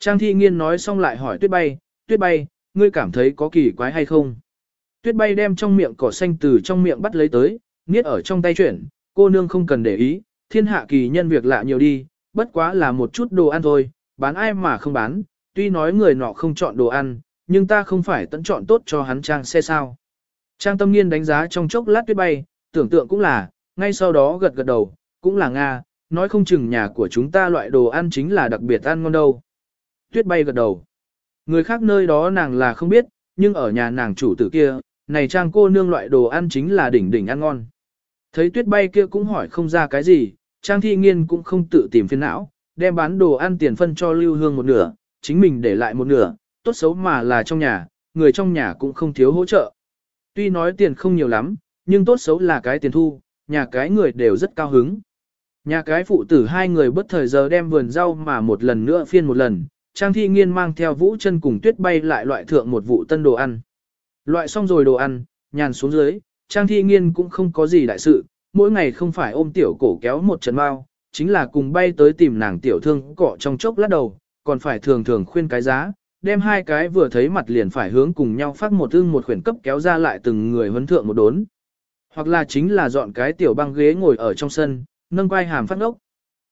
Trang thi nghiên nói xong lại hỏi tuyết bay, tuyết bay, ngươi cảm thấy có kỳ quái hay không? Tuyết bay đem trong miệng cỏ xanh từ trong miệng bắt lấy tới, niết ở trong tay chuyển, cô nương không cần để ý, thiên hạ kỳ nhân việc lạ nhiều đi, bất quá là một chút đồ ăn thôi, bán ai mà không bán, tuy nói người nọ không chọn đồ ăn, nhưng ta không phải tận chọn tốt cho hắn trang xe sao. Trang tâm nghiên đánh giá trong chốc lát tuyết bay, tưởng tượng cũng là, ngay sau đó gật gật đầu, cũng là Nga, nói không chừng nhà của chúng ta loại đồ ăn chính là đặc biệt ăn ngon đâu. Tuyết bay gật đầu. Người khác nơi đó nàng là không biết, nhưng ở nhà nàng chủ tử kia, này trang cô nương loại đồ ăn chính là đỉnh đỉnh ăn ngon. Thấy tuyết bay kia cũng hỏi không ra cái gì, trang thi nghiên cũng không tự tìm phiền não, đem bán đồ ăn tiền phân cho lưu hương một nửa, chính mình để lại một nửa, tốt xấu mà là trong nhà, người trong nhà cũng không thiếu hỗ trợ. Tuy nói tiền không nhiều lắm, nhưng tốt xấu là cái tiền thu, nhà cái người đều rất cao hứng. Nhà cái phụ tử hai người bất thời giờ đem vườn rau mà một lần nữa phiên một lần, Trang Thi Nghiên mang theo Vũ chân cùng Tuyết bay lại loại thượng một vụ tân đồ ăn. Loại xong rồi đồ ăn, nhàn xuống dưới, Trang Thi Nghiên cũng không có gì đại sự, mỗi ngày không phải ôm tiểu cổ kéo một trận bao, chính là cùng bay tới tìm nàng tiểu thương cọ trong chốc lát đầu, còn phải thường thường khuyên cái giá, đem hai cái vừa thấy mặt liền phải hướng cùng nhau phát một ưng một khuyển cấp kéo ra lại từng người huấn thượng một đốn. Hoặc là chính là dọn cái tiểu băng ghế ngồi ở trong sân, nâng quai hàm phát ngốc.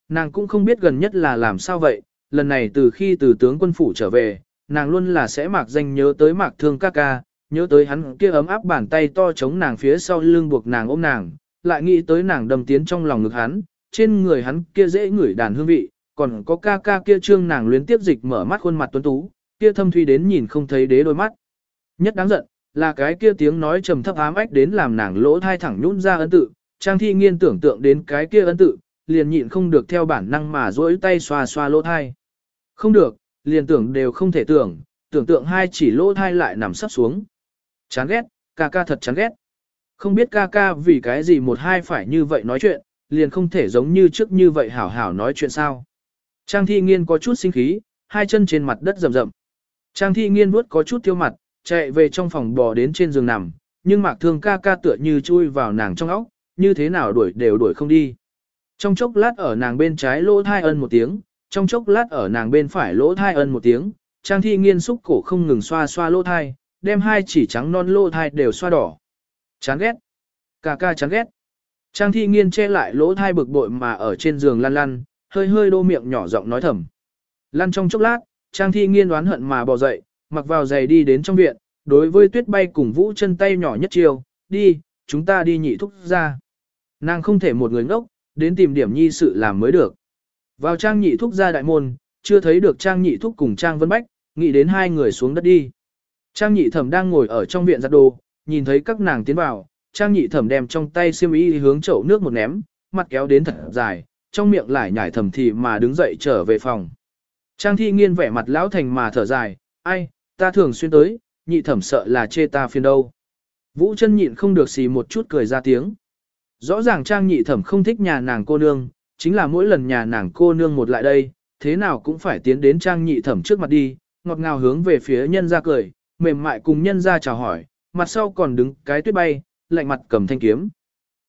Nàng cũng không biết gần nhất là làm sao vậy, lần này từ khi từ tướng quân phủ trở về, nàng luôn là sẽ mạc danh nhớ tới mạc thương ca ca, nhớ tới hắn kia ấm áp bàn tay to chống nàng phía sau lưng buộc nàng ôm nàng, lại nghĩ tới nàng đầm tiến trong lòng ngực hắn, trên người hắn kia dễ ngửi đàn hương vị, còn có ca ca kia trương nàng luyến tiếp dịch mở mắt khuôn mặt tuấn tú, kia thâm thuy đến nhìn không thấy đế đôi mắt. Nhất đáng giận, là cái kia tiếng nói trầm thấp ám ách đến làm nàng lỗ thai thẳng nhún ra ấn tự, trang thi nghiên tưởng tượng đến cái kia ấn tự, liền nhịn không được theo bản năng mà duỗi tay xoa xoa lỗ thai. Không được, liền tưởng đều không thể tưởng, tưởng tượng hai chỉ lỗ thai lại nằm sắp xuống. Chán ghét, ca ca thật chán ghét. Không biết ca ca vì cái gì một hai phải như vậy nói chuyện, liền không thể giống như trước như vậy hảo hảo nói chuyện sao. Trang thi nghiên có chút sinh khí, hai chân trên mặt đất rầm rầm. Trang thi nghiên vuốt có chút tiêu mặt, chạy về trong phòng bò đến trên giường nằm, nhưng mạc thương ca ca tựa như chui vào nàng trong óc, như thế nào đuổi đều đuổi không đi. Trong chốc lát ở nàng bên trái lỗ thai ân một tiếng, trong chốc lát ở nàng bên phải lỗ thai ân một tiếng, trang thi nghiên xúc cổ không ngừng xoa xoa lỗ thai, đem hai chỉ trắng non lỗ thai đều xoa đỏ. Chán ghét. Cà ca chán ghét. Trang thi nghiên che lại lỗ thai bực bội mà ở trên giường lăn lăn, hơi hơi đô miệng nhỏ giọng nói thầm. Lăn trong chốc lát, Trang thi nghiên đoán hận mà bò dậy, mặc vào giày đi đến trong viện, đối với tuyết bay cùng vũ chân tay nhỏ nhất chiều, đi, chúng ta đi nhị thúc ra. Nàng không thể một người ngốc, đến tìm điểm nhi sự làm mới được. Vào trang nhị thúc ra đại môn, chưa thấy được trang nhị thúc cùng trang vân bách, nghĩ đến hai người xuống đất đi. Trang nhị thẩm đang ngồi ở trong viện giặt đồ, nhìn thấy các nàng tiến vào, trang nhị thẩm đem trong tay xiêm y hướng chậu nước một ném, mặt kéo đến thật dài, trong miệng lại nhảy thầm thì mà đứng dậy trở về phòng. Trang thi nghiên vẻ mặt lão thành mà thở dài, ai, ta thường xuyên tới, nhị thẩm sợ là chê ta phiền đâu. Vũ chân nhịn không được xì một chút cười ra tiếng. Rõ ràng trang nhị thẩm không thích nhà nàng cô nương, chính là mỗi lần nhà nàng cô nương một lại đây, thế nào cũng phải tiến đến trang nhị thẩm trước mặt đi, ngọt ngào hướng về phía nhân ra cười, mềm mại cùng nhân ra chào hỏi, mặt sau còn đứng cái tuyết bay, lạnh mặt cầm thanh kiếm.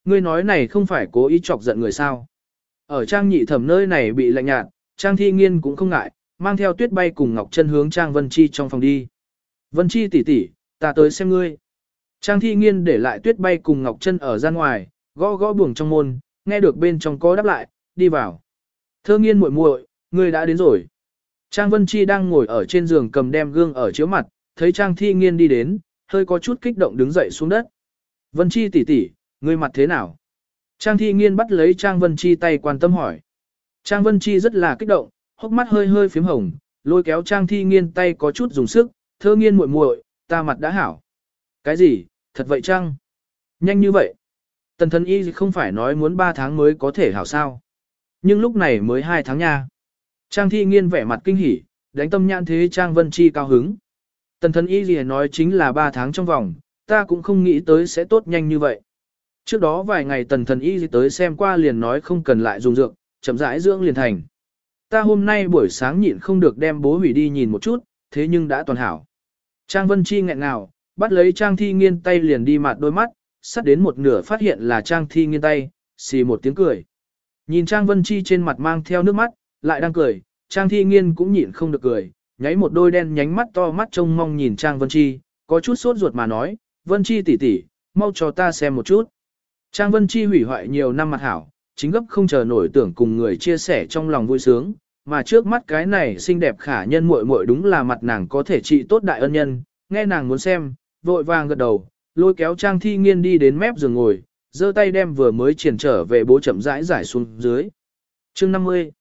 Ngươi nói này không phải cố ý chọc giận người sao. Ở trang nhị thẩm nơi này bị lạnh nhạt, trang thi nghiên cũng không ngại, mang theo tuyết bay cùng Ngọc Chân hướng Trang Vân Chi trong phòng đi. Vân Chi tỷ tỷ, ta tới xem ngươi. Trang thi nghiên để lại tuyết bay cùng Ngọc Chân ở ra ngoài, gõ gõ buồng trong môn, nghe được bên trong có đáp lại, đi vào. Thơ nghiên muội muội, ngươi đã đến rồi. Trang Vân Chi đang ngồi ở trên giường cầm đem gương ở chiếu mặt, thấy Trang thi nghiên đi đến, hơi có chút kích động đứng dậy xuống đất. Vân Chi tỷ tỷ, ngươi mặt thế nào? Trang thi nghiên bắt lấy Trang Vân Chi tay quan tâm hỏi. Trang Vân Chi rất là kích động, hốc mắt hơi hơi phím hồng, lôi kéo Trang Thi Nghiên tay có chút dùng sức, thơ nghiên muội muội, ta mặt đã hảo. Cái gì, thật vậy chăng? Nhanh như vậy. Tần thần y không phải nói muốn 3 tháng mới có thể hảo sao. Nhưng lúc này mới 2 tháng nha. Trang Thi Nghiên vẻ mặt kinh hỉ, đánh tâm nhãn thế Trang Vân Chi cao hứng. Tần thần y gì nói chính là 3 tháng trong vòng, ta cũng không nghĩ tới sẽ tốt nhanh như vậy. Trước đó vài ngày tần thần y tới xem qua liền nói không cần lại dùng dược, chậm rãi dưỡng liền thành. Ta hôm nay buổi sáng nhịn không được đem bố hủy đi nhìn một chút, thế nhưng đã toàn hảo. Trang Vân Chi nghẹn ngào, bắt lấy Trang Thi Nghiên tay liền đi mặt đôi mắt, sắp đến một nửa phát hiện là Trang Thi Nghiên tay, xì một tiếng cười. Nhìn Trang Vân Chi trên mặt mang theo nước mắt, lại đang cười, Trang Thi Nghiên cũng nhịn không được cười, nháy một đôi đen nhánh mắt to mắt trông mong nhìn Trang Vân Chi, có chút sốt ruột mà nói, Vân Chi tỷ tỷ, mau cho ta xem một chút. Trang Vân Chi hủy hoại nhiều năm mặt hảo, chính gấp không chờ nổi tưởng cùng người chia sẻ trong lòng vui sướng, mà trước mắt cái này xinh đẹp khả nhân muội muội đúng là mặt nàng có thể trị tốt đại ân nhân, nghe nàng muốn xem, vội vàng gật đầu, lôi kéo Trang Thi Nghiên đi đến mép giường ngồi, giơ tay đem vừa mới triển trở về bố chậm rãi giải xuống dưới. Chương 50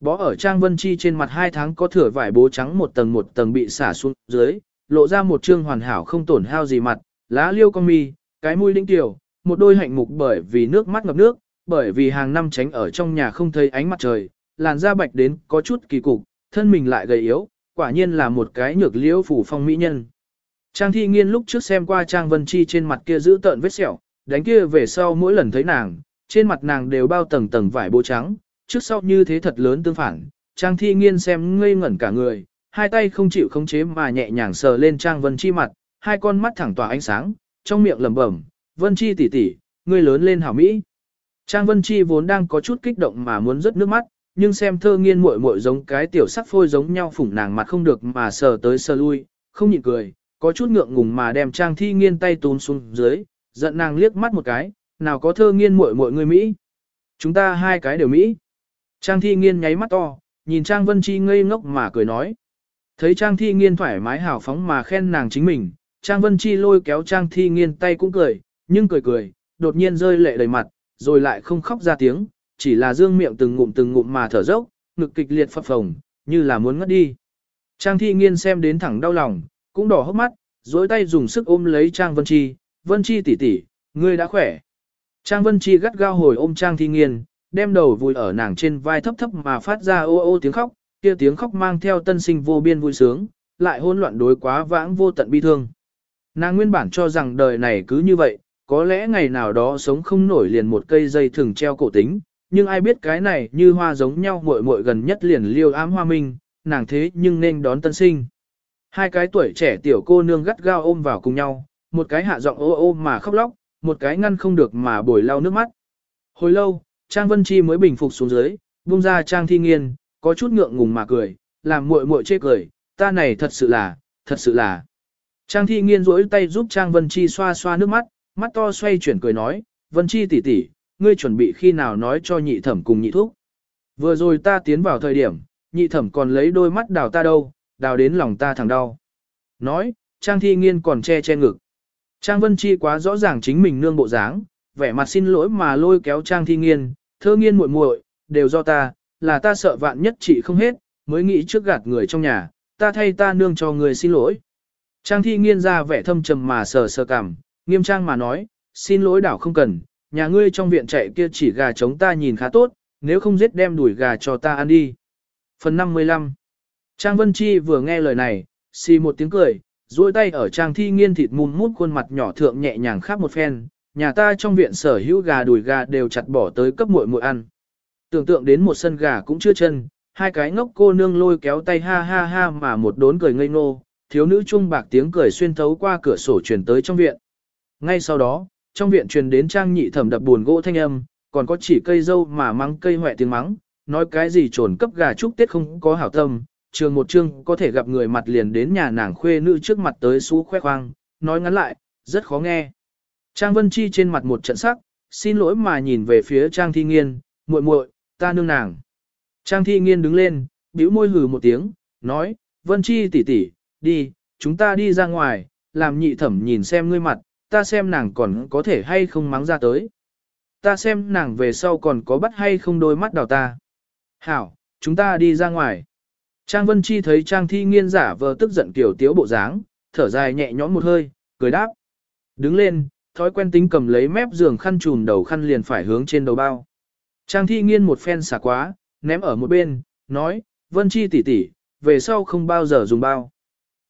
Bó ở Trang Vân Chi trên mặt hai tháng có thửa vải bố trắng một tầng một tầng bị xả xuống dưới, lộ ra một trương hoàn hảo không tổn hao gì mặt, lá liêu con mi, cái mũi đĩnh tiểu, một đôi hạnh mục bởi vì nước mắt ngập nước, bởi vì hàng năm tránh ở trong nhà không thấy ánh mặt trời, làn da bạch đến có chút kỳ cục, thân mình lại gầy yếu, quả nhiên là một cái nhược liễu phủ phong mỹ nhân. Trang thi nghiên lúc trước xem qua Trang Vân Chi trên mặt kia giữ tợn vết sẹo, đánh kia về sau mỗi lần thấy nàng, trên mặt nàng đều bao tầng tầng vải bố trắng, trước sau như thế thật lớn tương phản. Trang thi nghiên xem ngây ngẩn cả người, hai tay không chịu khống chế mà nhẹ nhàng sờ lên Trang Vân Chi mặt, hai con mắt thẳng tỏa ánh sáng, trong miệng lẩm bẩm, Vân Chi tỷ tỷ, ngươi lớn lên hảo mỹ. Trang Vân Chi vốn đang có chút kích động mà muốn rớt nước mắt, nhưng xem thơ nghiên muội muội giống cái tiểu sắc phôi giống nhau phủng nàng mặt không được mà sờ tới sờ lui, không nhịn cười, có chút ngượng ngùng mà đem Trang Thi Nghiên tay túm xuống dưới, giận nàng liếc mắt một cái, nào có thơ nghiên muội muội người Mỹ. Chúng ta hai cái đều Mỹ. Trang Thi Nghiên nháy mắt to, nhìn Trang Vân Chi ngây ngốc mà cười nói. Thấy Trang Thi Nghiên thoải mái hào phóng mà khen nàng chính mình, Trang Vân Chi lôi kéo Trang Thi Nghiên tay cũng cười, nhưng cười cười, đột nhiên rơi lệ đầy mặt, rồi lại không khóc ra tiếng, chỉ là dương miệng từng ngụm từng ngụm mà thở dốc, ngực kịch liệt phập phồng, như là muốn ngất đi. Trang Thi Nghiên xem đến thẳng đau lòng, cũng đỏ hốc mắt, dối tay dùng sức ôm lấy Trang Vân Chi, Vân Chi tỷ tỷ, ngươi đã khỏe. Trang Vân Chi gắt gao hồi ôm Trang Thi Nghiên, đem đầu vùi ở nàng trên vai thấp thấp mà phát ra ô ô tiếng khóc, kia tiếng khóc mang theo tân sinh vô biên vui sướng, lại hỗn loạn đối quá vãng vô tận bi thương. Nàng nguyên bản cho rằng đời này cứ như vậy, có lẽ ngày nào đó sống không nổi liền một cây dây thừng treo cổ tính, nhưng ai biết cái này như hoa giống nhau muội muội gần nhất liền liêu ám hoa minh, nàng thế nhưng nên đón tân sinh. Hai cái tuổi trẻ tiểu cô nương gắt gao ôm vào cùng nhau, một cái hạ giọng ô ô mà khóc lóc, một cái ngăn không được mà bồi lau nước mắt. Hồi lâu, Trang Vân Chi mới bình phục xuống dưới, buông ra Trang Thi Nghiên, có chút ngượng ngùng mà cười, làm muội muội chê cười, ta này thật sự là, thật sự là. Trang Thi Nghiên rỗi tay giúp Trang Vân Chi xoa xoa nước mắt, mắt to xoay chuyển cười nói, Vân Chi tỷ tỷ, ngươi chuẩn bị khi nào nói cho nhị thẩm cùng nhị thúc. Vừa rồi ta tiến vào thời điểm, nhị thẩm còn lấy đôi mắt đào ta đâu, đào đến lòng ta thằng đau. Nói, Trang Thi Nghiên còn che che ngực. Trang Vân Chi quá rõ ràng chính mình nương bộ dáng, vẻ mặt xin lỗi mà lôi kéo Trang Thi Nghiên, thơ nghiên muội muội, đều do ta, là ta sợ vạn nhất chị không hết, mới nghĩ trước gạt người trong nhà, ta thay ta nương cho người xin lỗi. Trang Thi Nghiên ra vẻ thâm trầm mà sờ sờ cảm, nghiêm trang mà nói, xin lỗi đảo không cần, nhà ngươi trong viện chạy kia chỉ gà chống ta nhìn khá tốt, nếu không giết đem đuổi gà cho ta ăn đi. Phần 55 Trang Vân Chi vừa nghe lời này, xì một tiếng cười, duỗi tay ở Trang Thi Nghiên thịt mùn mút khuôn mặt nhỏ thượng nhẹ nhàng khác một phen, nhà ta trong viện sở hữu gà đùi gà đều chặt bỏ tới cấp muội muội ăn. Tưởng tượng đến một sân gà cũng chưa chân, hai cái ngốc cô nương lôi kéo tay ha ha ha mà một đốn cười ngây ngô, thiếu nữ trung bạc tiếng cười xuyên thấu qua cửa sổ truyền tới trong viện. Ngay sau đó, trong viện truyền đến trang nhị thẩm đập buồn gỗ thanh âm, còn có chỉ cây dâu mà mắng cây hoẹ tiếng mắng, nói cái gì trồn cấp gà chúc tết không có hảo tâm, trường một chương có thể gặp người mặt liền đến nhà nàng khuê nữ trước mặt tới xú khoe khoang, nói ngắn lại, rất khó nghe. Trang Vân Chi trên mặt một trận sắc, xin lỗi mà nhìn về phía Trang Thi Nghiên, muội muội, ta nương nàng. Trang Thi Nghiên đứng lên, bĩu môi hừ một tiếng, nói, Vân Chi tỷ tỷ, đi, chúng ta đi ra ngoài, làm nhị thẩm nhìn xem ngươi mặt, ta xem nàng còn có thể hay không mắng ra tới. Ta xem nàng về sau còn có bắt hay không đôi mắt đào ta. Hảo, chúng ta đi ra ngoài. Trang Vân Chi thấy Trang Thi Nghiên giả vờ tức giận kiểu tiếu bộ dáng, thở dài nhẹ nhõm một hơi, cười đáp. Đứng lên, thói quen tính cầm lấy mép giường khăn trùm đầu khăn liền phải hướng trên đầu bao. Trang Thi Nghiên một phen xả quá, ném ở một bên, nói, Vân Chi tỷ tỷ, về sau không bao giờ dùng bao.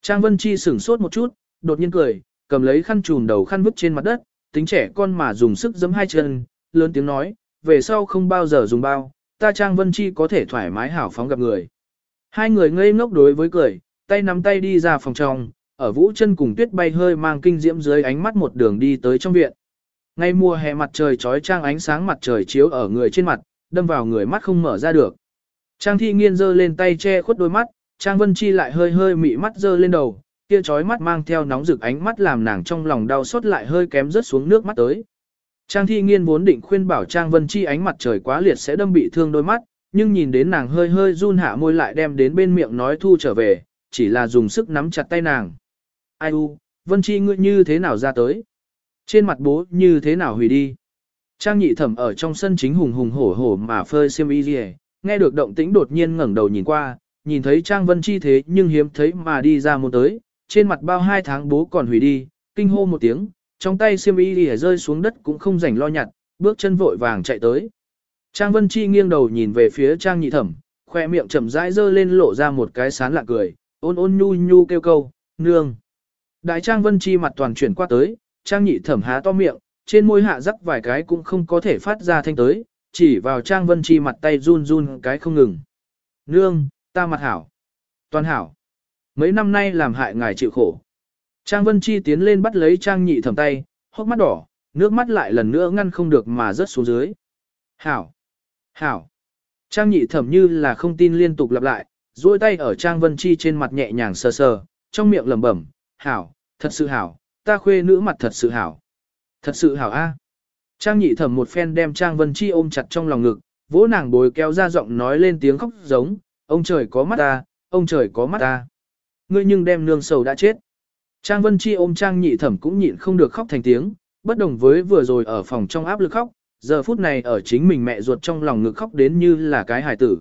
Trang Vân Chi sửng sốt một chút, đột nhiên cười, cầm lấy khăn trùm đầu khăn vứt trên mặt đất, tính trẻ con mà dùng sức giấm hai chân, lớn tiếng nói, về sau không bao giờ dùng bao, ta Trang Vân Chi có thể thoải mái hảo phóng gặp người. Hai người ngây ngốc đối với cười, tay nắm tay đi ra phòng trong, ở vũ chân cùng tuyết bay hơi mang kinh diễm dưới ánh mắt một đường đi tới trong viện. Ngay mùa hè mặt trời trói trang ánh sáng mặt trời chiếu ở người trên mặt, đâm vào người mắt không mở ra được. Trang thi nghiên giơ lên tay che khuất đôi mắt, Trang Vân Chi lại hơi hơi mị mắt giơ lên đầu, kia chói mắt mang theo nóng rực ánh mắt làm nàng trong lòng đau xót lại hơi kém rớt xuống nước mắt tới. Trang thi nghiên vốn định khuyên bảo Trang Vân Chi ánh mặt trời quá liệt sẽ đâm bị thương đôi mắt, nhưng nhìn đến nàng hơi hơi run hạ môi lại đem đến bên miệng nói thu trở về, chỉ là dùng sức nắm chặt tay nàng. Ai u, Vân Chi ngươi như thế nào ra tới? Trên mặt bố như thế nào hủy đi? Trang nhị thẩm ở trong sân chính hùng hùng hổ hổ mà phơi xiêm y gì nghe được động tĩnh đột nhiên ngẩng đầu nhìn qua, nhìn thấy Trang Vân Chi thế nhưng hiếm thấy mà đi ra một tới, trên mặt bao hai tháng bố còn hủy đi, kinh hô một tiếng, trong tay xiêm y lìa rơi xuống đất cũng không rảnh lo nhặt, bước chân vội vàng chạy tới. Trang Vân Chi nghiêng đầu nhìn về phía Trang Nhị Thẩm, khoe miệng chậm rãi dơ lên lộ ra một cái sán lạ cười, ôn ôn nhu nhu kêu câu, nương. Đại Trang Vân Chi mặt toàn chuyển qua tới, Trang Nhị Thẩm há to miệng, trên môi hạ rắc vài cái cũng không có thể phát ra thanh tới, chỉ vào Trang Vân Chi mặt tay run run cái không ngừng. Nương, ta mặt hảo. Toàn hảo. Mấy năm nay làm hại ngài chịu khổ. Trang Vân Chi tiến lên bắt lấy Trang Nhị Thẩm tay, hốc mắt đỏ, nước mắt lại lần nữa ngăn không được mà rớt xuống dưới. Hảo. Hảo. Trang Nhị Thẩm như là không tin liên tục lặp lại, duỗi tay ở Trang Vân Chi trên mặt nhẹ nhàng sờ sờ, trong miệng lẩm bẩm, "Hảo, thật sự hảo, ta khuê nữ mặt thật sự hảo." Thật sự hảo a. Trang Nhị Thẩm một phen đem Trang Vân Chi ôm chặt trong lòng ngực, vỗ nàng bồi kéo ra giọng nói lên tiếng khóc giống, "Ông trời có mắt ta, ông trời có mắt ta." Ngươi nhưng đem nương sầu đã chết. Trang Vân Chi ôm Trang Nhị Thẩm cũng nhịn không được khóc thành tiếng, bất đồng với vừa rồi ở phòng trong áp lực khóc, giờ phút này ở chính mình mẹ ruột trong lòng ngực khóc đến như là cái hài tử.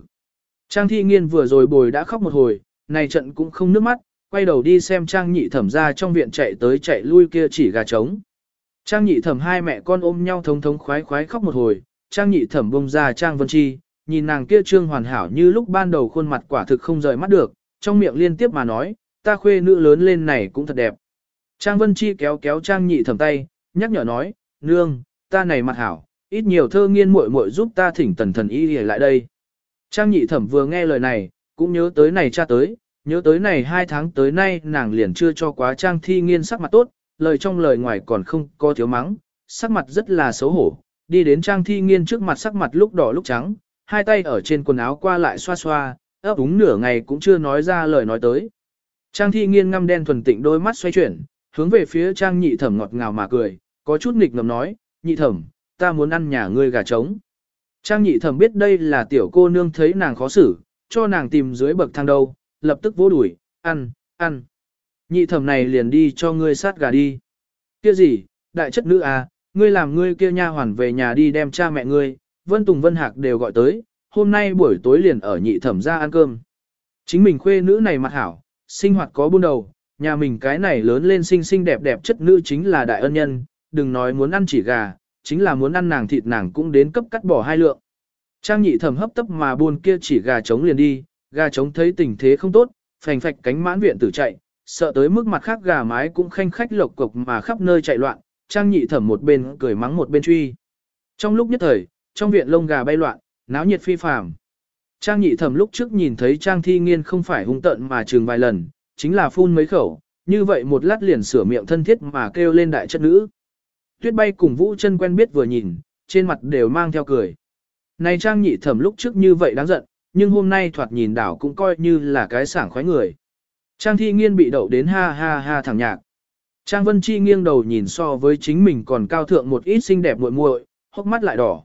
Trang Thi Nghiên vừa rồi bồi đã khóc một hồi, này trận cũng không nước mắt, quay đầu đi xem Trang Nhị Thẩm ra trong viện chạy tới chạy lui kia chỉ gà trống. Trang Nhị Thẩm hai mẹ con ôm nhau thống thống khoái khoái khóc một hồi, Trang Nhị Thẩm bông ra Trang Vân Chi, nhìn nàng kia trương hoàn hảo như lúc ban đầu khuôn mặt quả thực không rời mắt được, trong miệng liên tiếp mà nói, ta khuê nữ lớn lên này cũng thật đẹp. Trang Vân Chi kéo kéo Trang Nhị Thẩm tay, nhắc nhở nói, nương, ta này mặt hảo, ít nhiều thơ nghiên muội muội giúp ta thỉnh tần thần y lại đây. Trang nhị thẩm vừa nghe lời này, cũng nhớ tới này cha tới, nhớ tới này hai tháng tới nay nàng liền chưa cho quá trang thi nghiên sắc mặt tốt, lời trong lời ngoài còn không có thiếu mắng, sắc mặt rất là xấu hổ, đi đến trang thi nghiên trước mặt sắc mặt lúc đỏ lúc trắng, hai tay ở trên quần áo qua lại xoa xoa, ấp úng nửa ngày cũng chưa nói ra lời nói tới. Trang thi nghiên ngăm đen thuần tịnh đôi mắt xoay chuyển, hướng về phía trang nhị thẩm ngọt ngào mà cười, có chút nghịch ngầm nói, nhị thẩm, ta muốn ăn nhà ngươi gà trống. Trang nhị thẩm biết đây là tiểu cô nương thấy nàng khó xử, cho nàng tìm dưới bậc thang đâu, lập tức vỗ đuổi, ăn, ăn. Nhị thẩm này liền đi cho ngươi sát gà đi. Kia gì, đại chất nữ à, ngươi làm ngươi kia nha hoàn về nhà đi đem cha mẹ ngươi, Vân Tùng Vân Hạc đều gọi tới, hôm nay buổi tối liền ở nhị thẩm ra ăn cơm. Chính mình khuê nữ này mặt hảo, sinh hoạt có buôn đầu, nhà mình cái này lớn lên xinh xinh đẹp đẹp chất nữ chính là đại ân nhân, đừng nói muốn ăn chỉ gà, chính là muốn ăn nàng thịt nàng cũng đến cấp cắt bỏ hai lượng. Trang nhị thẩm hấp tấp mà buôn kia chỉ gà trống liền đi, gà trống thấy tình thế không tốt, phành phạch cánh mãn viện tử chạy, sợ tới mức mặt khác gà mái cũng khanh khách lộc cục mà khắp nơi chạy loạn, trang nhị thẩm một bên cười mắng một bên truy. Trong lúc nhất thời, trong viện lông gà bay loạn, náo nhiệt phi phàm. Trang nhị thẩm lúc trước nhìn thấy trang thi nghiên không phải hung tận mà trường vài lần, chính là phun mấy khẩu, như vậy một lát liền sửa miệng thân thiết mà kêu lên đại chất nữ. Tuyết bay cùng Vũ chân quen biết vừa nhìn, trên mặt đều mang theo cười. Này Trang nhị thẩm lúc trước như vậy đáng giận, nhưng hôm nay thoạt nhìn đảo cũng coi như là cái sảng khoái người. Trang thi nghiên bị đậu đến ha ha ha thẳng nhạc. Trang Vân Chi nghiêng đầu nhìn so với chính mình còn cao thượng một ít xinh đẹp muội muội, hốc mắt lại đỏ.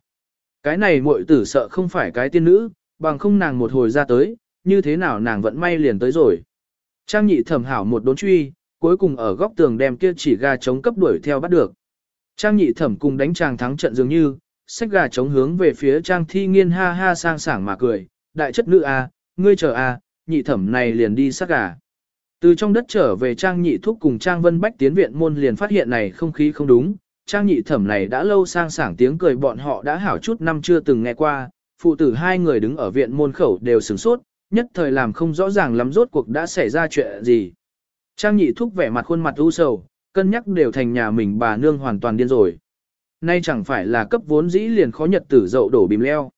Cái này muội tử sợ không phải cái tiên nữ, bằng không nàng một hồi ra tới, như thế nào nàng vẫn may liền tới rồi. Trang nhị thẩm hảo một đốn truy, cuối cùng ở góc tường đem kia chỉ gà chống cấp đuổi theo bắt được. Trang nhị thẩm cùng đánh chàng thắng trận dường như, sách gà chống hướng về phía trang thi nghiên ha ha sang sảng mà cười, đại chất nữ a, à, ngươi chờ a, à, nhị thẩm này liền đi sát gà. Từ trong đất trở về trang nhị thúc cùng trang vân bách tiến viện môn liền phát hiện này không khí không đúng, trang nhị thẩm này đã lâu sang sảng tiếng cười bọn họ đã hảo chút năm chưa từng nghe qua, phụ tử hai người đứng ở viện môn khẩu đều sửng sốt, nhất thời làm không rõ ràng lắm rốt cuộc đã xảy ra chuyện gì. Trang nhị thúc vẻ mặt khuôn mặt u sầu, cân nhắc đều thành nhà mình bà nương hoàn toàn điên rồi. Nay chẳng phải là cấp vốn dĩ liền khó nhật tử dậu đổ bìm leo.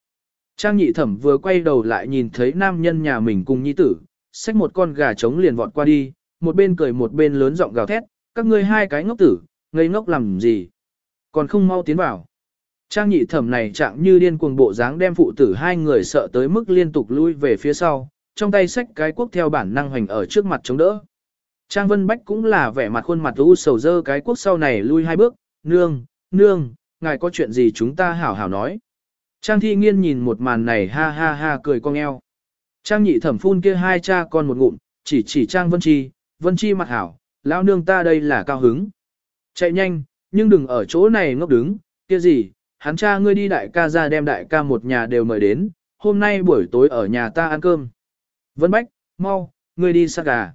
Trang nhị thẩm vừa quay đầu lại nhìn thấy nam nhân nhà mình cùng nhi tử, xách một con gà trống liền vọt qua đi, một bên cười một bên lớn giọng gào thét, các ngươi hai cái ngốc tử, ngây ngốc làm gì? Còn không mau tiến vào. Trang nhị thẩm này trạng như điên cuồng bộ dáng đem phụ tử hai người sợ tới mức liên tục lui về phía sau, trong tay xách cái quốc theo bản năng hoành ở trước mặt chống đỡ. Trang Vân Bách cũng là vẻ mặt khuôn mặt u sầu dơ cái quốc sau này lui hai bước, nương, nương, ngài có chuyện gì chúng ta hảo hảo nói. Trang Thi Nghiên nhìn một màn này ha ha ha cười cong eo. Trang nhị thẩm phun kia hai cha con một ngụm, chỉ chỉ Trang Vân Chi, Vân Chi mặt hảo, lão nương ta đây là cao hứng. Chạy nhanh, nhưng đừng ở chỗ này ngốc đứng, kia gì, hắn cha ngươi đi đại ca ra đem đại ca một nhà đều mời đến, hôm nay buổi tối ở nhà ta ăn cơm. Vân Bách, mau, ngươi đi sát gà.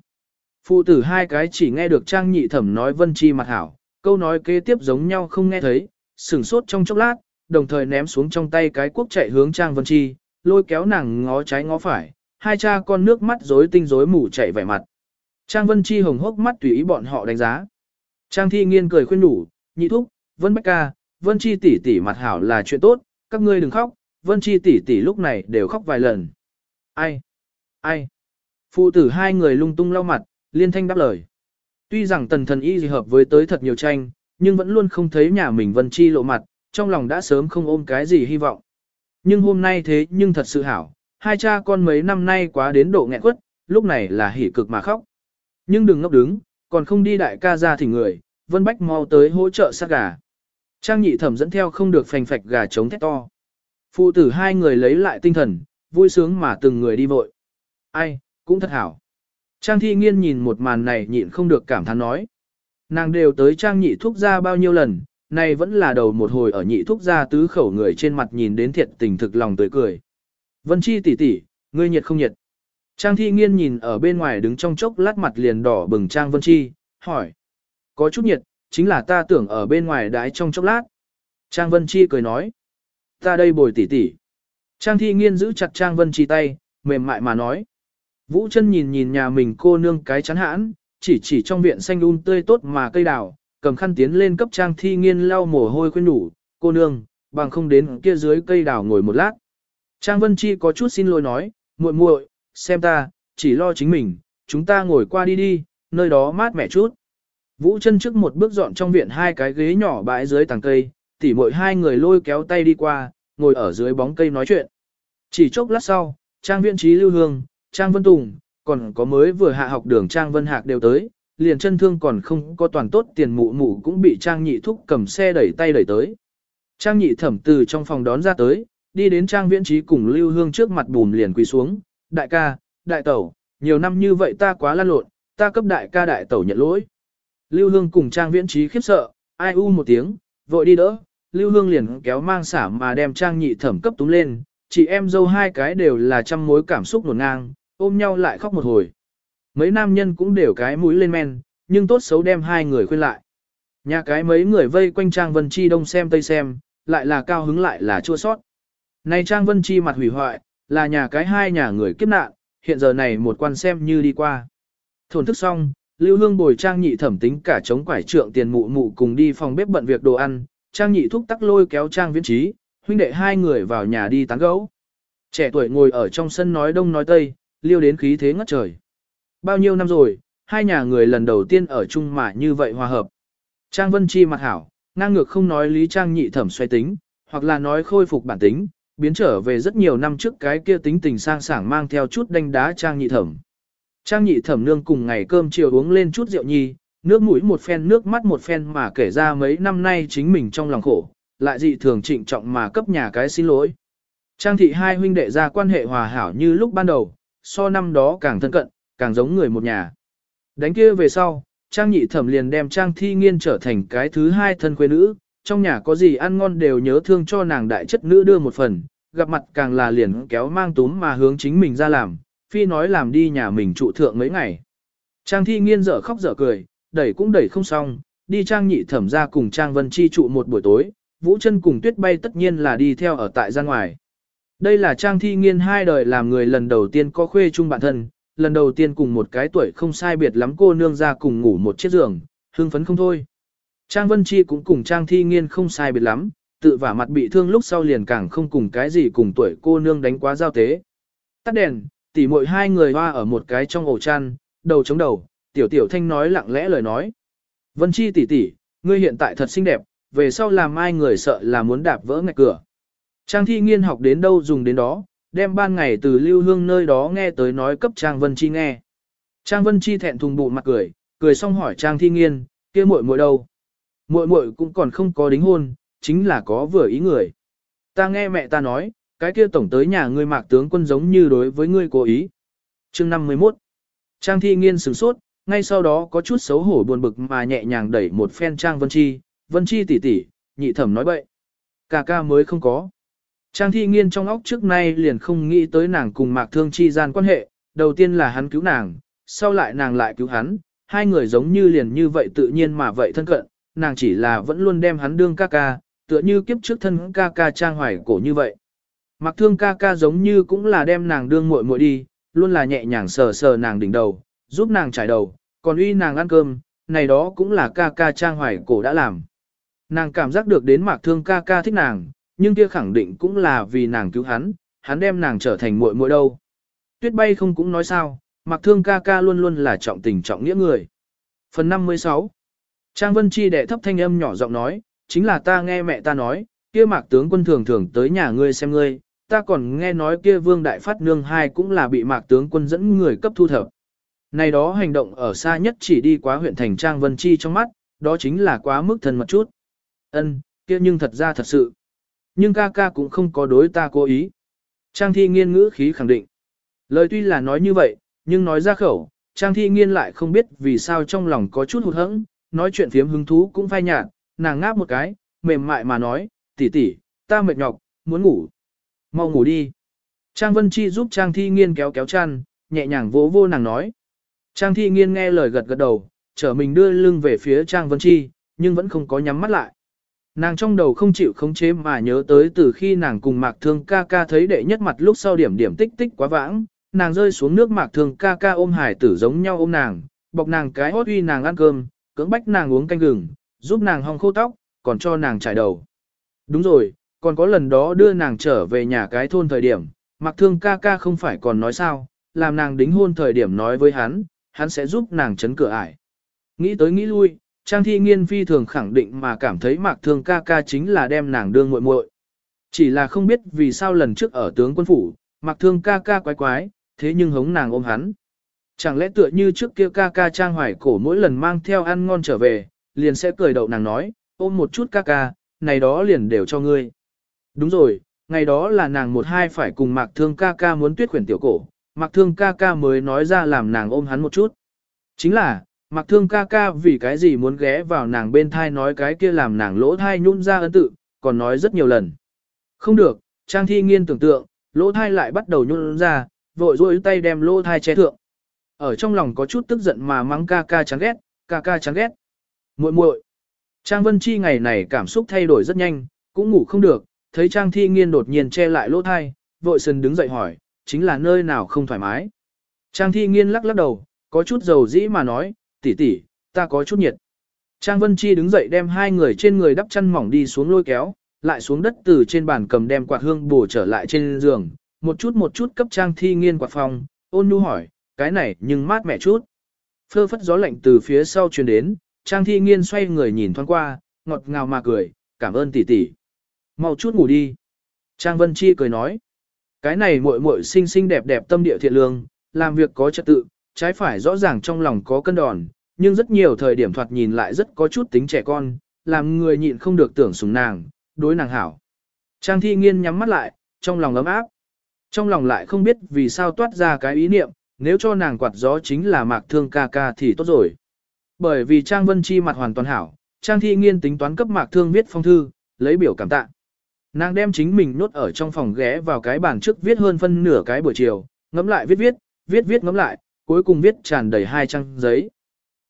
Phụ tử hai cái chỉ nghe được Trang nhị thẩm nói Vân Chi mặt hảo, câu nói kế tiếp giống nhau không nghe thấy, sửng sốt trong chốc lát, đồng thời ném xuống trong tay cái cuốc chạy hướng Trang Vân Chi, lôi kéo nàng ngó trái ngó phải, hai cha con nước mắt rối tinh rối mù chạy vẻ mặt. Trang Vân Chi hồng hốc mắt tùy ý bọn họ đánh giá. Trang Thi Nghiên cười khuyên đủ, nhị thúc, Vân Bách ca, Vân Chi tỷ tỷ mặt hảo là chuyện tốt, các ngươi đừng khóc, Vân Chi tỷ tỷ lúc này đều khóc vài lần. Ai? Ai? Phụ tử hai người lung tung lau mặt, liên thanh đáp lời. Tuy rằng tần thần y gì hợp với tới thật nhiều tranh, nhưng vẫn luôn không thấy nhà mình Vân Chi lộ mặt, trong lòng đã sớm không ôm cái gì hy vọng. Nhưng hôm nay thế nhưng thật sự hảo, hai cha con mấy năm nay quá đến độ nghẹn quất, lúc này là hỉ cực mà khóc. Nhưng đừng ngốc đứng, còn không đi đại ca ra thỉnh người, Vân Bách mau tới hỗ trợ sát gà. Trang nhị thẩm dẫn theo không được phành phạch gà trống thét to. Phụ tử hai người lấy lại tinh thần, vui sướng mà từng người đi vội. Ai, cũng thật hảo. Trang thi nghiên nhìn một màn này nhịn không được cảm thán nói. Nàng đều tới trang nhị thuốc ra bao nhiêu lần, nay vẫn là đầu một hồi ở nhị thuốc ra tứ khẩu người trên mặt nhìn đến thiệt tình thực lòng tươi cười. Vân Chi tỷ tỷ, ngươi nhiệt không nhiệt? Trang thi nghiên nhìn ở bên ngoài đứng trong chốc lát mặt liền đỏ bừng Trang Vân Chi, hỏi. Có chút nhiệt, chính là ta tưởng ở bên ngoài đái trong chốc lát. Trang Vân Chi cười nói. Ta đây bồi tỷ tỷ. Trang thi nghiên giữ chặt Trang Vân Chi tay, mềm mại mà nói. Vũ chân nhìn nhìn nhà mình cô nương cái chắn hãn, chỉ chỉ trong viện xanh un um tươi tốt mà cây đào, cầm khăn tiến lên cấp Trang thi nghiên lau mồ hôi khuyên đủ, cô nương, bằng không đến kia dưới cây đào ngồi một lát. Trang Vân Chi có chút xin lỗi nói, muội muội, xem ta, chỉ lo chính mình, chúng ta ngồi qua đi đi, nơi đó mát mẻ chút. Vũ chân trước một bước dọn trong viện hai cái ghế nhỏ bãi dưới tàng cây, tỉ muội hai người lôi kéo tay đi qua, ngồi ở dưới bóng cây nói chuyện. Chỉ chốc lát sau, Trang Viễn Trí Lưu Hương, Trang Vân Tùng, còn có mới vừa hạ học đường Trang Vân Hạc đều tới, liền chân thương còn không có toàn tốt tiền mụ mụ cũng bị Trang Nhị Thúc cầm xe đẩy tay đẩy tới. Trang Nhị thẩm từ trong phòng đón ra tới, đi đến Trang Viễn Trí cùng Lưu Hương trước mặt bùm liền quỳ xuống, đại ca, đại tẩu, nhiều năm như vậy ta quá lan lộn, ta cấp đại ca đại tẩu nhận lỗi. Lưu Hương cùng Trang Viễn Trí khiếp sợ, ai u một tiếng, vội đi đỡ, Lưu Hương liền kéo mang xả mà đem Trang nhị thẩm cấp túm lên, chị em dâu hai cái đều là trăm mối cảm xúc nổn ngang, ôm nhau lại khóc một hồi. Mấy nam nhân cũng đều cái mũi lên men, nhưng tốt xấu đem hai người khuyên lại. Nhà cái mấy người vây quanh Trang Vân Chi đông xem tây xem, lại là cao hứng lại là chua sót. Này Trang Vân Chi mặt hủy hoại, là nhà cái hai nhà người kiếp nạn, hiện giờ này một quan xem như đi qua. Thổn thức xong, Lưu Hương bồi Trang Nhị thẩm tính cả chống quải trượng tiền mụ mụ cùng đi phòng bếp bận việc đồ ăn, Trang Nhị thúc tắc lôi kéo Trang Viễn Trí, huynh đệ hai người vào nhà đi tán gẫu. Trẻ tuổi ngồi ở trong sân nói đông nói tây, liêu đến khí thế ngất trời. Bao nhiêu năm rồi, hai nhà người lần đầu tiên ở chung mà như vậy hòa hợp. Trang Vân Chi mặt hảo, ngang ngược không nói lý Trang Nhị thẩm xoay tính, hoặc là nói khôi phục bản tính, biến trở về rất nhiều năm trước cái kia tính tình sang sảng mang theo chút đanh đá Trang Nhị thẩm. Trang nhị thẩm nương cùng ngày cơm chiều uống lên chút rượu nhi, nước mũi một phen nước mắt một phen mà kể ra mấy năm nay chính mình trong lòng khổ, lại dị thường trịnh trọng mà cấp nhà cái xin lỗi. Trang thị hai huynh đệ ra quan hệ hòa hảo như lúc ban đầu, so năm đó càng thân cận, càng giống người một nhà. Đánh kia về sau, Trang nhị thẩm liền đem Trang thi nghiên trở thành cái thứ hai thân quê nữ, trong nhà có gì ăn ngon đều nhớ thương cho nàng đại chất nữ đưa một phần, gặp mặt càng là liền kéo mang túm mà hướng chính mình ra làm, phi nói làm đi nhà mình trụ thượng mấy ngày. Trang thi nghiên dở khóc dở cười, đẩy cũng đẩy không xong, đi trang nhị thẩm ra cùng trang vân chi trụ một buổi tối, vũ chân cùng tuyết bay tất nhiên là đi theo ở tại ra ngoài. Đây là trang thi nghiên hai đời làm người lần đầu tiên có khuê chung bản thân, lần đầu tiên cùng một cái tuổi không sai biệt lắm cô nương ra cùng ngủ một chiếc giường, hương phấn không thôi. Trang Vân Chi cũng cùng Trang Thi Nghiên không sai biệt lắm, tự vả mặt bị thương lúc sau liền càng không cùng cái gì cùng tuổi cô nương đánh quá giao tế. Tắt đèn, tỉ muội hai người hoa ở một cái trong ổ chăn, đầu chống đầu, tiểu tiểu thanh nói lặng lẽ lời nói. Vân Chi tỷ tỷ, ngươi hiện tại thật xinh đẹp, về sau làm ai người sợ là muốn đạp vỡ ngạch cửa. Trang thi nghiên học đến đâu dùng đến đó, đem ban ngày từ lưu hương nơi đó nghe tới nói cấp Trang Vân Chi nghe. Trang Vân Chi thẹn thùng bụng mặt cười, cười xong hỏi Trang thi nghiên, kia muội muội đâu? Muội muội cũng còn không có đính hôn, chính là có vừa ý người. Ta nghe mẹ ta nói, cái kia tổng tới nhà ngươi mạc tướng quân giống như đối với ngươi cố ý. Chương 51 Trang thi nghiên sửng sốt, ngay sau đó có chút xấu hổ buồn bực mà nhẹ nhàng đẩy một phen Trang Vân Chi, Vân Chi tỷ tỷ, nhị thẩm nói bậy. Cà ca mới không có. Trang thi nghiên trong óc trước nay liền không nghĩ tới nàng cùng mạc thương chi gian quan hệ, đầu tiên là hắn cứu nàng, sau lại nàng lại cứu hắn, hai người giống như liền như vậy tự nhiên mà vậy thân cận, nàng chỉ là vẫn luôn đem hắn đương ca ca, tựa như kiếp trước thân ca ca trang hoài cổ như vậy. Mặc thương ca ca giống như cũng là đem nàng đương muội muội đi, luôn là nhẹ nhàng sờ sờ nàng đỉnh đầu, giúp nàng trải đầu, còn uy nàng ăn cơm, này đó cũng là ca ca trang hoài cổ đã làm. Nàng cảm giác được đến mạc thương ca ca thích nàng, nhưng kia khẳng định cũng là vì nàng cứu hắn, hắn đem nàng trở thành muội muội đâu. Tuyết bay không cũng nói sao, Mặc thương ca ca luôn luôn là trọng tình trọng nghĩa người. Phần 56 Trang Vân Chi đệ thấp thanh âm nhỏ giọng nói, chính là ta nghe mẹ ta nói, kia mạc tướng quân thường thường tới nhà ngươi xem ngươi, ta còn nghe nói kia vương đại phát nương hai cũng là bị mạc tướng quân dẫn người cấp thu thập. Này đó hành động ở xa nhất chỉ đi quá huyện thành Trang Vân Chi trong mắt, đó chính là quá mức thân mật chút. Ân, kia nhưng thật ra thật sự. Nhưng ca ca cũng không có đối ta cố ý. Trang thi nghiên ngữ khí khẳng định. Lời tuy là nói như vậy, nhưng nói ra khẩu, Trang thi nghiên lại không biết vì sao trong lòng có chút hụt hẫng, nói chuyện phiếm hứng thú cũng phai nhạt, nàng ngáp một cái, mềm mại mà nói, tỷ tỷ, ta mệt nhọc, muốn ngủ. Mau ngủ đi. Trang Vân Chi giúp Trang Thi Nghiên kéo kéo chăn, nhẹ nhàng vỗ vô nàng nói. Trang Thi Nghiên nghe lời gật gật đầu, trở mình đưa lưng về phía Trang Vân Chi, nhưng vẫn không có nhắm mắt lại. Nàng trong đầu không chịu khống chế mà nhớ tới từ khi nàng cùng Mạc Thương ca ca thấy đệ nhất mặt lúc sau điểm điểm tích tích quá vãng, nàng rơi xuống nước Mạc Thương ca ca ôm hải tử giống nhau ôm nàng, bọc nàng cái hốt uy nàng ăn cơm, cưỡng bách nàng uống canh gừng, giúp nàng hong khô tóc, còn cho nàng trải đầu. Đúng rồi, còn có lần đó đưa nàng trở về nhà cái thôn thời điểm, Mạc Thương ca ca không phải còn nói sao, làm nàng đính hôn thời điểm nói với hắn, hắn sẽ giúp nàng chấn cửa ải. Nghĩ tới nghĩ lui, Trang Thi Nghiên phi thường khẳng định mà cảm thấy Mạc Thương ca ca chính là đem nàng đương muội muội. Chỉ là không biết vì sao lần trước ở tướng quân phủ, Mạc Thương ca ca quái quái, thế nhưng hống nàng ôm hắn. Chẳng lẽ tựa như trước kia ca ca Trang Hoài cổ mỗi lần mang theo ăn ngon trở về, liền sẽ cười đậu nàng nói, ôm một chút ca ca, này đó liền đều cho ngươi. Đúng rồi, ngày đó là nàng một hai phải cùng Mạc Thương ca ca muốn tuyết khuyển tiểu cổ, Mạc Thương ca ca mới nói ra làm nàng ôm hắn một chút. Chính là, mặc Thương ca ca vì cái gì muốn ghé vào nàng bên thai nói cái kia làm nàng lỗ thai nhún ra ấn tự, còn nói rất nhiều lần. Không được, Trang Thi Nghiên tưởng tượng, lỗ thai lại bắt đầu nhún ra, vội rôi tay đem lỗ thai che thượng. Ở trong lòng có chút tức giận mà mắng ca ca chán ghét, ca ca chán ghét. muội muội Trang Vân Chi ngày này cảm xúc thay đổi rất nhanh, cũng ngủ không được, thấy Trang Thi Nghiên đột nhiên che lại lỗ thai, vội sần đứng dậy hỏi, chính là nơi nào không thoải mái. Trang Thi Nghiên lắc lắc đầu, có chút dầu dĩ mà nói, tỷ tỷ, ta có chút nhiệt. Trang Vân Chi đứng dậy đem hai người trên người đắp chăn mỏng đi xuống lôi kéo, lại xuống đất từ trên bàn cầm đem quạt hương bổ trở lại trên giường, một chút một chút cấp Trang Thi Nghiên quạt phòng, ôn nhu hỏi, cái này nhưng mát mẻ chút. Phơ phất gió lạnh từ phía sau truyền đến, Trang Thi Nghiên xoay người nhìn thoáng qua, ngọt ngào mà cười, cảm ơn tỷ tỷ. Mau chút ngủ đi. Trang Vân Chi cười nói, cái này muội muội xinh xinh đẹp đẹp tâm địa thiện lương, làm việc có trật tự, trái phải rõ ràng trong lòng có cân đòn, nhưng rất nhiều thời điểm thoạt nhìn lại rất có chút tính trẻ con, làm người nhịn không được tưởng sùng nàng, đối nàng hảo. Trang Thi Nghiên nhắm mắt lại, trong lòng ấm áp. Trong lòng lại không biết vì sao toát ra cái ý niệm, nếu cho nàng quạt gió chính là mạc thương ca ca thì tốt rồi. Bởi vì Trang Vân Chi mặt hoàn toàn hảo, Trang Thi Nghiên tính toán cấp mạc thương viết phong thư, lấy biểu cảm tạ. Nàng đem chính mình nốt ở trong phòng ghé vào cái bàn trước viết hơn phân nửa cái buổi chiều, ngẫm lại viết viết, viết viết ngẫm lại, cuối cùng viết tràn đầy hai trang giấy.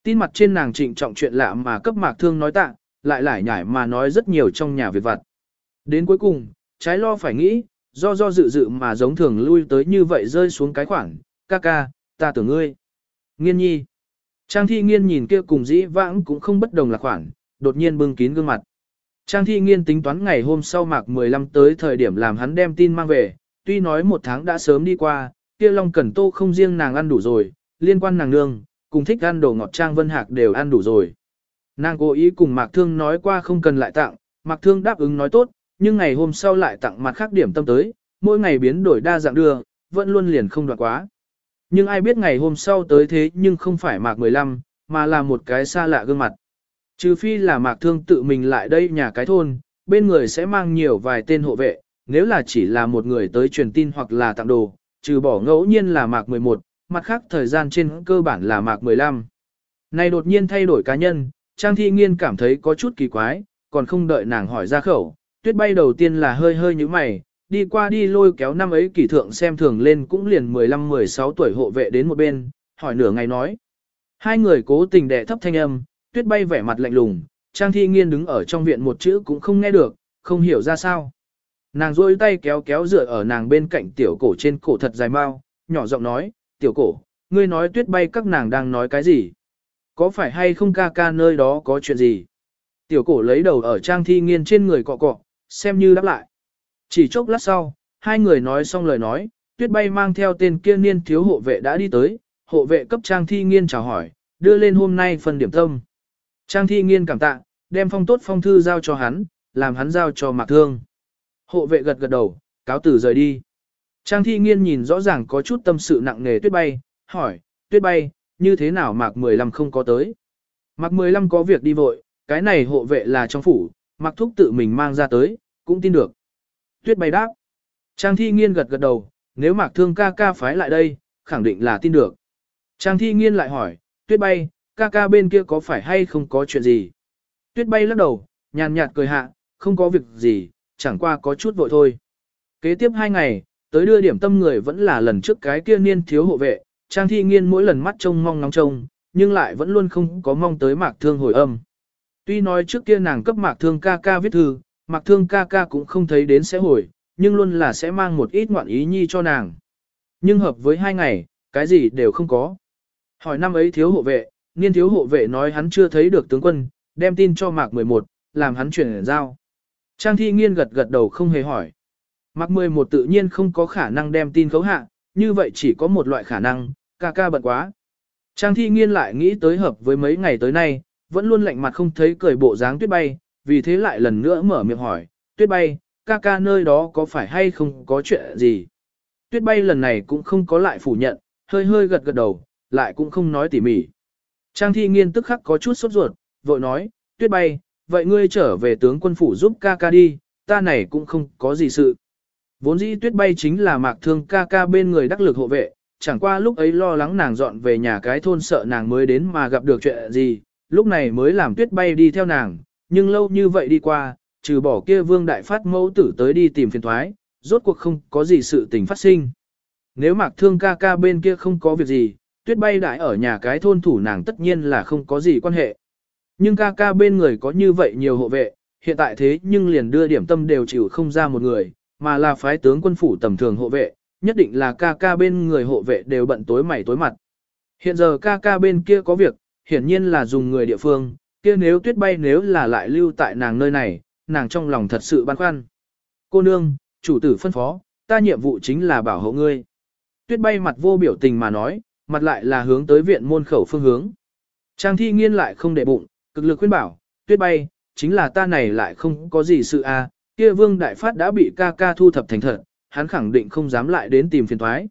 Tin mặt trên nàng trịnh trọng chuyện lạ mà cấp mạc thương nói tạ, lại lại nhải mà nói rất nhiều trong nhà việc vặt. Đến cuối cùng, trái lo phải nghĩ, do do dự dự mà giống thường lui tới như vậy rơi xuống cái khoảng, ca ca, ta tưởng ngươi. Nghiên nhi. Trang thi nghiên nhìn kia cùng dĩ vãng cũng không bất đồng là khoảng, đột nhiên bưng kín gương mặt. Trang thi nghiên tính toán ngày hôm sau mạc 15 tới thời điểm làm hắn đem tin mang về, tuy nói một tháng đã sớm đi qua, kia Long Cẩn Tô không riêng nàng ăn đủ rồi, liên quan nàng nương, cùng thích ăn đồ ngọt Trang Vân Hạc đều ăn đủ rồi. Nàng cố ý cùng Mạc Thương nói qua không cần lại tặng, Mạc Thương đáp ứng nói tốt, nhưng ngày hôm sau lại tặng mặt khác điểm tâm tới, mỗi ngày biến đổi đa dạng đưa, vẫn luôn liền không đoạn quá. Nhưng ai biết ngày hôm sau tới thế nhưng không phải Mạc 15, mà là một cái xa lạ gương mặt. Trừ phi là Mạc Thương tự mình lại đây nhà cái thôn, bên người sẽ mang nhiều vài tên hộ vệ, nếu là chỉ là một người tới truyền tin hoặc là tặng đồ, trừ bỏ ngẫu nhiên là Mạc 11, mặt khác thời gian trên cơ bản là Mạc 15. Này đột nhiên thay đổi cá nhân, Trang Thi Nghiên cảm thấy có chút kỳ quái, còn không đợi nàng hỏi ra khẩu, tuyết bay đầu tiên là hơi hơi như mày, đi qua đi lôi kéo năm ấy kỳ thượng xem thường lên cũng liền 15-16 tuổi hộ vệ đến một bên, hỏi nửa ngày nói. Hai người cố tình đẻ thấp thanh âm, tuyết bay vẻ mặt lạnh lùng, Trang Thi Nghiên đứng ở trong viện một chữ cũng không nghe được, không hiểu ra sao. Nàng rôi tay kéo kéo dựa ở nàng bên cạnh tiểu cổ trên cổ thật dài mau, nhỏ giọng nói, tiểu cổ, ngươi nói tuyết bay các nàng đang nói cái gì? Có phải hay không ca ca nơi đó có chuyện gì? Tiểu cổ lấy đầu ở trang thi nghiên trên người cọ cọ, xem như đáp lại. Chỉ chốc lát sau, hai người nói xong lời nói, tuyết bay mang theo tên kia niên thiếu hộ vệ đã đi tới, hộ vệ cấp trang thi nghiên chào hỏi, đưa lên hôm nay phần điểm tâm. Trang thi nghiên cảm tạ, đem phong tốt phong thư giao cho hắn, làm hắn giao cho mạc thương. Hộ vệ gật gật đầu, cáo tử rời đi. Trang thi nghiên nhìn rõ ràng có chút tâm sự nặng nề tuyết bay, hỏi, tuyết bay, như thế nào mạc 15 không có tới? Mạc 15 có việc đi vội, cái này hộ vệ là trong phủ, mạc thúc tự mình mang ra tới, cũng tin được. Tuyết bay đáp. Trang thi nghiên gật gật đầu, nếu mạc thương ca ca phái lại đây, khẳng định là tin được. Trang thi nghiên lại hỏi, tuyết bay, ca ca bên kia có phải hay không có chuyện gì? Tuyết bay lắc đầu, nhàn nhạt cười hạ, không có việc gì, chẳng qua có chút vội thôi. Kế tiếp hai ngày, tới đưa điểm tâm người vẫn là lần trước cái kia niên thiếu hộ vệ, Trang Thi Nghiên mỗi lần mắt trông mong ngóng trông, nhưng lại vẫn luôn không có mong tới Mạc Thương hồi âm. Tuy nói trước kia nàng cấp Mạc Thương ca ca viết thư, Mạc Thương ca ca cũng không thấy đến sẽ hồi, nhưng luôn là sẽ mang một ít ngoạn ý nhi cho nàng. Nhưng hợp với hai ngày, cái gì đều không có. Hỏi năm ấy thiếu hộ vệ, niên thiếu hộ vệ nói hắn chưa thấy được tướng quân, đem tin cho Mạc 11, làm hắn chuyển giao. Trang thi nghiên gật gật đầu không hề hỏi. Mạc 11 tự nhiên không có khả năng đem tin khấu hạ, như vậy chỉ có một loại khả năng, ca ca bận quá. Trang thi nghiên lại nghĩ tới hợp với mấy ngày tới nay, vẫn luôn lạnh mặt không thấy cười bộ dáng tuyết bay, vì thế lại lần nữa mở miệng hỏi, tuyết bay, ca ca nơi đó có phải hay không có chuyện gì? Tuyết bay lần này cũng không có lại phủ nhận, hơi hơi gật gật đầu, lại cũng không nói tỉ mỉ. Trang thi nghiên tức khắc có chút sốt ruột, vội nói, tuyết bay, vậy ngươi trở về tướng quân phủ giúp ca ca đi, ta này cũng không có gì sự. Vốn dĩ tuyết bay chính là mạc thương ca ca bên người đắc lực hộ vệ, chẳng qua lúc ấy lo lắng nàng dọn về nhà cái thôn sợ nàng mới đến mà gặp được chuyện gì, lúc này mới làm tuyết bay đi theo nàng, nhưng lâu như vậy đi qua, trừ bỏ kia vương đại phát mẫu tử tới đi tìm phiền thoái, rốt cuộc không có gì sự tình phát sinh. Nếu mạc thương ca ca bên kia không có việc gì, tuyết bay đại ở nhà cái thôn thủ nàng tất nhiên là không có gì quan hệ. Nhưng ca ca bên người có như vậy nhiều hộ vệ, hiện tại thế nhưng liền đưa điểm tâm đều chịu không ra một người, mà là phái tướng quân phủ tầm thường hộ vệ, nhất định là ca ca bên người hộ vệ đều bận tối mày tối mặt. Hiện giờ ca ca bên kia có việc, hiển nhiên là dùng người địa phương, kia nếu tuyết bay nếu là lại lưu tại nàng nơi này, nàng trong lòng thật sự băn khoăn. Cô nương, chủ tử phân phó, ta nhiệm vụ chính là bảo hộ ngươi. Tuyết bay mặt vô biểu tình mà nói, mặt lại là hướng tới viện môn khẩu phương hướng. Trang thi nghiên lại không để bụng, cực lực khuyên bảo, tuyết bay, chính là ta này lại không có gì sự a, kia vương đại phát đã bị ca ca thu thập thành thật, hắn khẳng định không dám lại đến tìm phiền thoái.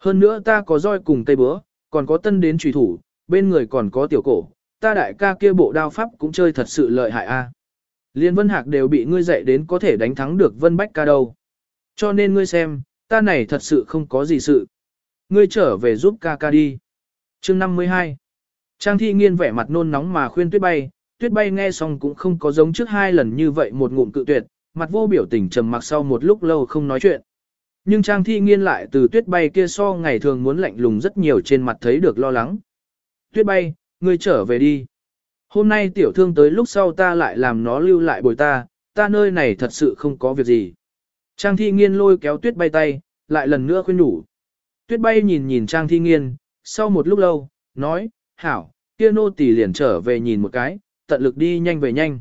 Hơn nữa ta có roi cùng tây bữa, còn có tân đến trùy thủ, bên người còn có tiểu cổ, ta đại ca kia bộ đao pháp cũng chơi thật sự lợi hại a. Liên Vân Hạc đều bị ngươi dạy đến có thể đánh thắng được Vân Bách ca đâu. Cho nên ngươi xem, ta này thật sự không có gì sự. Ngươi trở về giúp ca ca đi. Chương 52 Trang thi nghiên vẻ mặt nôn nóng mà khuyên tuyết bay, tuyết bay nghe xong cũng không có giống trước hai lần như vậy một ngụm cự tuyệt, mặt vô biểu tình trầm mặc sau một lúc lâu không nói chuyện. Nhưng Trang Thi Nghiên lại từ tuyết bay kia so ngày thường muốn lạnh lùng rất nhiều trên mặt thấy được lo lắng. Tuyết bay, ngươi trở về đi. Hôm nay tiểu thương tới lúc sau ta lại làm nó lưu lại bồi ta, ta nơi này thật sự không có việc gì. Trang Thi Nghiên lôi kéo tuyết bay tay, lại lần nữa khuyên nhủ. Tuyết bay nhìn nhìn Trang Thi Nghiên, sau một lúc lâu, nói, hảo, kia nô tỳ liền trở về nhìn một cái, tận lực đi nhanh về nhanh.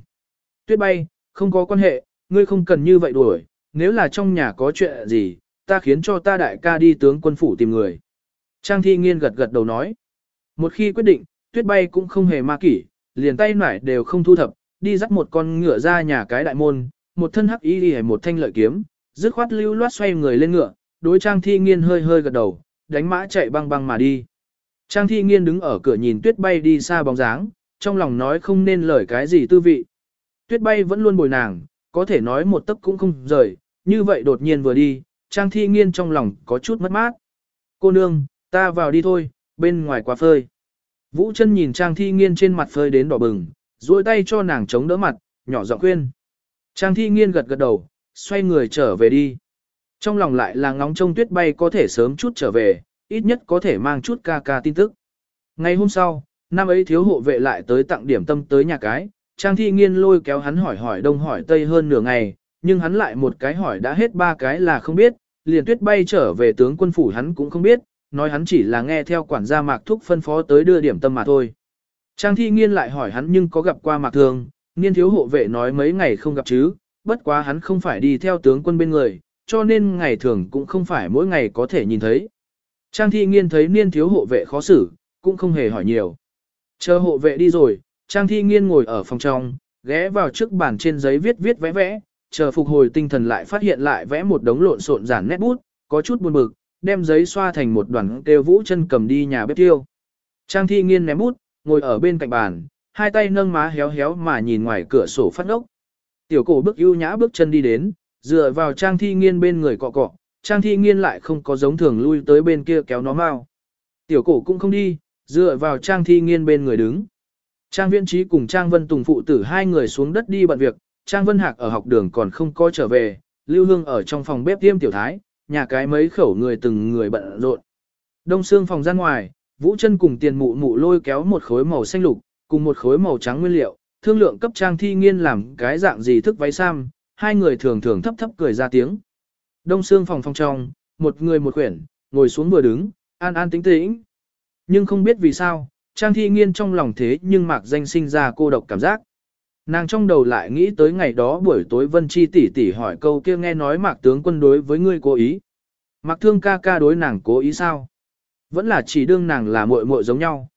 Tuyết bay, không có quan hệ, ngươi không cần như vậy đuổi, nếu là trong nhà có chuyện gì, ta khiến cho ta đại ca đi tướng quân phủ tìm người. Trang thi nghiên gật gật đầu nói. Một khi quyết định, tuyết bay cũng không hề ma kỷ, liền tay nải đều không thu thập, đi dắt một con ngựa ra nhà cái đại môn, một thân hắc y đi một thanh lợi kiếm, dứt khoát lưu loát xoay người lên ngựa, đối Trang Thi Nghiên hơi hơi gật đầu, đánh mã chạy băng băng mà đi. Trang Thi Nghiên đứng ở cửa nhìn tuyết bay đi xa bóng dáng, trong lòng nói không nên lời cái gì tư vị. Tuyết bay vẫn luôn bồi nàng, có thể nói một tấc cũng không rời, như vậy đột nhiên vừa đi, Trang Thi Nghiên trong lòng có chút mất mát. Cô nương, ta vào đi thôi, bên ngoài quá phơi. Vũ chân nhìn Trang Thi Nghiên trên mặt phơi đến đỏ bừng, duỗi tay cho nàng chống đỡ mặt, nhỏ giọng khuyên. Trang Thi Nghiên gật gật đầu, xoay người trở về đi. Trong lòng lại là ngóng trông tuyết bay có thể sớm chút trở về, ít nhất có thể mang chút ca ca tin tức. Ngày hôm sau, năm ấy thiếu hộ vệ lại tới tặng điểm tâm tới nhà cái, Trang Thi Nghiên lôi kéo hắn hỏi hỏi đông hỏi tây hơn nửa ngày, nhưng hắn lại một cái hỏi đã hết ba cái là không biết, liền tuyết bay trở về tướng quân phủ hắn cũng không biết, nói hắn chỉ là nghe theo quản gia Mạc Thúc phân phó tới đưa điểm tâm mà thôi. Trang Thi Nghiên lại hỏi hắn nhưng có gặp qua Mạc Thường, Nghiên thiếu hộ vệ nói mấy ngày không gặp chứ, bất quá hắn không phải đi theo tướng quân bên người, cho nên ngày thường cũng không phải mỗi ngày có thể nhìn thấy. Trang Thi Nghiên thấy niên thiếu hộ vệ khó xử, cũng không hề hỏi nhiều. Chờ hộ vệ đi rồi, Trang Thi Nghiên ngồi ở phòng trong, ghé vào trước bàn trên giấy viết viết vẽ vẽ, chờ phục hồi tinh thần lại phát hiện lại vẽ một đống lộn xộn giản nét bút, có chút buồn bực, đem giấy xoa thành một đoàn kêu vũ chân cầm đi nhà bếp tiêu. Trang Thi Nghiên ném bút, ngồi ở bên cạnh bàn, hai tay nâng má héo héo mà nhìn ngoài cửa sổ phát ốc. Tiểu cổ bước ưu nhã bước chân đi đến, dựa vào Trang Thi Nghiên bên người cọ cọ, Trang Thi Nghiên lại không có giống thường lui tới bên kia kéo nó mau. Tiểu cổ cũng không đi, dựa vào Trang Thi Nghiên bên người đứng. Trang Viễn Trí cùng Trang Vân Tùng phụ tử hai người xuống đất đi bận việc, Trang Vân Hạc ở học đường còn không có trở về, Lưu Hương ở trong phòng bếp tiêm tiểu thái, nhà cái mấy khẩu người từng người bận rộn. Đông xương phòng ra ngoài, Vũ chân cùng tiền mụ mụ lôi kéo một khối màu xanh lục, cùng một khối màu trắng nguyên liệu, thương lượng cấp Trang Thi Nghiên làm cái dạng gì thức váy sam, hai người thường thường thấp thấp cười ra tiếng. Đông xương phòng phòng trong, một người một quyển, ngồi xuống vừa đứng, an an tĩnh tĩnh. Nhưng không biết vì sao, Trang Thi Nghiên trong lòng thế nhưng mạc danh sinh ra cô độc cảm giác. Nàng trong đầu lại nghĩ tới ngày đó buổi tối Vân Chi tỷ tỷ hỏi câu kia nghe nói mạc tướng quân đối với ngươi cố ý. Mạc thương ca ca đối nàng cố ý sao? Vẫn là chỉ đương nàng là muội muội giống nhau.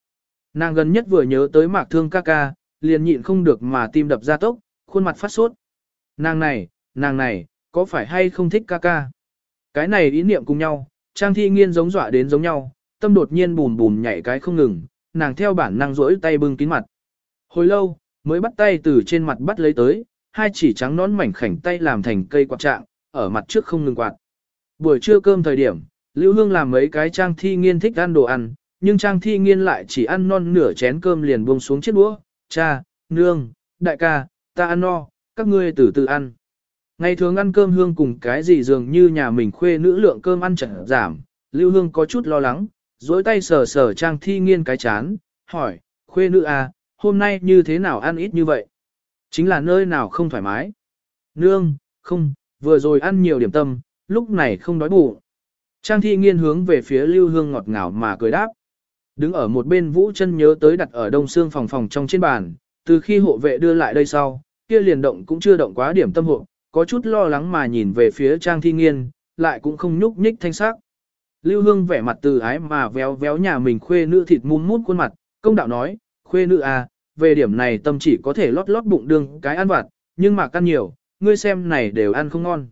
Nàng gần nhất vừa nhớ tới mạc thương ca ca, liền nhịn không được mà tim đập ra tốc, khuôn mặt phát sốt. Nàng này, nàng này, có phải hay không thích ca ca? Cái này ý niệm cùng nhau, Trang Thi Nghiên giống dọa đến giống nhau, tâm đột nhiên bùm bùm nhảy cái không ngừng, nàng theo bản năng rỗi tay bưng kín mặt. Hồi lâu, mới bắt tay từ trên mặt bắt lấy tới, hai chỉ trắng nón mảnh khảnh tay làm thành cây quạt trạng, ở mặt trước không ngừng quạt. Buổi trưa cơm thời điểm, Lưu Hương làm mấy cái Trang Thi Nghiên thích ăn đồ ăn, nhưng Trang Thi Nghiên lại chỉ ăn non nửa chén cơm liền buông xuống chiếc đũa, cha, nương, đại ca, ta ăn no, các ngươi từ từ ăn. Ngày thường ăn cơm hương cùng cái gì dường như nhà mình khuê nữ lượng cơm ăn chẳng giảm, Lưu Hương có chút lo lắng, dối tay sờ sờ Trang Thi Nghiên cái chán, hỏi, khuê nữ à, hôm nay như thế nào ăn ít như vậy? Chính là nơi nào không thoải mái? Nương, không, vừa rồi ăn nhiều điểm tâm, lúc này không đói bụng. Trang Thi Nghiên hướng về phía Lưu Hương ngọt ngào mà cười đáp. Đứng ở một bên Vũ chân nhớ tới đặt ở đông xương phòng phòng trong trên bàn, từ khi hộ vệ đưa lại đây sau, kia liền động cũng chưa động quá điểm tâm hộ, có chút lo lắng mà nhìn về phía Trang Thi Nghiên, lại cũng không nhúc nhích thanh sắc. Lưu Hương vẻ mặt từ ái mà véo véo nhà mình khuê nữ thịt mum mút khuôn mặt, công đạo nói, khuê nữ à, về điểm này tâm chỉ có thể lót lót bụng đường cái ăn vặt, nhưng mà ăn nhiều, ngươi xem này đều ăn không ngon.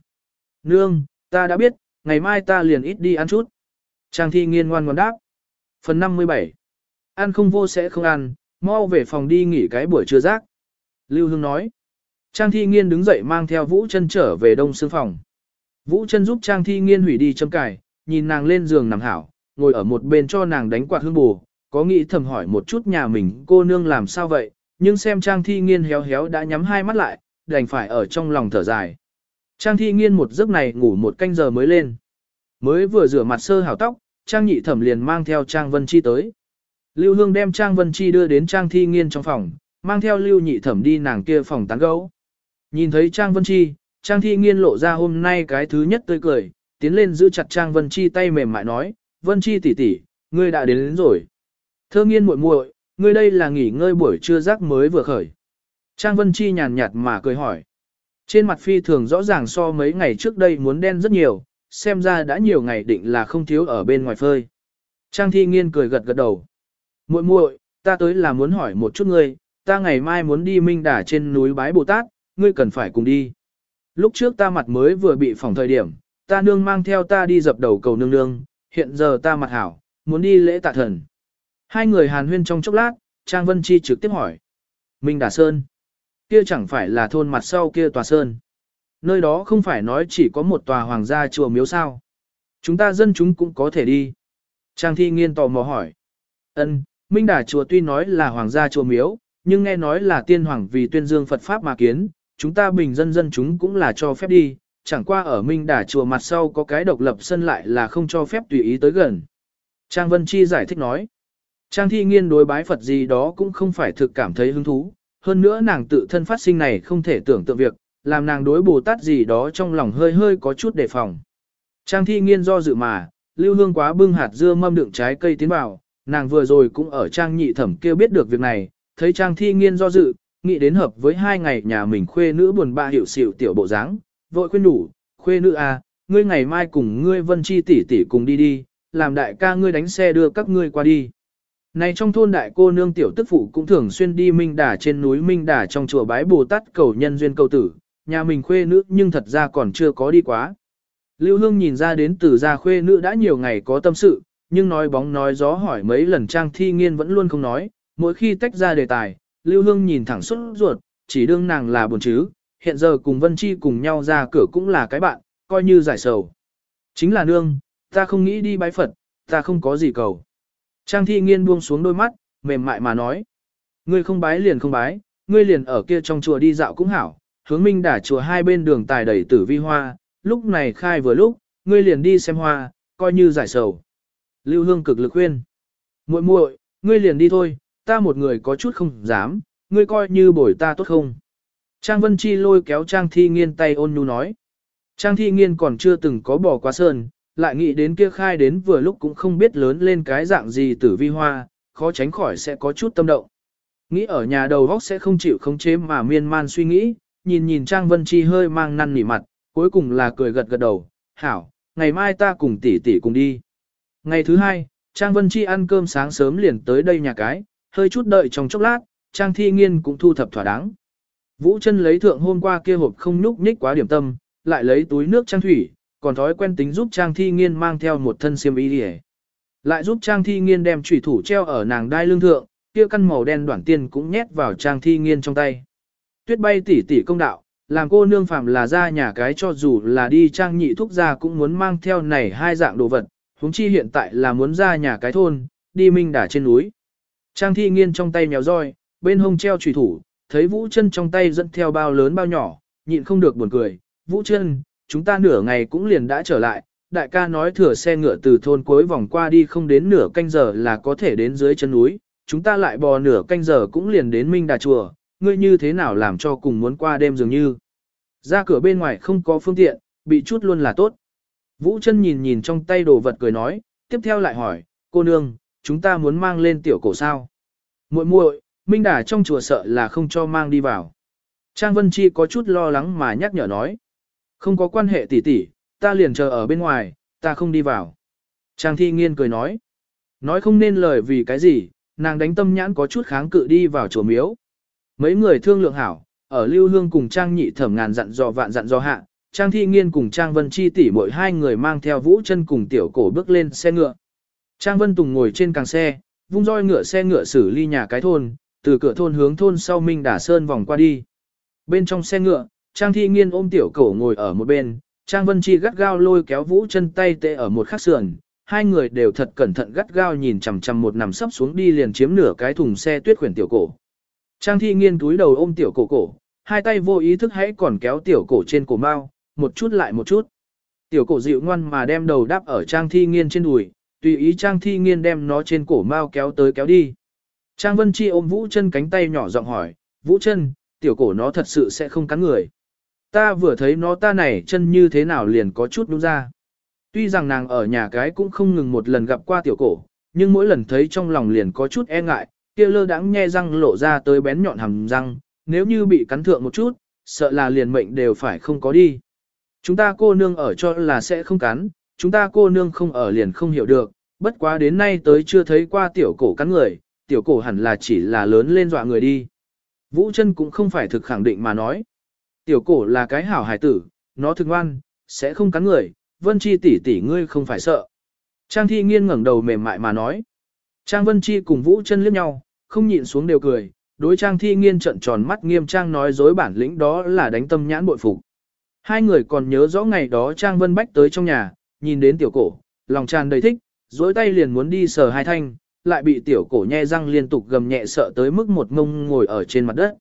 Nương, ta đã biết, ngày mai ta liền ít đi ăn chút. Trang thi nghiên ngoan ngoan đáp. Phần 57. Ăn không vô sẽ không ăn, mau về phòng đi nghỉ cái buổi trưa rác. Lưu Hương nói. Trang thi nghiên đứng dậy mang theo Vũ chân trở về đông xương phòng. Vũ chân giúp Trang thi nghiên hủy đi châm cải, nhìn nàng lên giường nằm hảo, ngồi ở một bên cho nàng đánh quạt hương bù, có nghĩ thầm hỏi một chút nhà mình cô nương làm sao vậy, nhưng xem Trang thi nghiên héo héo đã nhắm hai mắt lại, đành phải ở trong lòng thở dài. Trang thi nghiên một giấc này ngủ một canh giờ mới lên. Mới vừa rửa mặt sơ hảo tóc, Trang nhị thẩm liền mang theo Trang Vân Chi tới. Lưu Hương đem Trang Vân Chi đưa đến Trang thi nghiên trong phòng, mang theo Lưu nhị thẩm đi nàng kia phòng tán gấu. Nhìn thấy Trang Vân Chi, Trang thi nghiên lộ ra hôm nay cái thứ nhất tươi cười, tiến lên giữ chặt Trang Vân Chi tay mềm mại nói, Vân Chi tỷ tỷ, ngươi đã đến, đến rồi. Thơ nghiên muội muội, ngươi đây là nghỉ ngơi buổi trưa rác mới vừa khởi. Trang Vân Chi nhàn nhạt mà cười hỏi. Trên mặt phi thường rõ ràng so mấy ngày trước đây muốn đen rất nhiều, xem ra đã nhiều ngày định là không thiếu ở bên ngoài phơi. Trang Thi Nghiên cười gật gật đầu. Muội muội, ta tới là muốn hỏi một chút ngươi, ta ngày mai muốn đi Minh Đà trên núi bái Bồ Tát, ngươi cần phải cùng đi. Lúc trước ta mặt mới vừa bị phỏng thời điểm, ta nương mang theo ta đi dập đầu cầu nương nương, hiện giờ ta mặt hảo, muốn đi lễ tạ thần. Hai người hàn huyên trong chốc lát, Trang Vân Chi trực tiếp hỏi. Minh Đà Sơn. Kia chẳng phải là thôn mặt sau kia tòa Sơn. Nơi đó không phải nói chỉ có một tòa hoàng gia chùa miếu sao. Chúng ta dân chúng cũng có thể đi. Trang Thi Nghiên tò mò hỏi. Ân, Minh Đà chùa tuy nói là hoàng gia chùa miếu, nhưng nghe nói là tiên hoàng vì tuyên dương Phật Pháp mà kiến, chúng ta bình dân dân chúng cũng là cho phép đi, chẳng qua ở Minh Đà chùa mặt sau có cái độc lập sân lại là không cho phép tùy ý tới gần. Trang Vân Chi giải thích nói. Trang thi nghiên đối bái Phật gì đó cũng không phải thực cảm thấy hứng thú, hơn nữa nàng tự thân phát sinh này không thể tưởng tượng việc, làm nàng đối Bồ Tát gì đó trong lòng hơi hơi có chút đề phòng. Trang thi nghiên do dự mà, lưu hương quá bưng hạt dưa mâm đựng trái cây tiến vào, nàng vừa rồi cũng ở trang nhị thẩm kêu biết được việc này, thấy trang thi nghiên do dự, nghĩ đến hợp với hai ngày nhà mình khuê nữ buồn bã hiểu xịu tiểu bộ dáng, vội khuyên đủ, khuê nữ à, ngươi ngày mai cùng ngươi vân chi tỷ tỷ cùng đi đi, làm đại ca ngươi đánh xe đưa các ngươi qua đi. Này trong thôn đại cô nương tiểu tức phụ cũng thường xuyên đi Minh Đà trên núi Minh Đà trong chùa bái Bồ Tát cầu nhân duyên cầu tử, nhà mình khuê nữ nhưng thật ra còn chưa có đi quá. Lưu Hương nhìn ra đến từ gia khuê nữ đã nhiều ngày có tâm sự, nhưng nói bóng nói gió hỏi mấy lần Trang Thi Nghiên vẫn luôn không nói, mỗi khi tách ra đề tài, Lưu Hương nhìn thẳng xuất ruột, chỉ đương nàng là buồn chứ, hiện giờ cùng Vân Chi cùng nhau ra cửa cũng là cái bạn, coi như giải sầu. Chính là nương, ta không nghĩ đi bái Phật, ta không có gì cầu. Trang thi nghiên buông xuống đôi mắt, mềm mại mà nói. Ngươi không bái liền không bái, ngươi liền ở kia trong chùa đi dạo cũng hảo, hướng minh đả chùa hai bên đường tài đầy tử vi hoa, lúc này khai vừa lúc, ngươi liền đi xem hoa, coi như giải sầu. Lưu Hương cực lực khuyên. muội muội, ngươi liền đi thôi, ta một người có chút không dám, ngươi coi như bồi ta tốt không. Trang Vân Chi lôi kéo Trang Thi Nghiên tay ôn nhu nói. Trang Thi Nghiên còn chưa từng có bỏ qua sơn, lại nghĩ đến kia khai đến vừa lúc cũng không biết lớn lên cái dạng gì tử vi hoa, khó tránh khỏi sẽ có chút tâm động. Nghĩ ở nhà đầu góc sẽ không chịu khống chế mà miên man suy nghĩ, nhìn nhìn Trang Vân Chi hơi mang năn nỉ mặt, cuối cùng là cười gật gật đầu, hảo, ngày mai ta cùng tỷ tỷ cùng đi. Ngày thứ hai, Trang Vân Chi ăn cơm sáng sớm liền tới đây nhà cái, hơi chút đợi trong chốc lát, Trang Thi Nghiên cũng thu thập thỏa đáng. Vũ chân lấy thượng hôm qua kia hộp không nhúc nhích quá điểm tâm, lại lấy túi nước trang thủy, còn thói quen tính giúp Trang Thi Nghiên mang theo một thân xiêm y đi Lại giúp Trang Thi Nghiên đem chủy thủ treo ở nàng đai lưng thượng, kia căn màu đen đoạn tiên cũng nhét vào Trang Thi Nghiên trong tay. Tuyết bay tỉ tỉ công đạo, làm cô nương phạm là ra nhà cái cho dù là đi Trang nhị thúc ra cũng muốn mang theo này hai dạng đồ vật, huống chi hiện tại là muốn ra nhà cái thôn, đi minh đả trên núi. Trang Thi Nghiên trong tay mèo roi, bên hông treo chủy thủ, thấy Vũ chân trong tay dẫn theo bao lớn bao nhỏ, nhịn không được buồn cười. Vũ chân, chúng ta nửa ngày cũng liền đã trở lại, đại ca nói thừa xe ngựa từ thôn cuối vòng qua đi không đến nửa canh giờ là có thể đến dưới chân núi, chúng ta lại bò nửa canh giờ cũng liền đến Minh Đà Chùa, ngươi như thế nào làm cho cùng muốn qua đêm dường như. Ra cửa bên ngoài không có phương tiện, bị chút luôn là tốt. Vũ chân nhìn nhìn trong tay đồ vật cười nói, tiếp theo lại hỏi, cô nương, chúng ta muốn mang lên tiểu cổ sao. muội muội Minh Đà trong chùa sợ là không cho mang đi vào. Trang Vân Chi có chút lo lắng mà nhắc nhở nói. Không có quan hệ tỷ tỷ, ta liền chờ ở bên ngoài, ta không đi vào. Trang Thi Nghiên cười nói. Nói không nên lời vì cái gì, nàng đánh tâm nhãn có chút kháng cự đi vào chùa miếu. Mấy người thương lượng hảo, ở Lưu Hương cùng Trang Nhị Thẩm ngàn dặn dò vạn dặn dò hạ, Trang Thi Nghiên cùng Trang Vân Chi tỷ mỗi hai người mang theo Vũ chân cùng tiểu cổ bước lên xe ngựa. Trang Vân Tùng ngồi trên càng xe, vung roi ngựa xe ngựa xử ly nhà cái thôn, từ cửa thôn hướng thôn sau Minh Đà Sơn vòng qua đi. Bên trong xe ngựa, Trang Thi Nghiên ôm tiểu cổ ngồi ở một bên, Trang Vân Chi gắt gao lôi kéo Vũ chân tay tệ ở một khắc sườn, hai người đều thật cẩn thận gắt gao nhìn chằm chằm một nằm sấp xuống đi liền chiếm nửa cái thùng xe tuyết khuyển tiểu cổ. Trang Thi Nghiên túi đầu ôm tiểu cổ cổ, hai tay vô ý thức hãy còn kéo tiểu cổ trên cổ mao, một chút lại một chút. Tiểu cổ dịu ngoan mà đem đầu đáp ở Trang Thi Nghiên trên đùi, tùy ý Trang Thi Nghiên đem nó trên cổ mao kéo tới kéo đi. Trang Vân Chi ôm Vũ chân cánh tay nhỏ giọng hỏi, Vũ chân, tiểu cổ nó thật sự sẽ không cắn người. Ta vừa thấy nó ta này chân như thế nào liền có chút đúng ra. Tuy rằng nàng ở nhà cái cũng không ngừng một lần gặp qua tiểu cổ, nhưng mỗi lần thấy trong lòng liền có chút e ngại, kia lơ đãng nhe răng lộ ra tới bén nhọn hàm răng, nếu như bị cắn thượng một chút, sợ là liền mệnh đều phải không có đi. Chúng ta cô nương ở cho là sẽ không cắn, chúng ta cô nương không ở liền không hiểu được, bất quá đến nay tới chưa thấy qua tiểu cổ cắn người, tiểu cổ hẳn là chỉ là lớn lên dọa người đi. Vũ chân cũng không phải thực khẳng định mà nói. Tiểu cổ là cái hảo hải tử, nó thực ngoan, sẽ không cắn người, Vân Chi tỷ tỷ ngươi không phải sợ. Trang thi nghiên ngẩng đầu mềm mại mà nói. Trang Vân Chi cùng Vũ chân liếc nhau, không nhịn xuống đều cười, đối Trang thi nghiên trận tròn mắt nghiêm trang nói dối bản lĩnh đó là đánh tâm nhãn bội phục. Hai người còn nhớ rõ ngày đó Trang Vân Bách tới trong nhà, nhìn đến tiểu cổ, lòng tràn đầy thích, dối tay liền muốn đi sờ hai thanh, lại bị tiểu cổ nhe răng liên tục gầm nhẹ sợ tới mức một ngông ngồi ở trên mặt đất.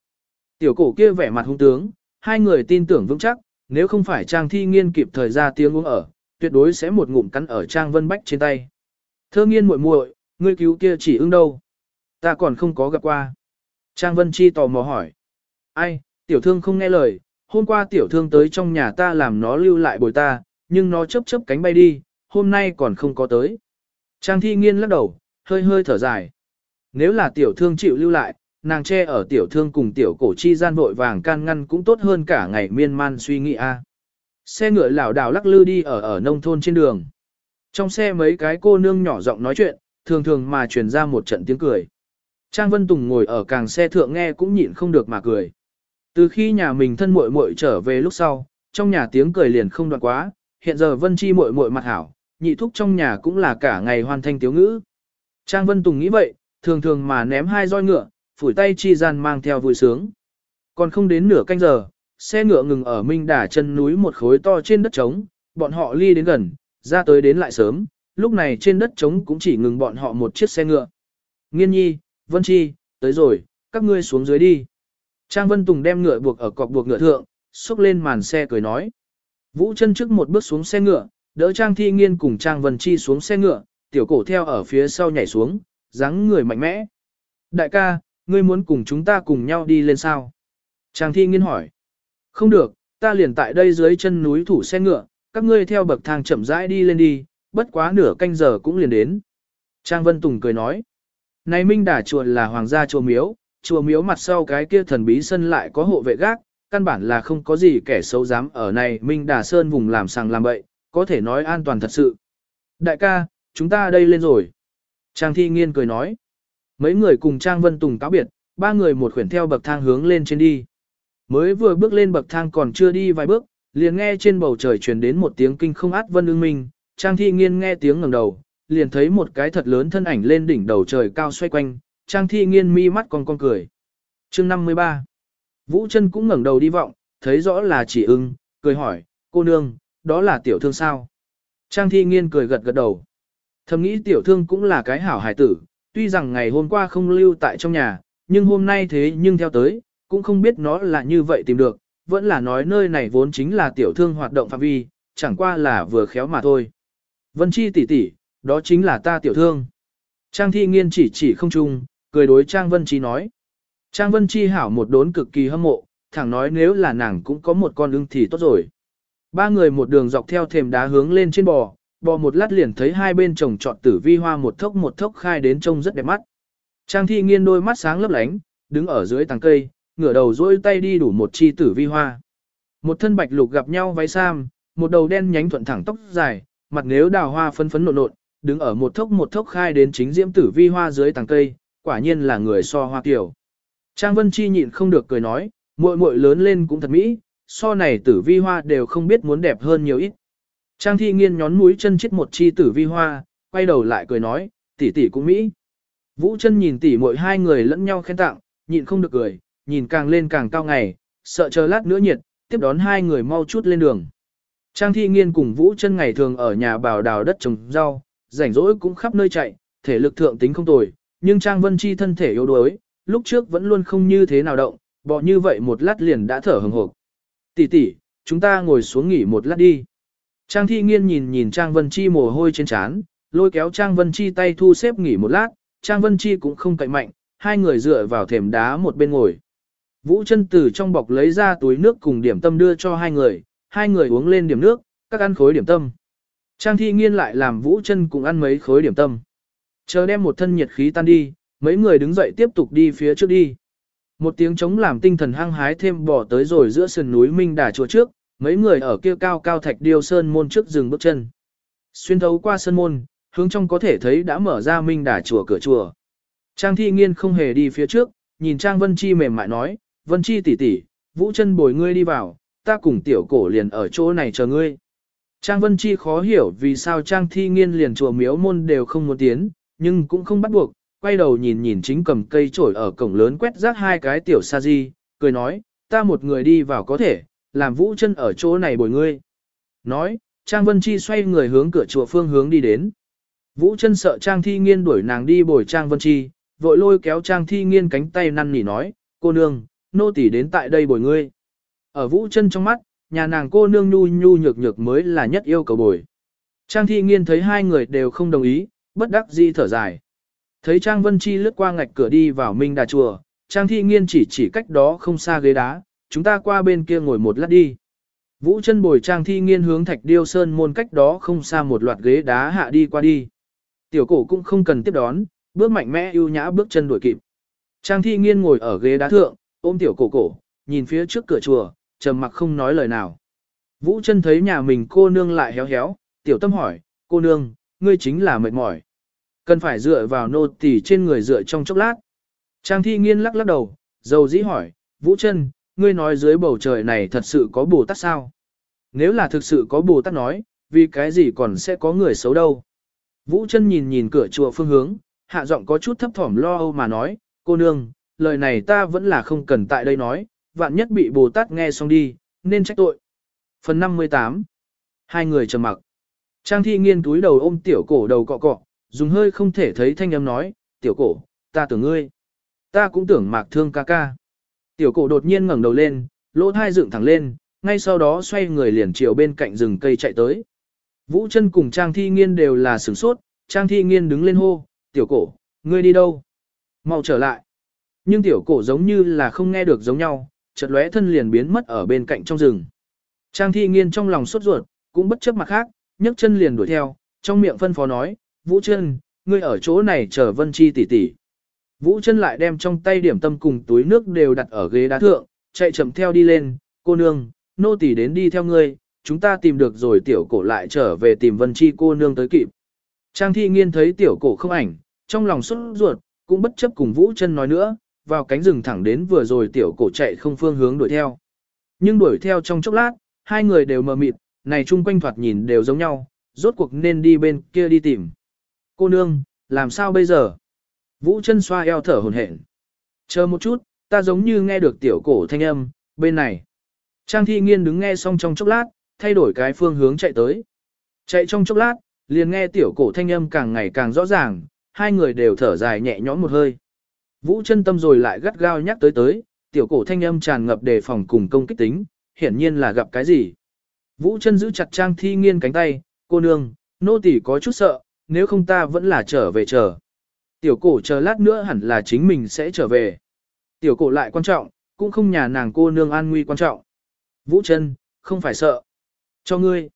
Tiểu cổ kia vẻ mặt hung tướng, hai người tin tưởng vững chắc, nếu không phải Trang Thi Nghiên kịp thời ra tiếng uống ở, tuyệt đối sẽ một ngụm cắn ở Trang Vân Bách trên tay. Thơ nghiên muội muội, ngươi cứu kia chỉ ưng đâu? Ta còn không có gặp qua. Trang Vân Chi tò mò hỏi. Ai, tiểu thương không nghe lời, hôm qua tiểu thương tới trong nhà ta làm nó lưu lại bồi ta, nhưng nó chớp chớp cánh bay đi, hôm nay còn không có tới. Trang Thi Nghiên lắc đầu, hơi hơi thở dài. Nếu là tiểu thương chịu lưu lại, nàng che ở tiểu thương cùng tiểu cổ chi gian vội vàng can ngăn cũng tốt hơn cả ngày miên man suy nghĩ a. Xe ngựa lảo đảo lắc lư đi ở ở nông thôn trên đường. Trong xe mấy cái cô nương nhỏ giọng nói chuyện, thường thường mà truyền ra một trận tiếng cười. Trang Vân Tùng ngồi ở càng xe thượng nghe cũng nhịn không được mà cười. Từ khi nhà mình thân muội muội trở về lúc sau, trong nhà tiếng cười liền không đoạn quá, hiện giờ Vân Chi muội muội mặt hảo, nhị thúc trong nhà cũng là cả ngày hoàn thành tiếu ngữ. Trang Vân Tùng nghĩ vậy, thường thường mà ném hai roi ngựa, phủi tay chi gian mang theo vui sướng. Còn không đến nửa canh giờ, xe ngựa ngừng ở Minh Đả chân núi một khối to trên đất trống, bọn họ ly đến gần, ra tới đến lại sớm, lúc này trên đất trống cũng chỉ ngừng bọn họ một chiếc xe ngựa. Nghiên nhi, Vân Chi, tới rồi, các ngươi xuống dưới đi. Trang Vân Tùng đem ngựa buộc ở cọc buộc ngựa thượng, xúc lên màn xe cười nói. Vũ chân trước một bước xuống xe ngựa, đỡ Trang Thi Nghiên cùng Trang Vân Chi xuống xe ngựa, tiểu cổ theo ở phía sau nhảy xuống, dáng người mạnh mẽ. Đại ca, ngươi muốn cùng chúng ta cùng nhau đi lên sao? Trang Thi Nghiên hỏi. Không được, ta liền tại đây dưới chân núi thủ xe ngựa, các ngươi theo bậc thang chậm rãi đi lên đi, bất quá nửa canh giờ cũng liền đến. Trang Vân Tùng cười nói. Này Minh Đà chùa là hoàng gia chùa miếu, chùa miếu mặt sau cái kia thần bí sân lại có hộ vệ gác, căn bản là không có gì kẻ xấu dám ở này Minh Đà Sơn vùng làm sàng làm bậy, có thể nói an toàn thật sự. Đại ca, chúng ta đây lên rồi. Trang Thi Nghiên cười nói. Mấy người cùng Trang Vân Tùng cáo biệt, ba người một khuyển theo bậc thang hướng lên trên đi. Mới vừa bước lên bậc thang còn chưa đi vài bước, liền nghe trên bầu trời truyền đến một tiếng kinh không át vân ương minh, Trang Thi Nghiên nghe tiếng ngẩng đầu, liền thấy một cái thật lớn thân ảnh lên đỉnh đầu trời cao xoay quanh, Trang Thi Nghiên mi mắt còn con cười. Chương 53 Vũ chân cũng ngẩng đầu đi vọng, thấy rõ là chỉ ưng, cười hỏi, cô nương, đó là tiểu thương sao? Trang Thi Nghiên cười gật gật đầu. Thầm nghĩ tiểu thương cũng là cái hảo hải tử, tuy rằng ngày hôm qua không lưu tại trong nhà, nhưng hôm nay thế nhưng theo tới, cũng không biết nó là như vậy tìm được, vẫn là nói nơi này vốn chính là tiểu thương hoạt động phạm vi, chẳng qua là vừa khéo mà thôi. Vân Chi tỷ tỷ, đó chính là ta tiểu thương. Trang Thi Nghiên chỉ chỉ không chung, cười đối Trang Vân Chi nói. Trang Vân Chi hảo một đốn cực kỳ hâm mộ, thẳng nói nếu là nàng cũng có một con ưng thì tốt rồi. Ba người một đường dọc theo thềm đá hướng lên trên bò, bò một lát liền thấy hai bên trồng trọt tử vi hoa một thốc một thốc khai đến trông rất đẹp mắt. Trang Thi Nghiên đôi mắt sáng lấp lánh, đứng ở dưới tàng cây, ngửa đầu dỗi tay đi đủ một chi tử vi hoa. Một thân bạch lục gặp nhau váy sam, một đầu đen nhánh thuận thẳng tóc dài, mặt nếu đào hoa phấn phấn nộn nộn, đứng ở một thốc một thốc khai đến chính diễm tử vi hoa dưới tàng cây, quả nhiên là người so hoa kiểu. Trang Vân Chi nhịn không được cười nói, muội muội lớn lên cũng thật mỹ, so này tử vi hoa đều không biết muốn đẹp hơn nhiều ít. Trang Thi Nghiên nhón mũi chân chết một chi tử vi hoa, quay đầu lại cười nói, tỷ tỷ cũng mỹ. Vũ chân nhìn tỷ muội hai người lẫn nhau khen tặng, nhịn không được cười, nhìn càng lên càng cao ngày, sợ chờ lát nữa nhiệt, tiếp đón hai người mau chút lên đường. Trang thi nghiên cùng Vũ chân ngày thường ở nhà bảo đào đất trồng rau, rảnh rỗi cũng khắp nơi chạy, thể lực thượng tính không tồi, nhưng Trang Vân Chi thân thể yếu đuối, lúc trước vẫn luôn không như thế nào động, bỏ như vậy một lát liền đã thở hừng hộp. Tỷ tỷ, chúng ta ngồi xuống nghỉ một lát đi. Trang thi nghiên nhìn nhìn Trang Vân Chi mồ hôi trên trán, lôi kéo Trang Vân Chi tay thu xếp nghỉ một lát, Trang Vân Chi cũng không cậy mạnh, hai người dựa vào thềm đá một bên ngồi. Vũ chân từ trong bọc lấy ra túi nước cùng điểm tâm đưa cho hai người, hai người uống lên điểm nước, các ăn khối điểm tâm. Trang thi nghiên lại làm vũ chân cùng ăn mấy khối điểm tâm. Chờ đem một thân nhiệt khí tan đi, mấy người đứng dậy tiếp tục đi phía trước đi. Một tiếng chống làm tinh thần hăng hái thêm bỏ tới rồi giữa sườn núi Minh Đà chùa trước, mấy người ở kia cao cao thạch điêu sơn môn trước dừng bước chân. Xuyên thấu qua sơn môn, hướng trong có thể thấy đã mở ra Minh Đà chùa cửa chùa. Trang thi nghiên không hề đi phía trước, nhìn Trang Vân Chi mềm mại nói, Vân Chi tỷ tỷ, Vũ chân bồi ngươi đi vào, ta cùng tiểu cổ liền ở chỗ này chờ ngươi. Trang Vân Chi khó hiểu vì sao Trang Thi Nghiên liền chùa miếu môn đều không muốn tiến, nhưng cũng không bắt buộc, quay đầu nhìn nhìn chính cầm cây trổi ở cổng lớn quét rác hai cái tiểu sa di, cười nói, ta một người đi vào có thể, làm vũ chân ở chỗ này bồi ngươi. Nói, Trang Vân Chi xoay người hướng cửa chùa phương hướng đi đến. Vũ chân sợ Trang Thi Nghiên đuổi nàng đi bồi Trang Vân Chi, vội lôi kéo Trang Thi Nghiên cánh tay năn nỉ nói, cô nương, nô tỳ đến tại đây bồi ngươi. Ở Vũ chân trong mắt, nhà nàng cô nương nhu nhu nhược nhược mới là nhất yêu cầu bồi. Trang Thi Nghiên thấy hai người đều không đồng ý, bất đắc dĩ thở dài. Thấy Trang Vân Chi lướt qua ngạch cửa đi vào Minh Đà Chùa, Trang Thi Nghiên chỉ chỉ cách đó không xa ghế đá, chúng ta qua bên kia ngồi một lát đi. Vũ chân bồi Trang Thi Nghiên hướng Thạch Điêu Sơn môn cách đó không xa một loạt ghế đá hạ đi qua đi. Tiểu cổ cũng không cần tiếp đón, bước mạnh mẽ ưu nhã bước chân đuổi kịp. Trang Thi Nghiên ngồi ở ghế đá thượng, ôm tiểu cổ cổ, nhìn phía trước cửa chùa, trầm mặc không nói lời nào. Vũ chân thấy nhà mình cô nương lại héo héo, tiểu tâm hỏi, cô nương, ngươi chính là mệt mỏi. Cần phải dựa vào nô tỳ trên người dựa trong chốc lát. Trang thi nghiên lắc lắc đầu, dầu dĩ hỏi, Vũ chân, ngươi nói dưới bầu trời này thật sự có Bồ Tát sao? Nếu là thực sự có Bồ Tát nói, vì cái gì còn sẽ có người xấu đâu? Vũ chân nhìn nhìn cửa chùa phương hướng, hạ giọng có chút thấp thỏm lo âu mà nói, cô nương, lời này ta vẫn là không cần tại đây nói, vạn nhất bị Bồ Tát nghe xong đi, nên trách tội. Phần 58 Hai người trầm mặc. Trang thi nghiên túi đầu ôm tiểu cổ đầu cọ cọ, dùng hơi không thể thấy thanh âm nói, tiểu cổ, ta tưởng ngươi. Ta cũng tưởng mạc thương ca ca. Tiểu cổ đột nhiên ngẩng đầu lên, lỗ thai dựng thẳng lên, ngay sau đó xoay người liền chiều bên cạnh rừng cây chạy tới. Vũ chân cùng Trang thi nghiên đều là sửng sốt, Trang thi nghiên đứng lên hô, tiểu cổ, ngươi đi đâu? Mau trở lại. Nhưng tiểu cổ giống như là không nghe được giống nhau, chợt lóe thân liền biến mất ở bên cạnh trong rừng. Trang thi nghiên trong lòng sốt ruột, cũng bất chấp mặt khác, nhấc chân liền đuổi theo, trong miệng phân phó nói, Vũ chân, ngươi ở chỗ này chờ Vân Chi tỷ tỷ. Vũ chân lại đem trong tay điểm tâm cùng túi nước đều đặt ở ghế đá thượng, chạy chậm theo đi lên, cô nương, nô tỷ đến đi theo ngươi, chúng ta tìm được rồi tiểu cổ lại trở về tìm Vân Chi cô nương tới kịp. Trang thi nghiên thấy tiểu cổ không ảnh, trong lòng xuất ruột, cũng bất chấp cùng Vũ chân nói nữa, vào cánh rừng thẳng đến vừa rồi tiểu cổ chạy không phương hướng đuổi theo. Nhưng đuổi theo trong chốc lát, hai người đều mờ mịt, này chung quanh thoạt nhìn đều giống nhau, rốt cuộc nên đi bên kia đi tìm. Cô nương, làm sao bây giờ? Vũ chân xoa eo thở hồn hển. Chờ một chút, ta giống như nghe được tiểu cổ thanh âm, bên này. Trang thi nghiên đứng nghe xong trong chốc lát, thay đổi cái phương hướng chạy tới. Chạy trong chốc lát, liền nghe tiểu cổ thanh âm càng ngày càng rõ ràng, hai người đều thở dài nhẹ nhõm một hơi. Vũ chân tâm rồi lại gắt gao nhắc tới tới, tiểu cổ thanh âm tràn ngập đề phòng cùng công kích tính, hiển nhiên là gặp cái gì. Vũ chân giữ chặt trang thi nghiên cánh tay, cô nương, nô tỳ có chút sợ, nếu không ta vẫn là trở về chờ. Tiểu cổ chờ lát nữa hẳn là chính mình sẽ trở về. Tiểu cổ lại quan trọng, cũng không nhà nàng cô nương an nguy quan trọng. Vũ chân, không phải sợ. Cho ngươi.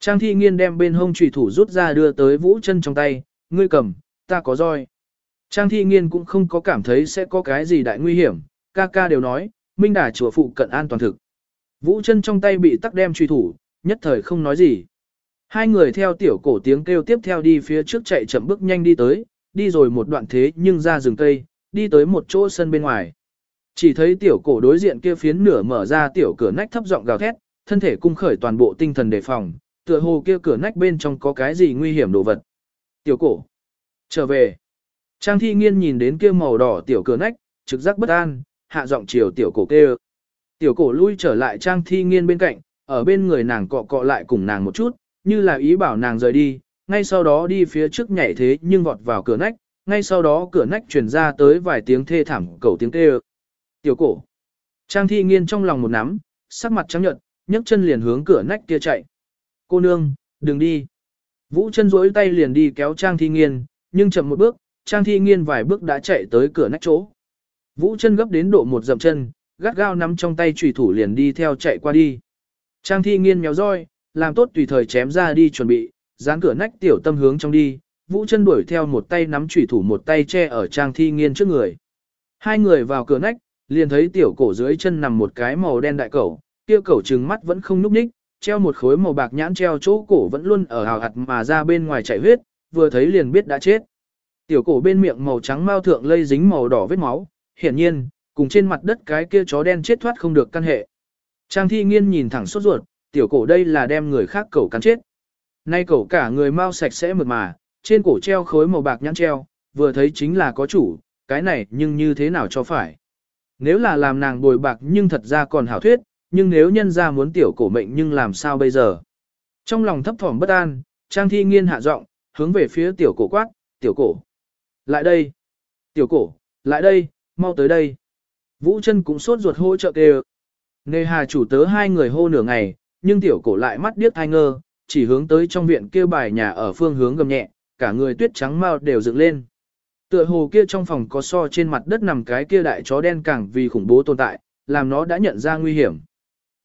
Trang thi nghiên đem bên hông trùy thủ rút ra đưa tới vũ chân trong tay, ngươi cầm, ta có roi. Trang thi nghiên cũng không có cảm thấy sẽ có cái gì đại nguy hiểm, ca ca đều nói, minh đà chùa phụ cận an toàn thực. Vũ chân trong tay bị tắc đem truy thủ, nhất thời không nói gì. Hai người theo tiểu cổ tiếng kêu tiếp theo đi phía trước chạy chậm bước nhanh đi tới, đi rồi một đoạn thế nhưng ra rừng cây, đi tới một chỗ sân bên ngoài. Chỉ thấy tiểu cổ đối diện kia phiến nửa mở ra tiểu cửa nách thấp giọng gào thét, thân thể cung khởi toàn bộ tinh thần đề phòng, tựa hồ kia cửa nách bên trong có cái gì nguy hiểm đồ vật. Tiểu cổ, trở về. Trang thi nghiên nhìn đến kia màu đỏ tiểu cửa nách, trực giác bất an, hạ giọng chiều tiểu cổ kêu. Tiểu cổ lui trở lại trang thi nghiên bên cạnh, ở bên người nàng cọ cọ lại cùng nàng một chút, như là ý bảo nàng rời đi, ngay sau đó đi phía trước nhảy thế nhưng vọt vào cửa nách, ngay sau đó cửa nách truyền ra tới vài tiếng thê thảm cầu tiếng kêu. Tiểu cổ. Trang thi nghiên trong lòng một nắm, sắc mặt trắng nhợt, nhấc chân liền hướng cửa nách kia chạy. Cô nương, đừng đi. Vũ chân rỗi tay liền đi kéo Trang thi nghiên, nhưng chậm một bước, Trang thi nghiên vài bước đã chạy tới cửa nách chỗ. Vũ chân gấp đến độ một dậm chân, gắt gao nắm trong tay trùy thủ liền đi theo chạy qua đi. Trang thi nghiên méo roi, làm tốt tùy thời chém ra đi chuẩn bị, dán cửa nách tiểu tâm hướng trong đi, vũ chân đuổi theo một tay nắm chủy thủ một tay che ở trang thi nghiên trước người. Hai người vào cửa nách, liền thấy tiểu cổ dưới chân nằm một cái màu đen đại cẩu, kia cẩu trừng mắt vẫn không núp ních, treo một khối màu bạc nhãn treo chỗ cổ vẫn luôn ở hào hạt mà ra bên ngoài chảy huyết, vừa thấy liền biết đã chết. Tiểu cổ bên miệng màu trắng mao thượng lây dính màu đỏ vết máu, hiển nhiên, cùng trên mặt đất cái kia chó đen chết thoát không được căn hệ. Trang thi nghiên nhìn thẳng sốt ruột, tiểu cổ đây là đem người khác cẩu cắn chết. Nay cẩu cả người mau sạch sẽ mượt mà, trên cổ treo khối màu bạc nhăn treo, vừa thấy chính là có chủ, cái này nhưng như thế nào cho phải. Nếu là làm nàng bồi bạc nhưng thật ra còn hảo thuyết, nhưng nếu nhân ra muốn tiểu cổ mệnh nhưng làm sao bây giờ. Trong lòng thấp thỏm bất an, Trang thi nghiên hạ giọng, hướng về phía tiểu cổ quát, tiểu cổ. Lại đây. Tiểu cổ, lại đây, mau tới đây. Vũ chân cũng sốt ruột hỗ trợ kêu. Nề hà chủ tớ hai người hô nửa ngày, nhưng tiểu cổ lại mắt điếc thai ngơ, chỉ hướng tới trong viện kia bài nhà ở phương hướng gầm nhẹ, cả người tuyết trắng mau đều dựng lên. Tựa hồ kia trong phòng có so trên mặt đất nằm cái kia đại chó đen càng vì khủng bố tồn tại, làm nó đã nhận ra nguy hiểm.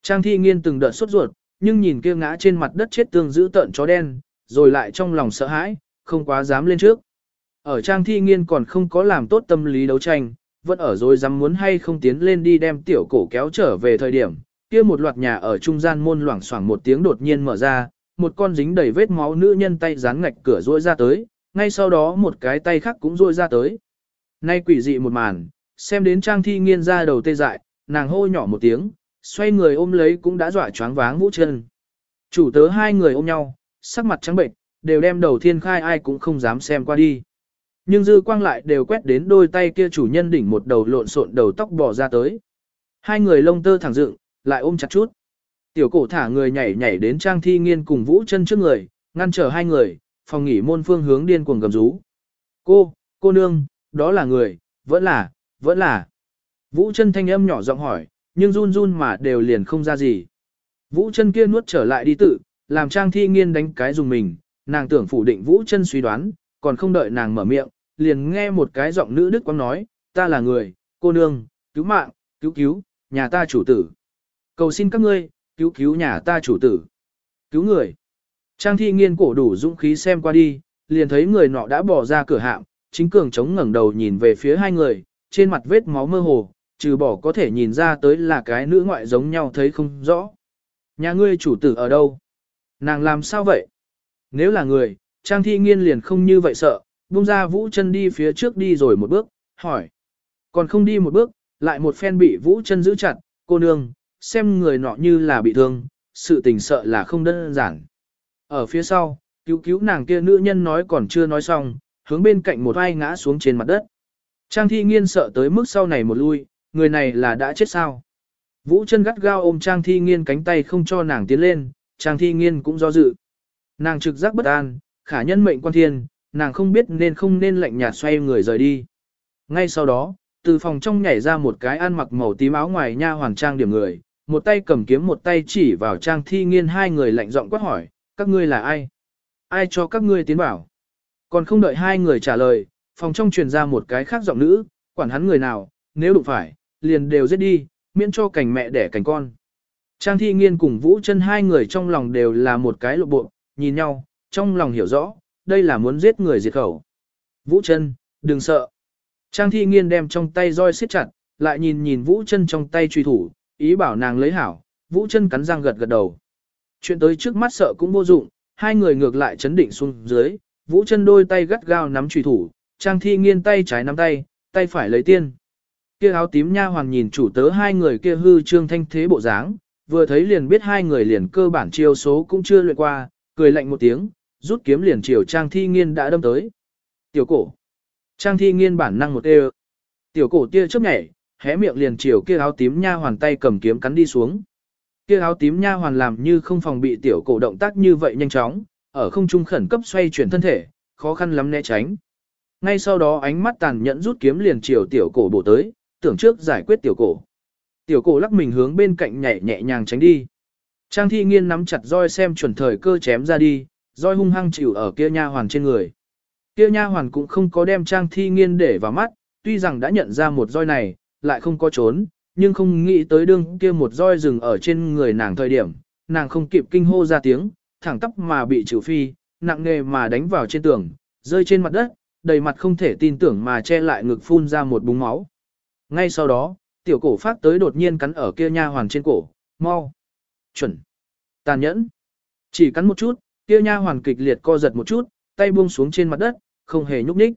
Trang thi nghiên từng đợt sốt ruột, nhưng nhìn kia ngã trên mặt đất chết tương giữ tợn chó đen, rồi lại trong lòng sợ hãi, không quá dám lên trước. Ở trang thi nghiên còn không có làm tốt tâm lý đấu tranh, vẫn ở rồi dám muốn hay không tiến lên đi đem tiểu cổ kéo trở về thời điểm, kia một loạt nhà ở trung gian môn loảng xoảng một tiếng đột nhiên mở ra, một con dính đầy vết máu nữ nhân tay dán ngạch cửa rỗi ra tới, ngay sau đó một cái tay khác cũng rỗi ra tới. Nay quỷ dị một màn, xem đến trang thi nghiên ra đầu tê dại, nàng hô nhỏ một tiếng, xoay người ôm lấy cũng đã dọa choáng váng vũ chân. Chủ tớ hai người ôm nhau, sắc mặt trắng bệnh, đều đem đầu thiên khai ai cũng không dám xem qua đi. Nhưng dư quang lại đều quét đến đôi tay kia chủ nhân đỉnh một đầu lộn xộn đầu tóc bò ra tới. Hai người lông tơ thẳng dựng, lại ôm chặt chút. Tiểu cổ thả người nhảy nhảy đến trang thi nghiên cùng vũ chân trước người, ngăn trở hai người, phòng nghỉ môn phương hướng điên cuồng gầm rú. Cô, cô nương, đó là người, vẫn là, vẫn là. Vũ chân thanh âm nhỏ giọng hỏi, nhưng run run mà đều liền không ra gì. Vũ chân kia nuốt trở lại đi tự, làm trang thi nghiên đánh cái dùng mình, nàng tưởng phủ định Vũ chân suy đoán, còn không đợi nàng mở miệng, liền nghe một cái giọng nữ đức quang nói, ta là người, cô nương, cứu mạng, cứu cứu, nhà ta chủ tử. Cầu xin các ngươi, cứu cứu nhà ta chủ tử. Cứu người. Trang thi nghiên cổ đủ dũng khí xem qua đi, liền thấy người nọ đã bỏ ra cửa hạm, chính cường chống ngẩng đầu nhìn về phía hai người, trên mặt vết máu mơ hồ, trừ bỏ có thể nhìn ra tới là cái nữ ngoại giống nhau thấy không rõ. Nhà ngươi chủ tử ở đâu? Nàng làm sao vậy? Nếu là người, Trang thi nghiên liền không như vậy sợ, buông ra vũ chân đi phía trước đi rồi một bước, hỏi. Còn không đi một bước, lại một phen bị vũ chân giữ chặt, cô nương, xem người nọ như là bị thương, sự tình sợ là không đơn giản. Ở phía sau, cứu cứu nàng kia nữ nhân nói còn chưa nói xong, hướng bên cạnh một ai ngã xuống trên mặt đất. Trang thi nghiên sợ tới mức sau này một lui, người này là đã chết sao. Vũ chân gắt gao ôm Trang thi nghiên cánh tay không cho nàng tiến lên, Trang thi nghiên cũng do dự. Nàng trực giác bất an, khả nhân mệnh quan thiên, nàng không biết nên không nên lạnh nhạt xoay người rời đi. Ngay sau đó, từ phòng trong nhảy ra một cái ăn mặc màu tím áo ngoài nha hoàng trang điểm người, một tay cầm kiếm một tay chỉ vào trang thi nghiên hai người lạnh giọng quát hỏi, các ngươi là ai? Ai cho các ngươi tiến bảo? Còn không đợi hai người trả lời, phòng trong truyền ra một cái khác giọng nữ, quản hắn người nào, nếu đụng phải, liền đều giết đi, miễn cho cảnh mẹ đẻ cảnh con. Trang thi nghiên cùng vũ chân hai người trong lòng đều là một cái lộ bộ, nhìn nhau, trong lòng hiểu rõ, đây là muốn giết người diệt khẩu. Vũ chân, đừng sợ. Trang thi nghiên đem trong tay roi siết chặt, lại nhìn nhìn Vũ chân trong tay truy thủ, ý bảo nàng lấy hảo, Vũ chân cắn răng gật gật đầu. Chuyện tới trước mắt sợ cũng vô dụng, hai người ngược lại chấn định xuống dưới, Vũ chân đôi tay gắt gao nắm truy thủ, Trang thi nghiên tay trái nắm tay, tay phải lấy tiên. Kia áo tím nha hoàng nhìn chủ tớ hai người kia hư trương thanh thế bộ dáng, vừa thấy liền biết hai người liền cơ bản chiêu số cũng chưa luyện qua, cười lạnh một tiếng, rút kiếm liền chiều Trang Thi Nghiên đã đâm tới. Tiểu cổ. Trang Thi Nghiên bản năng một tê Tiểu cổ tia chớp nhảy, hé miệng liền chiều kia áo tím nha hoàn tay cầm kiếm cắn đi xuống. Kia áo tím nha hoàn làm như không phòng bị tiểu cổ động tác như vậy nhanh chóng, ở không trung khẩn cấp xoay chuyển thân thể, khó khăn lắm né tránh. Ngay sau đó ánh mắt tàn nhẫn rút kiếm liền chiều tiểu cổ bổ tới, tưởng trước giải quyết tiểu cổ. Tiểu cổ lắc mình hướng bên cạnh nhảy nhẹ nhàng tránh đi. Trang thi nghiên nắm chặt roi xem chuẩn thời cơ chém ra đi, roi hung hăng chịu ở kia nha hoàn trên người. Kia nha hoàn cũng không có đem trang thi nghiên để vào mắt, tuy rằng đã nhận ra một roi này, lại không có trốn, nhưng không nghĩ tới đương kia một roi dừng ở trên người nàng thời điểm, nàng không kịp kinh hô ra tiếng, thẳng tóc mà bị chịu phi, nặng nề mà đánh vào trên tường, rơi trên mặt đất, đầy mặt không thể tin tưởng mà che lại ngực phun ra một búng máu. Ngay sau đó, tiểu cổ phát tới đột nhiên cắn ở kia nha hoàn trên cổ, mau, chuẩn, tàn nhẫn, chỉ cắn một chút, Kia nha hoàn kịch liệt co giật một chút, tay buông xuống trên mặt đất, không hề nhúc nhích.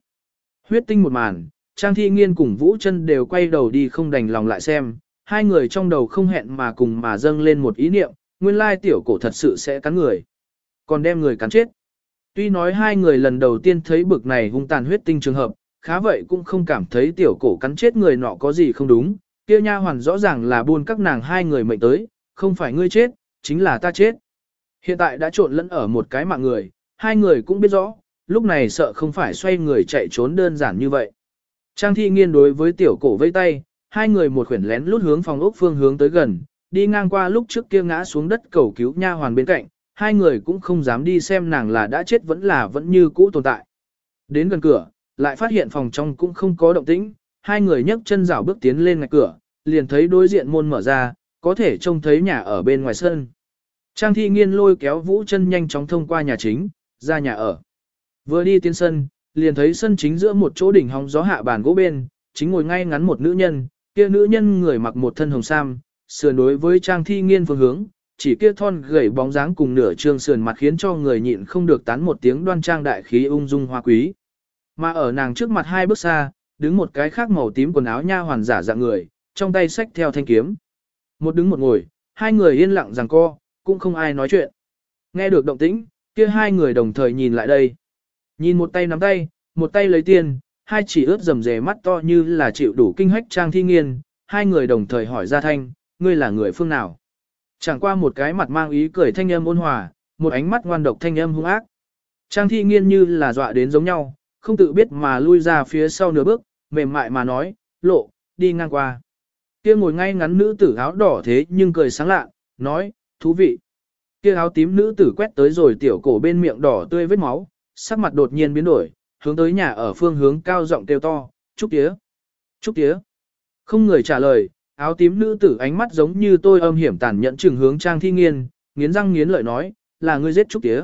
Huyết tinh một màn, Trang Thi Nghiên cùng Vũ chân đều quay đầu đi không đành lòng lại xem, hai người trong đầu không hẹn mà cùng mà dâng lên một ý niệm, nguyên lai tiểu cổ thật sự sẽ cắn người. Còn đem người cắn chết. Tuy nói hai người lần đầu tiên thấy bực này hung tàn huyết tinh trường hợp, khá vậy cũng không cảm thấy tiểu cổ cắn chết người nọ có gì không đúng, kia nha hoàn rõ ràng là buôn các nàng hai người mệnh tới, không phải ngươi chết, chính là ta chết. Hiện tại đã trộn lẫn ở một cái mạng người, hai người cũng biết rõ, lúc này sợ không phải xoay người chạy trốn đơn giản như vậy. Trang thi nghiên đối với tiểu cổ vây tay, hai người một khuyển lén lút hướng phòng ốc phương hướng tới gần, đi ngang qua lúc trước kia ngã xuống đất cầu cứu nha hoàn bên cạnh, hai người cũng không dám đi xem nàng là đã chết vẫn là vẫn như cũ tồn tại. Đến gần cửa, lại phát hiện phòng trong cũng không có động tĩnh, hai người nhấc chân rảo bước tiến lên ngạch cửa, liền thấy đối diện môn mở ra, có thể trông thấy nhà ở bên ngoài sân. Trang thi nghiên lôi kéo vũ chân nhanh chóng thông qua nhà chính, ra nhà ở. Vừa đi tiến sân, liền thấy sân chính giữa một chỗ đỉnh hóng gió hạ bàn gỗ bên, chính ngồi ngay ngắn một nữ nhân, kia nữ nhân người mặc một thân hồng sam, sườn đối với trang thi nghiên phương hướng, chỉ kia thon gầy bóng dáng cùng nửa trương sườn mặt khiến cho người nhịn không được tán một tiếng đoan trang đại khí ung dung hoa quý. Mà ở nàng trước mặt hai bước xa, đứng một cái khác màu tím quần áo nha hoàn giả dạng người, trong tay xách theo thanh kiếm. Một đứng một ngồi, hai người yên lặng rằng co, cũng không ai nói chuyện. Nghe được động tĩnh, kia hai người đồng thời nhìn lại đây. Nhìn một tay nắm tay, một tay lấy tiền, hai chỉ ướt rầm rề mắt to như là chịu đủ kinh hách trang thi nghiên, hai người đồng thời hỏi ra thanh, ngươi là người phương nào? Chẳng qua một cái mặt mang ý cười thanh âm ôn hòa, một ánh mắt ngoan độc thanh âm hung ác. Trang thi nghiên như là dọa đến giống nhau, không tự biết mà lui ra phía sau nửa bước, mềm mại mà nói, lộ, đi ngang qua. Kia ngồi ngay ngắn nữ tử áo đỏ thế nhưng cười sáng lạ, nói, thú vị. Kia áo tím nữ tử quét tới rồi tiểu cổ bên miệng đỏ tươi vết máu, sắc mặt đột nhiên biến đổi, hướng tới nhà ở phương hướng cao giọng kêu to, Trúc tía, Trúc tía. Không người trả lời, áo tím nữ tử ánh mắt giống như tôi âm hiểm tàn nhẫn trừng hướng trang thi nghiên, nghiến răng nghiến lợi nói, là ngươi giết trúc tía.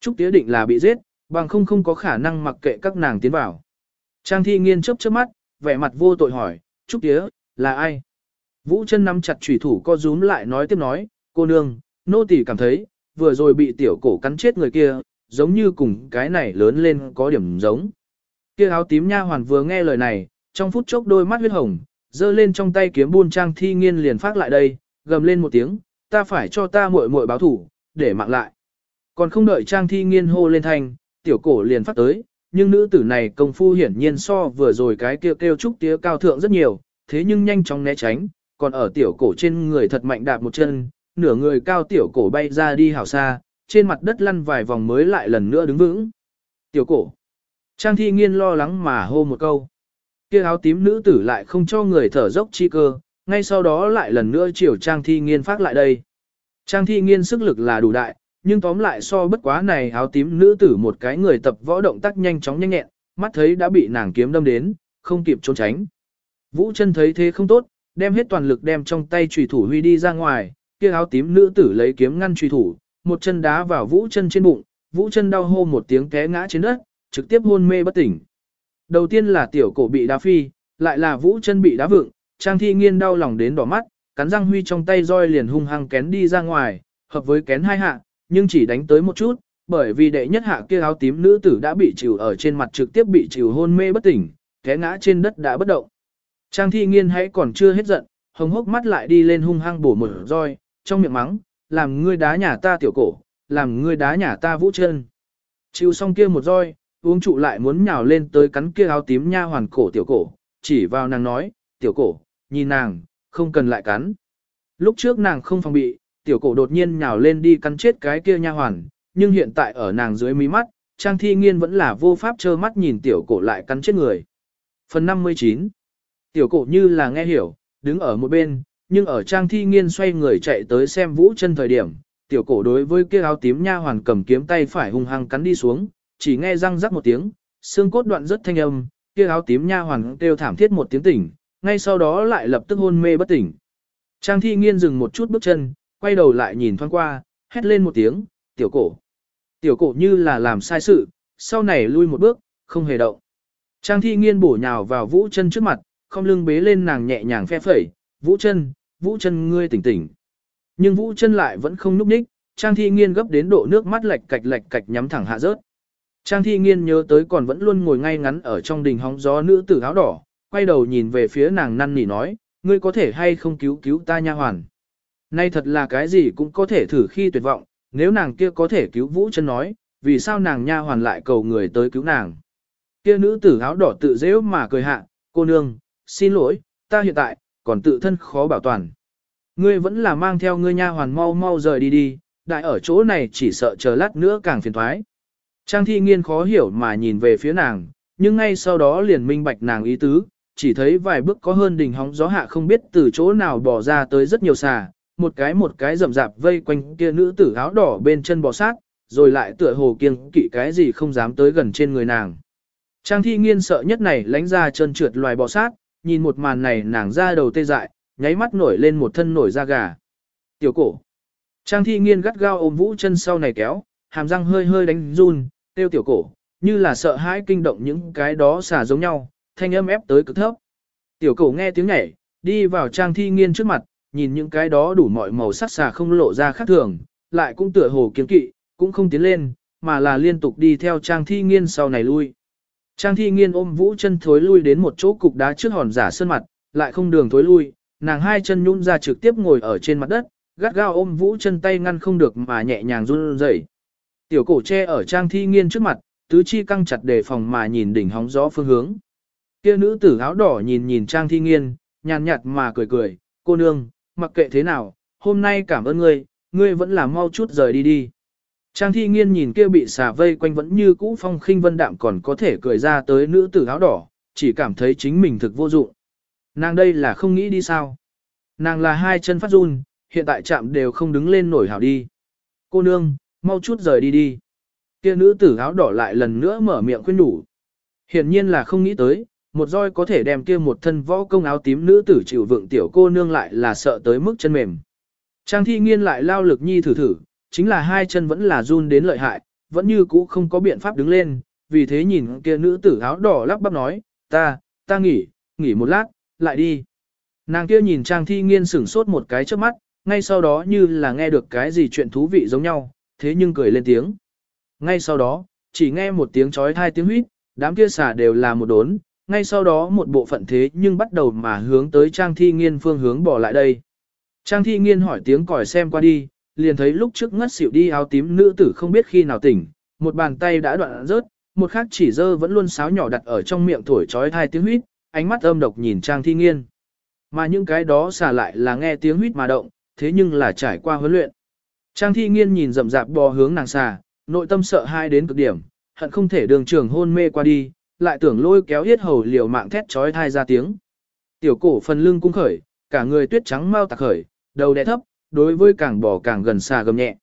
Trúc tía định là bị giết, bằng không không có khả năng mặc kệ các nàng tiến vào. Trang thi nghiên chớp chớp mắt, vẻ mặt vô tội hỏi, trúc tía, là ai? Vũ chân nắm chặt chủy thủ co rúm lại nói tiếp nói, cô nương, nô tỳ cảm thấy, vừa rồi bị tiểu cổ cắn chết người kia, giống như cùng cái này lớn lên có điểm giống. Kia áo tím nha hoàn vừa nghe lời này, trong phút chốc đôi mắt huyết hồng, giơ lên trong tay kiếm buôn trang thi nghiên liền phát lại đây, gầm lên một tiếng, ta phải cho ta muội muội báo thủ, để mạng lại. Còn không đợi trang thi nghiên hô lên thanh, tiểu cổ liền phát tới, nhưng nữ tử này công phu hiển nhiên so vừa rồi cái kêu kêu trúc tía cao thượng rất nhiều, thế nhưng nhanh chóng né tránh, còn ở tiểu cổ trên người thật mạnh đạp một chân, nửa người cao tiểu cổ bay ra đi hảo xa, trên mặt đất lăn vài vòng mới lại lần nữa đứng vững. Tiểu cổ. Trang thi nghiên lo lắng mà hô một câu. Kia áo tím nữ tử lại không cho người thở dốc chi cơ, ngay sau đó lại lần nữa chiều Trang thi nghiên phát lại đây. Trang thi nghiên sức lực là đủ đại, nhưng tóm lại so bất quá này áo tím nữ tử một cái người tập võ động tác nhanh chóng nhanh nhẹn, mắt thấy đã bị nàng kiếm đâm đến, không kịp trốn tránh. Vũ chân thấy thế không tốt, đem hết toàn lực đem trong tay trùy thủ huy đi ra ngoài, kia áo tím nữ tử lấy kiếm ngăn trùy thủ, một chân đá vào vũ chân trên bụng, vũ chân đau hô một tiếng té ngã trên đất, trực tiếp hôn mê bất tỉnh. Đầu tiên là tiểu cổ bị đá phi, lại là vũ chân bị đá vựng, trang thi nghiên đau lòng đến đỏ mắt, cắn răng huy trong tay roi liền hung hăng kén đi ra ngoài, hợp với kén hai hạ, nhưng chỉ đánh tới một chút, bởi vì đệ nhất hạ kia áo tím nữ tử đã bị chịu ở trên mặt trực tiếp bị chịu hôn mê bất tỉnh, té ngã trên đất đã bất động. Trang thi nghiên hãy còn chưa hết giận, hồng hốc mắt lại đi lên hung hăng bổ một roi, trong miệng mắng, làm ngươi đá nhà ta tiểu cổ, làm ngươi đá nhà ta vũ chân. Chịu xong kia một roi, uống trụ lại muốn nhào lên tới cắn kia áo tím nha hoàn cổ tiểu cổ, chỉ vào nàng nói, tiểu cổ, nhìn nàng, không cần lại cắn. Lúc trước nàng không phòng bị, tiểu cổ đột nhiên nhào lên đi cắn chết cái kia nha hoàn, nhưng hiện tại ở nàng dưới mí mắt, Trang Thi Nghiên vẫn là vô pháp trơ mắt nhìn tiểu cổ lại cắn chết người. Phần 59 Tiểu cổ như là nghe hiểu, đứng ở một bên, nhưng ở Trang Thi Nghiên xoay người chạy tới xem vũ chân thời điểm, tiểu cổ đối với kia áo tím nha hoàn cầm kiếm tay phải hung hăng cắn đi xuống, chỉ nghe răng rắc một tiếng, xương cốt đoạn rất thanh âm, kia áo tím nha hoàn kêu thảm thiết một tiếng tỉnh, ngay sau đó lại lập tức hôn mê bất tỉnh. Trang Thi Nghiên dừng một chút bước chân, quay đầu lại nhìn thoáng qua, hét lên một tiếng, tiểu cổ. Tiểu cổ như là làm sai sự, sau này lui một bước, không hề động. Trang thi nghiên bổ nhào vào vũ chân trước mặt, không lưng bế lên nàng nhẹ nhàng phe phẩy, vũ chân, vũ chân ngươi tỉnh tỉnh. Nhưng vũ chân lại vẫn không núp ních, trang thi nghiên gấp đến độ nước mắt lệch cạch lệch cạch nhắm thẳng hạ rớt. Trang thi nghiên nhớ tới còn vẫn luôn ngồi ngay ngắn ở trong đình hóng gió nữ tử áo đỏ, quay đầu nhìn về phía nàng năn nỉ nói, ngươi có thể hay không cứu cứu ta nha hoàn. Nay thật là cái gì cũng có thể thử khi tuyệt vọng, nếu nàng kia có thể cứu Vũ chân nói, vì sao nàng nha hoàn lại cầu người tới cứu nàng. Kia nữ tử áo đỏ tự dễ mà cười hạ, cô nương, xin lỗi, ta hiện tại, còn tự thân khó bảo toàn. Ngươi vẫn là mang theo ngươi nha hoàn mau mau rời đi đi, đại ở chỗ này chỉ sợ chờ lát nữa càng phiền thoái. Trang thi nghiên khó hiểu mà nhìn về phía nàng, nhưng ngay sau đó liền minh bạch nàng ý tứ, chỉ thấy vài bước có hơn đỉnh hóng gió hạ không biết từ chỗ nào bỏ ra tới rất nhiều xà, một cái một cái rậm rạp vây quanh kia nữ tử áo đỏ bên chân bò sát, rồi lại tựa hồ kiêng kỵ cái gì không dám tới gần trên người nàng. Trang thi nghiên sợ nhất này lánh ra chân trượt loài bò sát, nhìn một màn này nàng ra đầu tê dại, nháy mắt nổi lên một thân nổi da gà. Tiểu cổ. Trang thi nghiên gắt gao ôm vũ chân sau này kéo, hàm răng hơi hơi đánh run, tiêu tiểu cổ, như là sợ hãi kinh động những cái đó xả giống nhau, thanh âm ép tới cực thấp. Tiểu cổ nghe tiếng nhảy, đi vào trang thi nghiên trước mặt, nhìn những cái đó đủ mọi màu sắc xà không lộ ra khác thường, lại cũng tựa hồ kiến kỵ, cũng không tiến lên, mà là liên tục đi theo trang thi nghiên sau này lui. Trang thi nghiên ôm vũ chân thối lui đến một chỗ cục đá trước hòn giả sơn mặt, lại không đường thối lui, nàng hai chân nhún ra trực tiếp ngồi ở trên mặt đất, gắt gao ôm vũ chân tay ngăn không được mà nhẹ nhàng run rẩy. Tiểu cổ che ở trang thi nghiên trước mặt, tứ chi căng chặt đề phòng mà nhìn đỉnh hóng gió phương hướng. Kia nữ tử áo đỏ nhìn nhìn trang thi nghiên, nhàn nhạt mà cười cười, cô nương, mặc kệ thế nào, hôm nay cảm ơn ngươi, ngươi vẫn là mau chút rời đi đi. Trang thi nghiên nhìn kia bị xà vây quanh vẫn như cũ phong khinh vân đạm còn có thể cười ra tới nữ tử áo đỏ, chỉ cảm thấy chính mình thực vô dụng. Nàng đây là không nghĩ đi sao. Nàng là hai chân phát run, hiện tại chạm đều không đứng lên nổi hảo đi. Cô nương, mau chút rời đi đi. Kia nữ tử áo đỏ lại lần nữa mở miệng khuyên đủ. Hiển nhiên là không nghĩ tới, một roi có thể đem kia một thân võ công áo tím nữ tử chịu vượng tiểu cô nương lại là sợ tới mức chân mềm. Trang thi nghiên lại lao lực nhi thử thử, chính là hai chân vẫn là run đến lợi hại, vẫn như cũ không có biện pháp đứng lên, vì thế nhìn kia nữ tử áo đỏ lắp bắp nói, ta, ta nghỉ, nghỉ một lát, lại đi. Nàng kia nhìn Trang thi nghiên sửng sốt một cái trước mắt, ngay sau đó như là nghe được cái gì chuyện thú vị giống nhau, thế nhưng cười lên tiếng. Ngay sau đó, chỉ nghe một tiếng chói thai tiếng huýt, đám kia xả đều là một đốn, ngay sau đó một bộ phận thế nhưng bắt đầu mà hướng tới Trang Thi Nghiên phương hướng bỏ lại đây. Trang Thi Nghiên hỏi tiếng còi xem qua đi, liền thấy lúc trước ngất xỉu đi áo tím nữ tử không biết khi nào tỉnh, một bàn tay đã đoạn rớt, một khác chỉ dơ vẫn luôn sáo nhỏ đặt ở trong miệng thổi chói thai tiếng huýt, ánh mắt âm độc nhìn Trang Thi Nghiên. Mà những cái đó xả lại là nghe tiếng huýt mà động, thế nhưng là trải qua huấn luyện. Trang Thi Nghiên nhìn rậm rạp bò hướng nàng xà, nội tâm sợ hai đến cực điểm, hận không thể đường trường hôn mê qua đi, lại tưởng lôi kéo yết hầu liều mạng thét trói thai ra tiếng. Tiểu cổ phần lưng cung khởi, cả người tuyết trắng mau tạc khởi, đầu đè thấp, đối với càng bỏ càng gần xa gầm nhẹ.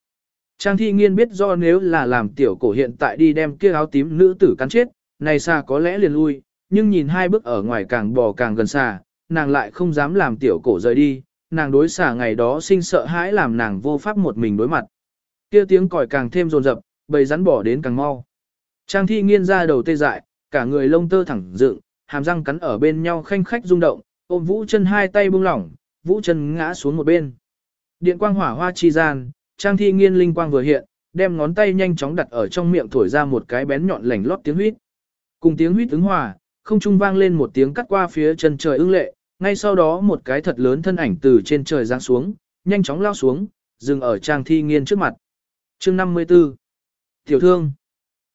Trang thi nghiên biết do nếu là làm tiểu cổ hiện tại đi đem kia áo tím nữ tử cắn chết, này xa có lẽ liền lui, nhưng nhìn hai bước ở ngoài càng bò càng gần xa, nàng lại không dám làm tiểu cổ rời đi, nàng đối xả ngày đó sinh sợ hãi làm nàng vô pháp một mình đối mặt. Kia tiếng còi càng thêm rồn rập, bầy rắn bỏ đến càng mau. Trang thi nghiên ra đầu tê dại, cả người lông tơ thẳng dựng, hàm răng cắn ở bên nhau khanh khách rung động, ôm Vũ chân hai tay buông lỏng, Vũ chân ngã xuống một bên. Điện quang hỏa hoa chi gian, Trang Thi Nghiên linh quang vừa hiện, đem ngón tay nhanh chóng đặt ở trong miệng thổi ra một cái bén nhọn lảnh lót tiếng huýt. Cùng tiếng huýt ứng hòa, không trung vang lên một tiếng cắt qua phía chân trời ưng lệ, ngay sau đó một cái thật lớn thân ảnh từ trên trời giáng xuống, nhanh chóng lao xuống, dừng ở Trang Thi Nghiên trước mặt. Chương 54 Tiểu thương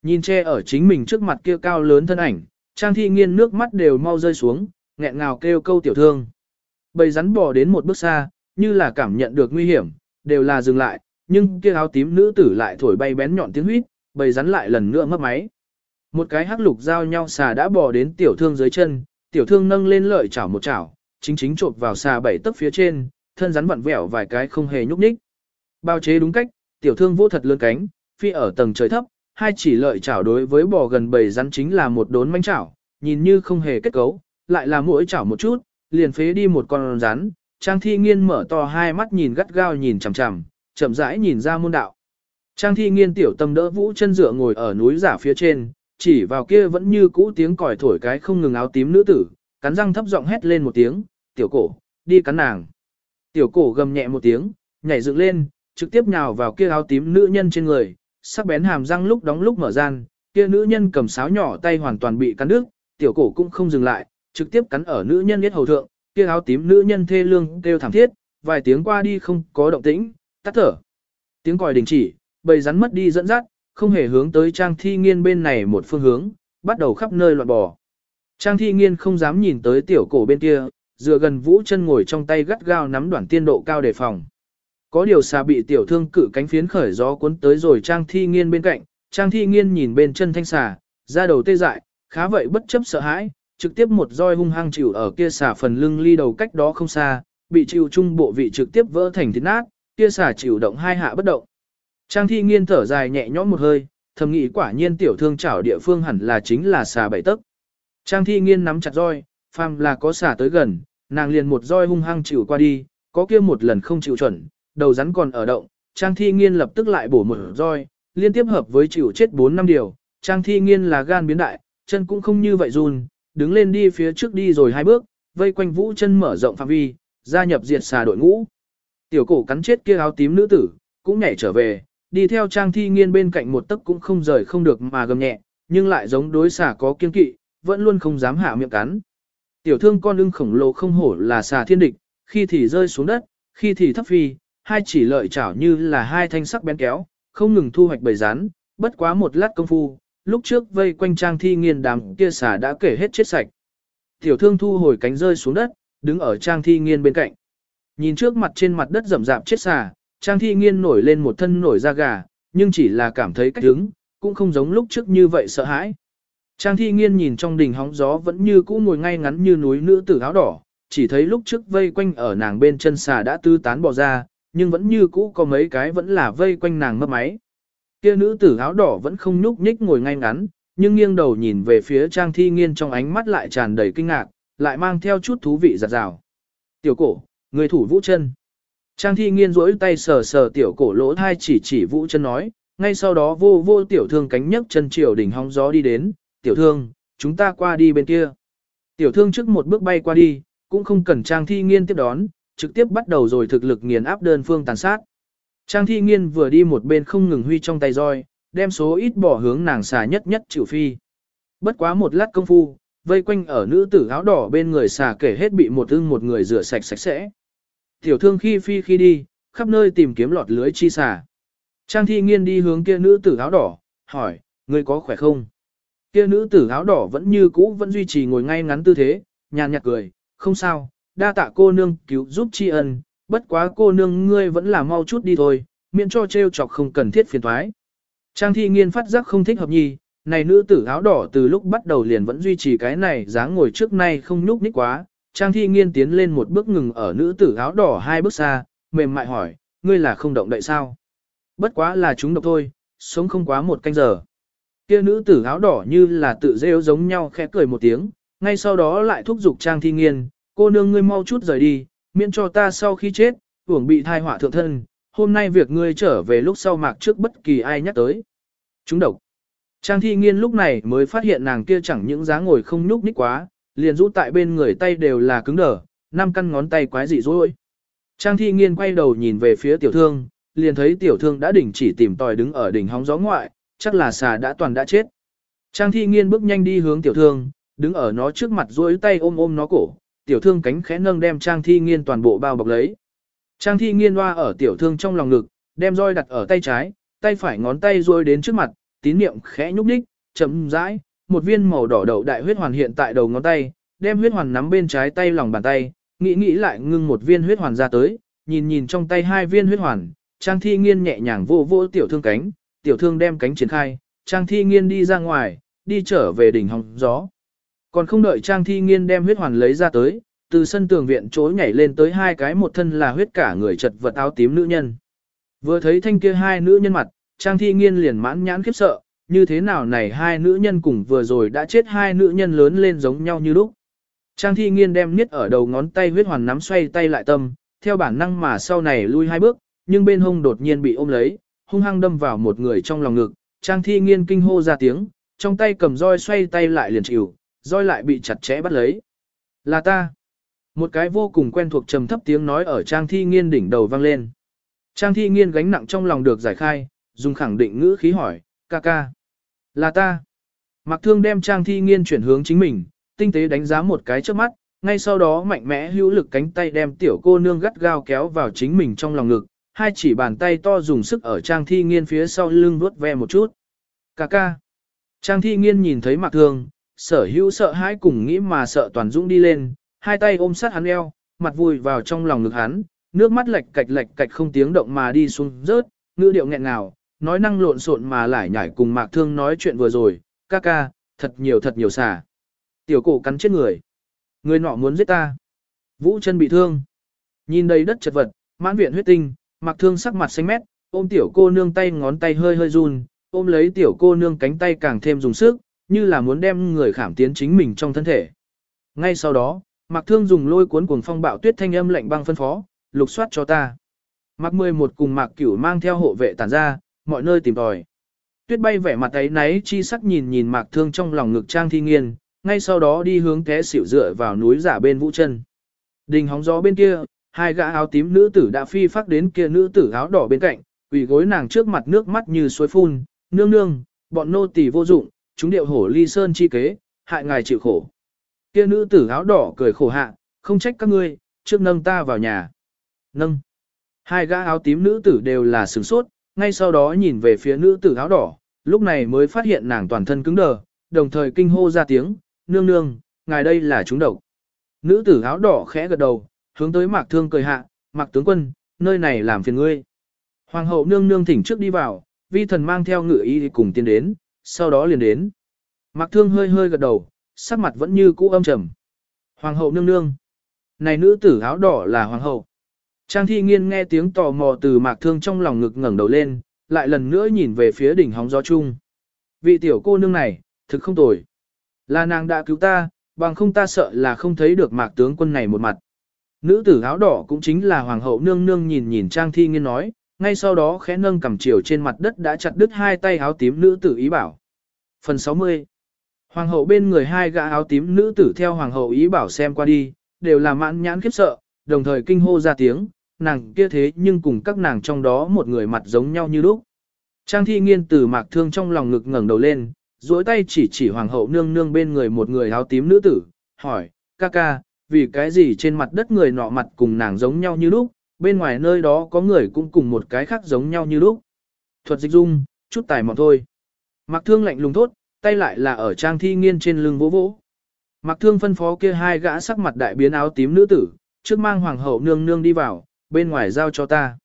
Nhìn che ở chính mình trước mặt kia cao lớn thân ảnh, Trang Thi Nghiên nước mắt đều mau rơi xuống, nghẹn ngào kêu câu tiểu thương. Bầy rắn bò đến một bước xa, như là cảm nhận được nguy hiểm, đều là dừng lại, nhưng kia áo tím nữ tử lại thổi bay bén nhọn tiếng huýt, bầy rắn lại lần nữa mất máy. Một cái hắc lục giao nhau xà đã bò đến tiểu thương dưới chân, tiểu thương nâng lên lợi chảo một chảo, chính chính trộn vào xà bảy tấc phía trên, thân rắn vặn vẹo vài cái không hề nhúc nhích. Bao chế đúng cách, tiểu thương vô thật lớn cánh, phi ở tầng trời thấp, hai chỉ lợi chảo đối với bò gần bầy rắn chính là một đốn manh chảo, nhìn như không hề kết cấu, lại là mỗi chảo một chút, liền phế đi một con rắn. Trang thi nghiên mở to hai mắt nhìn gắt gao nhìn chằm chằm, chậm rãi nhìn ra môn đạo. Trang thi nghiên tiểu tâm đỡ vũ chân dựa ngồi ở núi giả phía trên, chỉ vào kia vẫn như cũ tiếng còi thổi cái không ngừng áo tím nữ tử, cắn răng thấp giọng hét lên một tiếng, tiểu cổ, đi cắn nàng. Tiểu cổ gầm nhẹ một tiếng, nhảy dựng lên, trực tiếp nhào vào kia áo tím nữ nhân trên người, sắc bén hàm răng lúc đóng lúc mở gian, kia nữ nhân cầm sáo nhỏ tay hoàn toàn bị cắn đứt, tiểu cổ cũng không dừng lại, trực tiếp cắn ở nữ nhân biết hầu thượng, kia áo tím nữ nhân thê lương kêu thảm thiết, vài tiếng qua đi không có động tĩnh, tắt thở. Tiếng còi đình chỉ, bầy rắn mất đi dẫn dắt, không hề hướng tới trang thi nghiên bên này một phương hướng, bắt đầu khắp nơi loạn bò. Trang thi nghiên không dám nhìn tới tiểu cổ bên kia, dựa gần vũ chân ngồi trong tay gắt gao nắm đoạn tiên độ cao đề phòng. Có điều xà bị tiểu thương cử cánh phiến khởi gió cuốn tới rồi trang thi nghiên bên cạnh, trang thi nghiên nhìn bên chân thanh xà, ra đầu tê dại, khá vậy bất chấp sợ hãi, trực tiếp một roi hung hăng chịu ở kia xả phần lưng ly đầu cách đó không xa, bị chịu trung bộ vị trực tiếp vỡ thành thịt nát, kia xả chịu động hai hạ bất động. Trang thi nghiên thở dài nhẹ nhõm một hơi, thầm nghĩ quả nhiên tiểu thương chảo địa phương hẳn là chính là xà bảy tấc. Trang thi nghiên nắm chặt roi, phàm là có xà tới gần, nàng liền một roi hung hăng chịu qua đi, có kia một lần không chịu chuẩn, đầu rắn còn ở động, Trang thi nghiên lập tức lại bổ một roi, liên tiếp hợp với chịu chết 4 năm điều, Trang thi nghiên là gan biến đại, chân cũng không như vậy run, đứng lên đi phía trước đi rồi hai bước, vây quanh vũ chân mở rộng phạm vi, gia nhập diệt xà đội ngũ. Tiểu cổ cắn chết kia áo tím nữ tử, cũng nhảy trở về, đi theo trang thi nghiên bên cạnh một tấc cũng không rời không được mà gầm nhẹ, nhưng lại giống đối xà có kiên kỵ, vẫn luôn không dám hạ miệng cắn. Tiểu thương con ưng khổng lồ không hổ là xà thiên địch, khi thì rơi xuống đất, khi thì thấp phi, hai chỉ lợi chảo như là hai thanh sắc bén kéo, không ngừng thu hoạch bầy rán bất quá một lát công phu, lúc trước vây quanh trang thi nghiên đám kia xà đã kể hết chết sạch. Tiểu thương thu hồi cánh rơi xuống đất, đứng ở trang thi nghiên bên cạnh. Nhìn trước mặt trên mặt đất rậm rạp chết xà, trang thi nghiên nổi lên một thân nổi da gà, nhưng chỉ là cảm thấy cách đứng, cũng không giống lúc trước như vậy sợ hãi. Trang thi nghiên nhìn trong đỉnh hóng gió vẫn như cũ ngồi ngay ngắn như núi nữ tử áo đỏ, chỉ thấy lúc trước vây quanh ở nàng bên chân xà đã tư tán bỏ ra, nhưng vẫn như cũ có mấy cái vẫn là vây quanh nàng mấp máy. Kia nữ tử áo đỏ vẫn không nhúc nhích ngồi ngay ngắn, nhưng nghiêng đầu nhìn về phía trang thi nghiên trong ánh mắt lại tràn đầy kinh ngạc, lại mang theo chút thú vị giật rào. Tiểu cổ, người thủ vũ chân. Trang thi nghiên duỗi tay sờ sờ tiểu cổ lỗ thai chỉ chỉ vũ chân nói, ngay sau đó vô vô tiểu thương cánh nhấc chân chiều đỉnh hóng gió đi đến, tiểu thương, chúng ta qua đi bên kia. Tiểu thương trước một bước bay qua đi, cũng không cần trang thi nghiên tiếp đón, trực tiếp bắt đầu rồi thực lực nghiền áp đơn phương tàn sát. Trang thi nghiên vừa đi một bên không ngừng huy trong tay roi, đem số ít bỏ hướng nàng xà nhất nhất chịu phi. Bất quá một lát công phu, vây quanh ở nữ tử áo đỏ bên người xà kể hết bị một ưng một người rửa sạch sạch sẽ. Tiểu thương khi phi khi đi, khắp nơi tìm kiếm lọt lưới chi xà. Trang thi nghiên đi hướng kia nữ tử áo đỏ, hỏi, ngươi có khỏe không? Kia nữ tử áo đỏ vẫn như cũ vẫn duy trì ngồi ngay ngắn tư thế, nhàn nhạt cười, không sao, đa tạ cô nương cứu giúp tri ân, bất quá cô nương ngươi vẫn là mau chút đi thôi, miễn cho trêu chọc không cần thiết phiền thoái. Trang thi nghiên phát giác không thích hợp nhi, này nữ tử áo đỏ từ lúc bắt đầu liền vẫn duy trì cái này dáng ngồi trước nay không nhúc nhích quá. Trang thi nghiên tiến lên một bước ngừng ở nữ tử áo đỏ hai bước xa, mềm mại hỏi, ngươi là không động đậy sao? Bất quá là chúng độc thôi, sống không quá một canh giờ. Kia nữ tử áo đỏ như là tự rêu giống nhau khẽ cười một tiếng, ngay sau đó lại thúc giục Trang thi nghiên, cô nương ngươi mau chút rời đi, miễn cho ta sau khi chết, uổng bị thai họa thượng thân, hôm nay việc ngươi trở về lúc sau mạc trước bất kỳ ai nhắc tới. Chúng độc. Trang thi nghiên lúc này mới phát hiện nàng kia chẳng những dáng ngồi không nhúc nhích quá, liền rũ tại bên người tay đều là cứng đờ, năm căn ngón tay quái dị rối. Trang thi nghiên quay đầu nhìn về phía tiểu thương, liền thấy tiểu thương đã đỉnh chỉ tìm tòi đứng ở đỉnh hóng gió ngoại, chắc là xà đã toàn đã chết. Trang thi nghiên bước nhanh đi hướng tiểu thương, đứng ở nó trước mặt duỗi tay ôm ôm nó cổ, tiểu thương cánh khẽ nâng đem trang thi nghiên toàn bộ bao bọc lấy. Trang thi nghiên hoa ở tiểu thương trong lòng ngực, đem roi đặt ở tay trái, tay phải ngón tay ruôi đến trước mặt, tín niệm khẽ nhúc đích, chậm rãi, một viên màu đỏ đậu đại huyết hoàn hiện tại đầu ngón tay, đem huyết hoàn nắm bên trái tay lòng bàn tay, nghĩ nghĩ lại ngưng một viên huyết hoàn ra tới, nhìn nhìn trong tay hai viên huyết hoàn, Trang Thi Nghiên nhẹ nhàng vô vô tiểu thương cánh, tiểu thương đem cánh triển khai, Trang Thi Nghiên đi ra ngoài, đi trở về đỉnh hồng gió. Còn không đợi Trang Thi Nghiên đem huyết hoàn lấy ra tới, từ sân tường viện chối nhảy lên tới hai cái một thân là huyết cả người chật vật áo tím nữ nhân. Vừa thấy thanh kia hai nữ nhân mặt, Trang Thi Nghiên liền mãn nhãn khiếp sợ, như thế nào này hai nữ nhân cùng vừa rồi đã chết hai nữ nhân lớn lên giống nhau như lúc. Trang Thi Nghiên đem niết ở đầu ngón tay huyết hoàn nắm xoay tay lại tâm, theo bản năng mà sau này lui hai bước, nhưng bên hông đột nhiên bị ôm lấy, hung hăng đâm vào một người trong lòng ngực. Trang Thi Nghiên kinh hô ra tiếng, trong tay cầm roi xoay tay lại liền chịu, roi lại bị chặt chẽ bắt lấy. Là ta. Một cái vô cùng quen thuộc trầm thấp tiếng nói ở Trang Thi Nghiên đỉnh đầu vang lên. Trang Thi Nghiên gánh nặng trong lòng được giải khai, dùng khẳng định ngữ khí hỏi, ca ca. Là ta. Mạc Thương đem Trang Thi Nghiên chuyển hướng chính mình, tinh tế đánh giá một cái trước mắt, ngay sau đó mạnh mẽ hữu lực cánh tay đem tiểu cô nương gắt gao kéo vào chính mình trong lòng ngực, hai chỉ bàn tay to dùng sức ở Trang Thi Nghiên phía sau lưng vuốt ve một chút. Cà ca. Trang Thi Nghiên nhìn thấy Mạc Thương, sở hữu sợ hãi cùng nghĩ mà sợ toàn dũng đi lên, hai tay ôm sát hắn eo, mặt vùi vào trong lòng ngực hắn, nước mắt lệch cạch lệch cạch không tiếng động mà đi xuống rớt, ngữ điệu nghẹn ngào, nói năng lộn xộn mà lại nhảy cùng Mạc Thương nói chuyện vừa rồi, ca ca, thật nhiều thật nhiều xả, Tiểu cổ cắn chết người. Người nọ muốn giết ta. Vũ chân bị thương. Nhìn đầy đất chật vật, mãn viện huyết tinh, Mạc Thương sắc mặt xanh mét, ôm tiểu cô nương tay ngón tay hơi hơi run, ôm lấy tiểu cô nương cánh tay càng thêm dùng sức, như là muốn đem người khảm tiến chính mình trong thân thể. Ngay sau đó, Mạc Thương dùng lôi cuốn cuồng phong bạo tuyết thanh âm lạnh băng phân phó, lục soát cho ta. Mạc 11 cùng Mạc Cửu mang theo hộ vệ tản ra, mọi nơi tìm tòi. Tuyết bay vẻ mặt ấy náy chi sắc nhìn nhìn Mạc Thương trong lòng ngực Trang Thi Nghiên, ngay sau đó đi hướng té xỉu dựa vào núi giả bên vũ chân. Đình hóng gió bên kia, hai gã áo tím nữ tử đã phi phát đến kia nữ tử áo đỏ bên cạnh, quỳ gối nàng trước mặt nước mắt như suối phun, nương nương, bọn nô tỳ vô dụng, chúng điệu hổ ly sơn chi kế, hại ngài chịu khổ. Kia nữ tử áo đỏ cười khổ hạ, không trách các ngươi, trước nâng ta vào nhà. Nâng. Hai gã áo tím nữ tử đều là sửng sốt, ngay sau đó nhìn về phía nữ tử áo đỏ, lúc này mới phát hiện nàng toàn thân cứng đờ, đồng thời kinh hô ra tiếng, nương nương, ngài đây là chúng độc. Nữ tử áo đỏ khẽ gật đầu, hướng tới mạc thương cười hạ, mạc tướng quân, nơi này làm phiền ngươi. Hoàng hậu nương nương thỉnh trước đi vào, vi thần mang theo ngự y cùng tiến đến, sau đó liền đến. Mạc thương hơi hơi gật đầu, sắc mặt vẫn như cũ âm trầm. Hoàng hậu nương nương. Này nữ tử áo đỏ là hoàng hậu. Trang thi nghiên nghe tiếng tò mò từ mạc thương trong lòng ngực ngẩng đầu lên, lại lần nữa nhìn về phía đỉnh hóng gió chung. Vị tiểu cô nương này, thực không tồi. Là nàng đã cứu ta, bằng không ta sợ là không thấy được mạc tướng quân này một mặt. Nữ tử áo đỏ cũng chính là hoàng hậu nương nương nhìn nhìn Trang thi nghiên nói, ngay sau đó khẽ nâng cầm chiều trên mặt đất đã chặt đứt hai tay áo tím nữ tử ý bảo. Phần 60 Hoàng hậu bên người hai gã áo tím nữ tử theo hoàng hậu ý bảo xem qua đi, đều là mãn nhãn khiếp sợ, đồng thời kinh hô ra tiếng, nàng kia thế nhưng cùng các nàng trong đó một người mặt giống nhau như lúc. Trang thi nghiên từ mạc thương trong lòng ngực ngẩng đầu lên, duỗi tay chỉ chỉ hoàng hậu nương nương bên người một người áo tím nữ tử, hỏi, ca ca, vì cái gì trên mặt đất người nọ mặt cùng nàng giống nhau như lúc, bên ngoài nơi đó có người cũng cùng một cái khác giống nhau như lúc. Thuật dịch dung, chút tài mọn thôi. Mạc thương lạnh lùng thốt, tay lại là ở trang thi nghiên trên lưng vỗ vỗ. Mạc thương phân phó kia hai gã sắc mặt đại biến áo tím nữ tử, trước mang hoàng hậu nương nương đi vào, bên ngoài giao cho ta.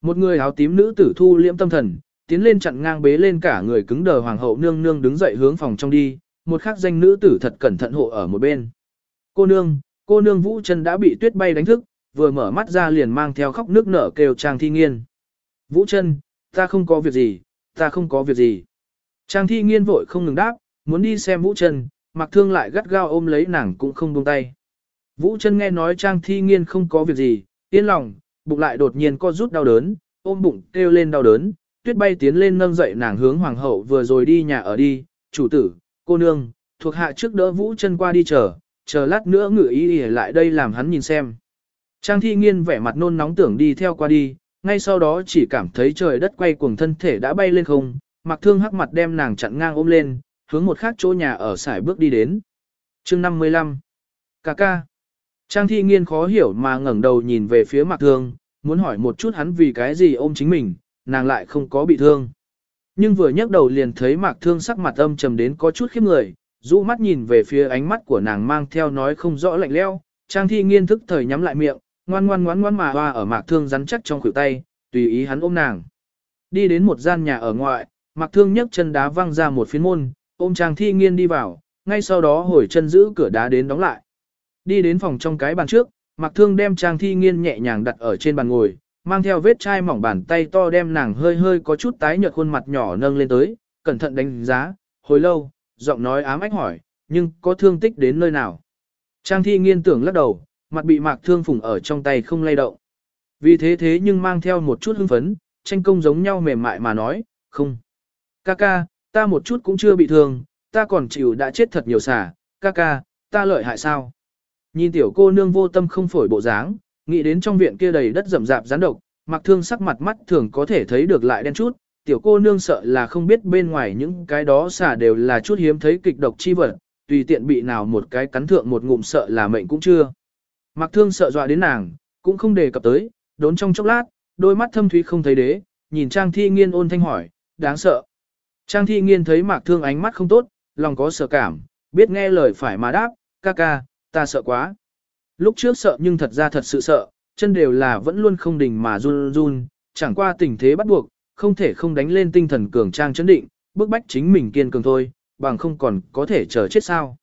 Một người áo tím nữ tử thu liễm tâm thần, tiến lên chặn ngang bế lên cả người cứng đờ hoàng hậu nương nương đứng dậy hướng phòng trong đi, một khắc danh nữ tử thật cẩn thận hộ ở một bên. Cô nương, cô nương Vũ chân đã bị tuyết bay đánh thức, vừa mở mắt ra liền mang theo khóc nước nở kêu Trang Thi Nghiên. Vũ chân, ta không có việc gì, ta không có việc gì. Trang Thi Nghiên vội không ngừng đáp, muốn đi xem Vũ chân, mặc thương lại gắt gao ôm lấy nàng cũng không buông tay. Vũ chân nghe nói Trang Thi Nghiên không có việc gì, yên lòng, bụng lại đột nhiên co rút đau đớn, ôm bụng kêu lên đau đớn, tuyết bay tiến lên nâng dậy nàng hướng hoàng hậu vừa rồi đi nhà ở đi, chủ tử, cô nương, thuộc hạ trước đỡ Vũ chân qua đi chờ, chờ lát nữa ngự ý, ý lại đây làm hắn nhìn xem. Trang thi nghiên vẻ mặt nôn nóng tưởng đi theo qua đi, ngay sau đó chỉ cảm thấy trời đất quay cuồng thân thể đã bay lên không, mặc thương hắc mặt đem nàng chặn ngang ôm lên, hướng một khác chỗ nhà ở sải bước đi đến. chương 55 Cà ca Trang thi nghiên khó hiểu mà ngẩng đầu nhìn về phía mặc thương, muốn hỏi một chút hắn vì cái gì ôm chính mình, nàng lại không có bị thương. Nhưng vừa nhấc đầu liền thấy mạc thương sắc mặt âm trầm đến có chút khiếp người, rũ mắt nhìn về phía ánh mắt của nàng mang theo nói không rõ lạnh leo, trang thi nghiên thức thời nhắm lại miệng, ngoan ngoan ngoan ngoan mà hoa ở mạc thương rắn chắc trong khuỷu tay, tùy ý hắn ôm nàng. Đi đến một gian nhà ở ngoại, mạc thương nhấc chân đá văng ra một phiến môn, ôm trang thi nghiên đi vào, ngay sau đó hồi chân giữ cửa đá đến đóng lại. Đi đến phòng trong cái bàn trước, mạc thương đem trang thi nghiên nhẹ nhàng đặt ở trên bàn ngồi, mang theo vết chai mỏng bàn tay to đem nàng hơi hơi có chút tái nhợt khuôn mặt nhỏ nâng lên tới, cẩn thận đánh giá, hồi lâu, giọng nói ám ách hỏi, nhưng có thương tích đến nơi nào. Trang thi nghiên tưởng lắc đầu, mặt bị mạc thương phùng ở trong tay không lay động. Vì thế thế nhưng mang theo một chút hưng phấn, tranh công giống nhau mềm mại mà nói, không. Ca ca, ta một chút cũng chưa bị thương, ta còn chịu đã chết thật nhiều xả, ca ca, ta lợi hại sao? Nhìn tiểu cô nương vô tâm không phổi bộ dáng, nghĩ đến trong viện kia đầy đất rậm rạp rắn độc, mặc thương sắc mặt mắt thường có thể thấy được lại đen chút, tiểu cô nương sợ là không biết bên ngoài những cái đó xả đều là chút hiếm thấy kịch độc chi vật, tùy tiện bị nào một cái cắn thượng một ngụm sợ là mệnh cũng chưa. Mặc thương sợ dọa đến nàng, cũng không đề cập tới, đốn trong chốc lát, đôi mắt thâm thúy không thấy đế, nhìn Trang Thi Nghiên ôn thanh hỏi, đáng sợ. Trang Thi Nghiên thấy Mạc Thương ánh mắt không tốt, lòng có sợ cảm, biết nghe lời phải mà đáp, ca ca, ta sợ quá. Lúc trước sợ nhưng thật ra thật sự sợ, chân đều là vẫn luôn không đình mà run run, chẳng qua tình thế bắt buộc, không thể không đánh lên tinh thần cường trang chấn định, bức bách chính mình kiên cường thôi, bằng không còn có thể chờ chết sao.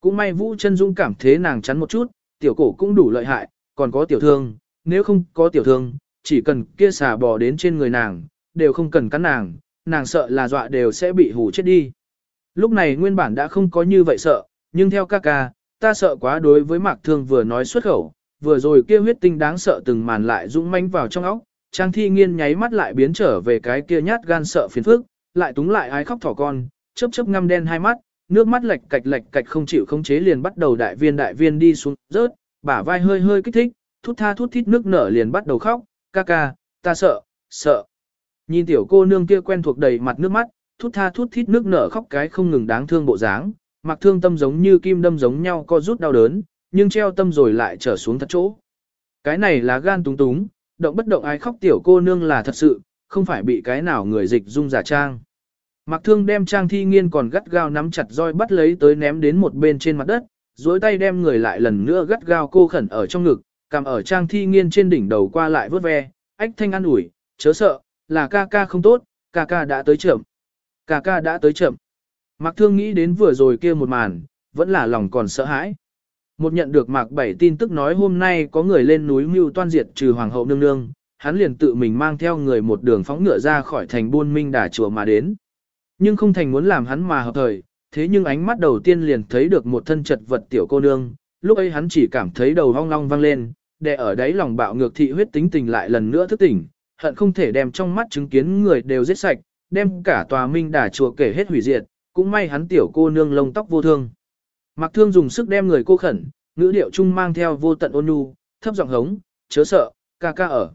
Cũng may Vũ chân dung cảm thế nàng chắn một chút, tiểu cổ cũng đủ lợi hại, còn có tiểu thương, nếu không có tiểu thương, chỉ cần kia xà bò đến trên người nàng, đều không cần cắn nàng, nàng sợ là dọa đều sẽ bị hù chết đi. Lúc này nguyên bản đã không có như vậy sợ, nhưng theo ca ca, ta sợ quá đối với mạc thương vừa nói xuất khẩu, vừa rồi kia huyết tinh đáng sợ từng màn lại dũng manh vào trong óc, trang thi nghiên nháy mắt lại biến trở về cái kia nhát gan sợ phiền phức, lại túng lại ái khóc thỏ con, chớp chớp ngăm đen hai mắt, nước mắt lệch cạch lệch cạch không chịu khống chế liền bắt đầu đại viên đại viên đi xuống rớt, bả vai hơi hơi kích thích, thút tha thút thít nước nở liền bắt đầu khóc, ca ca, ta sợ, sợ. Nhìn tiểu cô nương kia quen thuộc đầy mặt nước mắt, thút tha thút thít nước nở khóc cái không ngừng đáng thương bộ dáng, mặc thương tâm giống như kim đâm giống nhau co rút đau đớn, nhưng treo tâm rồi lại trở xuống thật chỗ. Cái này là gan túng túng, động bất động ai khóc tiểu cô nương là thật sự, không phải bị cái nào người dịch dung giả trang. Mạc thương đem trang thi nghiên còn gắt gao nắm chặt roi bắt lấy tới ném đến một bên trên mặt đất, duỗi tay đem người lại lần nữa gắt gao cô khẩn ở trong ngực, cầm ở trang thi nghiên trên đỉnh đầu qua lại vớt ve, ách thanh an ủi, chớ sợ, là ca ca không tốt, ca ca đã tới chậm. Ca ca đã tới chậm. Mạc Thương nghĩ đến vừa rồi kia một màn, vẫn là lòng còn sợ hãi. Một nhận được Mạc Bảy tin tức nói hôm nay có người lên núi mưu toan diệt trừ Hoàng hậu nương nương, hắn liền tự mình mang theo người một đường phóng ngựa ra khỏi thành buôn minh đà chùa mà đến. Nhưng không thành muốn làm hắn mà hợp thời, thế nhưng ánh mắt đầu tiên liền thấy được một thân chật vật tiểu cô nương, lúc ấy hắn chỉ cảm thấy đầu hong long vang lên, để ở đấy lòng bạo ngược thị huyết tính tình lại lần nữa thức tỉnh, hận không thể đem trong mắt chứng kiến người đều giết sạch, đem cả tòa minh đà chùa kể hết hủy diệt, cũng may hắn tiểu cô nương lông tóc vô thương. Mặc thương dùng sức đem người cô khẩn, ngữ điệu trung mang theo vô tận ôn nhu, thấp giọng hống, chớ sợ, ca ca ở.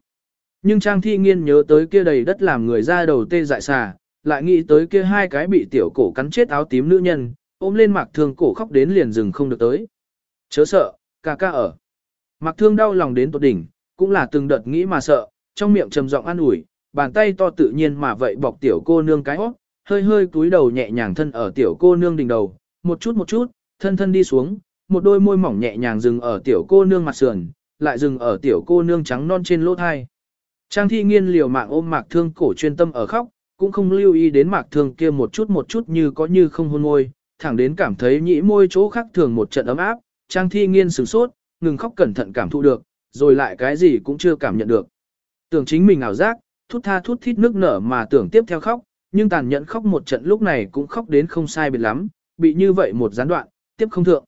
Nhưng Trang Thi Nghiên nhớ tới kia đầy đất làm người ra đầu tê dại xà, lại nghĩ tới kia hai cái bị tiểu cổ cắn chết áo tím nữ nhân, ôm lên Mạc Thương cổ khóc đến liền dừng không được tới. Chớ sợ, ca ca ở. Mạc Thương đau lòng đến tột đỉnh, cũng là từng đợt nghĩ mà sợ, trong miệng trầm giọng an ủi, bàn tay to tự nhiên mà vậy bọc tiểu cô nương cái hót, hơi hơi cúi đầu nhẹ nhàng thân ở tiểu cô nương đỉnh đầu, một chút một chút, thân thân đi xuống, một đôi môi mỏng nhẹ nhàng dừng ở tiểu cô nương mặt sườn, lại dừng ở tiểu cô nương trắng non trên lỗ thai. Trang thi nghiên liều mạng ôm mạc thương cổ chuyên tâm ở khóc, cũng không lưu ý đến mạc thương kia một chút một chút như có như không hôn môi, thẳng đến cảm thấy nhĩ môi chỗ khác thường một trận ấm áp, trang thi nghiên sửng sốt, ngừng khóc cẩn thận cảm thụ được, rồi lại cái gì cũng chưa cảm nhận được. Tưởng chính mình ảo giác, thút tha thút thít nước nở mà tưởng tiếp theo khóc, nhưng tàn nhẫn khóc một trận lúc này cũng khóc đến không sai biệt lắm, bị như vậy một gián đoạn, tiếp không thượng.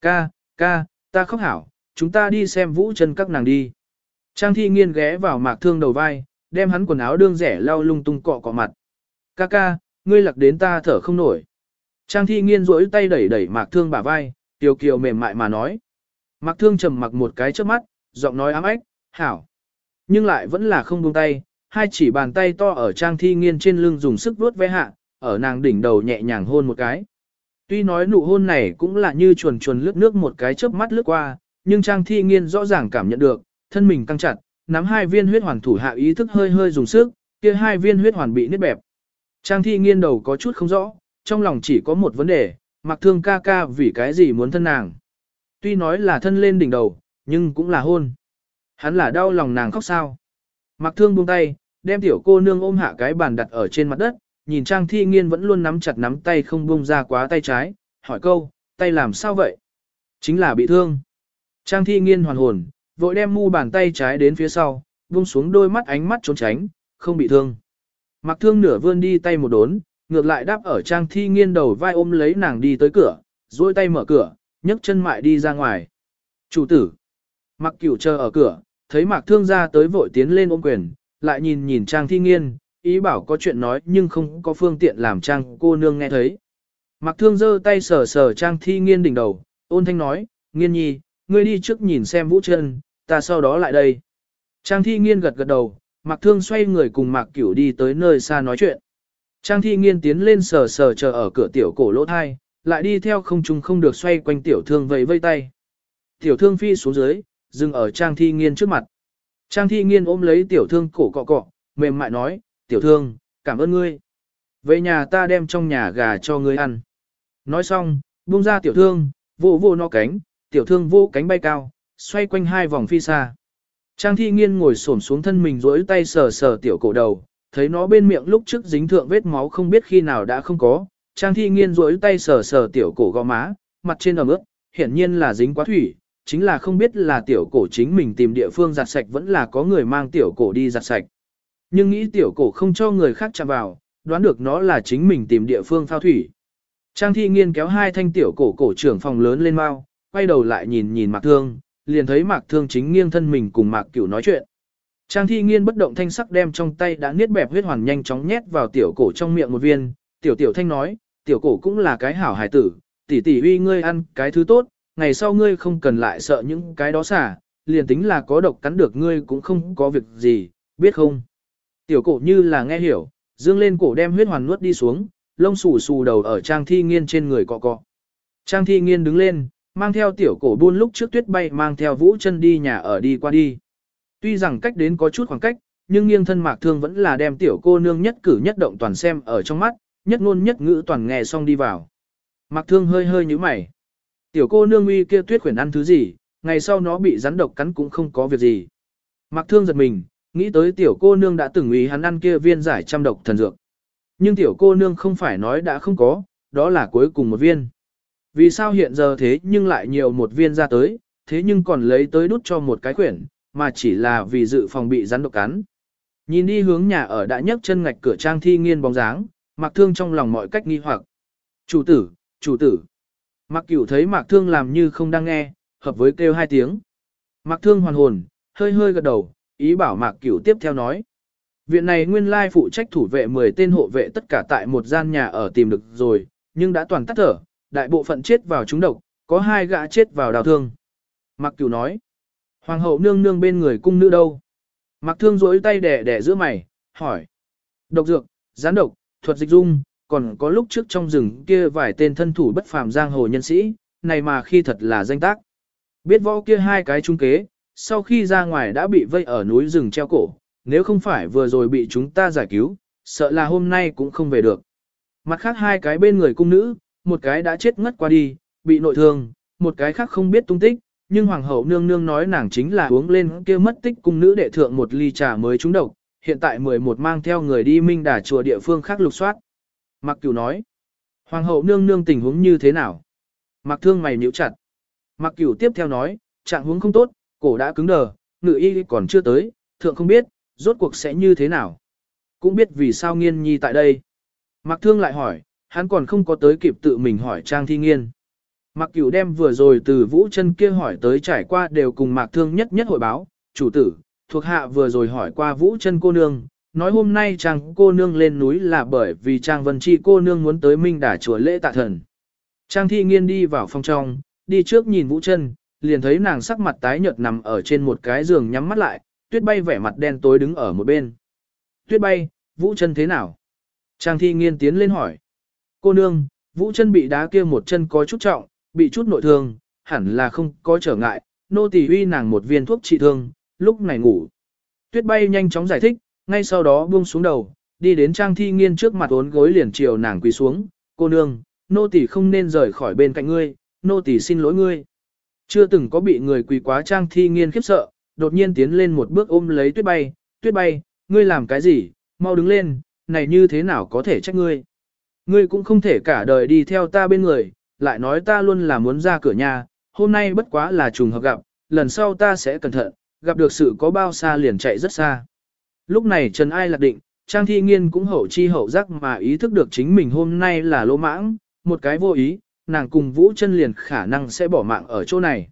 Ca, ca, ta khóc hảo, chúng ta đi xem vũ chân các nàng đi. Trang thi nghiên ghé vào mạc thương đầu vai, đem hắn quần áo đương rẻ lau lung tung cọ cọ mặt. Ca ca, ngươi lặc đến ta thở không nổi. Trang thi nghiên rỗi tay đẩy đẩy mạc thương bả vai, kiều kiều mềm mại mà nói. Mạc thương trầm mặc một cái trước mắt, giọng nói ám ách, hảo. Nhưng lại vẫn là không buông tay, hai chỉ bàn tay to ở trang thi nghiên trên lưng dùng sức vuốt ve hạ, ở nàng đỉnh đầu nhẹ nhàng hôn một cái. Tuy nói nụ hôn này cũng là như chuồn chuồn lướt nước một cái chớp mắt lướt qua, nhưng trang thi nghiên rõ ràng cảm nhận được, thân mình căng chặt, nắm hai viên huyết hoàn thủ hạ ý thức hơi hơi dùng sức, kia hai viên huyết hoàn bị nứt bẹp. Trang thi nghiên đầu có chút không rõ, trong lòng chỉ có một vấn đề, mặc thương ca ca vì cái gì muốn thân nàng. Tuy nói là thân lên đỉnh đầu, nhưng cũng là hôn. Hắn là đau lòng nàng khóc sao. Mặc thương buông tay, đem tiểu cô nương ôm hạ cái bàn đặt ở trên mặt đất, nhìn Trang Thi Nghiên vẫn luôn nắm chặt nắm tay không buông ra quá tay trái, hỏi câu, tay làm sao vậy? Chính là bị thương. Trang Thi Nghiên hoàn hồn, vội đem mu bàn tay trái đến phía sau, buông xuống đôi mắt ánh mắt trốn tránh, không bị thương. Mặc thương nửa vươn đi tay một đốn, ngược lại đáp ở Trang Thi Nghiên đầu vai ôm lấy nàng đi tới cửa, duỗi tay mở cửa, nhấc chân mại đi ra ngoài. Chủ tử. Mặc cửu chờ ở cửa, thấy Mạc Thương ra tới vội tiến lên ôm quyền, lại nhìn nhìn Trang Thi Nghiên, ý bảo có chuyện nói nhưng không có phương tiện làm Trang cô nương nghe thấy. Mạc Thương giơ tay sờ sờ Trang Thi Nghiên đỉnh đầu, ôn thanh nói, Nghiên nhi, ngươi đi trước nhìn xem Vũ chân, ta sau đó lại đây. Trang Thi Nghiên gật gật đầu, Mạc Thương xoay người cùng Mạc Cửu đi tới nơi xa nói chuyện. Trang thi nghiên tiến lên sờ sờ chờ ở cửa tiểu cổ lỗ thai, lại đi theo không trung không được xoay quanh tiểu thương vẫy vây tay. Tiểu thương phi xuống dưới, dừng ở trang thi nghiên trước mặt. Trang thi nghiên ôm lấy tiểu thương cổ cọ cọ, mềm mại nói, tiểu thương, cảm ơn ngươi. Về nhà ta đem trong nhà gà cho ngươi ăn. Nói xong, buông ra tiểu thương, vô vô nó cánh, tiểu thương vô cánh bay cao, xoay quanh hai vòng phi xa. Trang thi nghiên ngồi xổm xuống thân mình rỗi tay sờ sờ tiểu cổ đầu, thấy nó bên miệng lúc trước dính thượng vết máu không biết khi nào đã không có. Trang thi nghiên rỗi tay sờ sờ tiểu cổ gò má, mặt trên ẩm ướt, hiển nhiên là dính quá thủy, chính là không biết là tiểu cổ chính mình tìm địa phương giặt sạch vẫn là có người mang tiểu cổ đi giặt sạch. Nhưng nghĩ tiểu cổ không cho người khác chạm vào, đoán được nó là chính mình tìm địa phương phao thủy. Trang thi nghiên kéo hai thanh tiểu cổ cổ trưởng phòng lớn lên mau, quay đầu lại nhìn nhìn mặt thương, liền thấy mạc thương chính nghiêng thân mình cùng mạc cửu nói chuyện. Trang thi nghiên bất động thanh sắc đem trong tay đã niết bẹp huyết hoàn nhanh chóng nhét vào tiểu cổ trong miệng một viên, tiểu tiểu thanh nói, tiểu cổ cũng là cái hảo hài tử, tỷ tỷ uy ngươi ăn cái thứ tốt, ngày sau ngươi không cần lại sợ những cái đó xả, liền tính là có độc cắn được ngươi cũng không có việc gì, biết không? Tiểu cổ như là nghe hiểu, dương lên cổ đem huyết hoàn nuốt đi xuống, lông xù xù đầu ở trang thi nghiên trên người cọ cọ. Trang thi nghiên đứng lên, mang theo tiểu cổ buôn lúc trước tuyết bay mang theo vũ chân đi nhà ở đi qua đi. Tuy rằng cách đến có chút khoảng cách, nhưng nghiêng thân mạc thương vẫn là đem tiểu cô nương nhất cử nhất động toàn xem ở trong mắt, nhất ngôn nhất ngữ toàn nghe xong đi vào. Mạc thương hơi hơi như mày. Tiểu cô nương uy kia tuyết khuyển ăn thứ gì, ngày sau nó bị rắn độc cắn cũng không có việc gì. Mạc thương giật mình, nghĩ tới tiểu cô nương đã từng uy hắn ăn kia viên giải trăm độc thần dược. Nhưng tiểu cô nương không phải nói đã không có, đó là cuối cùng một viên. Vì sao hiện giờ thế nhưng lại nhiều một viên ra tới, thế nhưng còn lấy tới đút cho một cái quyển, mà chỉ là vì dự phòng bị rắn độc cắn. Nhìn đi hướng nhà ở đã nhấc chân ngạch cửa trang thi nghiên bóng dáng, mặc thương trong lòng mọi cách nghi hoặc. Chủ tử, chủ tử. Mặc cửu thấy mạc thương làm như không đang nghe, hợp với kêu hai tiếng. Mạc thương hoàn hồn, hơi hơi gật đầu, ý bảo mạc cửu tiếp theo nói. Viện này nguyên lai phụ trách thủ vệ 10 tên hộ vệ tất cả tại một gian nhà ở tìm được rồi, nhưng đã toàn tắt thở, đại bộ phận chết vào trúng độc, có hai gã chết vào đào thương. Mặc cửu nói. Hoàng hậu nương nương bên người cung nữ đâu? Mặc thương rỗi tay đẻ đẻ giữa mày, hỏi. Độc dược, gián độc, thuật dịch dung, còn có lúc trước trong rừng kia vài tên thân thủ bất phàm giang hồ nhân sĩ, này mà khi thật là danh tác. Biết võ kia hai cái trung kế, sau khi ra ngoài đã bị vây ở núi rừng treo cổ, nếu không phải vừa rồi bị chúng ta giải cứu, sợ là hôm nay cũng không về được. Mặt khác hai cái bên người cung nữ, một cái đã chết ngất qua đi, bị nội thương, một cái khác không biết tung tích, nhưng hoàng hậu nương nương nói nàng chính là uống lên kia mất tích cung nữ đệ thượng một ly trà mới trúng độc, hiện tại 11 mang theo người đi minh đà chùa địa phương khác lục soát. Mặc Cửu nói, Hoàng hậu nương nương tình huống như thế nào? Mặc Thương mày nhíu chặt. Mặc Cửu tiếp theo nói, trạng huống không tốt, cổ đã cứng đờ, ngự y còn chưa tới, thượng không biết, rốt cuộc sẽ như thế nào. Cũng biết vì sao nghiên nhi tại đây. mặc Thương lại hỏi, hắn còn không có tới kịp tự mình hỏi Trang Thi Nghiên. Mạc Cửu đem vừa rồi từ Vũ chân kia hỏi tới trải qua đều cùng Mạc Thương nhất nhất hội báo, chủ tử, thuộc hạ vừa rồi hỏi qua Vũ chân cô nương, nói hôm nay Trang cô nương lên núi là bởi vì Trang Vân Chi cô nương muốn tới Minh Đà chùa lễ tạ thần. Trang Thi Nghiên đi vào phòng trong, đi trước nhìn Vũ chân, liền thấy nàng sắc mặt tái nhợt nằm ở trên một cái giường nhắm mắt lại, Tuyết Bay vẻ mặt đen tối đứng ở một bên. Tuyết Bay, Vũ chân thế nào? Trang Thi Nghiên tiến lên hỏi. Cô nương, Vũ chân bị đá kia một chân có chút trọng, bị chút nội thương, hẳn là không có trở ngại, nô tỳ uy nàng một viên thuốc trị thương, lúc này ngủ. Tuyết Bay nhanh chóng giải thích, ngay sau đó buông xuống đầu, đi đến Trang Thi Nghiên trước mặt ốn gối liền chiều nàng quỳ xuống, cô nương, nô tỳ không nên rời khỏi bên cạnh ngươi, nô tỳ xin lỗi ngươi. Chưa từng có bị người quỳ quá Trang Thi Nghiên khiếp sợ, đột nhiên tiến lên một bước ôm lấy Tuyết Bay, Tuyết Bay, ngươi làm cái gì, mau đứng lên, này như thế nào có thể trách ngươi. Ngươi cũng không thể cả đời đi theo ta bên người, lại nói ta luôn là muốn ra cửa nhà, hôm nay bất quá là trùng hợp gặp, lần sau ta sẽ cẩn thận, gặp được sự có bao xa liền chạy rất xa. Lúc này Trần Ai lạc định, Trang Thi Nghiên cũng hậu chi hậu giác mà ý thức được chính mình hôm nay là lỗ mãng, một cái vô ý, nàng cùng Vũ chân liền khả năng sẽ bỏ mạng ở chỗ này.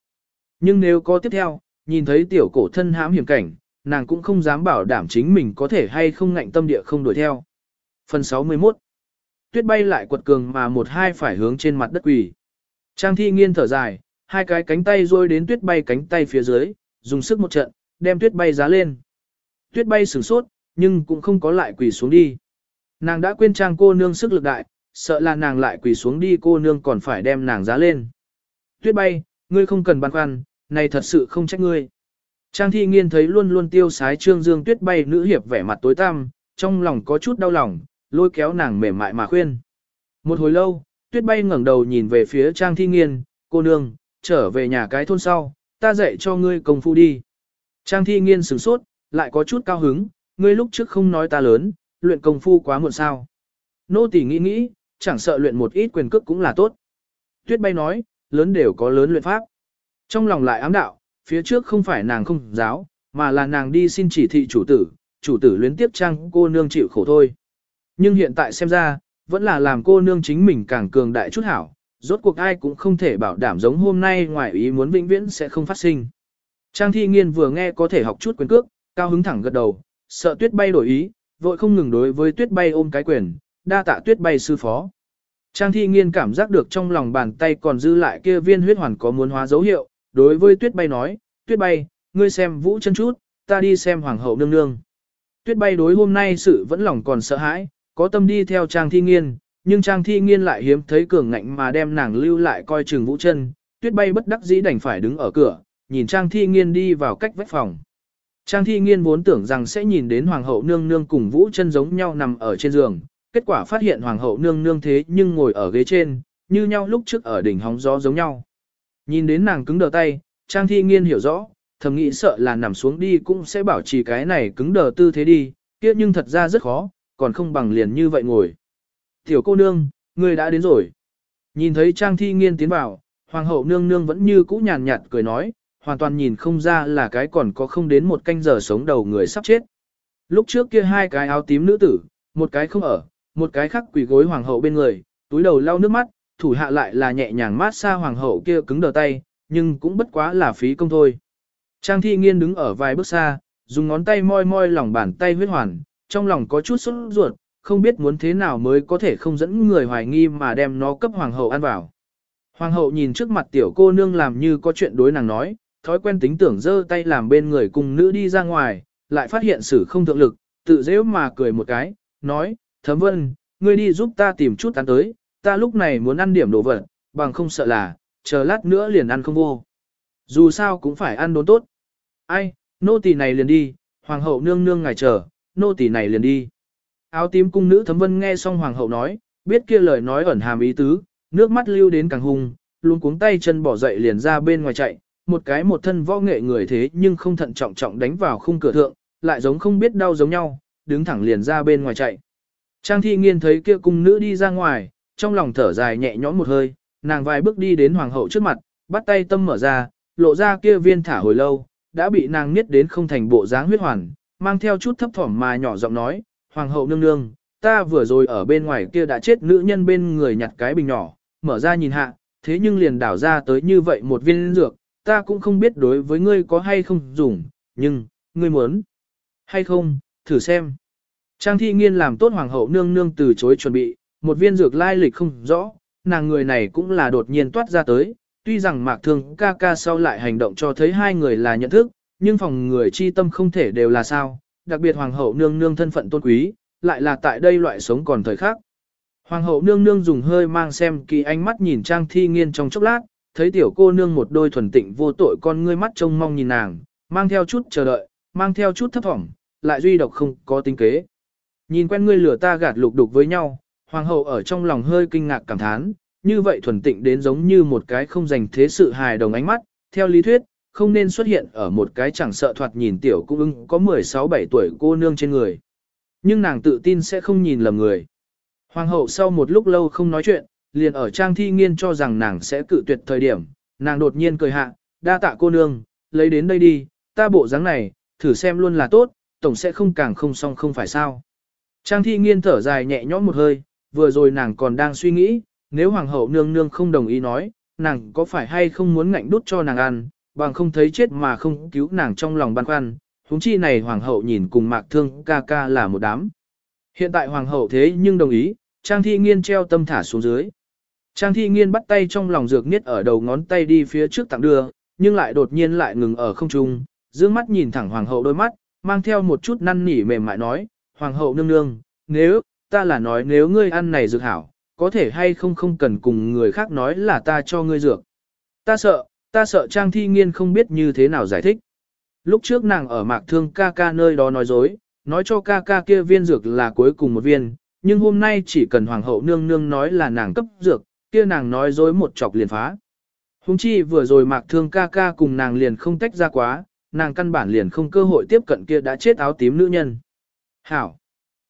Nhưng nếu có tiếp theo, nhìn thấy tiểu cổ thân hãm hiểm cảnh, nàng cũng không dám bảo đảm chính mình có thể hay không ngạnh tâm địa không đuổi theo. Phần 61 Tuyết bay lại quật cường mà một hai phải hướng trên mặt đất quỳ. Trang thi nghiên thở dài, hai cái cánh tay rôi đến tuyết bay cánh tay phía dưới, dùng sức một trận, đem tuyết bay giá lên. Tuyết bay sửng sốt, nhưng cũng không có lại quỳ xuống đi. Nàng đã quên trang cô nương sức lực đại, sợ là nàng lại quỳ xuống đi cô nương còn phải đem nàng giá lên. Tuyết bay, ngươi không cần băn khoăn, này thật sự không trách ngươi. Trang thi nghiên thấy luôn luôn tiêu sái trương dương tuyết bay nữ hiệp vẻ mặt tối tăm, trong lòng có chút đau lòng, lôi kéo nàng mềm mại mà khuyên. Một hồi lâu, tuyết bay ngẩng đầu nhìn về phía trang thi nghiên, cô nương, trở về nhà cái thôn sau, ta dạy cho ngươi công phu đi. Trang thi nghiên sửng sốt, lại có chút cao hứng, ngươi lúc trước không nói ta lớn, luyện công phu quá muộn sao. Nô tỳ nghĩ nghĩ, chẳng sợ luyện một ít quyền cước cũng là tốt. Tuyết bay nói, lớn đều có lớn luyện pháp. Trong lòng lại ám đạo, phía trước không phải nàng không giáo, mà là nàng đi xin chỉ thị chủ tử, chủ tử luyến tiếp trang cô nương chịu khổ thôi. Nhưng hiện tại xem ra, vẫn là làm cô nương chính mình càng cường đại chút hảo, rốt cuộc ai cũng không thể bảo đảm giống hôm nay ngoài ý muốn vĩnh viễn sẽ không phát sinh. Trang thi nghiên vừa nghe có thể học chút quyền cước, cao hứng thẳng gật đầu, sợ tuyết bay đổi ý, vội không ngừng đối với tuyết bay ôm cái quyền, đa tạ tuyết bay sư phó. Trang thi nghiên cảm giác được trong lòng bàn tay còn dư lại kia viên huyết hoàn có muốn hóa dấu hiệu, đối với tuyết bay nói, tuyết bay, ngươi xem vũ chân chút, ta đi xem hoàng hậu nương nương. Tuyết bay đối hôm nay sự vẫn lòng còn sợ hãi, có tâm đi theo trang thi nghiên, nhưng trang thi nghiên lại hiếm thấy cường ngạnh mà đem nàng lưu lại coi chừng vũ chân, tuyết bay bất đắc dĩ đành phải đứng ở cửa, nhìn trang thi nghiên đi vào cách vách phòng. Trang thi nghiên vốn tưởng rằng sẽ nhìn đến hoàng hậu nương nương cùng vũ chân giống nhau nằm ở trên giường, kết quả phát hiện hoàng hậu nương nương thế nhưng ngồi ở ghế trên, như nhau lúc trước ở đỉnh hóng gió giống nhau. Nhìn đến nàng cứng đờ tay, Trang thi nghiên hiểu rõ, thầm nghĩ sợ là nằm xuống đi cũng sẽ bảo trì cái này cứng đờ tư thế đi, kia nhưng thật ra rất khó, còn không bằng liền như vậy ngồi. Tiểu cô nương, người đã đến rồi. Nhìn thấy Trang thi nghiên tiến vào, hoàng hậu nương nương vẫn như cũ nhàn nhạt cười nói, hoàn toàn nhìn không ra là cái còn có không đến một canh giờ sống đầu người sắp chết. Lúc trước kia hai cái áo tím nữ tử, một cái không ở, một cái khác quỳ gối hoàng hậu bên người, túi đầu lau nước mắt, thủ hạ lại là nhẹ nhàng mát xa hoàng hậu kia cứng đờ tay, nhưng cũng bất quá là phí công thôi. Trang thi nghiên đứng ở vài bước xa, dùng ngón tay moi moi lòng bàn tay huyết hoàn, trong lòng có chút sốt ruột, không biết muốn thế nào mới có thể không dẫn người hoài nghi mà đem nó cấp hoàng hậu ăn vào. Hoàng hậu nhìn trước mặt tiểu cô nương làm như có chuyện đối nàng nói, thói quen tính tưởng giơ tay làm bên người cùng nữ đi ra ngoài, lại phát hiện sự không thượng lực, tự dễ mà cười một cái, nói, thấm vân, ngươi đi giúp ta tìm chút ăn tới, ta lúc này muốn ăn điểm đồ vật, bằng không sợ là, chờ lát nữa liền ăn không vô. Dù sao cũng phải ăn đốn tốt. Ai, nô tỳ này liền đi, hoàng hậu nương nương ngài chờ, nô tỳ này liền đi. Áo tím cung nữ thấm vân nghe xong hoàng hậu nói, biết kia lời nói ẩn hàm ý tứ, nước mắt lưu đến càng hung, luôn cuống tay chân bỏ dậy liền ra bên ngoài chạy, một cái một thân võ nghệ người thế nhưng không thận trọng trọng đánh vào khung cửa thượng, lại giống không biết đau giống nhau, đứng thẳng liền ra bên ngoài chạy. Trang thi nghiên thấy kia cung nữ đi ra ngoài, trong lòng thở dài nhẹ nhõm một hơi, nàng vài bước đi đến hoàng hậu trước mặt, bắt tay tâm mở ra, lộ ra kia viên thả hồi lâu, đã bị nàng niết đến không thành bộ dáng huyết hoàn, mang theo chút thấp thỏm mà nhỏ giọng nói, hoàng hậu nương nương, ta vừa rồi ở bên ngoài kia đã chết nữ nhân bên người nhặt cái bình nhỏ, mở ra nhìn hạ, thế nhưng liền đảo ra tới như vậy một viên dược, ta cũng không biết đối với ngươi có hay không dùng, nhưng, ngươi muốn hay không, thử xem. Trang thi nghiên làm tốt hoàng hậu nương nương từ chối chuẩn bị, một viên dược lai lịch không rõ, nàng người này cũng là đột nhiên toát ra tới, tuy rằng mạc thương ca ca sau lại hành động cho thấy hai người là nhận thức, nhưng phòng người chi tâm không thể đều là sao, đặc biệt hoàng hậu nương nương thân phận tôn quý, lại là tại đây loại sống còn thời khác. Hoàng hậu nương nương dùng hơi mang xem kỳ ánh mắt nhìn trang thi nghiên trong chốc lát, thấy tiểu cô nương một đôi thuần tịnh vô tội con ngươi mắt trông mong nhìn nàng, mang theo chút chờ đợi, mang theo chút thấp thỏm, lại duy độc không có tính kế. Nhìn quen ngươi lửa ta gạt lục đục với nhau, hoàng hậu ở trong lòng hơi kinh ngạc cảm thán, như vậy thuần tịnh đến giống như một cái không dành thế sự hài đồng ánh mắt, theo lý thuyết, không nên xuất hiện ở một cái chẳng sợ thoạt nhìn tiểu cung ưng có 16-17 tuổi cô nương trên người. Nhưng nàng tự tin sẽ không nhìn lầm người. Hoàng hậu sau một lúc lâu không nói chuyện, liền ở trang thi nghiên cho rằng nàng sẽ cự tuyệt thời điểm, nàng đột nhiên cười hạ, đa tạ cô nương, lấy đến đây đi, ta bộ dáng này, thử xem luôn là tốt, tổng sẽ không càng không xong không phải sao. Trang thi nghiên thở dài nhẹ nhõm một hơi, vừa rồi nàng còn đang suy nghĩ, nếu hoàng hậu nương nương không đồng ý nói, nàng có phải hay không muốn ngạnh đút cho nàng ăn, bằng không thấy chết mà không cứu nàng trong lòng băn khoăn, huống chi này hoàng hậu nhìn cùng mạc thương ca ca là một đám. Hiện tại hoàng hậu thế nhưng đồng ý, trang thi nghiên treo tâm thả xuống dưới. Trang thi nghiên bắt tay trong lòng dược niết ở đầu ngón tay đi phía trước tặng đưa, nhưng lại đột nhiên lại ngừng ở không trung, dương mắt nhìn thẳng hoàng hậu đôi mắt, mang theo một chút năn nỉ mềm mại nói, Hoàng hậu nương nương, nếu, ta là nói nếu ngươi ăn này dược hảo, có thể hay không không cần cùng người khác nói là ta cho ngươi dược. Ta sợ, ta sợ Trang Thi Nghiên không biết như thế nào giải thích. Lúc trước nàng ở mạc thương ca ca nơi đó nói dối, nói cho ca ca kia viên dược là cuối cùng một viên, nhưng hôm nay chỉ cần hoàng hậu nương nương nói là nàng cấp dược, kia nàng nói dối một chọc liền phá. Hùng chi vừa rồi mạc thương ca ca cùng nàng liền không tách ra quá, nàng căn bản liền không cơ hội tiếp cận kia đã chết áo tím nữ nhân. Hảo!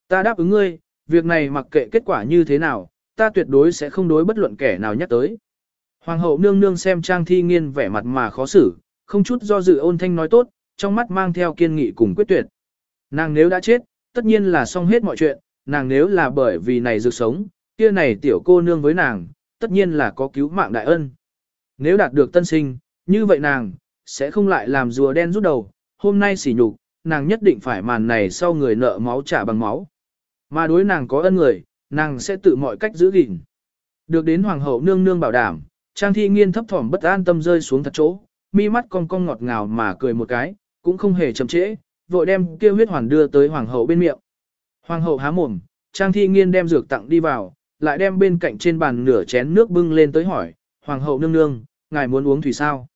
Ta đáp ứng ngươi, việc này mặc kệ kết quả như thế nào, ta tuyệt đối sẽ không đối bất luận kẻ nào nhắc tới. Hoàng hậu nương nương xem Trang Thi Nghiên vẻ mặt mà khó xử, không chút do dự ôn thanh nói tốt, trong mắt mang theo kiên nghị cùng quyết tuyệt. Nàng nếu đã chết, tất nhiên là xong hết mọi chuyện, nàng nếu là bởi vì này dược sống, kia này tiểu cô nương với nàng, tất nhiên là có cứu mạng đại ân. Nếu đạt được tân sinh, như vậy nàng, sẽ không lại làm rùa đen rút đầu, hôm nay xỉ nhục, nàng nhất định phải màn này sau người nợ máu trả bằng máu. Mà đối nàng có ân người, nàng sẽ tự mọi cách giữ gìn. Được đến hoàng hậu nương nương bảo đảm, Trang Thi Nghiên thấp thỏm bất an tâm rơi xuống thật chỗ, mi mắt cong cong ngọt ngào mà cười một cái, cũng không hề chậm trễ, vội đem kia huyết hoàn đưa tới hoàng hậu bên miệng. Hoàng hậu há mồm, Trang Thi Nghiên đem dược tặng đi vào, lại đem bên cạnh trên bàn nửa chén nước bưng lên tới hỏi, "Hoàng hậu nương nương, ngài muốn uống thủy sao?"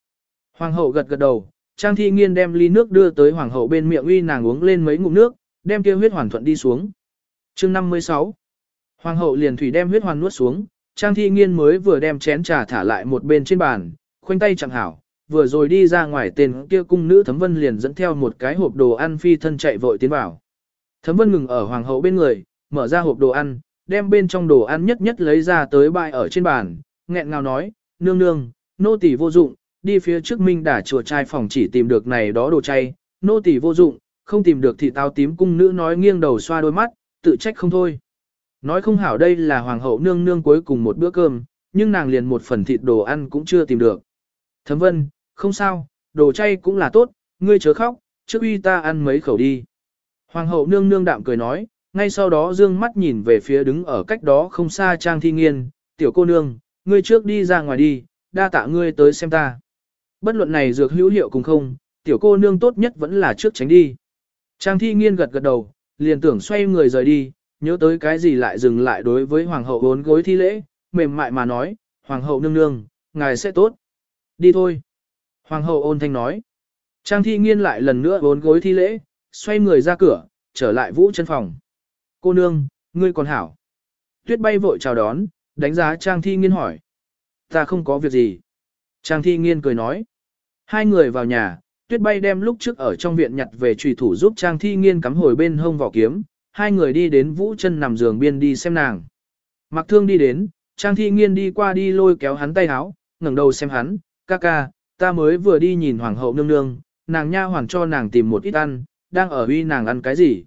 Hoàng hậu gật gật đầu, Trang Thi Nghiên đem ly nước đưa tới hoàng hậu bên miệng uy nàng uống lên mấy ngụm nước, đem kia huyết hoàn thuận đi xuống. Chương 56. Hoàng hậu liền thủy đem huyết hoàn nuốt xuống, Trang Thi Nghiên mới vừa đem chén trà thả lại một bên trên bàn, khoanh tay chẳng hảo, vừa rồi đi ra ngoài tên kia cung nữ Thấm Vân liền dẫn theo một cái hộp đồ ăn phi thân chạy vội tiến vào. Thấm Vân ngừng ở hoàng hậu bên người, mở ra hộp đồ ăn, đem bên trong đồ ăn nhất nhất lấy ra tới bại ở trên bàn, nghẹn ngào nói, nương nương, nô tỳ vô dụng, đi phía trước minh đả chùa trai phòng chỉ tìm được này đó đồ chay, nô tỳ vô dụng, không tìm được thì tao tím cung nữ nói nghiêng đầu xoa đôi mắt, tự trách không thôi. Nói không hảo đây là hoàng hậu nương nương cuối cùng một bữa cơm, nhưng nàng liền một phần thịt đồ ăn cũng chưa tìm được. Thấm vân, không sao, đồ chay cũng là tốt, ngươi chớ khóc, trước uy ta ăn mấy khẩu đi. Hoàng hậu nương nương đạm cười nói, ngay sau đó dương mắt nhìn về phía đứng ở cách đó không xa Trang Thi Nghiên, tiểu cô nương, ngươi trước đi ra ngoài đi, đa tạ ngươi tới xem ta. Bất luận này dược hữu hiệu cùng không, tiểu cô nương tốt nhất vẫn là trước tránh đi. Trang Thi Nghiên gật gật đầu, liền tưởng xoay người rời đi, nhớ tới cái gì lại dừng lại đối với hoàng hậu bốn gối thi lễ, mềm mại mà nói, hoàng hậu nương nương, ngài sẽ tốt. Đi thôi. Hoàng hậu ôn thanh nói. Trang thi nghiên lại lần nữa bốn gối thi lễ, xoay người ra cửa, trở lại vũ chân phòng. Cô nương, ngươi còn hảo. Tuyết bay vội chào đón, đánh giá Trang thi nghiên hỏi. Ta không có việc gì. Trang thi nghiên cười nói. Hai người vào nhà, tuyết bay đem lúc trước ở trong viện nhặt về trùy thủ giúp Trang thi nghiên cắm hồi bên hông vỏ kiếm. Hai người đi đến vũ chân nằm giường biên đi xem nàng. Mặc thương đi đến, Trang thi nghiên đi qua đi lôi kéo hắn tay háo, ngẩng đầu xem hắn, ca ca, ta mới vừa đi nhìn hoàng hậu nương nương, nàng nha hoàng cho nàng tìm một ít ăn, đang ở uy nàng ăn cái gì.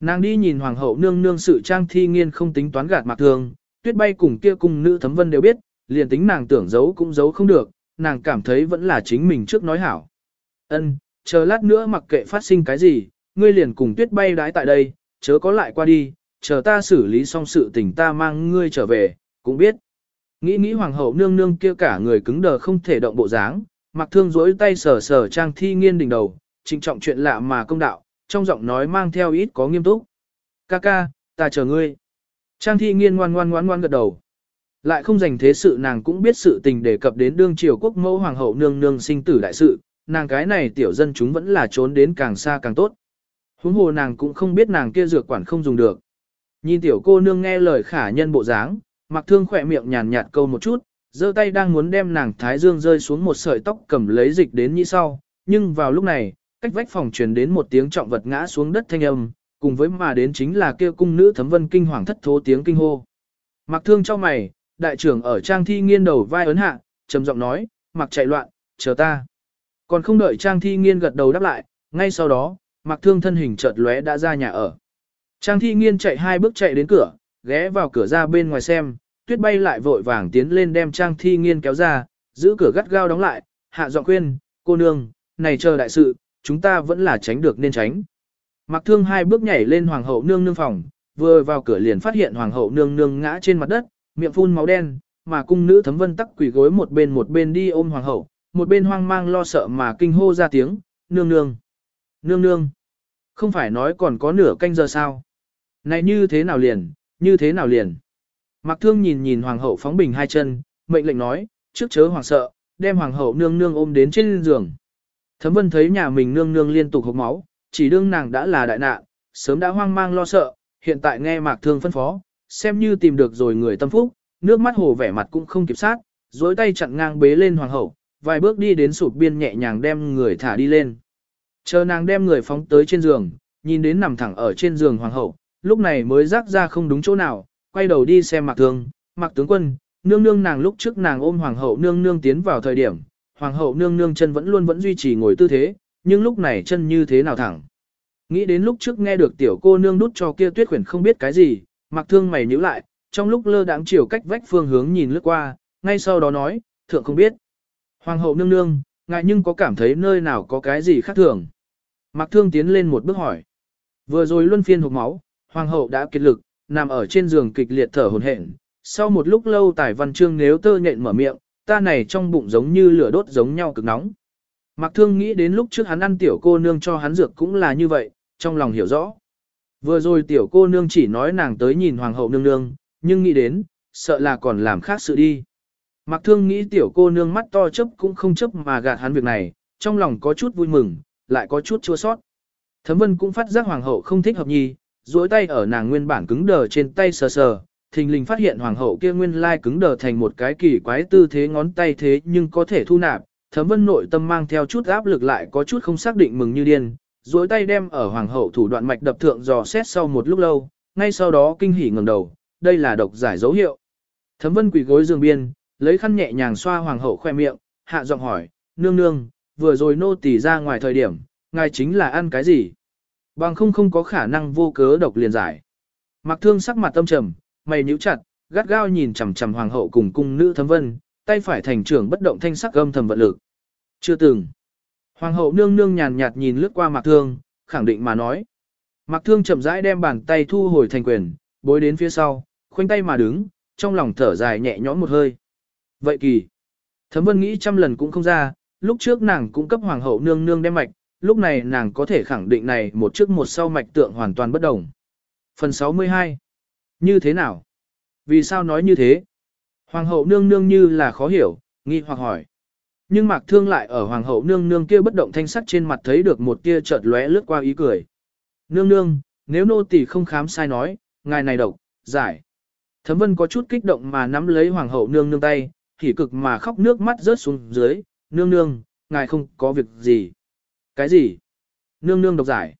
Nàng đi nhìn hoàng hậu nương nương sự trang thi nghiên không tính toán gạt mặc thương, tuyết bay cùng kia cùng nữ thấm vân đều biết, liền tính nàng tưởng giấu cũng giấu không được, nàng cảm thấy vẫn là chính mình trước nói hảo. Ân, chờ lát nữa mặc kệ phát sinh cái gì, ngươi liền cùng tuyết bay đái tại đây, chớ có lại qua đi, chờ ta xử lý xong sự tình ta mang ngươi trở về, cũng biết. Nghĩ nghĩ hoàng hậu nương nương kia cả người cứng đờ không thể động bộ dáng, mặc thương rỗi tay sờ sờ trang thi nghiên đỉnh đầu, trịnh trọng chuyện lạ mà công đạo, trong giọng nói mang theo ít có nghiêm túc. Ca ca, ta chờ ngươi. Trang thi nghiên ngoan ngoan ngoan ngoan gật đầu. Lại không dành thế sự nàng cũng biết sự tình đề cập đến đương triều quốc mẫu hoàng hậu nương nương sinh tử đại sự, nàng cái này tiểu dân chúng vẫn là trốn đến càng xa càng tốt. Huống hồ nàng cũng không biết nàng kia dược quản không dùng được. Nhìn tiểu cô nương nghe lời khả nhân bộ dáng, mặc thương khỏe miệng nhàn nhạt câu một chút, giơ tay đang muốn đem nàng thái dương rơi xuống một sợi tóc cầm lấy dịch đến như sau, nhưng vào lúc này, cách vách phòng truyền đến một tiếng trọng vật ngã xuống đất thanh âm, cùng với mà đến chính là kia cung nữ thấm vân kinh hoàng thất thố tiếng kinh hô. Mặc thương cho mày, đại trưởng ở trang thi nghiên đầu vai ấn hạ, trầm giọng nói, mặc chạy loạn, chờ ta. Còn không đợi trang thi nghiên gật đầu đáp lại, ngay sau đó, mặc thương thân hình chợt lóe đã ra nhà ở. Trang thi nghiên chạy hai bước chạy đến cửa, ghé vào cửa ra bên ngoài xem, tuyết bay lại vội vàng tiến lên đem trang thi nghiên kéo ra, giữ cửa gắt gao đóng lại, hạ giọng khuyên, cô nương, này chờ đại sự, chúng ta vẫn là tránh được nên tránh. Mặc thương hai bước nhảy lên hoàng hậu nương nương phòng, vừa vào cửa liền phát hiện hoàng hậu nương nương ngã trên mặt đất, miệng phun máu đen, mà cung nữ thấm vân tắc quỳ gối một bên một bên đi ôm hoàng hậu, một bên hoang mang lo sợ mà kinh hô ra tiếng, nương nương, nương nương. Không phải nói còn có nửa canh giờ sao? Này như thế nào liền, như thế nào liền? Mạc Thương nhìn nhìn hoàng hậu phóng bình hai chân, mệnh lệnh nói, trước chớ hoàng sợ, đem hoàng hậu nương nương ôm đến trên giường. Thấm Vân thấy nhà mình nương nương liên tục hộc máu, chỉ đương nàng đã là đại nạn, sớm đã hoang mang lo sợ, hiện tại nghe Mạc Thương phân phó, xem như tìm được rồi người tâm phúc, nước mắt hồ vẻ mặt cũng không kịp sát, dối tay chặn ngang bế lên hoàng hậu, vài bước đi đến sụp biên nhẹ nhàng đem người thả đi lên. Chờ nàng đem người phóng tới trên giường, nhìn đến nằm thẳng ở trên giường hoàng hậu, lúc này mới rác ra không đúng chỗ nào, quay đầu đi xem Mạc Thương, Mạc tướng quân, nương nương nàng lúc trước nàng ôm hoàng hậu nương nương tiến vào thời điểm, hoàng hậu nương nương chân vẫn luôn vẫn duy trì ngồi tư thế, nhưng lúc này chân như thế nào thẳng. Nghĩ đến lúc trước nghe được tiểu cô nương đút cho kia tuyết khuyển không biết cái gì, Mạc Thương mày nhíu lại, trong lúc lơ đãng chiều cách vách phương hướng nhìn lướt qua, ngay sau đó nói, thượng không biết. Hoàng hậu nương nương, ngại nhưng có cảm thấy nơi nào có cái gì khác thường. Mạc Thương tiến lên một bước hỏi. Vừa rồi luân phiên hộp máu, hoàng hậu đã kiệt lực, nằm ở trên giường kịch liệt thở hổn hển. Sau một lúc lâu tài văn chương nếu tơ nhện mở miệng, ta này trong bụng giống như lửa đốt giống nhau cực nóng. Mạc Thương nghĩ đến lúc trước hắn ăn tiểu cô nương cho hắn dược cũng là như vậy, trong lòng hiểu rõ. Vừa rồi tiểu cô nương chỉ nói nàng tới nhìn hoàng hậu nương nương, nhưng nghĩ đến, sợ là còn làm khác sự đi. Mạc Thương nghĩ tiểu cô nương mắt to chấp cũng không chấp mà gạt hắn việc này, trong lòng có chút vui mừng, lại có chút chua sót. Thấm vân cũng phát giác hoàng hậu không thích hợp nhi, duỗi tay ở nàng nguyên bản cứng đờ trên tay sờ sờ, thình lình phát hiện hoàng hậu kia nguyên lai cứng đờ thành một cái kỳ quái tư thế ngón tay thế nhưng có thể thu nạp. Thấm vân nội tâm mang theo chút áp lực lại có chút không xác định mừng như điên, duỗi tay đem ở hoàng hậu thủ đoạn mạch đập thượng dò xét sau một lúc lâu, ngay sau đó kinh hỉ ngẩng đầu, đây là độc giải dấu hiệu. Thấm vân quỳ gối giường biên, lấy khăn nhẹ nhàng xoa hoàng hậu khoe miệng, hạ giọng hỏi, nương nương, vừa rồi nô tỳ ra ngoài thời điểm, ngài chính là ăn cái gì? Bằng không không có khả năng vô cớ độc liền giải. Mặc thương sắc mặt tâm trầm, mày nhíu chặt, gắt gao nhìn chằm chằm hoàng hậu cùng cung nữ thấm vân, tay phải thành trưởng bất động thanh sắc gầm thầm vận lực. Chưa từng. Hoàng hậu nương nương nhàn nhạt nhìn lướt qua mạc thương, khẳng định mà nói. Mạc thương chậm rãi đem bàn tay thu hồi thành quyền, bối đến phía sau, khoanh tay mà đứng, trong lòng thở dài nhẹ nhõm một hơi. Vậy kỳ. Thấm vân nghĩ trăm lần cũng không ra, lúc trước nàng cũng cấp hoàng hậu nương nương đem mạch, lúc này nàng có thể khẳng định này một trước một sau mạch tượng hoàn toàn bất đồng. Phần 62. Như thế nào? Vì sao nói như thế? Hoàng hậu nương nương như là khó hiểu, nghi hoặc hỏi. Nhưng mạc thương lại ở hoàng hậu nương nương kia bất động thanh sắc trên mặt thấy được một tia chợt lóe lướt qua ý cười. Nương nương, nếu nô tỳ không khám sai nói, ngài này độc, giải. Thấm vân có chút kích động mà nắm lấy hoàng hậu nương nương tay, thì cực mà khóc nước mắt rớt xuống dưới, nương nương, ngài không có việc gì. Cái gì? Nương nương độc giải.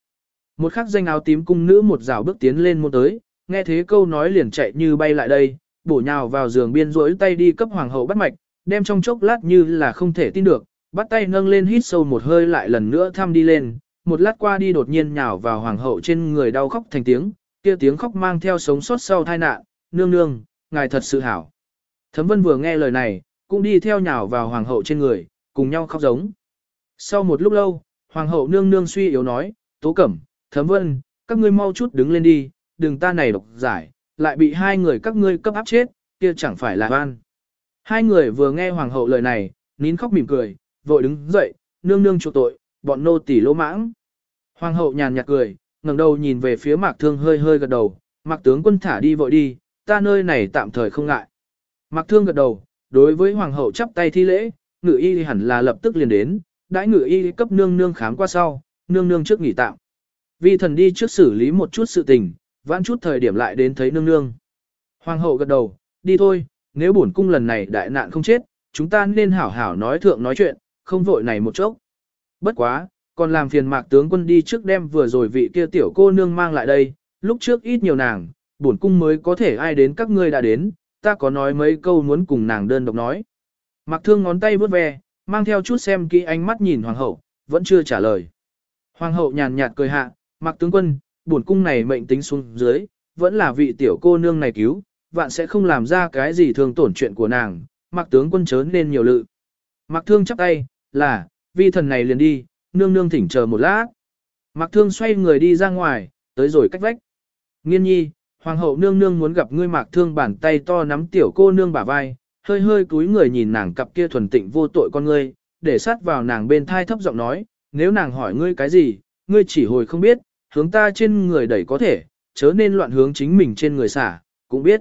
Một khắc danh áo tím cung nữ một rào bước tiến lên một tới, nghe thế câu nói liền chạy như bay lại đây, bổ nhào vào giường biên rỗi tay đi cấp hoàng hậu bắt mạch, đem trong chốc lát như là không thể tin được, bắt tay nâng lên hít sâu một hơi lại lần nữa thăm đi lên, một lát qua đi đột nhiên nhào vào hoàng hậu trên người đau khóc thành tiếng, kia tiếng khóc mang theo sống sót sau tai nạn, nương nương, ngài thật sự hảo. Thấm vân vừa nghe lời này, cũng đi theo nhào vào hoàng hậu trên người, cùng nhau khóc giống. Sau một lúc lâu, hoàng hậu nương nương suy yếu nói, tố cẩm, thấm vân, các ngươi mau chút đứng lên đi, đừng ta này độc giải, lại bị hai người các ngươi cấp áp chết, kia chẳng phải là oan. Hai người vừa nghe hoàng hậu lời này, nín khóc mỉm cười, vội đứng dậy, nương nương chuộc tội, bọn nô tỳ lỗ mãng. Hoàng hậu nhàn nhạt cười, ngẩng đầu nhìn về phía mạc thương hơi hơi gật đầu, mạc tướng quân thả đi vội đi, ta nơi này tạm thời không ngại. Mạc thương gật đầu, đối với hoàng hậu chắp tay thi lễ, ngự y hẳn là lập tức liền đến, đãi ngự y cấp nương nương khám qua sau, nương nương trước nghỉ tạm. Vi thần đi trước xử lý một chút sự tình, vãn chút thời điểm lại đến thấy nương nương. Hoàng hậu gật đầu, đi thôi, nếu bổn cung lần này đại nạn không chết, chúng ta nên hảo hảo nói thượng nói chuyện, không vội này một chốc. Bất quá, còn làm phiền mạc tướng quân đi trước đem vừa rồi vị kia tiểu cô nương mang lại đây, lúc trước ít nhiều nàng, bổn cung mới có thể ai đến các ngươi đã đến, ta có nói mấy câu muốn cùng nàng đơn độc nói. Mạc thương ngón tay vuốt ve, mang theo chút xem kỹ ánh mắt nhìn hoàng hậu, vẫn chưa trả lời. Hoàng hậu nhàn nhạt cười hạ, mạc tướng quân, bổn cung này mệnh tính xuống dưới, vẫn là vị tiểu cô nương này cứu, vạn sẽ không làm ra cái gì thương tổn chuyện của nàng, mặc tướng quân chớ nên nhiều lự. Mặc thương chắp tay, là, vi thần này liền đi, nương nương thỉnh chờ một lát. Mặc thương xoay người đi ra ngoài, tới rồi cách vách. Nghiên nhi, hoàng hậu nương nương muốn gặp ngươi mạc thương bàn tay to nắm tiểu cô nương bả vai, hơi hơi cúi người nhìn nàng cặp kia thuần tịnh vô tội con ngươi, để sát vào nàng bên thai thấp giọng nói, nếu nàng hỏi ngươi cái gì, ngươi chỉ hồi không biết, hướng ta trên người đẩy có thể, chớ nên loạn hướng chính mình trên người xả, cũng biết.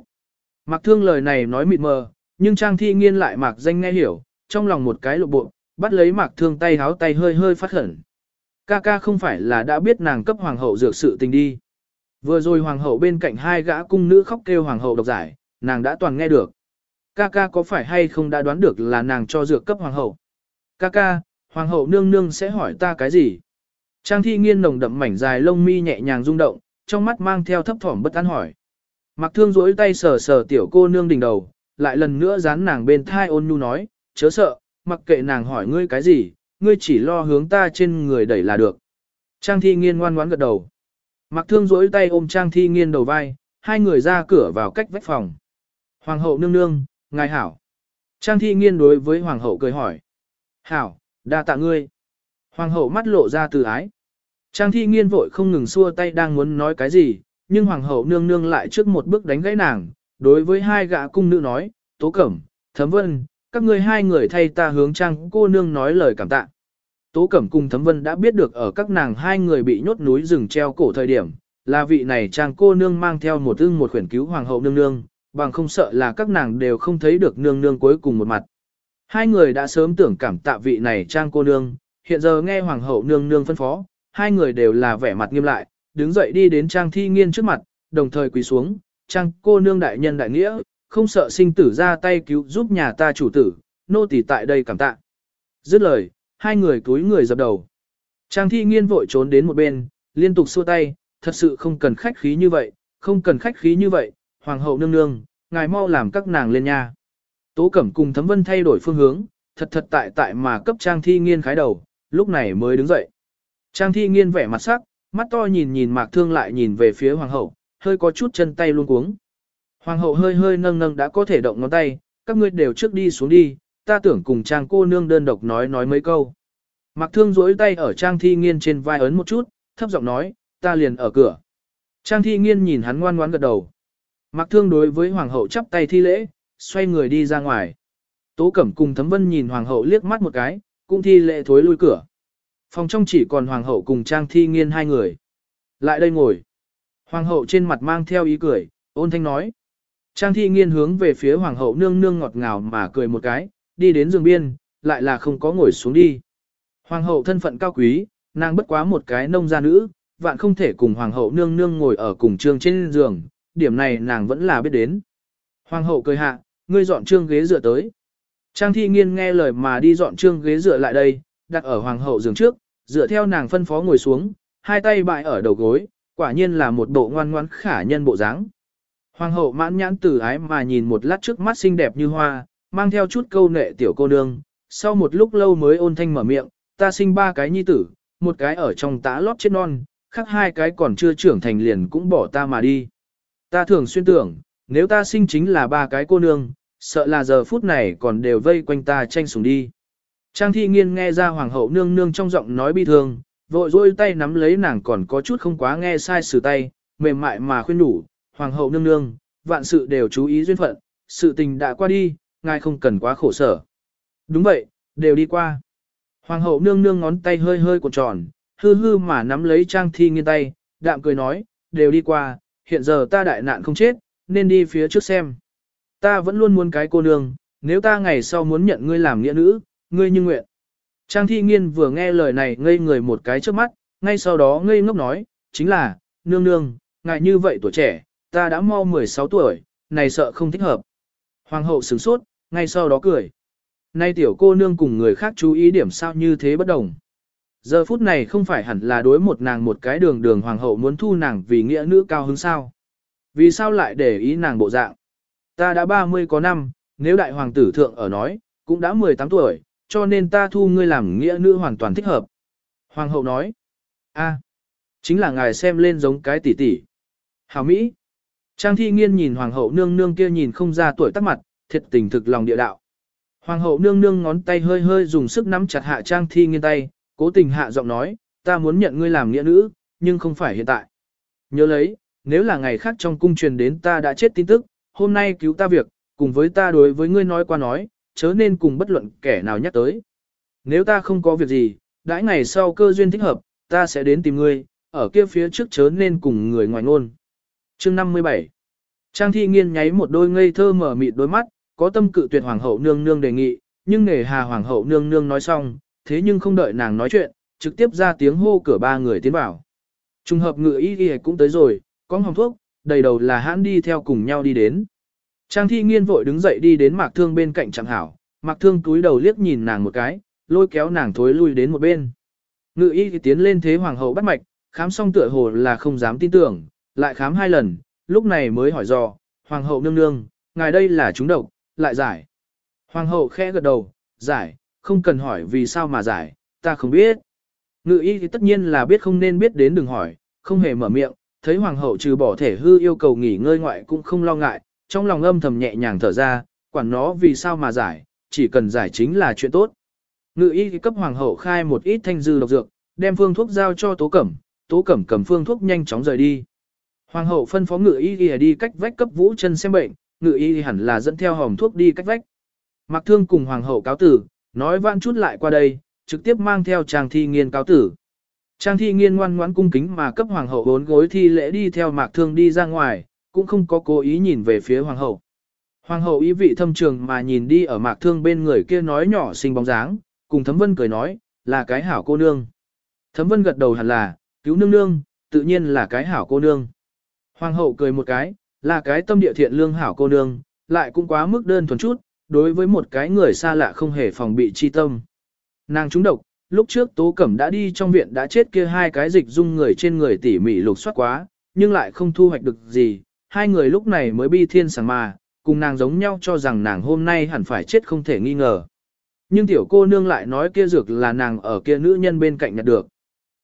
Mặc thương lời này nói mịt mờ, nhưng Trang Thi Nghiên lại mạc danh nghe hiểu, trong lòng một cái lộ bộ, bắt lấy mạc thương tay háo tay hơi hơi phát khẩn. Ca ca không phải là đã biết nàng cấp hoàng hậu dược sự tình đi. Vừa rồi hoàng hậu bên cạnh hai gã cung nữ khóc kêu hoàng hậu độc giải, nàng đã toàn nghe được. Ca ca có phải hay không đã đoán được là nàng cho dược cấp hoàng hậu? Ca ca, hoàng hậu nương nương sẽ hỏi ta cái gì? Trang thi nghiên nồng đậm mảnh dài lông mi nhẹ nhàng rung động, trong mắt mang theo thấp thỏm bất an hỏi. Mặc thương rỗi tay sờ sờ tiểu cô nương đỉnh đầu, lại lần nữa dán nàng bên thai ôn nhu nói, chớ sợ, mặc kệ nàng hỏi ngươi cái gì, ngươi chỉ lo hướng ta trên người đẩy là được. Trang thi nghiên ngoan ngoãn gật đầu. Mặc thương rỗi tay ôm Trang thi nghiên đầu vai, hai người ra cửa vào cách vách phòng. Hoàng hậu nương nương, ngài hảo. Trang thi nghiên đối với hoàng hậu cười hỏi. Hảo, đa tạ ngươi. Hoàng hậu mắt lộ ra từ ái. Trang thi nghiên vội không ngừng xua tay đang muốn nói cái gì, nhưng hoàng hậu nương nương lại trước một bước đánh gãy nàng, đối với hai gã cung nữ nói, tố cẩm, thấm vân, các ngươi hai người thay ta hướng trang cô nương nói lời cảm tạ. Tố cẩm cùng thấm vân đã biết được ở các nàng hai người bị nhốt núi rừng treo cổ thời điểm, là vị này trang cô nương mang theo một ưng một khuyển cứu hoàng hậu nương nương, bằng không sợ là các nàng đều không thấy được nương nương cuối cùng một mặt. Hai người đã sớm tưởng cảm tạ vị này trang cô nương, hiện giờ nghe hoàng hậu nương nương phân phó, hai người đều là vẻ mặt nghiêm lại, đứng dậy đi đến trang thi nghiên trước mặt, đồng thời quỳ xuống, trang cô nương đại nhân đại nghĩa, không sợ sinh tử ra tay cứu giúp nhà ta chủ tử, nô tỳ tại đây cảm tạ. Dứt lời, hai người túi người dập đầu. Trang thi nghiên vội trốn đến một bên, liên tục xua tay, thật sự không cần khách khí như vậy, không cần khách khí như vậy, hoàng hậu nương nương, ngài mau làm các nàng lên nha. Tố Cẩm cùng Thấm Vân thay đổi phương hướng, thật thật tại tại mà cấp Trang Thi Nghiên khái đầu, lúc này mới đứng dậy. Trang Thi Nghiên vẻ mặt sắc, mắt to nhìn nhìn Mạc Thương lại nhìn về phía hoàng hậu, hơi có chút chân tay luống cuống. Hoàng hậu hơi hơi nâng nâng đã có thể động ngón tay, các ngươi đều trước đi xuống đi, ta tưởng cùng Trang cô nương đơn độc nói nói mấy câu. Mạc Thương duỗi tay ở Trang Thi Nghiên trên vai ấn một chút, thấp giọng nói, ta liền ở cửa. Trang Thi Nghiên nhìn hắn ngoan ngoãn gật đầu. Mạc Thương đối với hoàng hậu chắp tay thi lễ, xoay người đi ra ngoài. Tố Cẩm cùng Thấm Vân nhìn hoàng hậu liếc mắt một cái, cũng thi lễ thối lui cửa. Phòng trong chỉ còn hoàng hậu cùng Trang Thi Nghiên hai người. Lại đây ngồi. Hoàng hậu trên mặt mang theo ý cười, ôn thanh nói. Trang Thi Nghiên hướng về phía hoàng hậu nương nương ngọt ngào mà cười một cái, đi đến giường biên, lại là không có ngồi xuống đi. Hoàng hậu thân phận cao quý, nàng bất quá một cái nông gia nữ, vạn không thể cùng hoàng hậu nương nương ngồi ở cùng trường trên giường, điểm này nàng vẫn là biết đến. Hoàng hậu cười hạ, ngươi dọn trương ghế dựa tới. Trang thi nghiên nghe lời mà đi dọn trương ghế dựa lại đây, đặt ở hoàng hậu giường trước, dựa theo nàng phân phó ngồi xuống, hai tay bại ở đầu gối, quả nhiên là một bộ ngoan ngoãn khả nhân bộ dáng. Hoàng hậu mãn nhãn tử ái mà nhìn một lát trước mắt xinh đẹp như hoa, mang theo chút câu nệ tiểu cô nương, sau một lúc lâu mới ôn thanh mở miệng, ta sinh ba cái nhi tử, một cái ở trong tá lót chết non, khác hai cái còn chưa trưởng thành liền cũng bỏ ta mà đi. Ta thường xuyên tưởng, nếu ta sinh chính là ba cái cô nương, sợ là giờ phút này còn đều vây quanh ta tranh sủng đi. Trang thi nghiên nghe ra hoàng hậu nương nương trong giọng nói bi thương, vội dôi tay nắm lấy nàng còn có chút không quá nghe sai sử tay, mềm mại mà khuyên đủ, hoàng hậu nương nương, vạn sự đều chú ý duyên phận, sự tình đã qua đi, ngài không cần quá khổ sở. Đúng vậy, đều đi qua. Hoàng hậu nương nương ngón tay hơi hơi cuộn tròn, hư hư mà nắm lấy trang thi nghiên tay, đạm cười nói, đều đi qua, hiện giờ ta đại nạn không chết, nên đi phía trước xem. Ta vẫn luôn muốn cái cô nương, nếu ta ngày sau muốn nhận ngươi làm nghĩa nữ, ngươi như nguyện. Trang thi nghiên vừa nghe lời này ngây người một cái trước mắt, ngay sau đó ngây ngốc nói, chính là, nương nương, ngại như vậy tuổi trẻ, ta đã mau 16 tuổi, này sợ không thích hợp. Hoàng hậu sửng sốt, ngay sau đó cười. Nay tiểu cô nương cùng người khác chú ý điểm sao như thế bất đồng. Giờ phút này không phải hẳn là đối một nàng một cái đường đường hoàng hậu muốn thu nàng vì nghĩa nữ cao hứng sao. Vì sao lại để ý nàng bộ dạng? Ta đã 30 có năm, nếu đại hoàng tử thượng ở nói, cũng đã 18 tuổi, cho nên ta thu ngươi làm nghĩa nữ hoàn toàn thích hợp. Hoàng hậu nói, a, chính là ngài xem lên giống cái tỷ tỷ. Hảo Mỹ. Trang thi nghiên nhìn hoàng hậu nương nương kia nhìn không ra tuổi tác mặt, thiệt tình thực lòng địa đạo. Hoàng hậu nương nương ngón tay hơi hơi dùng sức nắm chặt hạ trang thi nghiên tay, cố tình hạ giọng nói, ta muốn nhận ngươi làm nghĩa nữ, nhưng không phải hiện tại. Nhớ lấy, nếu là ngày khác trong cung truyền đến ta đã chết tin tức, hôm nay cứu ta việc, cùng với ta đối với ngươi nói qua nói, chớ nên cùng bất luận kẻ nào nhắc tới. Nếu ta không có việc gì, đãi ngày sau cơ duyên thích hợp, ta sẽ đến tìm ngươi, ở kia phía trước chớ nên cùng người ngoài ngôn. Chương 57 Trang thi nghiên nháy một đôi ngây thơ mở mịt đôi mắt, có tâm cự tuyệt hoàng hậu nương nương đề nghị, nhưng nể hà hoàng hậu nương nương nói xong, thế nhưng không đợi nàng nói chuyện, trực tiếp ra tiếng hô cửa ba người tiến vào. Trùng hợp ngự y y cũng tới rồi, có hồng thuốc, đầy đầu là hãn đi theo cùng nhau đi đến. Trang thi nghiên vội đứng dậy đi đến mạc thương bên cạnh chẳng hảo, mạc thương túi đầu liếc nhìn nàng một cái, lôi kéo nàng thối lui đến một bên. Ngự y thì tiến lên thế hoàng hậu bắt mạch, khám xong tựa hồ là không dám tin tưởng, lại khám hai lần, lúc này mới hỏi dò, hoàng hậu nương nương, ngài đây là chúng độc, lại giải. Hoàng hậu khẽ gật đầu, giải, không cần hỏi vì sao mà giải, ta không biết. Ngự y thì tất nhiên là biết không nên biết đến đừng hỏi, không hề mở miệng, thấy hoàng hậu trừ bỏ thể hư yêu cầu nghỉ ngơi ngoại cũng không lo ngại, trong lòng âm thầm nhẹ nhàng thở ra, quản nó vì sao mà giải, chỉ cần giải chính là chuyện tốt. Ngự y cấp hoàng hậu khai một ít thanh dư độc dược, đem phương thuốc giao cho tố cẩm, tố cẩm cầm phương thuốc nhanh chóng rời đi. Hoàng hậu phân phó ngự y đi, đi cách vách cấp vũ chân xem bệnh, ngự y hẳn là dẫn theo hòm thuốc đi cách vách. Mặc thương cùng hoàng hậu cáo tử, nói vãn chút lại qua đây, trực tiếp mang theo trang thi nghiên cáo tử. Trang thi nghiên ngoan ngoãn cung kính mà cấp hoàng hậu bốn gối thi lễ đi theo mạc thương đi ra ngoài, cũng không có cố ý nhìn về phía hoàng hậu. Hoàng hậu ý vị thâm trường mà nhìn đi ở mạc thương bên người kia nói nhỏ xinh bóng dáng, cùng thấm vân cười nói, là cái hảo cô nương. Thấm vân gật đầu hẳn là, cứu nương nương, tự nhiên là cái hảo cô nương. Hoàng hậu cười một cái, là cái tâm địa thiện lương hảo cô nương, lại cũng quá mức đơn thuần chút, đối với một cái người xa lạ không hề phòng bị chi tâm. Nàng trúng độc, lúc trước Tố Cẩm đã đi trong viện đã chết kia hai cái dịch dung người trên người tỉ mỉ lục soát quá, nhưng lại không thu hoạch được gì, hai người lúc này mới bi thiên sảng mà, cùng nàng giống nhau cho rằng nàng hôm nay hẳn phải chết không thể nghi ngờ. Nhưng tiểu cô nương lại nói kia dược là nàng ở kia nữ nhân bên cạnh nhặt được.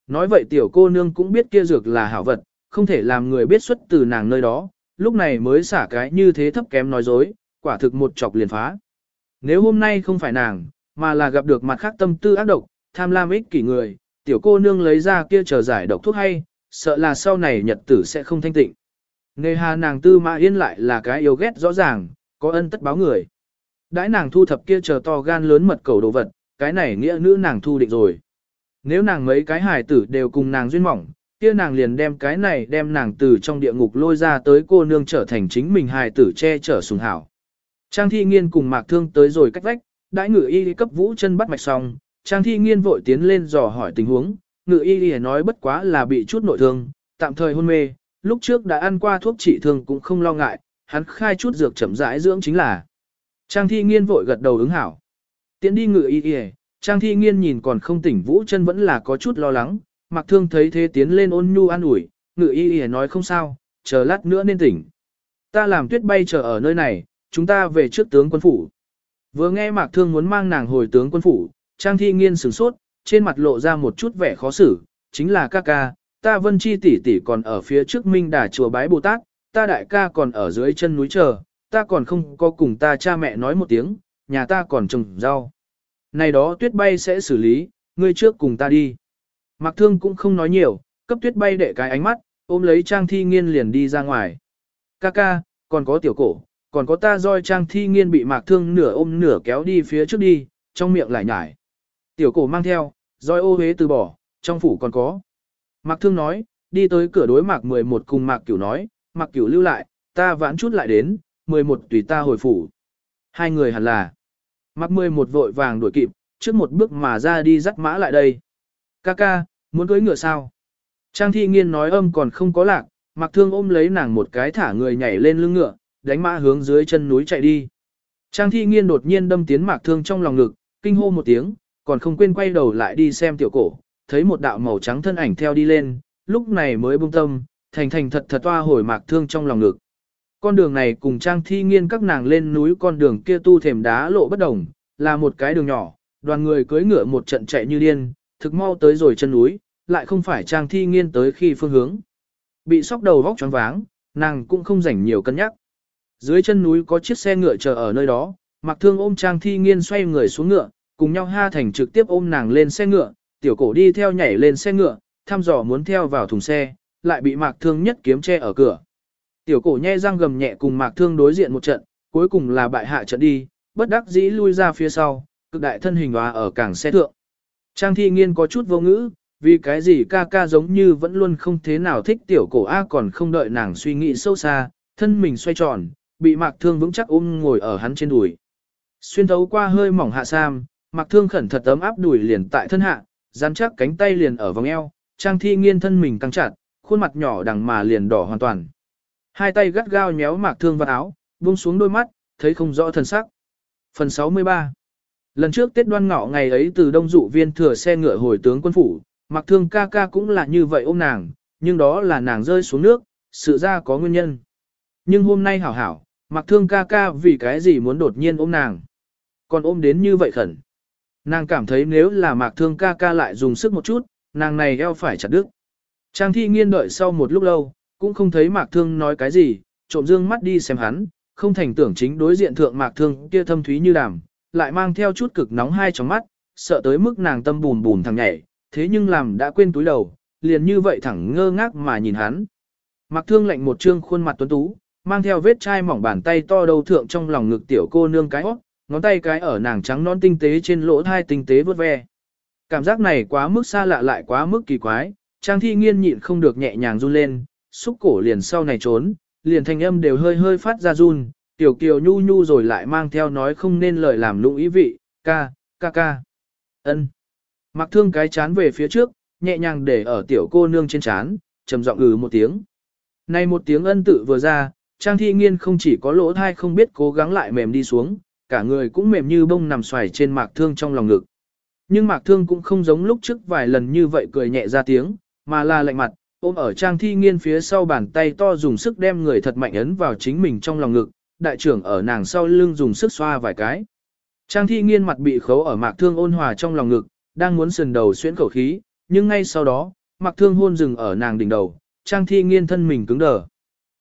Nói vậy tiểu cô nương cũng biết kia dược là hảo vật, không thể làm người biết xuất từ nàng nơi đó, lúc này mới xả cái như thế thấp kém nói dối, quả thực một chọc liền phá. Nếu hôm nay không phải nàng, mà là gặp được mặt khác tâm tư ác độc, tham lam ích kỷ người, tiểu cô nương lấy ra kia chờ giải độc thuốc hay, sợ là sau này nhật tử sẽ không thanh tịnh. Nề hà nàng tư mã yên lại là cái yêu ghét rõ ràng, có ân tất báo người. Đãi nàng thu thập kia chờ to gan lớn mật cầu đồ vật, cái này nghĩa nữ nàng thu định rồi. Nếu nàng mấy cái hài tử đều cùng nàng duyên mỏng, kia nàng liền đem cái này đem nàng từ trong địa ngục lôi ra tới cô nương trở thành chính mình hài tử che chở sùng hảo. Trang thi nghiên cùng mạc thương tới rồi cách vách, đãi ngự y cấp vũ chân bắt mạch xong, trang thi nghiên vội tiến lên dò hỏi tình huống, ngự y nói bất quá là bị chút nội thương, tạm thời hôn mê, lúc trước đã ăn qua thuốc trị thương cũng không lo ngại, hắn khai chút dược chậm rãi dưỡng chính là. Trang thi nghiên vội gật đầu ứng hảo. Tiến đi ngự y y, trang thi nghiên nhìn còn không tỉnh vũ chân vẫn là có chút lo lắng, mặc thương thấy thế tiến lên ôn nhu an ủi, ngự y y nói không sao, chờ lát nữa nên tỉnh. Ta làm tuyết bay chờ ở nơi này, chúng ta về trước tướng quân phủ. Vừa nghe mạc thương muốn mang nàng hồi tướng quân phủ, trang thi nghiên sửng sốt, trên mặt lộ ra một chút vẻ khó xử, chính là ca ca, ta vân chi tỷ tỷ còn ở phía trước minh đà chùa bái Bồ Tát, ta đại ca còn ở dưới chân núi chờ, ta còn không có cùng ta cha mẹ nói một tiếng, nhà ta còn trồng rau. Này đó tuyết bay sẽ xử lý, ngươi trước cùng ta đi. Mạc thương cũng không nói nhiều, cấp tuyết bay để cái ánh mắt, ôm lấy trang thi nghiên liền đi ra ngoài. Ca ca, còn có tiểu cổ, còn có ta roi trang thi nghiên bị mạc thương nửa ôm nửa kéo đi phía trước đi, trong miệng lại nhải. Tiểu cổ mang theo, roi ô hế từ bỏ, trong phủ còn có. Mạc thương nói, đi tới cửa đối mạc 11 cùng mạc cửu nói, mạc cửu lưu lại, ta vãn chút lại đến, 11 tùy ta hồi phủ. Hai người hẳn là. Mạc 11 vội vàng đuổi kịp, trước một bước mà ra đi dắt mã lại đây. Ca ca, muốn cưới ngựa sao? Trang thi nghiên nói âm còn không có lạc, Mạc thương ôm lấy nàng một cái thả người nhảy lên lưng ngựa, đánh mã hướng dưới chân núi chạy đi. Trang thi nghiên đột nhiên đâm tiến mạc thương trong lòng ngực, kinh hô một tiếng, còn không quên quay đầu lại đi xem tiểu cổ, thấy một đạo màu trắng thân ảnh theo đi lên, lúc này mới buông tâm, thành thành thật thật toa hồi mạc thương trong lòng ngực. Con đường này cùng trang thi nghiên các nàng lên núi con đường kia tu thềm đá lộ bất đồng, là một cái đường nhỏ, đoàn người cưỡi ngựa một trận chạy như điên, thực mau tới rồi chân núi, lại không phải trang thi nghiên tới khi phương hướng. Bị sóc đầu vóc choáng váng, nàng cũng không rảnh nhiều cân nhắc. Dưới chân núi có chiếc xe ngựa chờ ở nơi đó, mặc thương ôm trang thi nghiên xoay người xuống ngựa, cùng nhau ha thành trực tiếp ôm nàng lên xe ngựa, tiểu cổ đi theo nhảy lên xe ngựa, thăm dò muốn theo vào thùng xe, lại bị mạc thương nhất kiếm che ở cửa. Tiểu cổ nhe răng gầm nhẹ cùng mạc thương đối diện một trận, cuối cùng là bại hạ trận đi, bất đắc dĩ lui ra phía sau, cực đại thân hình hòa ở cảng xe thượng. Trang thi nghiên có chút vô ngữ, vì cái gì ca ca giống như vẫn luôn không thế nào thích tiểu cổ A còn không đợi nàng suy nghĩ sâu xa, thân mình xoay tròn, bị mạc thương vững chắc ôm ngồi ở hắn trên đùi. Xuyên thấu qua hơi mỏng hạ sam, mạc thương khẩn thật ấm áp đùi liền tại thân hạ, dán chắc cánh tay liền ở vòng eo, trang thi nghiên thân mình căng chặt, khuôn mặt nhỏ đằng mà liền đỏ hoàn toàn. Hai tay gắt gao nhéo mạc thương vào áo, buông xuống đôi mắt, thấy không rõ thân sắc. Phần 63 Lần trước Tết đoan ngọ ngày ấy từ đông dụ viên thừa xe ngựa hồi tướng quân phủ, mặc thương ca ca cũng là như vậy ôm nàng, nhưng đó là nàng rơi xuống nước, sự ra có nguyên nhân. Nhưng hôm nay hảo hảo, mặc thương ca ca vì cái gì muốn đột nhiên ôm nàng. Còn ôm đến như vậy khẩn. Nàng cảm thấy nếu là mạc thương ca ca lại dùng sức một chút, nàng này eo phải chặt đứt. Trang thi nghiên đợi sau một lúc lâu, cũng không thấy mạc thương nói cái gì, trộm dương mắt đi xem hắn, không thành tưởng chính đối diện thượng mạc thương kia thâm thúy như đàm, lại mang theo chút cực nóng hai trong mắt, sợ tới mức nàng tâm bùn bùn thằng nhảy, thế nhưng làm đã quên túi đầu, liền như vậy thẳng ngơ ngác mà nhìn hắn. Mạc thương lạnh một trương khuôn mặt tuấn tú, mang theo vết chai mỏng bàn tay to đầu thượng trong lòng ngực tiểu cô nương cái hót, ngón tay cái ở nàng trắng non tinh tế trên lỗ thai tinh tế vớt ve. Cảm giác này quá mức xa lạ lại quá mức kỳ quái, Trang Thi Nghiên nhịn không được nhẹ nhàng run lên, xúc cổ liền sau này trốn, liền thanh âm đều hơi hơi phát ra run, tiểu kiều nhu nhu rồi lại mang theo nói không nên lời làm lụng ý vị, ca, ca ca. ân. Mặc thương cái chán về phía trước, nhẹ nhàng để ở tiểu cô nương trên chán, trầm giọng ừ một tiếng. Này một tiếng ân tự vừa ra, Trang Thi Nghiên không chỉ có lỗ thai không biết cố gắng lại mềm đi xuống, cả người cũng mềm như bông nằm xoài trên mạc thương trong lòng ngực. Nhưng mạc thương cũng không giống lúc trước vài lần như vậy cười nhẹ ra tiếng, mà là lạnh mặt, ôm ở trang thi nghiên phía sau bàn tay to dùng sức đem người thật mạnh ấn vào chính mình trong lòng ngực, đại trưởng ở nàng sau lưng dùng sức xoa vài cái. Trang thi nghiên mặt bị khấu ở mạc thương ôn hòa trong lòng ngực, đang muốn sườn đầu xuyễn khẩu khí, nhưng ngay sau đó, mạc thương hôn dừng ở nàng đỉnh đầu, trang thi nghiên thân mình cứng đờ.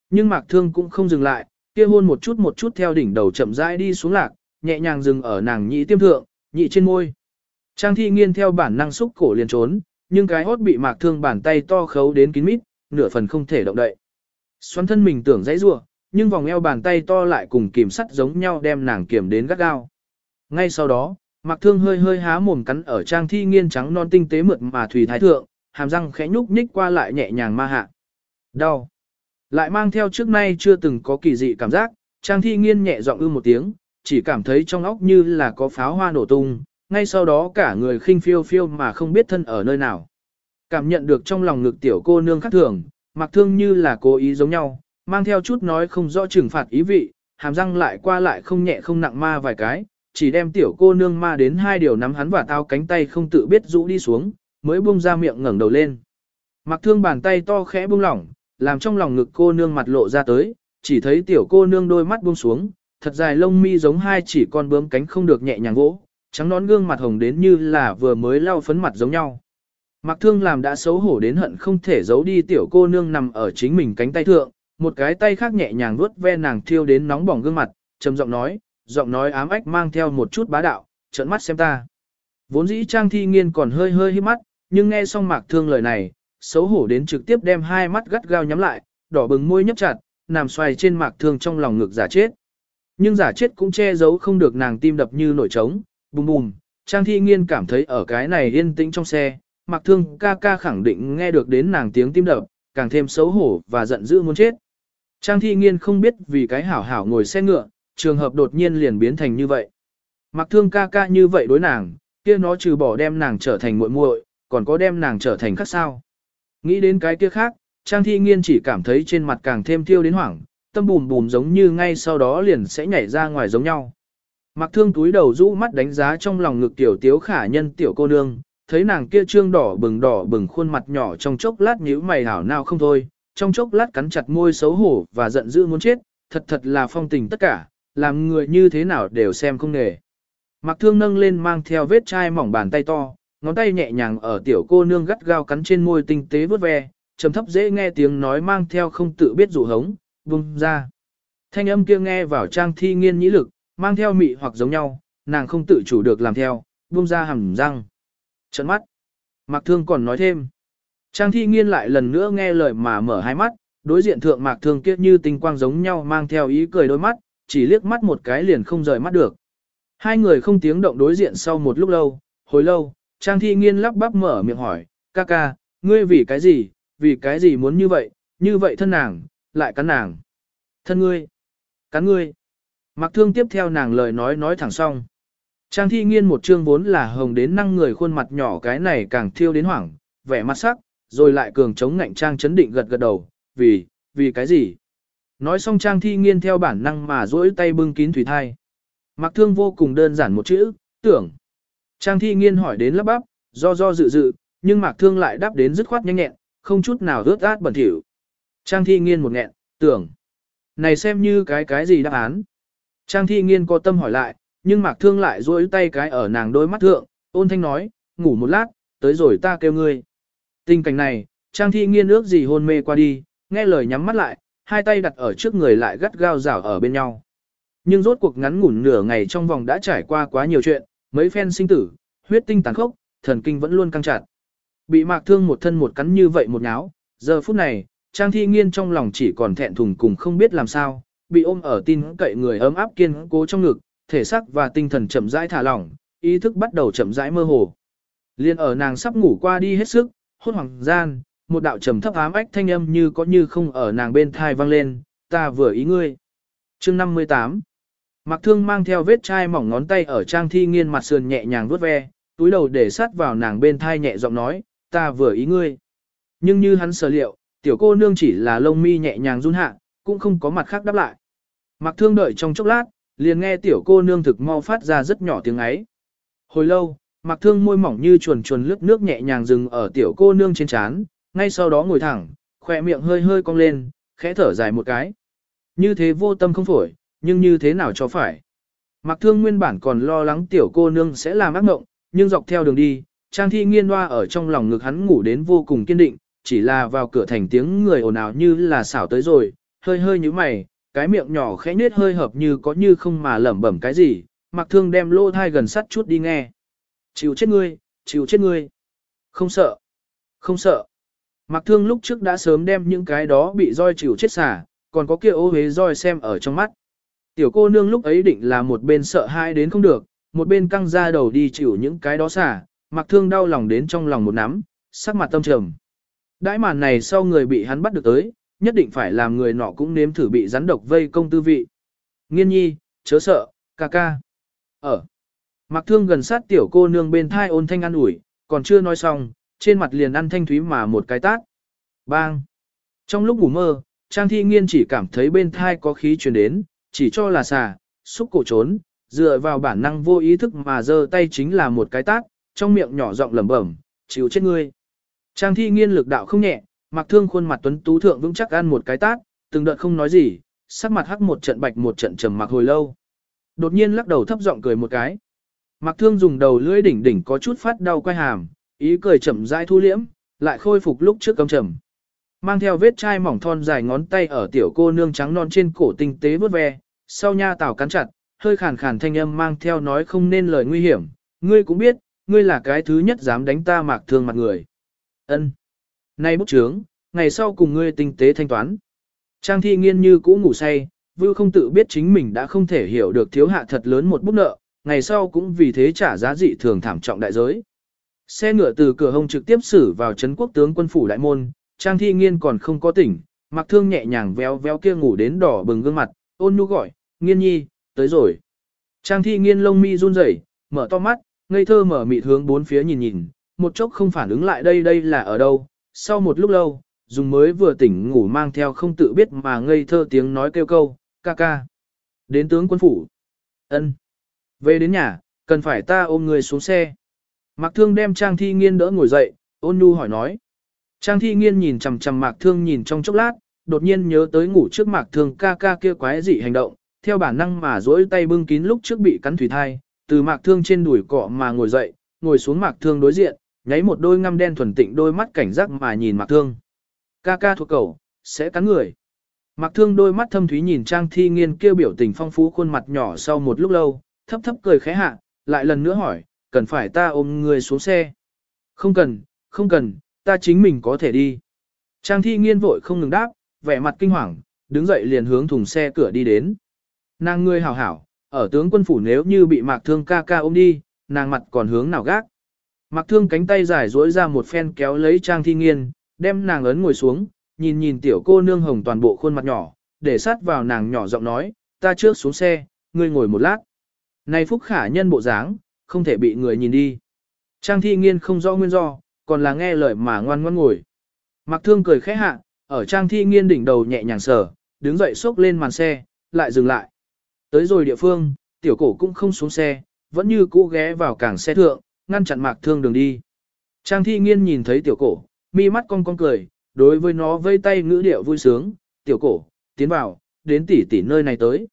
Nhưng mạc thương cũng không dừng lại, kia hôn một chút một chút theo đỉnh đầu chậm rãi đi xuống lạc, nhẹ nhàng dừng ở nàng nhị tiêm thượng, nhị trên môi. Trang thi nghiên theo bản năng xúc cổ liền trốn, nhưng cái hốt bị mạc thương bàn tay to khấu đến kín mít, nửa phần không thể động đậy. Xoắn thân mình tưởng dãy rủa, nhưng vòng eo bàn tay to lại cùng kìm sắt giống nhau đem nàng kiểm đến gắt gao. Ngay sau đó, mạc thương hơi hơi há mồm cắn ở trang thi nghiên trắng non tinh tế mượt mà thủy thái thượng, hàm răng khẽ nhúc nhích qua lại nhẹ nhàng ma hạ. Đau. Lại mang theo trước nay chưa từng có kỳ dị cảm giác, trang thi nghiên nhẹ giọng ư một tiếng, chỉ cảm thấy trong óc như là có pháo hoa nổ tung, ngay sau đó cả người khinh phiêu phiêu mà không biết thân ở nơi nào. Cảm nhận được trong lòng ngực tiểu cô nương khác thường, mặc thương như là cố ý giống nhau, mang theo chút nói không rõ trừng phạt ý vị, hàm răng lại qua lại không nhẹ không nặng ma vài cái, chỉ đem tiểu cô nương ma đến hai điều nắm hắn và tao cánh tay không tự biết rũ đi xuống, mới buông ra miệng ngẩng đầu lên. Mặc thương bàn tay to khẽ buông lỏng, làm trong lòng ngực cô nương mặt lộ ra tới, chỉ thấy tiểu cô nương đôi mắt buông xuống, thật dài lông mi giống hai chỉ con bướm cánh không được nhẹ nhàng vỗ, trắng nón gương mặt hồng đến như là vừa mới lau phấn mặt giống nhau. Mặc thương làm đã xấu hổ đến hận không thể giấu đi tiểu cô nương nằm ở chính mình cánh tay thượng, một cái tay khác nhẹ nhàng vuốt ve nàng thiêu đến nóng bỏng gương mặt, trầm giọng nói, giọng nói ám ách mang theo một chút bá đạo, trợn mắt xem ta. Vốn dĩ trang thi nghiên còn hơi hơi hít mắt, nhưng nghe xong mạc thương lời này, xấu hổ đến trực tiếp đem hai mắt gắt gao nhắm lại, đỏ bừng môi nhấp chặt, nằm xoay trên mạc thương trong lòng ngực giả chết. Nhưng giả chết cũng che giấu không được nàng tim đập như nổi trống, bùm bùm, Trang Thi Nghiên cảm thấy ở cái này yên tĩnh trong xe, Mạc Thương ca ca khẳng định nghe được đến nàng tiếng tim đập, càng thêm xấu hổ và giận dữ muốn chết. Trang Thi Nghiên không biết vì cái hảo hảo ngồi xe ngựa, trường hợp đột nhiên liền biến thành như vậy. Mạc Thương ca ca như vậy đối nàng, kia nó trừ bỏ đem nàng trở thành muội muội, còn có đem nàng trở thành khác sao. Nghĩ đến cái kia khác, Trang Thi Nghiên chỉ cảm thấy trên mặt càng thêm thiêu đến hoảng, tâm bùm bùm giống như ngay sau đó liền sẽ nhảy ra ngoài giống nhau. Mặc thương túi đầu rũ mắt đánh giá trong lòng ngực tiểu tiếu khả nhân tiểu cô nương, thấy nàng kia trương đỏ bừng đỏ bừng khuôn mặt nhỏ trong chốc lát nhíu mày hảo nào không thôi, trong chốc lát cắn chặt môi xấu hổ và giận dữ muốn chết, thật thật là phong tình tất cả, làm người như thế nào đều xem không nề. Mặc thương nâng lên mang theo vết chai mỏng bàn tay to, ngón tay nhẹ nhàng ở tiểu cô nương gắt gao cắn trên môi tinh tế vớt ve, trầm thấp dễ nghe tiếng nói mang theo không tự biết dụ hống, vùng ra. Thanh âm kia nghe vào trang thi nghiên nhĩ lực, mang theo mị hoặc giống nhau, nàng không tự chủ được làm theo, buông ra hàm răng. Trận mắt. Mạc Thương còn nói thêm. Trang thi nghiên lại lần nữa nghe lời mà mở hai mắt, đối diện thượng Mạc Thương kia như tinh quang giống nhau mang theo ý cười đôi mắt, chỉ liếc mắt một cái liền không rời mắt được. Hai người không tiếng động đối diện sau một lúc lâu, hồi lâu, Trang thi nghiên lắp bắp mở miệng hỏi, ca ca, ngươi vì cái gì, vì cái gì muốn như vậy, như vậy thân nàng, lại cắn nàng. Thân ngươi, cắn ngươi. Mặc thương tiếp theo nàng lời nói nói thẳng xong. Trang thi nghiên một chương vốn là hồng đến năng người khuôn mặt nhỏ cái này càng thiêu đến hoảng, vẻ mặt sắc, rồi lại cường chống ngạnh trang chấn định gật gật đầu, vì, vì cái gì? Nói xong trang thi nghiên theo bản năng mà duỗi tay bưng kín thủy thai. Mặc thương vô cùng đơn giản một chữ, tưởng. Trang thi nghiên hỏi đến lắp bắp, do do dự dự, nhưng mạc thương lại đáp đến dứt khoát nhanh nhẹn, không chút nào rớt át bẩn thỉu. Trang thi nghiên một nghẹn, tưởng. Này xem như cái cái gì đáp án. Trang thi nghiên có tâm hỏi lại, nhưng mạc thương lại duỗi tay cái ở nàng đôi mắt thượng, ôn thanh nói, ngủ một lát, tới rồi ta kêu ngươi. Tình cảnh này, Trang thi nghiên ước gì hôn mê qua đi, nghe lời nhắm mắt lại, hai tay đặt ở trước người lại gắt gao rảo ở bên nhau. Nhưng rốt cuộc ngắn ngủn nửa ngày trong vòng đã trải qua quá nhiều chuyện, mấy phen sinh tử, huyết tinh tàn khốc, thần kinh vẫn luôn căng chặt. Bị mạc thương một thân một cắn như vậy một nháo, giờ phút này, Trang Thi Nghiên trong lòng chỉ còn thẹn thùng cùng không biết làm sao, bị ôm ở tin cậy người ấm áp kiên cố trong ngực, thể xác và tinh thần chậm rãi thả lỏng, ý thức bắt đầu chậm rãi mơ hồ. Liên ở nàng sắp ngủ qua đi hết sức, hốt hoảng gian, một đạo trầm thấp ám ách thanh âm như có như không ở nàng bên thai vang lên, ta vừa ý ngươi. Chương 58 Mạc Thương mang theo vết chai mỏng ngón tay ở Trang Thi Nghiên mặt sườn nhẹ nhàng vuốt ve, túi đầu để sát vào nàng bên thai nhẹ giọng nói, ta vừa ý ngươi. Nhưng như hắn sở liệu, tiểu cô nương chỉ là lông mi nhẹ nhàng run hạ, cũng không có mặt khác đáp lại. Mạc Thương đợi trong chốc lát, liền nghe tiểu cô nương thực mau phát ra rất nhỏ tiếng ấy. Hồi lâu, Mạc Thương môi mỏng như chuồn chuồn lướt nước nhẹ nhàng dừng ở tiểu cô nương trên trán, ngay sau đó ngồi thẳng, khỏe miệng hơi hơi cong lên, khẽ thở dài một cái. Như thế vô tâm không phổi, nhưng như thế nào cho phải. Mặc Thương nguyên bản còn lo lắng tiểu cô nương sẽ làm ác mộng, nhưng dọc theo đường đi, Trang Thi nghiên hoa ở trong lòng ngực hắn ngủ đến vô cùng kiên định, chỉ là vào cửa thành tiếng người ồn ào như là xảo tới rồi, hơi hơi như mày, cái miệng nhỏ khẽ nết hơi hợp như có như không mà lẩm bẩm cái gì, Mặc Thương đem lô thai gần sắt chút đi nghe. Chịu chết ngươi, chịu chết ngươi. Không sợ, không sợ. Mặc Thương lúc trước đã sớm đem những cái đó bị roi chịu chết xả, còn có kia ô hế roi xem ở trong mắt. Tiểu cô nương lúc ấy định là một bên sợ hai đến không được, một bên căng ra đầu đi chịu những cái đó xả, mặc Thương đau lòng đến trong lòng một nắm, sắc mặt tâm trầm. Đãi màn này sau người bị hắn bắt được tới, nhất định phải làm người nọ cũng nếm thử bị rắn độc vây công tư vị. Nghiên nhi, chớ sợ, ca ca. Ở. Mặc Thương gần sát tiểu cô nương bên thai ôn thanh ăn ủi, còn chưa nói xong, trên mặt liền ăn thanh thúy mà một cái tát. Bang! Trong lúc ngủ mơ, Trang Thi Nghiên chỉ cảm thấy bên thai có khí truyền đến, chỉ cho là xà, xúc cổ trốn, dựa vào bản năng vô ý thức mà giơ tay chính là một cái tát, trong miệng nhỏ giọng lẩm bẩm, chịu chết ngươi. Trang Thi Nghiên lực đạo không nhẹ, mặc thương khuôn mặt tuấn tú thượng vững chắc ăn một cái tát, từng đợt không nói gì, sắc mặt hắc một trận bạch một trận trầm mặc hồi lâu. Đột nhiên lắc đầu thấp giọng cười một cái. Mặc thương dùng đầu lưỡi đỉnh đỉnh có chút phát đau quay hàm, ý cười chậm rãi thu liễm, lại khôi phục lúc trước cấm trầm. Mang theo vết chai mỏng thon dài ngón tay ở tiểu cô nương trắng non trên cổ tinh tế vớt ve, sau nha tảo cắn chặt, hơi khàn khàn thanh âm mang theo nói không nên lời nguy hiểm, ngươi cũng biết, ngươi là cái thứ nhất dám đánh ta mạc thương mặt người. Ân. Nay bút trướng, ngày sau cùng ngươi tinh tế thanh toán. Trang thi nghiên như cũ ngủ say, vưu không tự biết chính mình đã không thể hiểu được thiếu hạ thật lớn một bút nợ, ngày sau cũng vì thế trả giá dị thường thảm trọng đại giới. Xe ngựa từ cửa hông trực tiếp xử vào trấn quốc tướng quân phủ đại môn, Trang Thi Nghiên còn không có tỉnh, mặc thương nhẹ nhàng véo véo kia ngủ đến đỏ bừng gương mặt, ôn nhu gọi, Nghiên nhi, tới rồi. Trang Thi Nghiên lông mi run rẩy, mở to mắt, ngây thơ mở mịt hướng bốn phía nhìn nhìn, một chốc không phản ứng lại đây đây là ở đâu. Sau một lúc lâu, dùng mới vừa tỉnh ngủ mang theo không tự biết mà ngây thơ tiếng nói kêu câu, ca ca. Đến tướng quân phủ. ân Về đến nhà, cần phải ta ôm người xuống xe. Mạc Thương đem Trang Thi Nghiên đỡ ngồi dậy, ôn nhu hỏi nói. Trang Thi Nghiên nhìn chằm chằm Mạc Thương nhìn trong chốc lát, đột nhiên nhớ tới ngủ trước Mạc Thương ca ca kia quái dị hành động, theo bản năng mà duỗi tay bưng kín lúc trước bị cắn thủy thai, từ Mạc Thương trên đùi cọ mà ngồi dậy, ngồi xuống Mạc Thương đối diện, nháy một đôi ngăm đen thuần tịnh đôi mắt cảnh giác mà nhìn Mạc Thương. Ca ca thuộc cầu, sẽ cắn người. Mạc Thương đôi mắt thâm thúy nhìn Trang Thi Nghiên kêu biểu tình phong phú khuôn mặt nhỏ sau một lúc lâu, thấp thấp cười khẽ hạ, lại lần nữa hỏi, cần phải ta ôm người xuống xe? Không cần, không cần, ta chính mình có thể đi. Trang thi nghiên vội không ngừng đáp, vẻ mặt kinh hoàng, đứng dậy liền hướng thùng xe cửa đi đến. Nàng ngươi hảo hảo, ở tướng quân phủ nếu như bị mạc thương ca ca ôm đi, nàng mặt còn hướng nào gác. Mặc thương cánh tay dài duỗi ra một phen kéo lấy Trang Thi Nghiên, đem nàng ấn ngồi xuống, nhìn nhìn tiểu cô nương hồng toàn bộ khuôn mặt nhỏ, để sát vào nàng nhỏ giọng nói, ta trước xuống xe, ngươi ngồi một lát. Này phúc khả nhân bộ dáng, không thể bị người nhìn đi. Trang Thi Nghiên không rõ nguyên do, còn là nghe lời mà ngoan ngoan ngồi. Mặc thương cười khẽ hạ, ở Trang Thi Nghiên đỉnh đầu nhẹ nhàng sờ, đứng dậy xốc lên màn xe, lại dừng lại. Tới rồi địa phương, tiểu cổ cũng không xuống xe, vẫn như cũ ghé vào cảng xe thượng, ngăn chặn mạc thương đường đi. Trang thi nghiên nhìn thấy tiểu cổ, mi mắt cong cong cười, đối với nó vây tay ngữ điệu vui sướng, tiểu cổ, tiến vào, đến tỉ tỉ nơi này tới.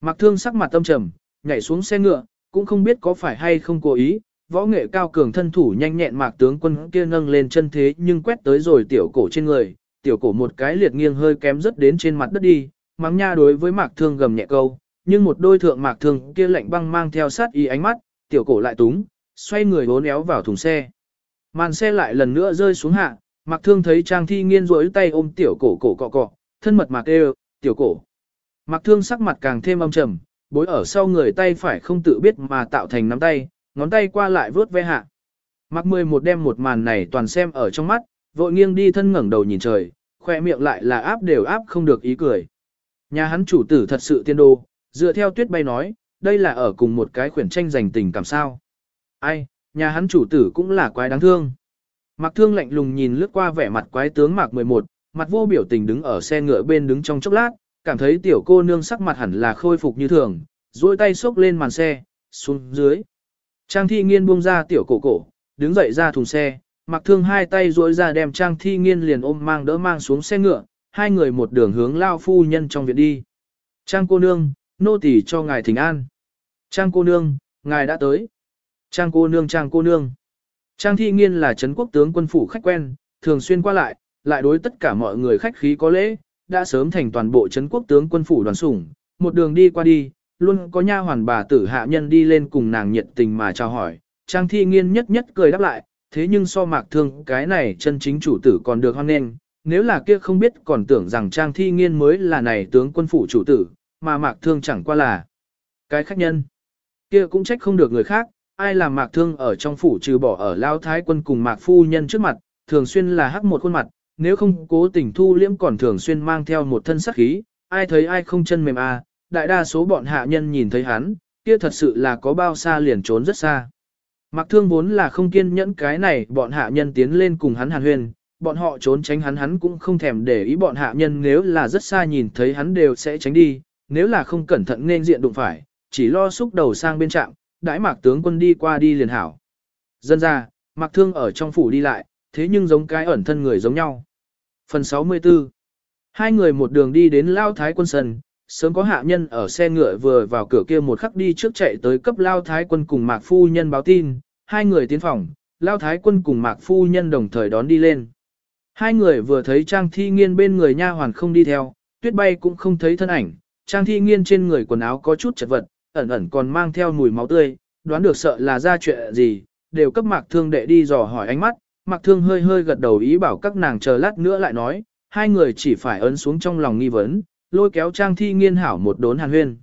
Mạc thương sắc mặt tâm trầm, nhảy xuống xe ngựa, cũng không biết có phải hay không cố ý, võ nghệ cao cường thân thủ nhanh nhẹn mạc tướng quân kia nâng lên chân thế nhưng quét tới rồi tiểu cổ trên người, tiểu cổ một cái liệt nghiêng hơi kém rất đến trên mặt đất đi, mắng nha đối với mạc thương gầm nhẹ câu, nhưng một đôi thượng mạc thương kia lạnh băng mang theo sát ý ánh mắt, tiểu cổ lại túng, xoay người bốn éo vào thùng xe. Màn xe lại lần nữa rơi xuống hạ, mạc thương thấy trang thi nghiên rối tay ôm tiểu cổ cổ cọ cọ, thân mật mạc đều, tiểu cổ. Mạc thương sắc mặt càng thêm âm trầm, bối ở sau người tay phải không tự biết mà tạo thành nắm tay, ngón tay qua lại vướt ve hạ. mặc mười một đem một màn này toàn xem ở trong mắt, vội nghiêng đi thân ngẩng đầu nhìn trời, khoe miệng lại là áp đều áp không được ý cười. Nhà hắn chủ tử thật sự tiên đô, dựa theo tuyết bay nói, đây là ở cùng một cái khuyển tranh giành tình cảm sao. Ai, nhà hắn chủ tử cũng là quái đáng thương. Mạc thương lạnh lùng nhìn lướt qua vẻ mặt quái tướng Mạc 11, mặt vô biểu tình đứng ở xe ngựa bên đứng trong chốc lát, cảm thấy tiểu cô nương sắc mặt hẳn là khôi phục như thường, duỗi tay xốc lên màn xe, xuống dưới. Trang thi nghiên buông ra tiểu cổ cổ, đứng dậy ra thùng xe, mặc thương hai tay duỗi ra đem trang thi nghiên liền ôm mang đỡ mang xuống xe ngựa, hai người một đường hướng lao phu nhân trong viện đi. Trang cô nương, nô tỳ cho ngài thỉnh an. Trang cô nương, ngài đã tới. Trang cô nương trang cô nương. Trang thi nghiên là Trấn quốc tướng quân phủ khách quen, thường xuyên qua lại, lại đối tất cả mọi người khách khí có lễ, đã sớm thành toàn bộ Trấn quốc tướng quân phủ đoàn sủng, một đường đi qua đi, luôn có nha hoàn bà tử hạ nhân đi lên cùng nàng nhiệt tình mà chào hỏi. Trang thi nghiên nhất nhất cười đáp lại, thế nhưng so mạc thương cái này chân chính chủ tử còn được hoan nghênh, nếu là kia không biết còn tưởng rằng Trang thi nghiên mới là này tướng quân phủ chủ tử, mà mạc thương chẳng qua là cái khách nhân. Kia cũng trách không được người khác, ai làm mạc thương ở trong phủ trừ bỏ ở lao thái quân cùng mạc phu nhân trước mặt, thường xuyên là hắc một khuôn mặt, nếu không cố tình thu liễm còn thường xuyên mang theo một thân sắc khí, ai thấy ai không chân mềm à, đại đa số bọn hạ nhân nhìn thấy hắn, kia thật sự là có bao xa liền trốn rất xa. Mạc thương vốn là không kiên nhẫn cái này bọn hạ nhân tiến lên cùng hắn hàn huyền, bọn họ trốn tránh hắn hắn cũng không thèm để ý bọn hạ nhân nếu là rất xa nhìn thấy hắn đều sẽ tránh đi, nếu là không cẩn thận nên diện đụng phải, chỉ lo xúc đầu sang bên trạm, đãi mạc tướng quân đi qua đi liền hảo. Dân ra, mạc thương ở trong phủ đi lại, thế nhưng giống cái ẩn thân người giống nhau. Phần 64 Hai người một đường đi đến Lao Thái quân sân, sớm có hạ nhân ở xe ngựa vừa vào cửa kia một khắc đi trước chạy tới cấp Lao Thái quân cùng mạc phu nhân báo tin, hai người tiến phòng, Lao Thái quân cùng mạc phu nhân đồng thời đón đi lên. Hai người vừa thấy Trang Thi Nghiên bên người nha hoàn không đi theo, tuyết bay cũng không thấy thân ảnh, Trang Thi Nghiên trên người quần áo có chút chật vật, ẩn ẩn còn mang theo mùi máu tươi, đoán được sợ là ra chuyện gì, đều cấp mạc thương đệ đi dò hỏi ánh mắt, mạc thương hơi hơi gật đầu ý bảo các nàng chờ lát nữa lại nói, hai người chỉ phải ấn xuống trong lòng nghi vấn, lôi kéo Trang Thi Nghiên hảo một đốn hàn huyên.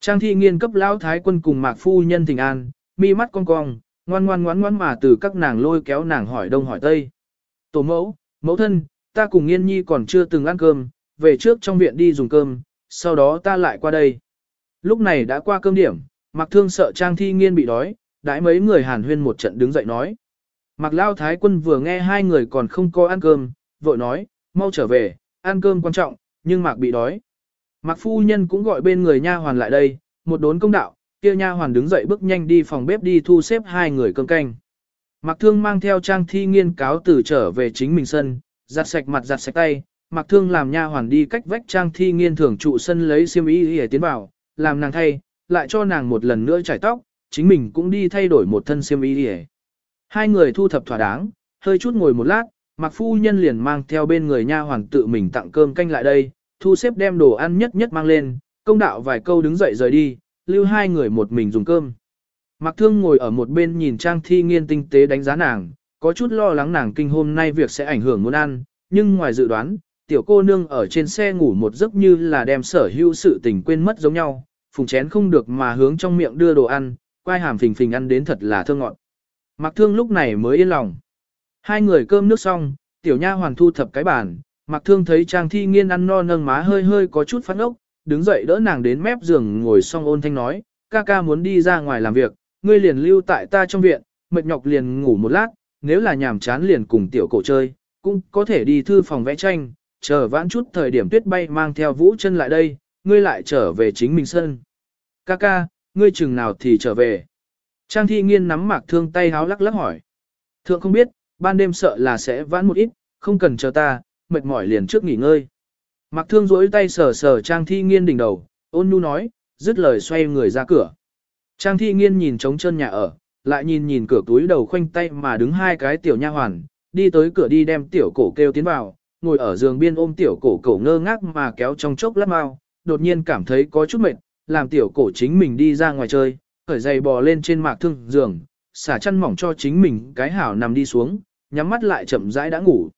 Trang Thi Nghiên cấp lão thái quân cùng mạc phu nhân thỉnh an, mi mắt cong cong, ngoan ngoan ngoan ngoan mà từ các nàng lôi kéo nàng hỏi đông hỏi tây. Tổ mẫu, mẫu thân, ta cùng Nghiên Nhi còn chưa từng ăn cơm, về trước trong viện đi dùng cơm, sau đó ta lại qua đây. Lúc này đã qua cơm điểm, Mạc Thương sợ Trang Thi Nghiên bị đói, đãi mấy người hàn huyên một trận đứng dậy nói. Mạc Lao Thái Quân vừa nghe hai người còn không có ăn cơm, vội nói, mau trở về, ăn cơm quan trọng, nhưng Mạc bị đói. Mạc Phu Nhân cũng gọi bên người nha hoàn lại đây, một đốn công đạo, kia nha hoàn đứng dậy bước nhanh đi phòng bếp đi thu xếp hai người cơm canh. Mạc Thương mang theo Trang Thi Nghiên cáo từ trở về chính mình sân, giặt sạch mặt giặt sạch tay, Mạc Thương làm nha hoàn đi cách vách Trang Thi Nghiên thưởng trụ sân lấy xiêm y để tiến vào, làm nàng thay, lại cho nàng một lần nữa trải tóc, chính mình cũng đi thay đổi một thân xiêm y để. Hai người thu thập thỏa đáng, hơi chút ngồi một lát, Mạc Phu Nhân liền mang theo bên người nha hoàn tự mình tặng cơm canh lại đây, thu xếp đem đồ ăn nhất nhất mang lên, công đạo vài câu đứng dậy rời đi, lưu hai người một mình dùng cơm. Mạc Thương ngồi ở một bên nhìn Trang Thi Nghiên tinh tế đánh giá nàng, có chút lo lắng nàng kinh hôm nay việc sẽ ảnh hưởng muốn ăn, nhưng ngoài dự đoán, tiểu cô nương ở trên xe ngủ một giấc như là đem sở hữu sự tình quên mất giống nhau, phùng chén không được mà hướng trong miệng đưa đồ ăn, quai hàm phình phình ăn đến thật là thơ ngọt. Mạc Thương lúc này mới yên lòng. Hai người cơm nước xong, tiểu nha hoàn thu thập cái bàn, Mạc Thương thấy Trang Thi Nghiên ăn no nâng má hơi hơi có chút phát ốc, đứng dậy đỡ nàng đến mép giường ngồi xong ôn thanh nói, ca ca muốn đi ra ngoài làm việc, ngươi liền lưu tại ta trong viện, mệt nhọc liền ngủ một lát, nếu là nhàm chán liền cùng tiểu cổ chơi, cũng có thể đi thư phòng vẽ tranh, chờ vãn chút thời điểm tuyết bay mang theo vũ chân lại đây, ngươi lại trở về chính mình sân. Ca ca, ngươi chừng nào thì trở về. Trang thi nghiên nắm mạc thương tay háo lắc lắc hỏi. Thượng không biết, ban đêm sợ là sẽ vãn một ít, không cần chờ ta, mệt mỏi liền trước nghỉ ngơi. Mạc thương rỗi tay sờ sờ trang thi nghiên đỉnh đầu, ôn nhu nói, dứt lời xoay người ra cửa. Trang thi nghiên nhìn trống chân nhà ở, lại nhìn nhìn cửa túi đầu khoanh tay mà đứng hai cái tiểu nha hoàn, đi tới cửa đi đem tiểu cổ kêu tiến vào, ngồi ở giường biên ôm tiểu cổ cổ ngơ ngác mà kéo trong chốc lát mau, đột nhiên cảm thấy có chút mệt, làm tiểu cổ chính mình đi ra ngoài chơi, khởi giày bò lên trên mạc thương giường, xả chăn mỏng cho chính mình cái hảo nằm đi xuống, nhắm mắt lại chậm rãi đã ngủ.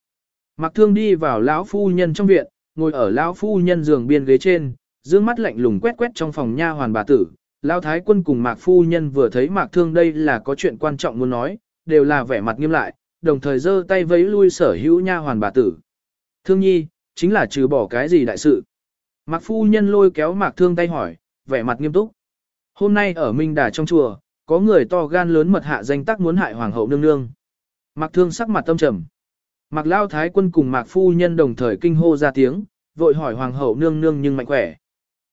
Mạc thương đi vào lão phu nhân trong viện, ngồi ở lão phu nhân giường biên ghế trên, dương mắt lạnh lùng quét quét trong phòng nha hoàn bà tử. Lão thái quân cùng mạc phu nhân vừa thấy mạc thương đây là có chuyện quan trọng muốn nói, đều là vẻ mặt nghiêm lại, đồng thời giơ tay vẫy lui sở hữu nha hoàn bà tử. Thương nhi, chính là trừ bỏ cái gì đại sự. Mạc phu nhân lôi kéo mạc thương tay hỏi, vẻ mặt nghiêm túc. Hôm nay ở Minh Đà trong chùa, có người to gan lớn mật hạ danh tác muốn hại hoàng hậu nương nương. Mạc thương sắc mặt tâm trầm. Mạc lao thái quân cùng mạc phu nhân đồng thời kinh hô ra tiếng, vội hỏi hoàng hậu nương nương nhưng mạnh khỏe.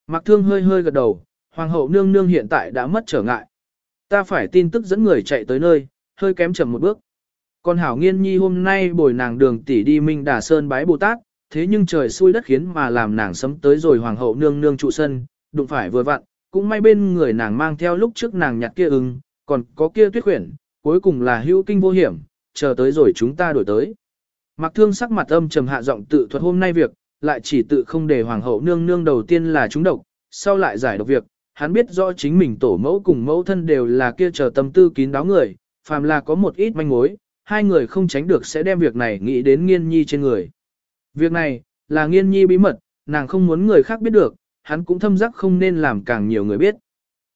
Mạc thương hơi hơi gật đầu, hoàng hậu nương nương hiện tại đã mất trở ngại. Ta phải tin tức dẫn người chạy tới nơi, hơi kém chậm một bước. Còn hảo nghiên nhi hôm nay bồi nàng đường tỷ đi Minh Đà Sơn bái Bồ Tát, thế nhưng trời xui đất khiến mà làm nàng sấm tới rồi hoàng hậu nương nương trụ sân, đụng phải vừa vặn, cũng may bên người nàng mang theo lúc trước nàng nhặt kia ưng, còn có kia tuyết khuyển, cuối cùng là hữu kinh vô hiểm, chờ tới rồi chúng ta đổi tới. Mặc thương sắc mặt âm trầm hạ giọng tự thuật hôm nay việc, lại chỉ tự không để hoàng hậu nương nương đầu tiên là chúng độc, sau lại giải độc việc, hắn biết rõ chính mình tổ mẫu cùng mẫu thân đều là kia chờ tâm tư kín đáo người, phàm là có một ít manh mối, hai người không tránh được sẽ đem việc này nghĩ đến nghiên nhi trên người. Việc này, là nghiên nhi bí mật, nàng không muốn người khác biết được, hắn cũng thâm giác không nên làm càng nhiều người biết.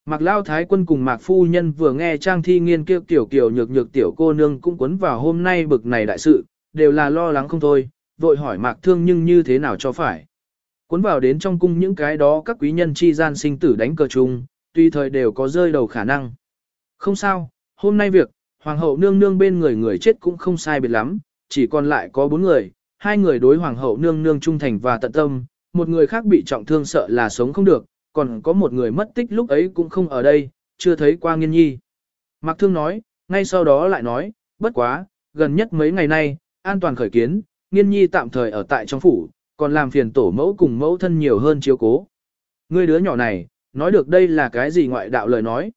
Mạc Lao Thái quân cùng Mạc Phu Nhân vừa nghe Trang Thi Nghiên kêu tiểu kiểu nhược nhược tiểu cô nương cũng quấn vào hôm nay bực này đại sự, đều là lo lắng không thôi, vội hỏi Mạc Thương nhưng như thế nào cho phải. Cuốn vào đến trong cung những cái đó các quý nhân chi gian sinh tử đánh cờ chung, tuy thời đều có rơi đầu khả năng. Không sao, hôm nay việc, Hoàng hậu nương nương bên người người chết cũng không sai biệt lắm, chỉ còn lại có bốn người, hai người đối Hoàng hậu nương nương trung thành và tận tâm, một người khác bị trọng thương sợ là sống không được, còn có một người mất tích lúc ấy cũng không ở đây, chưa thấy qua nghiên nhi. Mạc Thương nói, ngay sau đó lại nói, bất quá, gần nhất mấy ngày nay, an toàn khởi kiến, nghiên nhi tạm thời ở tại trong phủ, còn làm phiền tổ mẫu cùng mẫu thân nhiều hơn chiếu cố. Ngươi đứa nhỏ này, nói được đây là cái gì ngoại đạo lời nói.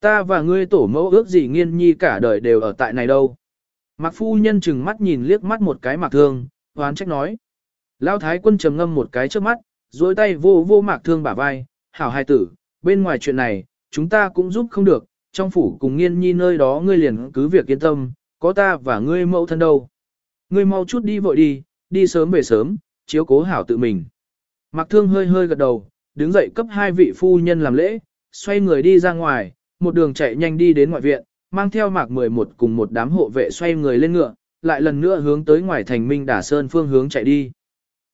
Ta và ngươi tổ mẫu ước gì nghiên nhi cả đời đều ở tại này đâu. Mạc phu nhân chừng mắt nhìn liếc mắt một cái mạc thương, hoán trách nói. Lão thái quân trầm ngâm một cái trước mắt, duỗi tay vô vô mạc thương bả vai, hảo hai tử, bên ngoài chuyện này, chúng ta cũng giúp không được, trong phủ cùng nghiên nhi nơi đó ngươi liền cứ việc yên tâm, có ta và ngươi mẫu thân đâu. Ngươi mau chút đi vội đi, đi sớm về sớm, chiếu cố hảo tự mình. Mạc thương hơi hơi gật đầu, đứng dậy cấp hai vị phu nhân làm lễ, xoay người đi ra ngoài, một đường chạy nhanh đi đến ngoại viện, mang theo mạc 11 cùng một đám hộ vệ xoay người lên ngựa, lại lần nữa hướng tới ngoài thành Minh Đà Sơn phương hướng chạy đi.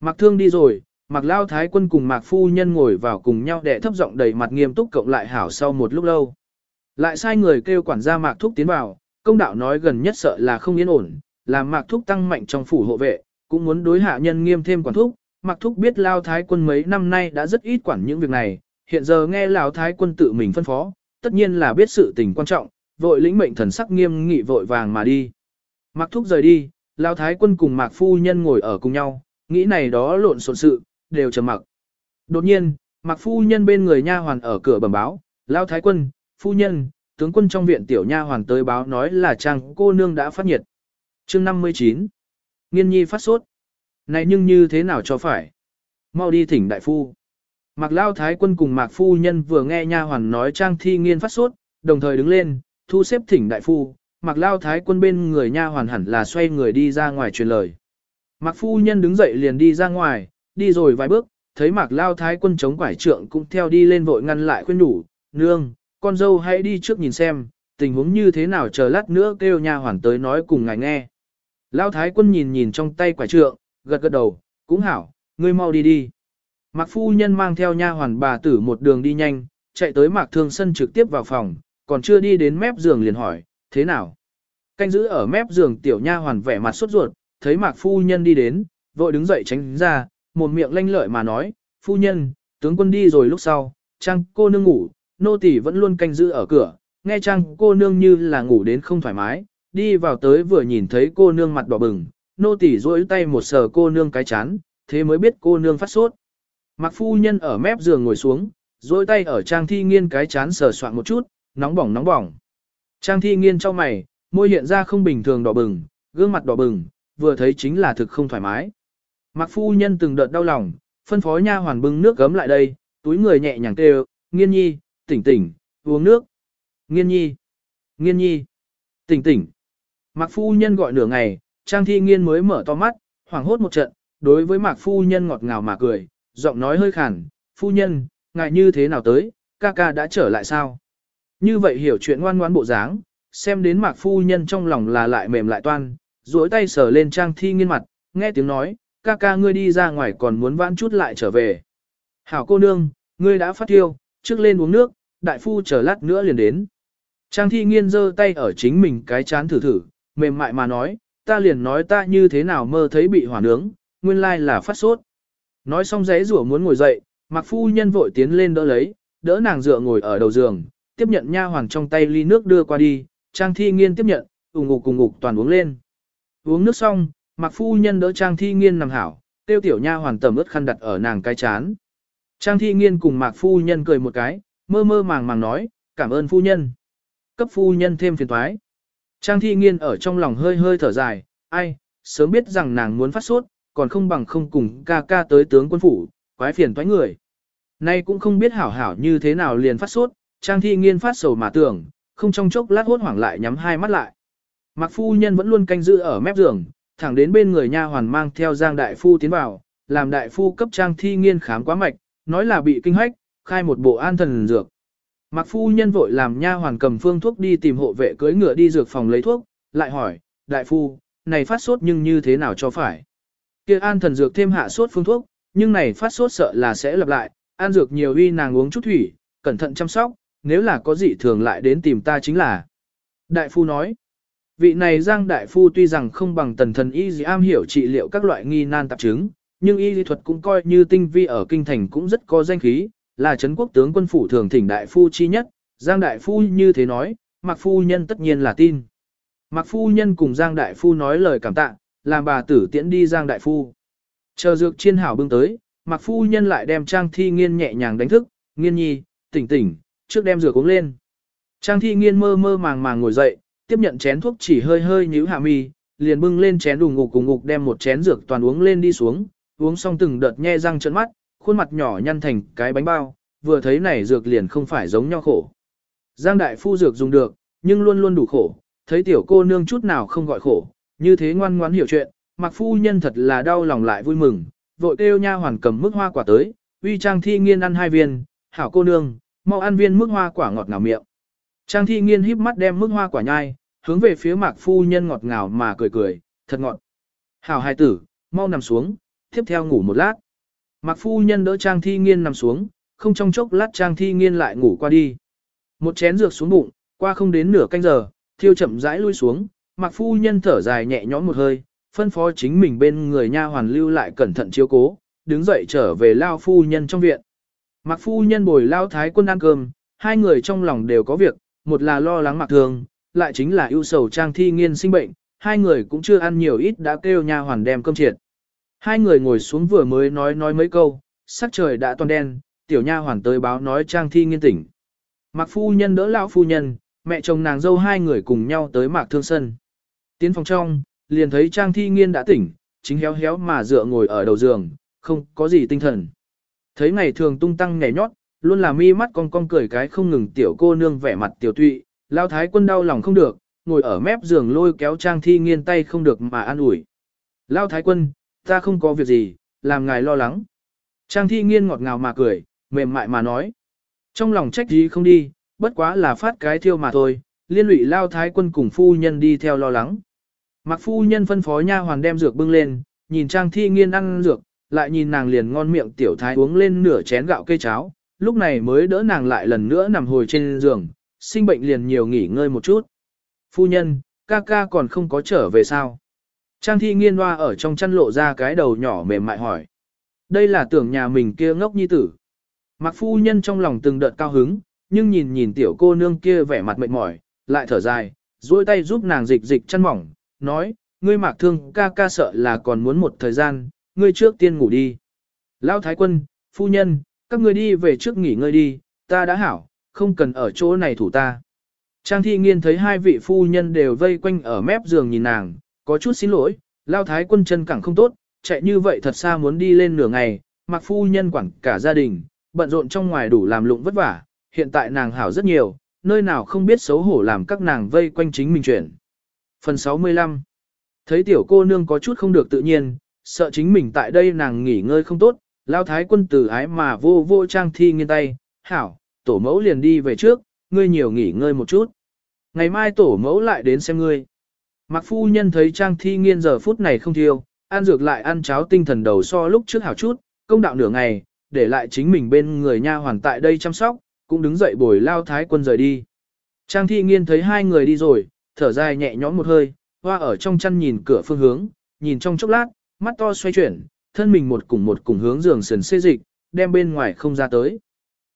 Mạc Thương đi rồi, Mạc Lao Thái quân cùng Mạc Phu Nhân ngồi vào cùng nhau để thấp giọng đầy mặt nghiêm túc cộng lại hảo sau một lúc lâu. Lại sai người kêu quản gia Mạc Thúc tiến vào, công đạo nói gần nhất sợ là không yên ổn, làm Mạc Thúc tăng mạnh trong phủ hộ vệ, cũng muốn đối hạ nhân nghiêm thêm quản thúc. Mạc Thúc biết Lao Thái quân mấy năm nay đã rất ít quản những việc này, hiện giờ nghe Lão Thái quân tự mình phân phó, tất nhiên là biết sự tình quan trọng, vội lĩnh mệnh thần sắc nghiêm nghị vội vàng mà đi. Mạc Thúc rời đi, Lão Thái quân cùng Mạc Phu Nhân ngồi ở cùng nhau, nghĩ này đó lộn xộn sự, đều trầm mặc. Đột nhiên, Mạc Phu Nhân bên người nha hoàn ở cửa bẩm báo, Lão Thái quân, Phu Nhân, tướng quân trong viện tiểu nha hoàn tới báo nói là trang cô nương đã phát nhiệt chương 59. Nghiên nhi phát sốt. Này nhưng như thế nào cho phải? Mau đi thỉnh đại phu. Mạc Lao Thái quân cùng Mạc Phu Nhân vừa nghe nha hoàn nói Trang Thi Nghiên phát sốt, đồng thời đứng lên, thu xếp thỉnh đại phu. Mạc Lao Thái quân bên người nha hoàn hẳn là xoay người đi ra ngoài truyền lời. Mạc Phu Nhân đứng dậy liền đi ra ngoài, đi rồi vài bước, thấy Mạc Lao Thái quân chống quải trượng cũng theo đi lên vội ngăn lại khuyên đủ, nương, con dâu hãy đi trước nhìn xem, tình huống như thế nào chờ lát nữa kêu nha hoàn tới nói cùng ngài nghe. Lão thái quân nhìn nhìn trong tay quả trượng, gật gật đầu, cũng hảo, ngươi mau đi đi. Mạc phu nhân mang theo nha hoàn bà tử một đường đi nhanh, chạy tới mạc thương sân trực tiếp vào phòng, còn chưa đi đến mép giường liền hỏi, thế nào? Canh giữ ở mép giường tiểu nha hoàn vẻ mặt sốt ruột, thấy mạc phu nhân đi đến, vội đứng dậy tránh ra, một miệng lanh lợi mà nói, phu nhân, tướng quân đi rồi lúc sau, trang cô nương ngủ, nô tỳ vẫn luôn canh giữ ở cửa, nghe trang cô nương như là ngủ đến không thoải mái, đi vào tới vừa nhìn thấy cô nương mặt đỏ bừng, nô tỳ duỗi tay một sờ cô nương cái chán, thế mới biết cô nương phát sốt. Mặc phu nhân ở mép giường ngồi xuống, duỗi tay ở trang thi nghiên cái chán sờ soạn một chút, nóng bỏng nóng bỏng. Trang thi nghiên cho mày, môi hiện ra không bình thường đỏ bừng, gương mặt đỏ bừng, vừa thấy chính là thực không thoải mái. Mặc phu nhân từng đợt đau lòng, phân phó nha hoàn bưng nước gấm lại đây, túi người nhẹ nhàng kêu, nghiên nhi, tỉnh tỉnh, uống nước. Nghiên nhi, nghiên nhi, tỉnh tỉnh. Mạc phu nhân gọi nửa ngày, trang thi nghiên mới mở to mắt, hoảng hốt một trận, đối với mạc phu nhân ngọt ngào mà cười, giọng nói hơi khàn, phu nhân, ngài như thế nào tới, ca ca đã trở lại sao? Như vậy hiểu chuyện ngoan ngoãn bộ dáng, xem đến mạc phu nhân trong lòng là lại mềm lại toan, duỗi tay sờ lên trang thi nghiên mặt, nghe tiếng nói, ca ca ngươi đi ra ngoài còn muốn vãn chút lại trở về. Hảo cô nương, ngươi đã phát tiêu, trước lên uống nước, đại phu chờ lát nữa liền đến. Trang thi nghiên giơ tay ở chính mình cái chán thử thử, mềm mại mà nói, ta liền nói ta như thế nào mơ thấy bị hỏa nướng, nguyên lai là phát sốt. Nói xong giấy rủa muốn ngồi dậy, mặc phu nhân vội tiến lên đỡ lấy, đỡ nàng dựa ngồi ở đầu giường, tiếp nhận nha hoàng trong tay ly nước đưa qua đi, trang thi nghiên tiếp nhận, ủng ngục cùng ngục toàn uống lên. Uống nước xong, mặc phu nhân đỡ trang thi nghiên nằm hảo, tiêu tiểu nha hoàn tầm ướt khăn đặt ở nàng cái chán. Trang thi nghiên cùng mạc phu nhân cười một cái, mơ mơ màng màng nói, cảm ơn phu nhân. Cấp phu nhân thêm phiền thoái. Trang thi nghiên ở trong lòng hơi hơi thở dài, ai, sớm biết rằng nàng muốn phát sốt, còn không bằng không cùng ca ca tới tướng quân phủ, quái phiền toái người. Nay cũng không biết hảo hảo như thế nào liền phát sốt, trang thi nghiên phát sầu mà tưởng, không trong chốc lát hốt hoảng lại nhắm hai mắt lại. Mặc phu nhân vẫn luôn canh giữ ở mép giường, thẳng đến bên người nha hoàn mang theo giang đại phu tiến vào, làm đại phu cấp trang thi nghiên khám quá mạch, nói là bị kinh hách, khai một bộ an thần dược. Mạc phu nhân vội làm nha hoàn cầm phương thuốc đi tìm hộ vệ cưới ngựa đi dược phòng lấy thuốc, lại hỏi, đại phu, này phát sốt nhưng như thế nào cho phải? Kia an thần dược thêm hạ sốt phương thuốc, nhưng này phát sốt sợ là sẽ lặp lại, an dược nhiều uy nàng uống chút thủy, cẩn thận chăm sóc, nếu là có gì thường lại đến tìm ta chính là. Đại phu nói, vị này giang đại phu tuy rằng không bằng tần thần y gì am hiểu trị liệu các loại nghi nan tạp chứng, nhưng y lý thuật cũng coi như tinh vi ở kinh thành cũng rất có danh khí, là Trấn quốc tướng quân phủ thường thỉnh đại phu chi nhất, Giang đại phu như thế nói, Mạc phu nhân tất nhiên là tin. Mạc phu nhân cùng Giang đại phu nói lời cảm tạ, làm bà tử tiễn đi Giang đại phu. Chờ dược chiên hảo bưng tới, Mạc phu nhân lại đem Trang Thi Nghiên nhẹ nhàng đánh thức, "Nghiên nhi, tỉnh tỉnh, trước đem dược uống lên." Trang Thi Nghiên mơ mơ màng màng ngồi dậy, tiếp nhận chén thuốc chỉ hơi hơi nhíu hạ mi, liền bưng lên chén đùng ngục cùng ngục đem một chén dược toàn uống lên đi xuống, uống xong từng đợt nhe răng trợn mắt, khuôn mặt nhỏ nhăn thành cái bánh bao, vừa thấy này dược liền không phải giống nhau khổ. Giang đại phu dược dùng được, nhưng luôn luôn đủ khổ, thấy tiểu cô nương chút nào không gọi khổ, như thế ngoan ngoãn hiểu chuyện, mặc phu nhân thật là đau lòng lại vui mừng, vội kêu nha hoàn cầm mức hoa quả tới, uy trang thi nghiên ăn hai viên, hảo cô nương, mau ăn viên mức hoa quả ngọt ngào miệng. Trang thi nghiên híp mắt đem mức hoa quả nhai, hướng về phía mạc phu nhân ngọt ngào mà cười cười, thật ngọt. Hảo hai tử, mau nằm xuống, tiếp theo ngủ một lát. Mạc phu nhân đỡ Trang Thi Nghiên nằm xuống, không trong chốc lát Trang Thi Nghiên lại ngủ qua đi. Một chén dược xuống bụng, qua không đến nửa canh giờ, thiêu chậm rãi lui xuống, Mạc phu nhân thở dài nhẹ nhõm một hơi, phân phó chính mình bên người nha hoàn lưu lại cẩn thận chiếu cố, đứng dậy trở về lao phu nhân trong viện. Mạc phu nhân bồi lao thái quân ăn cơm, hai người trong lòng đều có việc, một là lo lắng Mạc Thường, lại chính là ưu sầu Trang Thi Nghiên sinh bệnh, hai người cũng chưa ăn nhiều ít đã kêu nha hoàn đem cơm triệt. Hai người ngồi xuống vừa mới nói nói mấy câu, sắc trời đã toàn đen, tiểu nha hoàn tới báo nói Trang Thi nghiên tỉnh. Mạc phu nhân đỡ lão phu nhân, mẹ chồng nàng dâu hai người cùng nhau tới Mạc Thương Sân. Tiến phòng trong, liền thấy Trang Thi nghiên đã tỉnh, chính héo héo mà dựa ngồi ở đầu giường, không có gì tinh thần. Thấy ngày thường tung tăng nhảy nhót, luôn là mi mắt con con cười cái không ngừng tiểu cô nương vẻ mặt tiểu tụy, lao thái quân đau lòng không được, ngồi ở mép giường lôi kéo Trang Thi nghiên tay không được mà an ủi. Lao thái quân, ta không có việc gì, làm ngài lo lắng. Trang thi nghiên ngọt ngào mà cười, mềm mại mà nói. Trong lòng trách gì không đi, bất quá là phát cái thiêu mà thôi, liên lụy lao thái quân cùng phu nhân đi theo lo lắng. Mặc phu nhân phân phó nha hoàn đem dược bưng lên, nhìn Trang Thi Nghiên ăn dược, lại nhìn nàng liền ngon miệng tiểu thái uống lên nửa chén gạo cây cháo, lúc này mới đỡ nàng lại lần nữa nằm hồi trên giường, sinh bệnh liền nhiều nghỉ ngơi một chút. Phu nhân, ca ca còn không có trở về sao? Trang Thi Nghiên hoa ở trong chăn lộ ra cái đầu nhỏ mềm mại hỏi. Đây là tưởng nhà mình kia ngốc nhi tử. Mặc phu nhân trong lòng từng đợt cao hứng, nhưng nhìn nhìn tiểu cô nương kia vẻ mặt mệt mỏi, lại thở dài, duỗi tay giúp nàng dịch dịch chăn mỏng, nói, ngươi mạc thương ca ca sợ là còn muốn một thời gian, ngươi trước tiên ngủ đi. Lão thái quân, phu nhân, các ngươi đi về trước nghỉ ngơi đi, ta đã hảo, không cần ở chỗ này thủ ta. Trang thi nghiên thấy hai vị phu nhân đều vây quanh ở mép giường nhìn nàng, có chút xin lỗi, lao thái quân chân cẳng không tốt, chạy như vậy thật xa muốn đi lên nửa ngày, mặc phu nhân quản cả gia đình, bận rộn trong ngoài đủ làm lụng vất vả, hiện tại nàng hảo rất nhiều, nơi nào không biết xấu hổ làm các nàng vây quanh chính mình chuyển. Phần 65 Thấy tiểu cô nương có chút không được tự nhiên, sợ chính mình tại đây nàng nghỉ ngơi không tốt, lao thái quân tử ái mà vô vô trang thi nghiêng tay, hảo, tổ mẫu liền đi về trước, ngươi nhiều nghỉ ngơi một chút. Ngày mai tổ mẫu lại đến xem ngươi. Mặc phu nhân thấy trang thi nghiên giờ phút này không thiêu, ăn dược lại ăn cháo tinh thần đầu so lúc trước hảo chút, công đạo nửa ngày, để lại chính mình bên người nha hoàn tại đây chăm sóc, cũng đứng dậy bồi lao thái quân rời đi. Trang thi nghiên thấy hai người đi rồi, thở dài nhẹ nhõm một hơi, hoa ở trong chăn nhìn cửa phương hướng, nhìn trong chốc lát, mắt to xoay chuyển, thân mình một cùng một cùng hướng giường sườn xê dịch, đem bên ngoài không ra tới.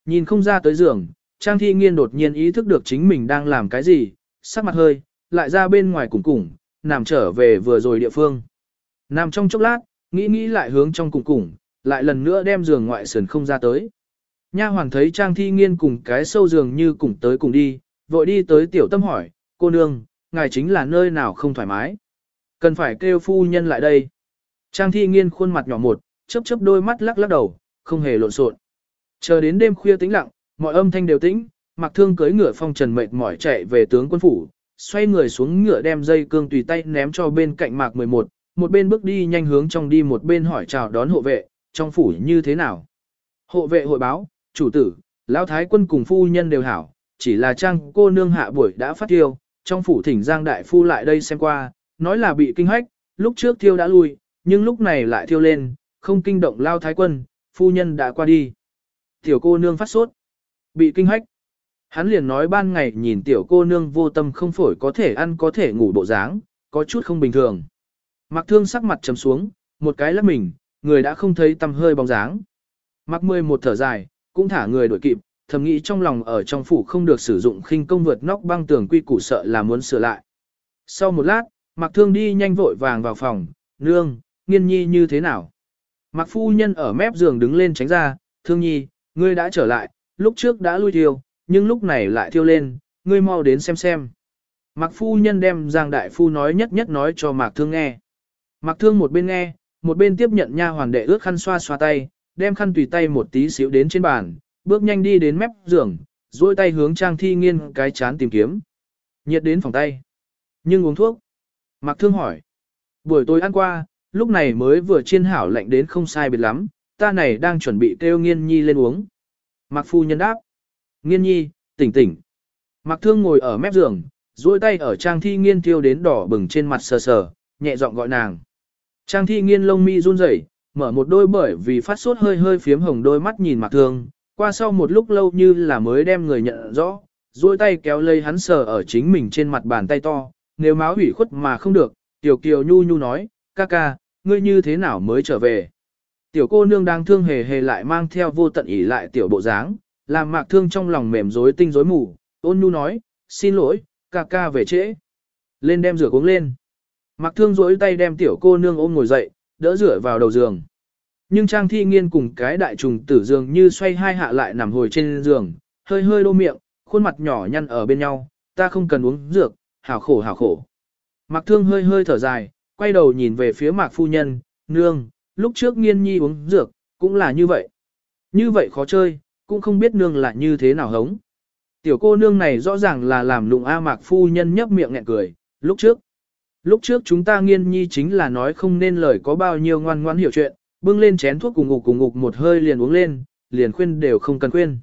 Nhìn không ra tới giường, Trang thi nghiên đột nhiên ý thức được chính mình đang làm cái gì, sắc mặt hơi, lại ra bên ngoài cùng cùng, nằm trở về vừa rồi địa phương. Nằm trong chốc lát, nghĩ nghĩ lại hướng trong cùng cùng, lại lần nữa đem giường ngoại sườn không ra tới. Nha hoàng thấy Trang Thi Nghiên cùng cái sâu giường như cùng tới cùng đi, vội đi tới tiểu tâm hỏi, cô nương, ngài chính là nơi nào không thoải mái. Cần phải kêu phu nhân lại đây. Trang Thi Nghiên khuôn mặt nhỏ một, chớp chớp đôi mắt lắc lắc đầu, không hề lộn xộn. Chờ đến đêm khuya tĩnh lặng, mọi âm thanh đều tĩnh, Mặc Thương cưỡi ngựa phong trần mệt mỏi chạy về tướng quân phủ, xoay người xuống ngựa đem dây cương tùy tay ném cho bên cạnh Mạc 11, một bên bước đi nhanh hướng trong đi một bên hỏi chào đón hộ vệ, trong phủ như thế nào. Hộ vệ hội báo, chủ tử, lão thái quân cùng phu nhân đều hảo, chỉ là trang cô nương hạ buổi đã phát tiêu, trong phủ thỉnh giang đại phu lại đây xem qua, nói là bị kinh hách, lúc trước thiêu đã lui, nhưng lúc này lại thiêu lên, không kinh động lao thái quân, phu nhân đã qua đi. Tiểu cô nương phát sốt, bị kinh hách. Hắn liền nói ban ngày nhìn tiểu cô nương vô tâm không phổi có thể ăn có thể ngủ bộ dáng, có chút không bình thường. Mặc thương sắc mặt trầm xuống, một cái lắc mình, người đã không thấy tầm hơi bóng dáng. Mặc mười một thở dài, cũng thả người đổi kịp, thầm nghĩ trong lòng ở trong phủ không được sử dụng khinh công vượt nóc băng tường quy củ sợ là muốn sửa lại. Sau một lát, Mặc Thương đi nhanh vội vàng vào phòng, nương, nghiên nhi như thế nào? Mặc phu nhân ở mép giường đứng lên tránh ra, thương nhi, ngươi đã trở lại, lúc trước đã lui thiêu, nhưng lúc này lại thiêu lên, ngươi mau đến xem xem. Mặc phu nhân đem Giang Đại Phu nói nhất nhất nói cho Mạc Thương nghe. Mạc Thương một bên nghe, một bên tiếp nhận nha hoàn đệ ước khăn xoa xoa tay, đem khăn tùy tay một tí xíu đến trên bàn, bước nhanh đi đến mép giường, duỗi tay hướng Trang Thi Nghiên cái chán tìm kiếm. Nhiệt đến phòng tay. Nhưng uống thuốc. Mạc Thương hỏi. Buổi tối ăn qua, lúc này mới vừa chiên hảo lạnh đến không sai biệt lắm, ta này đang chuẩn bị kêu Nghiên Nhi lên uống. Mạc Phu nhân đáp. Nghiên Nhi, tỉnh tỉnh. Mạc Thương ngồi ở mép giường, duỗi tay ở Trang Thi Nghiên tiêu đến đỏ bừng trên mặt sờ sờ, nhẹ giọng gọi nàng. Trang Thi Nghiên lông mi run rẩy, mở một đôi bởi vì phát sốt hơi hơi phiếm hồng đôi mắt nhìn Mạc Thương, qua sau một lúc lâu như là mới đem người nhận rõ, duỗi tay kéo lấy hắn sờ ở chính mình trên mặt bàn tay to, nếu máu hủy khuất mà không được, tiểu kiều nhu nhu nói, ca ca, ngươi như thế nào mới trở về. Tiểu cô nương đang thương hề hề lại mang theo vô tận ỉ lại tiểu bộ dáng, làm mạc thương trong lòng mềm rối tinh rối mù, ôn nhu nói, xin lỗi, ca ca về trễ. Lên đem rửa uống lên. Mạc thương rối tay đem tiểu cô nương ôm ngồi dậy, đỡ rửa vào đầu giường. Nhưng Trang Thi Nghiên cùng cái đại trùng tử giường như xoay hai hạ lại nằm hồi trên giường, hơi hơi đô miệng, khuôn mặt nhỏ nhăn ở bên nhau, ta không cần uống dược, hảo khổ hảo khổ. Mạc Thương hơi hơi thở dài, quay đầu nhìn về phía Mạc Phu Nhân, nương, lúc trước nghiên nhi uống dược, cũng là như vậy. Như vậy khó chơi, cũng không biết nương là như thế nào hống. Tiểu cô nương này rõ ràng là làm lụng A Mạc Phu Nhân nhấp miệng nghẹn cười, lúc trước. Lúc trước chúng ta nghiên nhi chính là nói không nên lời có bao nhiêu ngoan ngoãn hiểu chuyện, bưng lên chén thuốc cùng ngục cùng ngục một hơi liền uống lên, liền khuyên đều không cần khuyên.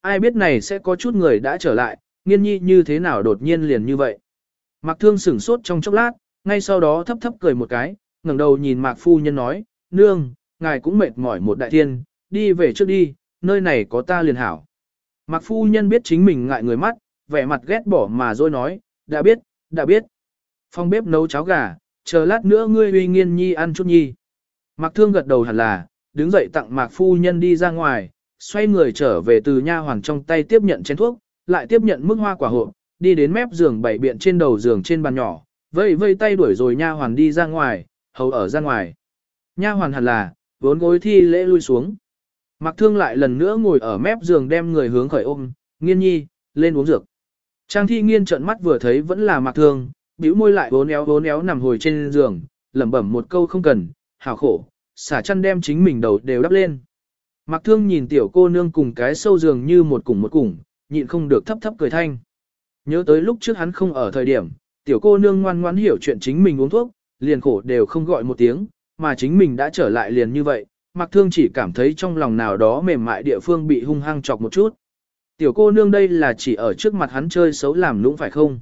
Ai biết này sẽ có chút người đã trở lại, nghiên nhi như thế nào đột nhiên liền như vậy. Mạc thương sửng sốt trong chốc lát, ngay sau đó thấp thấp cười một cái, ngẩng đầu nhìn mạc phu nhân nói, nương, ngài cũng mệt mỏi một đại thiên, đi về trước đi, nơi này có ta liền hảo. Mạc phu nhân biết chính mình ngại người mắt, vẻ mặt ghét bỏ mà rồi nói, đã biết, đã biết. Phong bếp nấu cháo gà, chờ lát nữa ngươi uy nghiên nhi ăn chút nhi. Mạc thương gật đầu hẳn là, đứng dậy tặng mạc phu nhân đi ra ngoài, xoay người trở về từ nha hoàng trong tay tiếp nhận chén thuốc, lại tiếp nhận mức hoa quả hộp, đi đến mép giường bảy biện trên đầu giường trên bàn nhỏ, vây vây tay đuổi rồi nha hoàn đi ra ngoài, hầu ở ra ngoài. Nha hoàn hẳn là, vốn gối thi lễ lui xuống. Mạc Thương lại lần nữa ngồi ở mép giường đem người hướng khởi ôm, nghiên nhi, lên uống dược. Trang thi nghiên trợn mắt vừa thấy vẫn là Mạc Thương, bĩu môi lại bốn éo bốn éo nằm hồi trên giường, lẩm bẩm một câu không cần, hảo khổ, xả chăn đem chính mình đầu đều đắp lên. Mạc Thương nhìn tiểu cô nương cùng cái sâu giường như một cùng một cùng, nhịn không được thấp thấp cười thanh. Nhớ tới lúc trước hắn không ở thời điểm, tiểu cô nương ngoan ngoãn hiểu chuyện chính mình uống thuốc, liền khổ đều không gọi một tiếng, mà chính mình đã trở lại liền như vậy, Mạc Thương chỉ cảm thấy trong lòng nào đó mềm mại địa phương bị hung hăng chọc một chút. Tiểu cô nương đây là chỉ ở trước mặt hắn chơi xấu làm lũng phải không?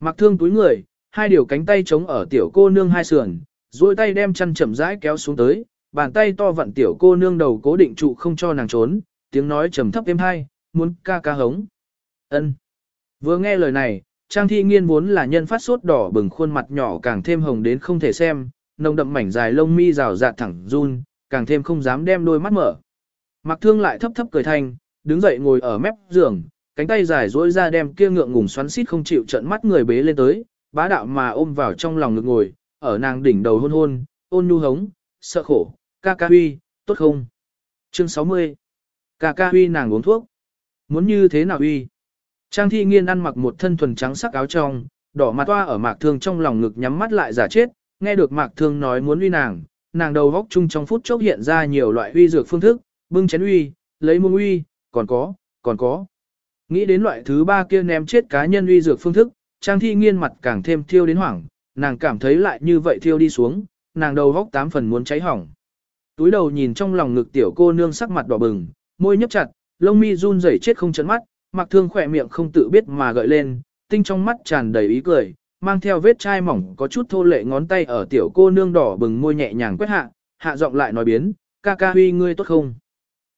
Mạc Thương túi người, hai điều cánh tay chống ở tiểu cô nương hai sườn, duỗi tay đem chân chậm rãi kéo xuống tới, bàn tay to vặn tiểu cô nương đầu cố định trụ không cho nàng trốn, tiếng nói trầm thấp êm hai, muốn ca ca hống. Ân. Vừa nghe lời này, Trang Thi Nghiên vốn là nhân phát sốt đỏ bừng khuôn mặt nhỏ càng thêm hồng đến không thể xem, nồng đậm mảnh dài lông mi rào rạt thẳng run, càng thêm không dám đem đôi mắt mở. Mặc Thương lại thấp thấp cười thanh, đứng dậy ngồi ở mép giường, cánh tay dài dỗi ra đem kia ngượng ngùng xoắn xít không chịu trợn mắt người bế lên tới, bá đạo mà ôm vào trong lòng ngực ngồi, ở nàng đỉnh đầu hôn hôn, ôn nhu hống, sợ khổ, ca ca huy, tốt không? Chương 60 Ca ca huy nàng uống thuốc. Muốn như thế nào huy? Trang thi nghiên ăn mặc một thân thuần trắng sắc áo trong, đỏ mặt toa ở mạc thương trong lòng ngực nhắm mắt lại giả chết, nghe được mạc thương nói muốn huy nàng, nàng đầu góc chung trong phút chốc hiện ra nhiều loại huy dược phương thức, bưng chén huy, lấy muông huy, còn có, còn có. Nghĩ đến loại thứ ba kia ném chết cá nhân uy dược phương thức, Trang Thi Nghiên mặt càng thêm thiêu đến hoảng, nàng cảm thấy lại như vậy thiêu đi xuống, nàng đầu góc tám phần muốn cháy hỏng. Túi đầu nhìn trong lòng ngực tiểu cô nương sắc mặt đỏ bừng, môi nhấp chặt, lông mi run rẩy chết không chấn mắt, mặc thương khỏe miệng không tự biết mà gợi lên, tinh trong mắt tràn đầy ý cười, mang theo vết chai mỏng có chút thô lệ ngón tay ở tiểu cô nương đỏ bừng môi nhẹ nhàng quét hạ, hạ giọng lại nói biến, ca ca huy ngươi tốt không?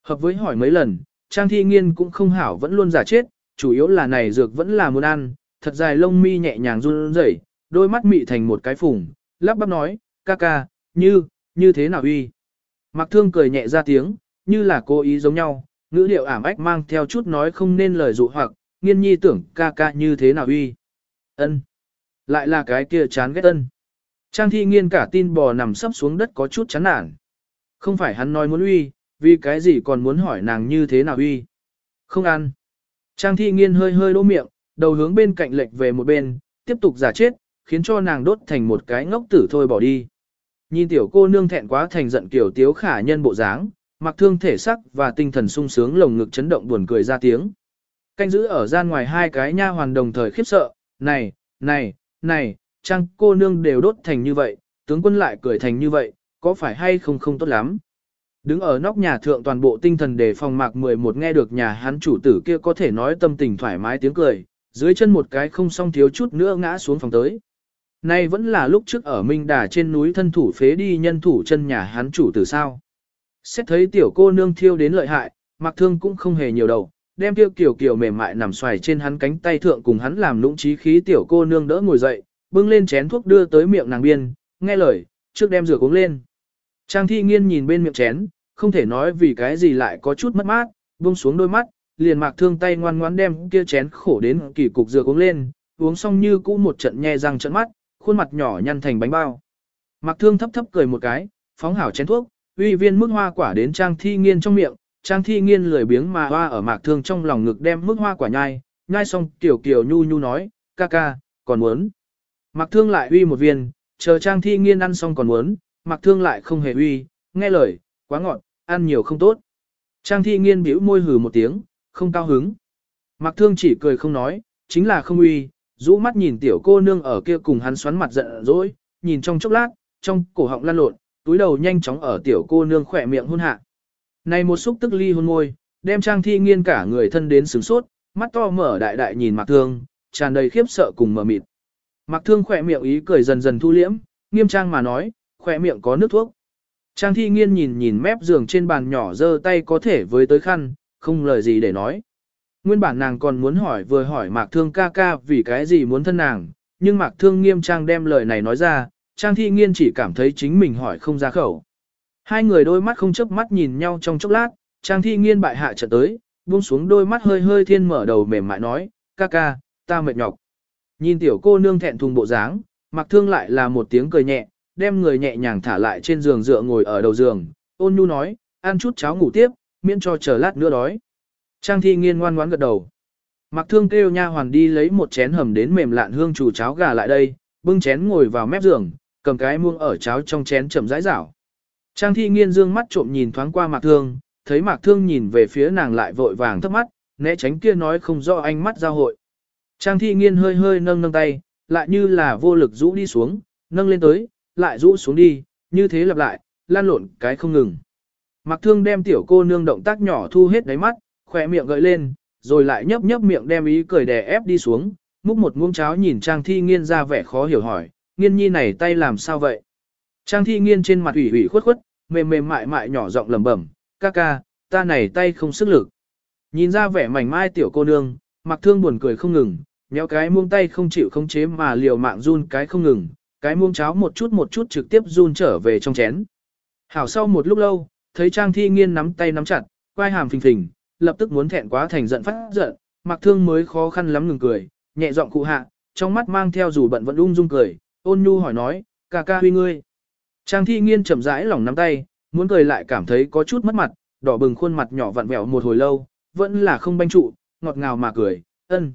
Hợp với hỏi mấy lần, Trang Thi Nghiên cũng không hảo vẫn luôn giả chết, chủ yếu là này dược vẫn là muốn ăn, thật dài lông mi nhẹ nhàng run rẩy, đôi mắt mị thành một cái phùng, lắp bắp nói, ca ca, như, như thế nào uy. Mặc thương cười nhẹ ra tiếng, như là cố ý giống nhau, ngữ điệu ảm ách mang theo chút nói không nên lời dụ hoặc, nghiên nhi tưởng ca ca như thế nào uy. ân lại là cái kia chán ghét ân. Trang thi nghiên cả tin bò nằm sấp xuống đất có chút chán nản. Không phải hắn nói muốn uy, vì cái gì còn muốn hỏi nàng như thế nào uy. Không ăn. Trang thi nghiên hơi hơi đỗ miệng, đầu hướng bên cạnh lệch về một bên, tiếp tục giả chết, khiến cho nàng đốt thành một cái ngốc tử thôi bỏ đi. Nhìn tiểu cô nương thẹn quá thành giận kiểu tiếu khả nhân bộ dáng, mặc thương thể sắc và tinh thần sung sướng lồng ngực chấn động buồn cười ra tiếng. Canh giữ ở gian ngoài hai cái nha hoàn đồng thời khiếp sợ, này, này, này, trang cô nương đều đốt thành như vậy, tướng quân lại cười thành như vậy, có phải hay không không tốt lắm. Đứng ở nóc nhà thượng toàn bộ tinh thần đề phòng mạc 11 nghe được nhà hắn chủ tử kia có thể nói tâm tình thoải mái tiếng cười, dưới chân một cái không song thiếu chút nữa ngã xuống phòng tới. Nay vẫn là lúc trước ở Minh Đà trên núi thân thủ phế đi nhân thủ chân nhà hắn chủ tử sao. Xét thấy tiểu cô nương thiêu đến lợi hại, mặc thương cũng không hề nhiều đầu, đem tiêu kiểu kiểu mềm mại nằm xoài trên hắn cánh tay thượng cùng hắn làm lũng trí khí tiểu cô nương đỡ ngồi dậy, bưng lên chén thuốc đưa tới miệng nàng biên, nghe lời, trước đem rửa uống lên. Trang thi nghiên nhìn bên miệng chén, không thể nói vì cái gì lại có chút mất mát, buông xuống đôi mắt, liền mạc thương tay ngoan ngoãn đem kia chén khổ đến kỳ cục rửa uống lên, uống xong như cũ một trận nhe răng trận mắt, khuôn mặt nhỏ nhăn thành bánh bao. Mạc thương thấp thấp cười một cái, phóng hảo chén thuốc, uy viên mức hoa quả đến trang thi nghiên trong miệng, trang thi nghiên lười biếng mà hoa ở mạc thương trong lòng ngực đem mức hoa quả nhai, nhai xong tiểu kiều nhu nhu nói, ca ca, còn muốn. Mạc thương lại uy một viên, chờ trang thi nghiên ăn xong còn muốn, mạc thương lại không hề uy, nghe lời, quá ngọt, ăn nhiều không tốt. Trang thi nghiên bĩu môi hừ một tiếng, không cao hứng. Mạc thương chỉ cười không nói, chính là không uy, rũ mắt nhìn tiểu cô nương ở kia cùng hắn xoắn mặt giận dỗi, nhìn trong chốc lát, trong cổ họng lăn lộn, túi đầu nhanh chóng ở tiểu cô nương khỏe miệng hôn hạ. Này một xúc tức ly hôn môi, đem trang thi nghiên cả người thân đến sửng sốt, mắt to mở đại đại nhìn Mạc Thương, tràn đầy khiếp sợ cùng mở mịt. Mạc Thương khỏe miệng ý cười dần dần thu liễm, nghiêm trang mà nói, khỏe miệng có nước thuốc. Trang thi nghiên nhìn nhìn mép giường trên bàn nhỏ giơ tay có thể với tới khăn, không lời gì để nói. Nguyên bản nàng còn muốn hỏi vừa hỏi Mạc Thương ca ca vì cái gì muốn thân nàng, nhưng Mạc Thương nghiêm trang đem lời này nói ra, Trang thi nghiên chỉ cảm thấy chính mình hỏi không ra khẩu. Hai người đôi mắt không chớp mắt nhìn nhau trong chốc lát, Trang thi nghiên bại hạ chợt tới, buông xuống đôi mắt hơi hơi thiên mở đầu mềm mại nói, ca ca, ta mệt nhọc. Nhìn tiểu cô nương thẹn thùng bộ dáng, Mạc Thương lại là một tiếng cười nhẹ, đem người nhẹ nhàng thả lại trên giường dựa ngồi ở đầu giường, ôn nhu nói, ăn chút cháo ngủ tiếp, miễn cho chờ lát nữa đói. Trang thi nghiên ngoan ngoãn gật đầu. Mặc thương kêu nha hoàn đi lấy một chén hầm đến mềm lạn hương chủ cháo gà lại đây, bưng chén ngồi vào mép giường, cầm cái muông ở cháo trong chén chậm rãi rảo. Trang thi nghiên dương mắt trộm nhìn thoáng qua mạc thương, thấy mạc thương nhìn về phía nàng lại vội vàng thấp mắt, né tránh kia nói không rõ ánh mắt giao hội. Trang thi nghiên hơi hơi nâng nâng tay, lại như là vô lực rũ đi xuống, nâng lên tới, lại rũ xuống đi, như thế lặp lại, lan lộn cái không ngừng. Mạc thương đem tiểu cô nương động tác nhỏ thu hết đáy mắt, khỏe miệng gợi lên, rồi lại nhấp nhấp miệng đem ý cười đè ép đi xuống, múc một muỗng cháo nhìn Trang Thi Nghiên ra vẻ khó hiểu hỏi, Nghiên nhi này tay làm sao vậy? Trang Thi Nghiên trên mặt ủy ủy khuất khuất, mềm mềm mại mại nhỏ giọng lẩm bẩm, ca ca, ta này tay không sức lực. Nhìn ra vẻ mảnh mai tiểu cô nương, mặc thương buồn cười không ngừng, nhéo cái muông tay không chịu không chế mà liều mạng run cái không ngừng, cái muông cháo một chút một chút trực tiếp run trở về trong chén. Hảo sau một lúc lâu, thấy Trang Thi Nghiên nắm tay nắm chặt, quai hàm phình phình, lập tức muốn thẹn quá thành giận phát giận, mặc thương mới khó khăn lắm ngừng cười, nhẹ giọng cụ hạ, trong mắt mang theo dù bận vẫn ung dung cười, ôn nhu hỏi nói, ca ca huy ngươi. Trang thi nghiên chậm rãi lòng nắm tay, muốn cười lại cảm thấy có chút mất mặt, đỏ bừng khuôn mặt nhỏ vặn vẹo một hồi lâu, vẫn là không banh trụ, ngọt ngào mà cười, ân.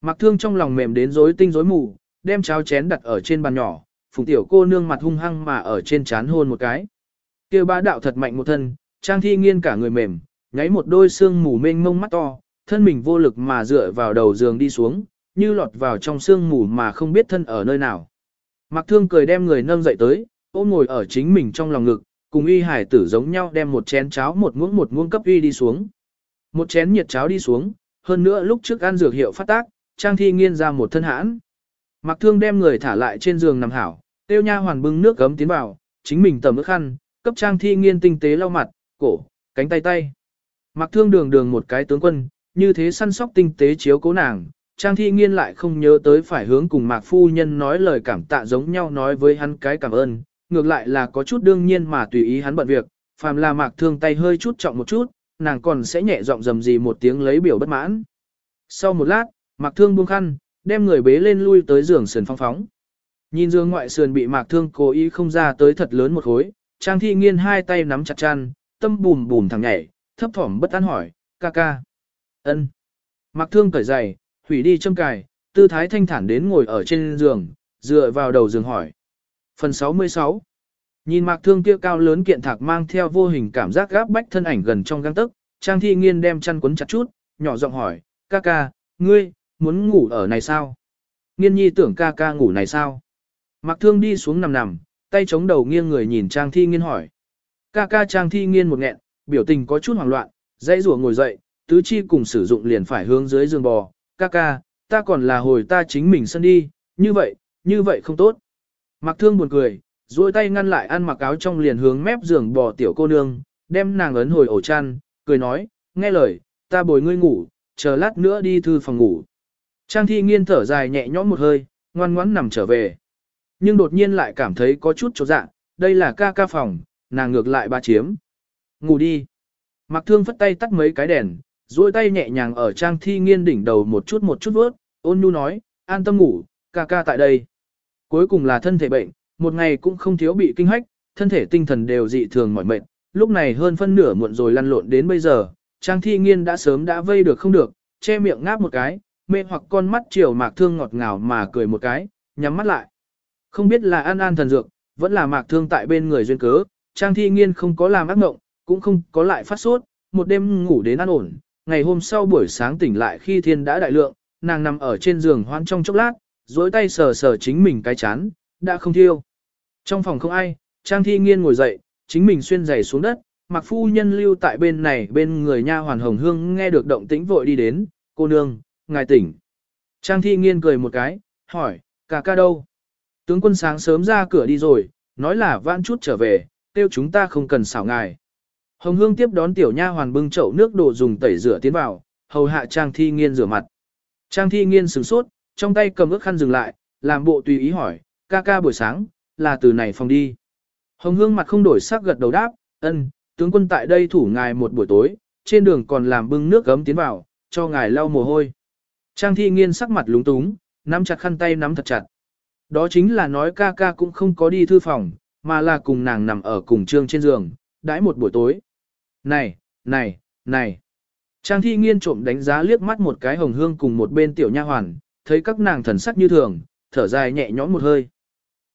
Mặc thương trong lòng mềm đến rối tinh rối mù, đem cháo chén đặt ở trên bàn nhỏ, phùng tiểu cô nương mặt hung hăng mà ở trên chán hôn một cái. kêu bá đạo thật mạnh một thân, trang thi nghiên cả người mềm, nháy một đôi xương mù mênh mông mắt to, thân mình vô lực mà dựa vào đầu giường đi xuống, như lọt vào trong xương mù mà không biết thân ở nơi nào. Mặc thương cười đem người nâng dậy tới, ôm ngồi ở chính mình trong lòng ngực, cùng y hải tử giống nhau đem một chén cháo một muỗng một muỗng cấp y đi xuống. Một chén nhiệt cháo đi xuống, hơn nữa lúc trước ăn dược hiệu phát tác, trang thi nghiên ra một thân hãn. Mặc thương đem người thả lại trên giường nằm hảo, tiêu nha hoàn bưng nước gấm tiến vào, chính mình tầm ức khăn, cấp trang thi nghiên tinh tế lau mặt, cổ, cánh tay tay. Mặc thương đường đường một cái tướng quân, như thế săn sóc tinh tế chiếu cố nàng, Trang Thi Nghiên lại không nhớ tới phải hướng cùng Mạc Phu Nhân nói lời cảm tạ giống nhau nói với hắn cái cảm ơn, ngược lại là có chút đương nhiên mà tùy ý hắn bận việc, phàm là Mạc Thương tay hơi chút trọng một chút, nàng còn sẽ nhẹ giọng dầm gì một tiếng lấy biểu bất mãn. Sau một lát, Mạc Thương buông khăn, đem người bế lên lui tới giường sườn phong phóng. Nhìn giường ngoại sườn bị Mạc Thương cố ý không ra tới thật lớn một khối, Trang Thi Nghiên hai tay nắm chặt chăn, tâm bùm bùm thẳng nhảy, thấp thỏm bất an hỏi, ca ca. ân. Mặc thương cởi giày, hủy đi châm cài, tư thái thanh thản đến ngồi ở trên giường, dựa vào đầu giường hỏi. Phần 66 Nhìn mạc thương kia cao lớn kiện thạc mang theo vô hình cảm giác gáp bách thân ảnh gần trong găng tức, Trang Thi Nghiên đem chăn quấn chặt chút, nhỏ giọng hỏi, ca ca, ngươi, muốn ngủ ở này sao? Nghiên nhi tưởng ca ca ngủ này sao? Mạc thương đi xuống nằm nằm, tay chống đầu nghiêng người nhìn Trang Thi Nghiên hỏi. Ca ca Trang Thi Nghiên một nghẹn, biểu tình có chút hoảng loạn, dãy rủa ngồi dậy, tứ chi cùng sử dụng liền phải hướng dưới giường bò, ca ca, ta còn là hồi ta chính mình sân đi, như vậy, như vậy không tốt. Mặc thương buồn cười, duỗi tay ngăn lại ăn mặc áo trong liền hướng mép giường bò tiểu cô nương, đem nàng ấn hồi ổ chăn, cười nói, nghe lời, ta bồi ngươi ngủ, chờ lát nữa đi thư phòng ngủ. Trang thi nghiên thở dài nhẹ nhõm một hơi, ngoan ngoãn nằm trở về. Nhưng đột nhiên lại cảm thấy có chút chỗ dạ, đây là ca ca phòng, nàng ngược lại ba chiếm. Ngủ đi. Mặc thương phất tay tắt mấy cái đèn, duỗi tay nhẹ nhàng ở trang thi nghiên đỉnh đầu một chút một chút vớt, ôn nhu nói, an tâm ngủ, ca ca tại đây. Cuối cùng là thân thể bệnh, một ngày cũng không thiếu bị kinh hách, thân thể tinh thần đều dị thường mỏi mệt, lúc này hơn phân nửa muộn rồi lăn lộn đến bây giờ, trang thi nghiên đã sớm đã vây được không được, che miệng ngáp một cái, mê hoặc con mắt chiều mạc thương ngọt ngào mà cười một cái, nhắm mắt lại. Không biết là an an thần dược, vẫn là mạc thương tại bên người duyên cớ, trang thi nghiên không có làm ác mộng, cũng không có lại phát sốt, một đêm ngủ đến an ổn, ngày hôm sau buổi sáng tỉnh lại khi thiên đã đại lượng, nàng nằm ở trên giường hoan trong chốc lát, duỗi tay sờ sờ chính mình cái chán, đã không thiêu. Trong phòng không ai, Trang Thi Nghiên ngồi dậy, chính mình xuyên giày xuống đất, mặc phu nhân lưu tại bên này bên người nha hoàn hồng hương nghe được động tĩnh vội đi đến, cô nương, ngài tỉnh. Trang thi nghiên cười một cái, hỏi, ca ca đâu? Tướng quân sáng sớm ra cửa đi rồi, nói là vãn chút trở về, tiêu chúng ta không cần xảo ngài. Hồng Hương tiếp đón tiểu nha hoàn bưng chậu nước đồ dùng tẩy rửa tiến vào, hầu hạ Trang Thi Nghiên rửa mặt. Trang Thi Nghiên sửng sốt, trong tay cầm ước khăn dừng lại, làm bộ tùy ý hỏi, ca ca buổi sáng, là từ này phòng đi. Hồng Hương mặt không đổi sắc gật đầu đáp, ân, tướng quân tại đây thủ ngài một buổi tối, trên đường còn làm bưng nước gấm tiến vào, cho ngài lau mồ hôi. Trang Thi Nghiên sắc mặt lúng túng, nắm chặt khăn tay nắm thật chặt. Đó chính là nói ca ca cũng không có đi thư phòng, mà là cùng nàng nằm ở cùng trương trên giường, đãi một buổi tối. Này, này, này. Trang thi nghiên trộm đánh giá liếc mắt một cái hồng hương cùng một bên tiểu nha hoàn, thấy các nàng thần sắc như thường, thở dài nhẹ nhõm một hơi.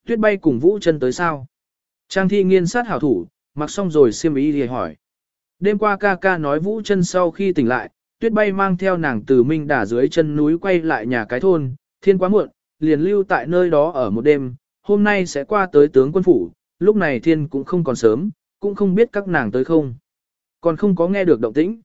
Tuyết bay cùng vũ chân tới sao? Trang thi nghiên sát hảo thủ, mặc xong rồi xiêm ý thì hỏi. Đêm qua ca ca nói vũ chân sau khi tỉnh lại, tuyết bay mang theo nàng từ minh Đà dưới chân núi quay lại nhà cái thôn, thiên quá muộn, liền lưu tại nơi đó ở một đêm, hôm nay sẽ qua tới tướng quân phủ, lúc này thiên cũng không còn sớm, cũng không biết các nàng tới không. Còn không có nghe được động tĩnh.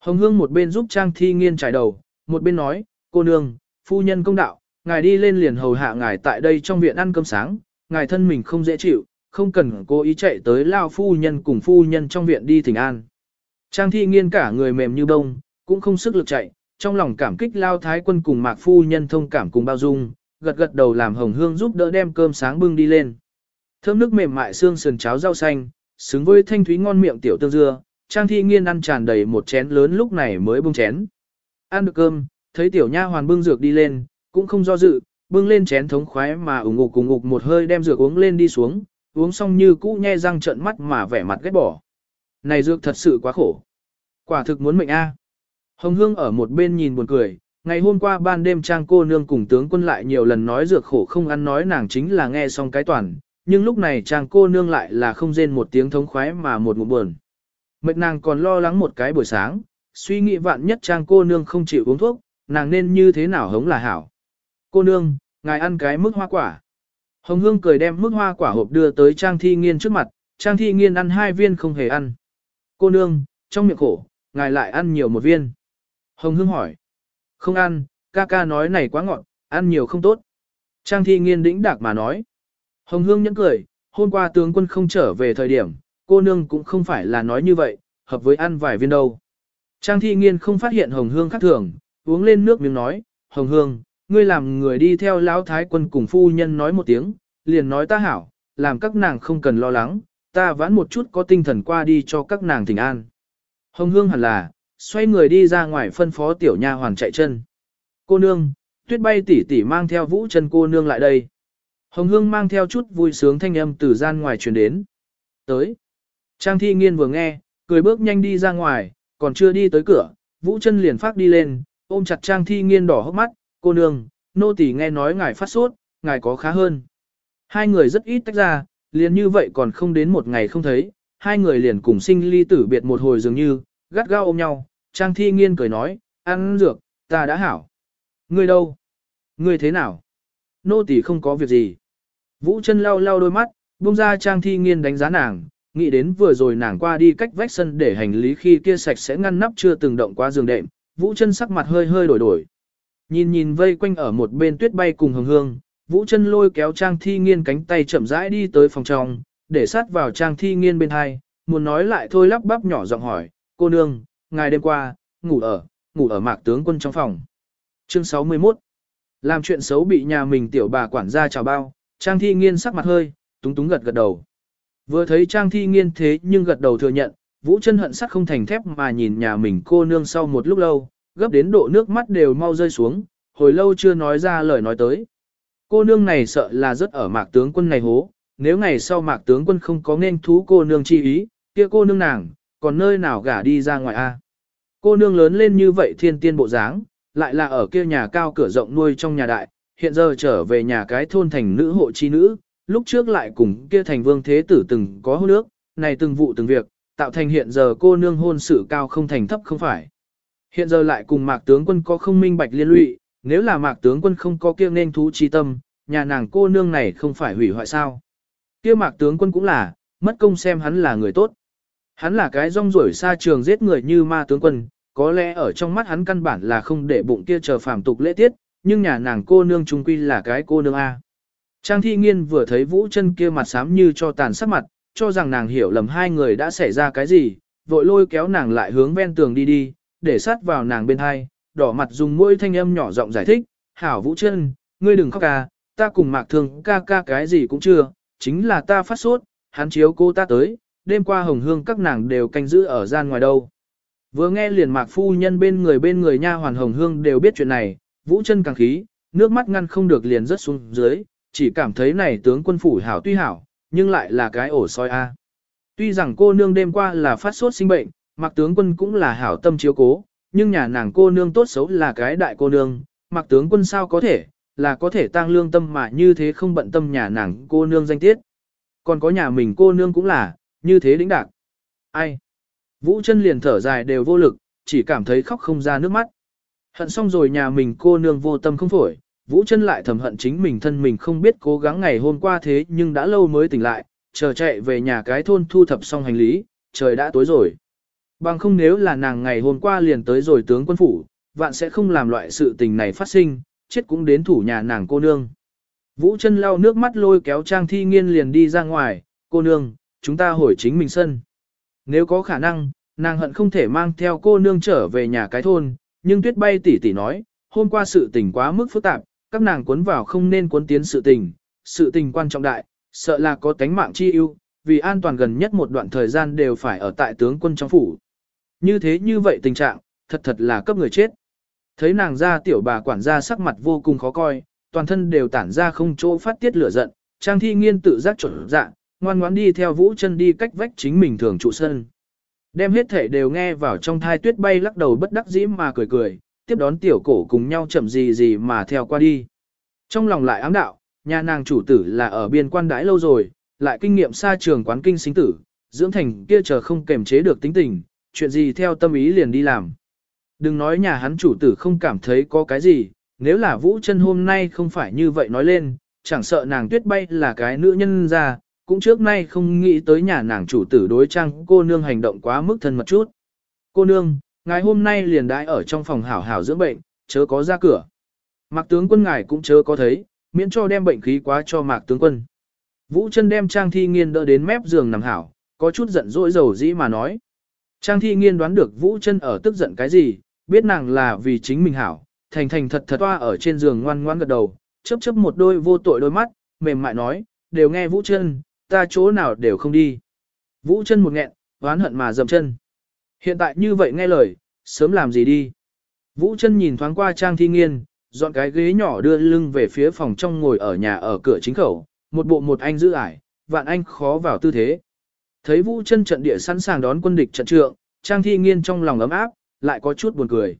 Hồng Hương một bên giúp Trang Thi Nghiên trải đầu, một bên nói, cô nương, phu nhân công đạo, ngài đi lên liền hầu hạ ngài tại đây trong viện ăn cơm sáng, ngài thân mình không dễ chịu, không cần cố ý chạy tới lao phu nhân cùng phu nhân trong viện đi thỉnh an. Trang Thi Nghiên cả người mềm như bông, cũng không sức lực chạy, trong lòng cảm kích lao thái quân cùng mạc phu nhân thông cảm cùng bao dung, gật gật đầu làm Hồng Hương giúp đỡ đem cơm sáng bưng đi lên. Thơm nước mềm mại xương sườn cháo rau xanh, xứng với thanh thúy ngon miệng tiểu tương dưa, Trang Thi Nghiên ăn tràn đầy một chén lớn lúc này mới bung chén. Ăn được cơm, thấy tiểu nha hoàn bưng dược đi lên, cũng không do dự, bưng lên chén thống khoái mà ủng ngục cùng ngục một hơi đem dược uống lên đi xuống, uống xong như cũ nhe răng trợn mắt mà vẻ mặt ghét bỏ. Này dược thật sự quá khổ. Quả thực muốn mệnh a. Hồng Hương ở một bên nhìn buồn cười, ngày hôm qua ban đêm trang cô nương cùng tướng quân lại nhiều lần nói dược khổ không ăn nói nàng chính là nghe xong cái toàn, nhưng lúc này trang cô nương lại là không rên một tiếng thống khoái mà một ngụm buồn. Mệt nàng còn lo lắng một cái buổi sáng, suy nghĩ vạn nhất trang cô nương không chịu uống thuốc, nàng nên như thế nào hống là hảo. Cô nương, ngài ăn cái mức hoa quả. Hồng Hương cười đem mức hoa quả hộp đưa tới Trang Thi Nghiên trước mặt, Trang Thi Nghiên ăn hai viên không hề ăn. Cô nương, trong miệng khổ, ngài lại ăn nhiều một viên. Hồng Hương hỏi. Không ăn, ca ca nói này quá ngọt, ăn nhiều không tốt. Trang Thi Nghiên đĩnh đạc mà nói. Hồng Hương nhẫn cười, hôm qua tướng quân không trở về thời điểm, cô nương cũng không phải là nói như vậy, hợp với ăn vài viên đâu. Trang thi nghiên không phát hiện hồng hương khác thường, uống lên nước miếng nói, hồng hương, ngươi làm người đi theo lão thái quân cùng phu nhân nói một tiếng, liền nói ta hảo, làm các nàng không cần lo lắng, ta vãn một chút có tinh thần qua đi cho các nàng thỉnh an. Hồng hương hẳn là, xoay người đi ra ngoài phân phó tiểu nha hoàng chạy chân. Cô nương, tuyết bay tỉ tỉ mang theo vũ chân cô nương lại đây. Hồng hương mang theo chút vui sướng thanh âm từ gian ngoài truyền đến. Tới. Trang thi nghiên vừa nghe, cười bước nhanh đi ra ngoài, còn chưa đi tới cửa, Vũ chân liền phát đi lên, ôm chặt Trang thi nghiên đỏ hốc mắt, cô nương, nô tỳ nghe nói ngài phát sốt, ngài có khá hơn. Hai người rất ít tách ra, liền như vậy còn không đến một ngày không thấy, hai người liền cùng sinh ly tử biệt một hồi dường như, gắt gao ôm nhau, Trang thi nghiên cười nói, ăn dược, ta đã hảo. Ngươi đâu? Ngươi thế nào? Nô tỳ không có việc gì. Vũ chân lau lau đôi mắt, buông ra Trang thi nghiên đánh giá nàng, nghĩ đến vừa rồi nàng qua đi cách vách sân để hành lý khi kia sạch sẽ ngăn nắp chưa từng động qua giường đệm, Vũ chân sắc mặt hơi hơi đổi đổi. Nhìn nhìn vây quanh ở một bên tuyết bay cùng hồng hương, Vũ chân lôi kéo Trang Thi Nghiên cánh tay chậm rãi đi tới phòng trong, để sát vào Trang Thi Nghiên bên hai, muốn nói lại thôi lắp bắp nhỏ giọng hỏi, cô nương, ngày đêm qua, ngủ ở, ngủ ở mạc tướng quân trong phòng. Chương 61 Làm chuyện xấu bị nhà mình tiểu bà quản gia chào bao, Trang Thi Nghiên sắc mặt hơi, túng túng gật gật đầu. Vừa thấy Trang Thi Nghiên thế nhưng gật đầu thừa nhận, Vũ chân hận sắt không thành thép mà nhìn nhà mình cô nương sau một lúc lâu, gấp đến độ nước mắt đều mau rơi xuống, hồi lâu chưa nói ra lời nói tới. Cô nương này sợ là rất ở mạc tướng quân này hố, nếu ngày sau mạc tướng quân không có nên thú cô nương chi ý, kia cô nương nàng, còn nơi nào gả đi ra ngoài a? Cô nương lớn lên như vậy thiên tiên bộ dáng, lại là ở kia nhà cao cửa rộng nuôi trong nhà đại, hiện giờ trở về nhà cái thôn thành nữ hộ chi nữ, lúc trước lại cùng kia thành vương thế tử từng có hôn nước, này từng vụ từng việc, tạo thành hiện giờ cô nương hôn sự cao không thành thấp không phải. Hiện giờ lại cùng mạc tướng quân có không minh bạch liên lụy, nếu là mạc tướng quân không có kia nên thú chi tâm, nhà nàng cô nương này không phải hủy hoại sao. Kia mạc tướng quân cũng là, mất công xem hắn là người tốt. Hắn là cái rong ruổi xa trường giết người như ma tướng quân, có lẽ ở trong mắt hắn căn bản là không để bụng kia chờ phàm tục lễ tiết, nhưng nhà nàng cô nương trung quy là cái cô nương A. Trang thi nghiên vừa thấy Vũ chân kia mặt xám như cho tàn sắc mặt, cho rằng nàng hiểu lầm hai người đã xảy ra cái gì, vội lôi kéo nàng lại hướng ven tường đi đi, để sát vào nàng bên hai, đỏ mặt dùng mũi thanh âm nhỏ giọng giải thích, hảo Vũ chân, ngươi đừng khóc ca, ta cùng mạc thương ca ca cái gì cũng chưa, chính là ta phát sốt, hắn chiếu cô ta tới, đêm qua hồng hương các nàng đều canh giữ ở gian ngoài đâu. Vừa nghe liền mạc phu nhân bên người bên người nha hoàn hồng hương đều biết chuyện này, vũ chân càng khí, nước mắt ngăn không được liền rớt xuống dưới, chỉ cảm thấy này tướng quân phủ hảo tuy hảo, nhưng lại là cái ổ soi a. Tuy rằng cô nương đêm qua là phát sốt sinh bệnh, mặc tướng quân cũng là hảo tâm chiếu cố, nhưng nhà nàng cô nương tốt xấu là cái đại cô nương, mặc tướng quân sao có thể, là có thể tăng lương tâm mà như thế không bận tâm nhà nàng cô nương danh tiết. Còn có nhà mình cô nương cũng là, như thế đĩnh đạc. Ai? Vũ chân liền thở dài đều vô lực, chỉ cảm thấy khóc không ra nước mắt. Hận xong rồi nhà mình cô nương vô tâm không phổi, Vũ chân lại thầm hận chính mình thân mình không biết cố gắng ngày hôm qua thế nhưng đã lâu mới tỉnh lại, chờ chạy về nhà cái thôn thu thập xong hành lý, trời đã tối rồi. Bằng không nếu là nàng ngày hôm qua liền tới rồi tướng quân phủ, vạn sẽ không làm loại sự tình này phát sinh, chết cũng đến thủ nhà nàng cô nương. Vũ chân lau nước mắt lôi kéo Trang Thi Nghiên liền đi ra ngoài, cô nương, chúng ta hồi chính mình sân. Nếu có khả năng, nàng hận không thể mang theo cô nương trở về nhà cái thôn, nhưng tuyết bay tỉ tỉ nói, hôm qua sự tình quá mức phức tạp, các nàng cuốn vào không nên cuốn tiến sự tình, sự tình quan trọng đại, sợ là có tánh mạng chi ưu, vì an toàn gần nhất một đoạn thời gian đều phải ở tại tướng quân trong phủ. Như thế như vậy tình trạng, thật thật là cấp người chết. Thấy nàng ra tiểu bà quản gia sắc mặt vô cùng khó coi, toàn thân đều tản ra không chỗ phát tiết lửa giận, Trang Thi Nghiên tự giác chuẩn dạ, ngoan ngoãn đi theo Vũ Chân đi cách vách chính mình thường trụ sân. Đem hết thể đều nghe vào trong thai tuyết bay lắc đầu bất đắc dĩ mà cười cười, tiếp đón tiểu cổ cùng nhau chậm gì gì mà theo qua đi. Trong lòng lại ám đạo, nhà nàng chủ tử là ở biên quan đãi lâu rồi, lại kinh nghiệm xa trường quán kinh sinh tử, dưỡng thành kia chờ không kềm chế được tính tình, chuyện gì theo tâm ý liền đi làm. Đừng nói nhà hắn chủ tử không cảm thấy có cái gì, nếu là Vũ chân hôm nay không phải như vậy nói lên, chẳng sợ nàng tuyết bay là cái nữ nhân ra, cũng trước nay không nghĩ tới nhà nàng chủ tử đối trang cô nương hành động quá mức thân mật chút. Cô nương, ngài hôm nay liền đãi ở trong phòng hảo hảo dưỡng bệnh, chớ có ra cửa. Mạc tướng quân ngài cũng chớ có thấy, miễn cho đem bệnh khí quá cho mạc tướng quân. Vũ chân đem trang thi nghiên đỡ đến mép giường nằm hảo, có chút giận dỗi dầu dĩ mà nói. Trang thi nghiên đoán được Vũ chân ở tức giận cái gì, biết nàng là vì chính mình hảo, thành thành thật thật toa ở trên giường ngoan ngoan gật đầu, chớp chớp một đôi vô tội đôi mắt, mềm mại nói, đều nghe Vũ chân, ta chỗ nào đều không đi. Vũ chân một nghẹn, oán hận mà dầm chân. Hiện tại như vậy nghe lời, sớm làm gì đi. Vũ chân nhìn thoáng qua Trang Thi Nghiên, dọn cái ghế nhỏ đưa lưng về phía phòng trong ngồi ở nhà ở cửa chính khẩu, một bộ một anh giữ ải, vạn anh khó vào tư thế. Thấy Vũ chân trận địa sẵn sàng đón quân địch trận trượng, Trang Thi Nghiên trong lòng ấm áp, lại có chút buồn cười.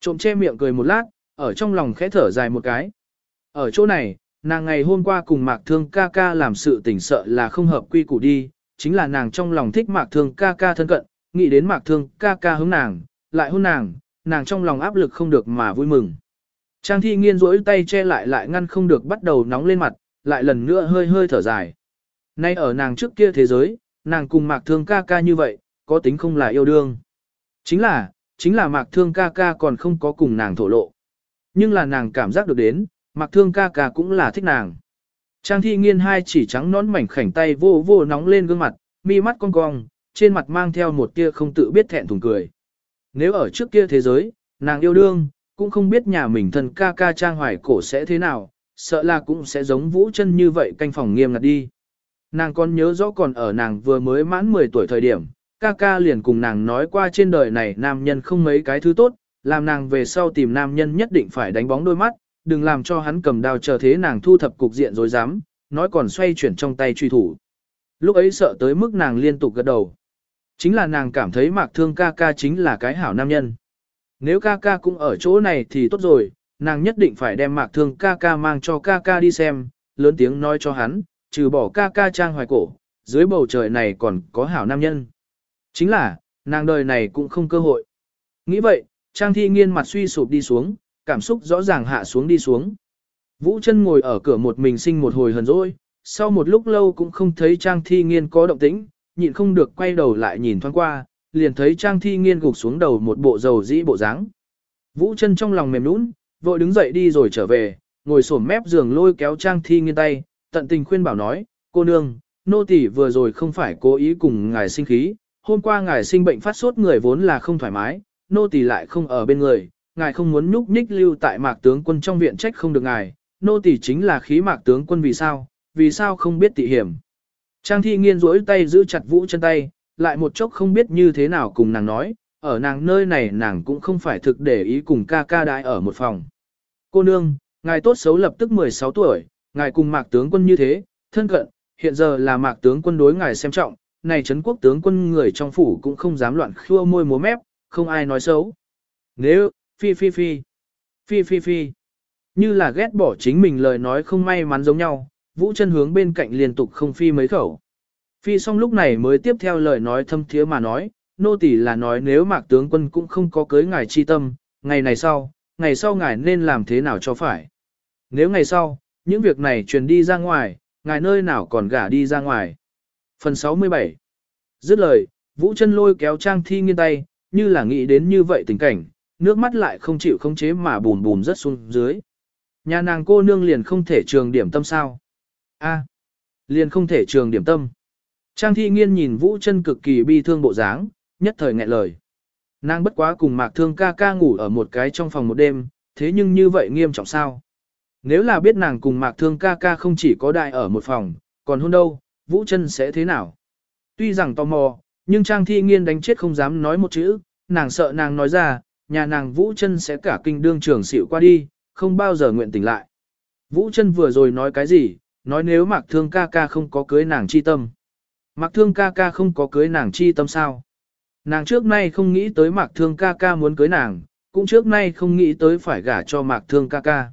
Trộm che miệng cười một lát, ở trong lòng khẽ thở dài một cái. Ở chỗ này, nàng ngày hôm qua cùng Mạc Thương ca ca làm sự tỉnh sợ là không hợp quy củ đi, chính là nàng trong lòng thích Mạc Thương ca ca thân cận, nghĩ đến Mạc Thương ca ca hướng nàng, lại hôn nàng, nàng trong lòng áp lực không được mà vui mừng. Trang thi nghiên rỗi tay che lại lại ngăn không được bắt đầu nóng lên mặt, lại lần nữa hơi hơi thở dài. Nay ở nàng trước kia thế giới, nàng cùng Mạc Thương ca ca như vậy, có tính không là yêu đương. Chính là, chính là Mạc Thương ca ca còn không có cùng nàng thổ lộ. Nhưng là nàng cảm giác được đến, Mạc Thương ca ca cũng là thích nàng. Trang thi nghiên hai chỉ trắng nón mảnh khảnh tay vô vô nóng lên gương mặt, mi mắt cong cong, trên mặt mang theo một tia không tự biết thẹn thùng cười. Nếu ở trước kia thế giới, nàng yêu đương, cũng không biết nhà mình thân ca ca trang hoài cổ sẽ thế nào, sợ là cũng sẽ giống vũ chân như vậy canh phòng nghiêm ngặt đi. Nàng còn nhớ rõ còn ở nàng vừa mới mãn 10 tuổi thời điểm, ca ca liền cùng nàng nói qua trên đời này nam nhân không mấy cái thứ tốt, làm nàng về sau tìm nam nhân nhất định phải đánh bóng đôi mắt, đừng làm cho hắn cầm đao chờ thế nàng thu thập cục diện rồi dám, nói còn xoay chuyển trong tay truy thủ. Lúc ấy sợ tới mức nàng liên tục gật đầu. Chính là nàng cảm thấy mạc thương ca ca chính là cái hảo nam nhân. Nếu ca ca cũng ở chỗ này thì tốt rồi, nàng nhất định phải đem mạc thương ca ca mang cho ca ca đi xem, lớn tiếng nói cho hắn, trừ bỏ ca ca trang hoài cổ, dưới bầu trời này còn có hảo nam nhân. Chính là, nàng đời này cũng không cơ hội. Nghĩ vậy, trang thi nghiên mặt suy sụp đi xuống, cảm xúc rõ ràng hạ xuống đi xuống. Vũ chân ngồi ở cửa một mình sinh một hồi hờn dỗi, sau một lúc lâu cũng không thấy trang thi nghiên có động tĩnh, nhịn không được quay đầu lại nhìn thoáng qua, liền thấy Trang Thi Nghiên gục xuống đầu một bộ dầu dĩ bộ dáng. Vũ chân trong lòng mềm nũng, vội đứng dậy đi rồi trở về, ngồi xổm mép giường lôi kéo Trang Thi Nghiên tay, tận tình khuyên bảo nói, cô nương, nô tỳ vừa rồi không phải cố ý cùng ngài sinh khí, hôm qua ngài sinh bệnh phát sốt người vốn là không thoải mái, nô tỳ lại không ở bên người, ngài không muốn nhúc nhích lưu tại mạc tướng quân trong viện trách không được ngài, nô tỳ chính là khí mạc tướng quân vì sao, vì sao không biết tị hiểm. Trang thi nghiên rỗi tay giữ chặt vũ chân tay, lại một chốc không biết như thế nào cùng nàng nói, ở nàng nơi này nàng cũng không phải thực để ý cùng ca ca đại ở một phòng. Cô nương, ngài tốt xấu lập tức 16 tuổi, ngài cùng mạc tướng quân như thế, thân cận, hiện giờ là mạc tướng quân đối ngài xem trọng, này Trấn quốc tướng quân người trong phủ cũng không dám loạn khua môi múa mép, không ai nói xấu. Nếu, phi phi phi, phi phi phi, như là ghét bỏ chính mình lời nói không may mắn giống nhau, vũ chân hướng bên cạnh liên tục không phi mấy khẩu. Phi xong lúc này mới tiếp theo lời nói thâm thiế mà nói, nô tỳ là nói nếu mạc tướng quân cũng không có cưới ngài chi tâm, ngày này sau, ngày sau ngài nên làm thế nào cho phải. Nếu ngày sau, những việc này truyền đi ra ngoài, ngài nơi nào còn gả đi ra ngoài. Phần 67 Dứt lời, Vũ chân lôi kéo Trang Thi nghiêng tay, như là nghĩ đến như vậy tình cảnh, nước mắt lại không chịu khống chế mà bùn bùn rất xuống dưới. Nhà nàng cô nương liền không thể trường điểm tâm sao? A, liền không thể trường điểm tâm. Trang Thi nghiên nhìn Vũ chân cực kỳ bi thương bộ dáng, nhất thời nghẹn lời. Nàng bất quá cùng Mạc Thương ca ca ngủ ở một cái trong phòng một đêm, thế nhưng như vậy nghiêm trọng sao? Nếu là biết nàng cùng Mạc Thương ca ca không chỉ có đại ở một phòng, còn hôn đâu, Vũ chân sẽ thế nào? Tuy rằng tò mò, nhưng Trang Thi Nghiên đánh chết không dám nói một chữ, nàng sợ nàng nói ra, nhà nàng Vũ chân sẽ cả kinh đương trường xịu qua đi, không bao giờ nguyện tỉnh lại. Vũ chân vừa rồi nói cái gì, nói nếu Mạc Thương ca ca không có cưới nàng chi tâm. Mạc Thương ca ca không có cưới nàng chi tâm sao? Nàng trước nay không nghĩ tới Mạc Thương ca ca muốn cưới nàng, cũng trước nay không nghĩ tới phải gả cho Mạc Thương ca ca.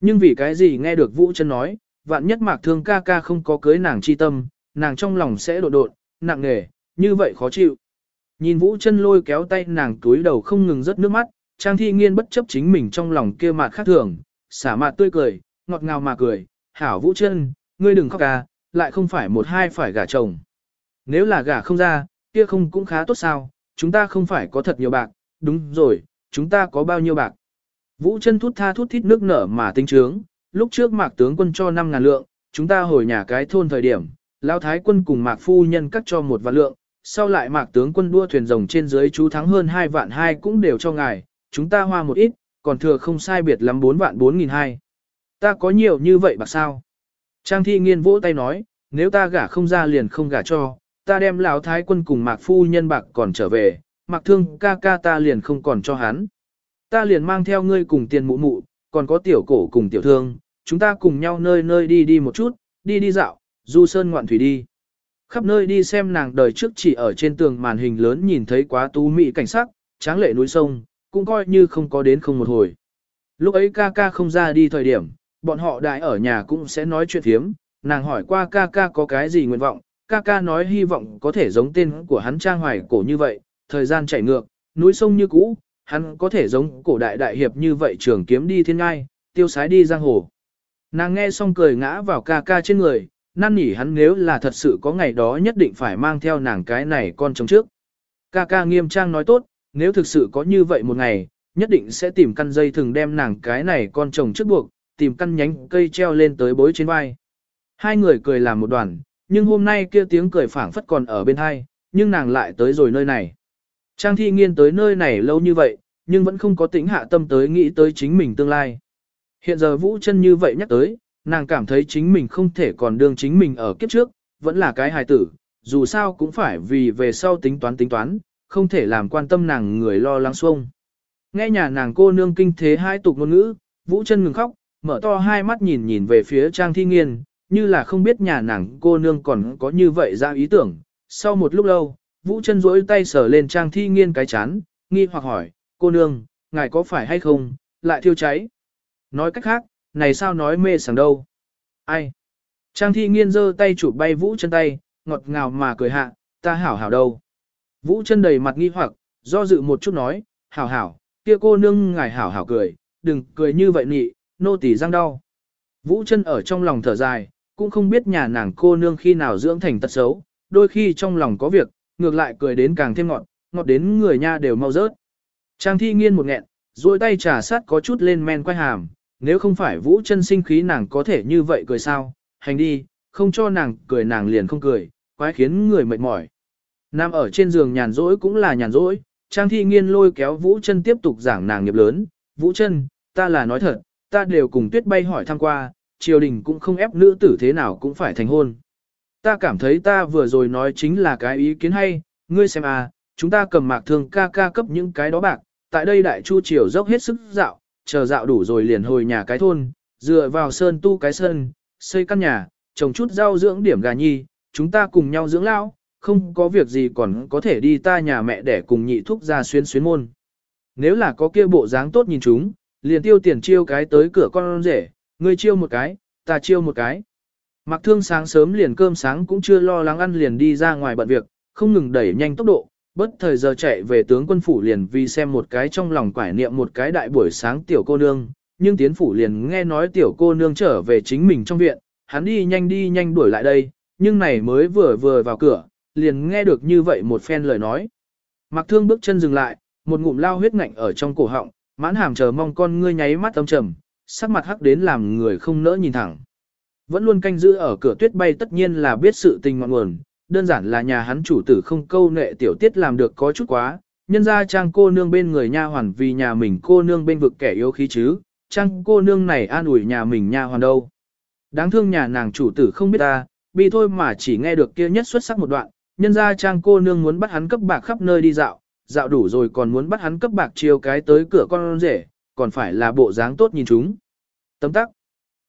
Nhưng vì cái gì nghe được Vũ chân nói, vạn nhất Mạc Thương ca ca không có cưới nàng chi tâm, nàng trong lòng sẽ đột đột, nặng nề, như vậy khó chịu. Nhìn Vũ chân lôi kéo tay nàng túi đầu không ngừng rớt nước mắt, Trang Thi Nghiên bất chấp chính mình trong lòng kia mạt khác thường, xả mạt tươi cười, ngọt ngào mà cười, hảo Vũ chân, ngươi đừng khóc ca, lại không phải một hai phải gả chồng. Nếu là gả không ra, kia không cũng khá tốt sao, chúng ta không phải có thật nhiều bạc, đúng rồi, chúng ta có bao nhiêu bạc. Vũ chân thút tha thút thít nước nở mà tinh trướng, lúc trước mạc tướng quân cho 5 ngàn lượng, chúng ta hồi nhà cái thôn thời điểm, Lão Thái quân cùng Mạc Phu Nhân cắt cho một vạn lượng, sau lại Mạc tướng quân đua thuyền rồng trên dưới chú thắng hơn hai vạn hai cũng đều cho ngài, chúng ta hoa một ít, còn thừa không sai biệt lắm bốn vạn bốn nghìn hai. Ta có nhiều như vậy bạc sao? Trang thi nghiên vỗ tay nói, nếu ta gả không ra liền không gả cho, ta đem Lão Thái quân cùng Mạc Phu Nhân bạc còn trở về, Mạc thương ca ca ta liền không còn cho hắn. Ta liền mang theo ngươi cùng tiền mụ mụ, còn có tiểu cổ cùng tiểu thương, chúng ta cùng nhau nơi nơi đi đi một chút, đi đi dạo, du sơn ngoạn thủy đi. Khắp nơi đi xem nàng đời trước chỉ ở trên tường màn hình lớn nhìn thấy quá tú mỹ cảnh sắc, tráng lệ núi sông, cũng coi như không có đến không một hồi. Lúc ấy ca ca không ra đi thời điểm, bọn họ đại ở nhà cũng sẽ nói chuyện thiếm, nàng hỏi qua ca ca có cái gì nguyện vọng, ca ca nói hy vọng có thể giống tên của hắn trang hoài cổ như vậy, thời gian chảy ngược, núi sông như cũ, hắn có thể giống cổ đại đại hiệp như vậy trường kiếm đi thiên ngai, tiêu sái đi giang hồ. Nàng nghe xong cười ngã vào ca ca trên người, năn nỉ hắn nếu là thật sự có ngày đó nhất định phải mang theo nàng cái này con chồng trước. Ca ca nghiêm trang nói tốt, nếu thực sự có như vậy một ngày, nhất định sẽ tìm căn dây thừng đem nàng cái này con chồng trước buộc, tìm căn nhánh cây treo lên tới bối trên vai. Hai người cười làm một đoàn, nhưng hôm nay kia tiếng cười phảng phất còn ở bên hai, nhưng nàng lại tới rồi nơi này. Trang thi nghiên tới nơi này lâu như vậy, nhưng vẫn không có tính hạ tâm tới nghĩ tới chính mình tương lai. Hiện giờ Vũ chân như vậy nhắc tới, nàng cảm thấy chính mình không thể còn đương chính mình ở kiếp trước, vẫn là cái hài tử, dù sao cũng phải vì về sau tính toán tính toán, không thể làm quan tâm nàng người lo lắng xuông. Nghe nhà nàng cô nương kinh thế hai tục ngôn ngữ, Vũ chân ngừng khóc, mở to hai mắt nhìn nhìn về phía Trang Thi Nghiên, như là không biết nhà nàng cô nương còn có như vậy ra ý tưởng. Sau một lúc lâu, Vũ chân rỗi tay sờ lên Trang Thi Nghiên cái chán, nghi hoặc hỏi, cô nương, ngài có phải hay không, lại thiêu cháy. Nói cách khác, này sao nói mê sảng đâu. Ai? Trang thi nghiên giơ tay chụp bay vũ chân tay, ngọt ngào mà cười hạ, ta hảo hảo đâu. Vũ chân đầy mặt nghi hoặc, do dự một chút nói, hảo hảo, kia cô nương ngài hảo hảo cười, đừng cười như vậy nị, nô tỳ răng đau. Vũ chân ở trong lòng thở dài, cũng không biết nhà nàng cô nương khi nào dưỡng thành tật xấu, đôi khi trong lòng có việc, ngược lại cười đến càng thêm ngọt, ngọt đến người nha đều mau rớt. Trang thi nghiên một nghẹn, duỗi tay trà sát có chút lên men quay hàm, nếu không phải vũ chân sinh khí nàng có thể như vậy cười sao, hành đi, không cho nàng cười nàng liền không cười, quái khiến người mệt mỏi. Nam ở trên giường nhàn rỗi cũng là nhàn rỗi, Trang Thi Nghiên lôi kéo Vũ Chân tiếp tục giảng nàng nghiệp lớn, "Vũ Chân, ta là nói thật, ta đều cùng Tuyết Bay hỏi thăm qua, triều đình cũng không ép nữ tử thế nào cũng phải thành hôn. Ta cảm thấy ta vừa rồi nói chính là cái ý kiến hay, ngươi xem à, chúng ta cầm mạc thương ca ca cấp những cái đó bạc, tại đây đại chu triều dốc hết sức dạo, chờ dạo đủ rồi liền hồi nhà cái thôn, dựa vào sơn tu cái sơn, xây căn nhà, trồng chút rau dưỡng điểm gà nhi, chúng ta cùng nhau dưỡng lão, không có việc gì còn có thể đi ta nhà mẹ để cùng nhị thúc ra xuyên xuyến môn. Nếu là có kia bộ dáng tốt nhìn chúng, liền tiêu tiền chiêu cái tới cửa con rể, ngươi chiêu một cái, ta chiêu một cái. Mặc thương sáng sớm liền cơm sáng cũng chưa lo lắng ăn liền đi ra ngoài bận việc, không ngừng đẩy nhanh tốc độ, bất thời giờ chạy về tướng quân phủ liền vì xem một cái trong lòng quải niệm một cái đại buổi sáng tiểu cô nương, nhưng tiến phủ liền nghe nói tiểu cô nương trở về chính mình trong viện, hắn đi nhanh đi nhanh đuổi lại đây, nhưng này mới vừa vừa vào cửa, liền nghe được như vậy một phen lời nói. Mặc thương bước chân dừng lại, một ngụm lao huyết ngạnh ở trong cổ họng, mãn hàm chờ mong con ngươi nháy mắt âm trầm, sắc mặt hắc đến làm người không nỡ nhìn thẳng. Vẫn luôn canh giữ ở cửa tuyết bay tất nhiên là biết sự tình ngọn nguồn, đơn giản là nhà hắn chủ tử không câu nệ tiểu tiết làm được có chút quá, nhân ra trang cô nương bên người nha hoàn vì nhà mình cô nương bên vực kẻ yếu khí chứ, trang cô nương này an ủi nhà mình nha hoàn đâu. Đáng thương nhà nàng chủ tử không biết ta, bi thôi mà chỉ nghe được kia nhất xuất sắc một đoạn, nhân ra trang cô nương muốn bắt hắn cấp bạc khắp nơi đi dạo, dạo đủ rồi còn muốn bắt hắn cấp bạc chiều cái tới cửa con rể, còn phải là bộ dáng tốt nhìn chúng. Tấm tắc.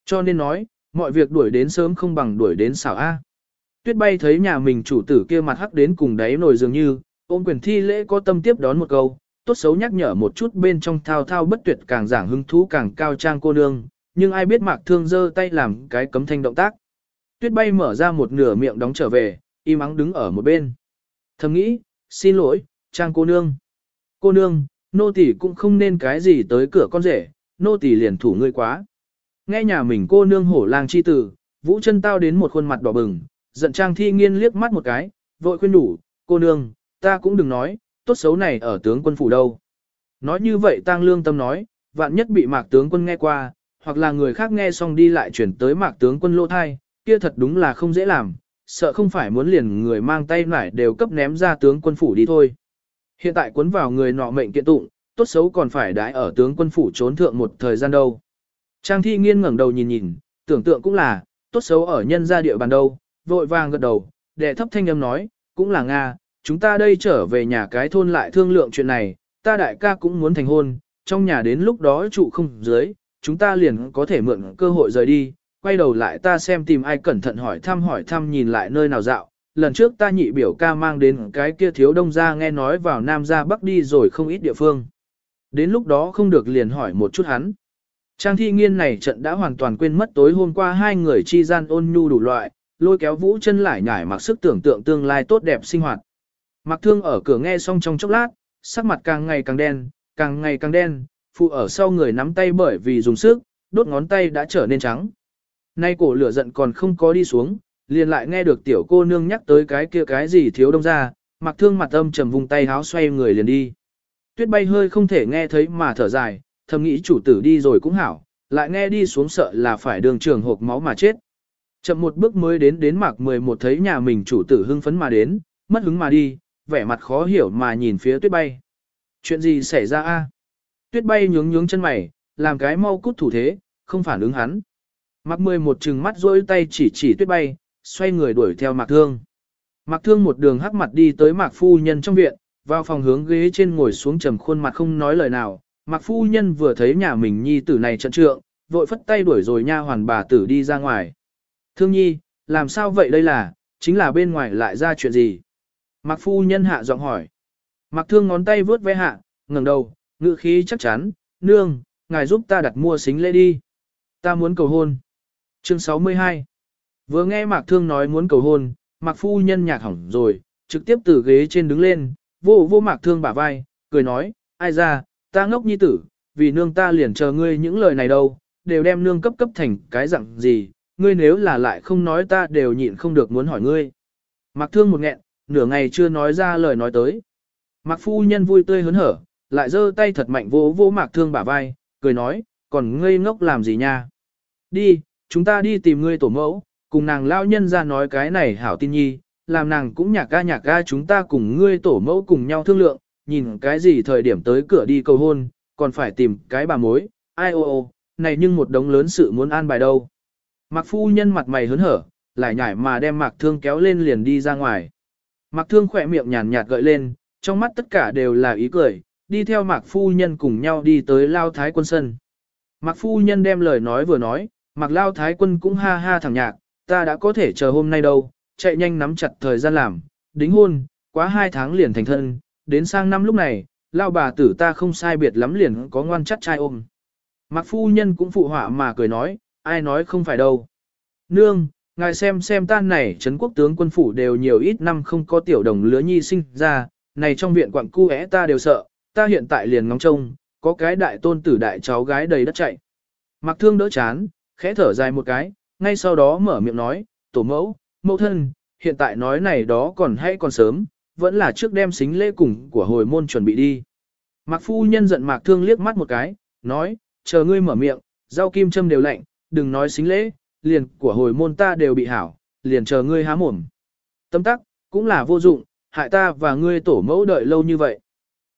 Cho nên nói, mọi việc đuổi đến sớm không bằng đuổi đến xảo A. Tuyết bay thấy nhà mình chủ tử kia mặt hắc đến cùng đáy nồi dường như, ôm quyền thi lễ có tâm tiếp đón một câu, tốt xấu nhắc nhở một chút bên trong thao thao bất tuyệt càng giảng hứng thú càng cao trang cô nương, nhưng ai biết mạc thương giơ tay làm cái cấm thanh động tác. Tuyết bay mở ra một nửa miệng đóng trở về, im ắng đứng ở một bên. Thầm nghĩ, xin lỗi, trang cô nương. Cô nương, nô tỳ cũng không nên cái gì tới cửa con rể, nô tỳ liền thủ ngươi quá. Nghe nhà mình cô nương hổ lang chi tử, vũ chân tao đến một khuôn mặt đỏ bừng, giận trang thi nghiên liếc mắt một cái, vội khuyên đủ, cô nương, ta cũng đừng nói, tốt xấu này ở tướng quân phủ đâu. Nói như vậy tang lương tâm nói, vạn nhất bị mạc tướng quân nghe qua, hoặc là người khác nghe xong đi lại chuyển tới mạc tướng quân lỗ thai, kia thật đúng là không dễ làm, sợ không phải muốn liền người mang tay nải đều cấp ném ra tướng quân phủ đi thôi. Hiện tại cuốn vào người nọ mệnh kiện tụng, tốt xấu còn phải đãi ở tướng quân phủ trốn thượng một thời gian đâu. Trang thi nghiên ngẩng đầu nhìn nhìn, tưởng tượng cũng là, tốt xấu ở nhân gia địa bàn đâu, vội vàng gật đầu, đệ thấp thanh âm nói, cũng là Nga, chúng ta đây trở về nhà cái thôn lại thương lượng chuyện này, ta đại ca cũng muốn thành hôn, trong nhà đến lúc đó trụ không dưới, chúng ta liền có thể mượn cơ hội rời đi, quay đầu lại ta xem tìm ai cẩn thận hỏi thăm hỏi thăm nhìn lại nơi nào dạo. Lần trước ta nhị biểu ca mang đến cái kia thiếu đông ra nghe nói vào nam ra bắc đi rồi không ít địa phương. Đến lúc đó không được liền hỏi một chút hắn. Trang thi nghiên này trận đã hoàn toàn quên mất tối hôm qua hai người chi gian ôn nhu đủ loại, lôi kéo vũ chân lại nhải mặc sức tưởng tượng tương lai tốt đẹp sinh hoạt. Mặc thương ở cửa nghe xong trong chốc lát, sắc mặt càng ngày càng đen, càng ngày càng đen, phụ ở sau người nắm tay bởi vì dùng sức, đốt ngón tay đã trở nên trắng. Nay cổ lửa giận còn không có đi xuống, liền lại nghe được tiểu cô nương nhắc tới cái kia cái gì thiếu đông ra, mặc thương mặt âm trầm vùng tay háo xoay người liền đi. Tuyết bay hơi không thể nghe thấy mà thở dài, thầm nghĩ chủ tử đi rồi cũng hảo, lại nghe đi xuống sợ là phải đường trường hộp máu mà chết. Chậm một bước mới đến đến mạc 11 thấy nhà mình chủ tử hưng phấn mà đến, mất hứng mà đi, vẻ mặt khó hiểu mà nhìn phía tuyết bay. Chuyện gì xảy ra a? Tuyết bay nhướng nhướng chân mày, làm cái mau cút thủ thế, không phản ứng hắn. Mạc 11 trừng mắt rỗi tay chỉ chỉ tuyết bay, xoay người đuổi theo mạc thương. Mạc thương một đường hắc mặt đi tới mạc phu nhân trong viện, vào phòng hướng ghế trên ngồi xuống trầm khuôn mặt không nói lời nào, Mạc phu nhân vừa thấy nhà mình nhi tử này trận trượng, vội phất tay đuổi rồi nha hoàn bà tử đi ra ngoài. Thương nhi, làm sao vậy đây là, chính là bên ngoài lại ra chuyện gì? Mạc phu nhân hạ giọng hỏi. Mạc thương ngón tay vướt ve hạ, ngẩng đầu, ngự khí chắc chắn, nương, ngài giúp ta đặt mua xính lễ đi. Ta muốn cầu hôn. Chương 62 Vừa nghe Mạc Thương nói muốn cầu hôn, Mạc Phu Nhân nhạc hỏng rồi, trực tiếp từ ghế trên đứng lên, vô vô Mạc Thương bả vai, cười nói, ai ra, ta ngốc nhi tử, vì nương ta liền chờ ngươi những lời này đâu, đều đem nương cấp cấp thành cái dạng gì, ngươi nếu là lại không nói ta đều nhịn không được muốn hỏi ngươi. Mặc thương một nghẹn, nửa ngày chưa nói ra lời nói tới. Mạc phu nhân vui tươi hớn hở, lại giơ tay thật mạnh vỗ vỗ mạc thương bả vai, cười nói, còn ngây ngốc làm gì nha. Đi, chúng ta đi tìm ngươi tổ mẫu, cùng nàng lao nhân ra nói cái này hảo tin nhi, làm nàng cũng nhạc ca nhạc ca chúng ta cùng ngươi tổ mẫu cùng nhau thương lượng, nhìn cái gì thời điểm tới cửa đi cầu hôn, còn phải tìm cái bà mối, ai ô ô, này nhưng một đống lớn sự muốn an bài đâu. Mạc phu nhân mặt mày hớn hở, lại nhảy mà đem mạc thương kéo lên liền đi ra ngoài. Mạc thương khỏe miệng nhàn nhạt gợi lên, trong mắt tất cả đều là ý cười, đi theo mạc phu nhân cùng nhau đi tới lao thái quân sân. Mạc phu nhân đem lời nói vừa nói, mạc lao thái quân cũng ha ha thẳng nhạc, ta đã có thể chờ hôm nay đâu, chạy nhanh nắm chặt thời gian làm, đính hôn, quá hai tháng liền thành thân, đến sang năm lúc này, lao bà tử ta không sai biệt lắm liền có ngoan chắc trai ôm. Mạc phu nhân cũng phụ họa mà cười nói, ai nói không phải đâu. Nương, ngài xem xem tan này Trấn quốc tướng quân phủ đều nhiều ít năm không có tiểu đồng lứa nhi sinh ra, này trong viện quặng cu é ta đều sợ, ta hiện tại liền ngóng trông, có cái đại tôn tử đại cháu gái đầy đất chạy. Mặc thương đỡ chán, khẽ thở dài một cái, ngay sau đó mở miệng nói, tổ mẫu, mẫu thân, hiện tại nói này đó còn hay còn sớm, vẫn là trước đem xính lễ cùng của hồi môn chuẩn bị đi. Mạc phu nhân giận mạc thương liếc mắt một cái, nói, chờ ngươi mở miệng, rau kim châm đều lạnh, đừng nói xính lễ, liền của hồi môn ta đều bị hảo, liền chờ ngươi há mồm. Tâm tắc, cũng là vô dụng, hại ta và ngươi tổ mẫu đợi lâu như vậy.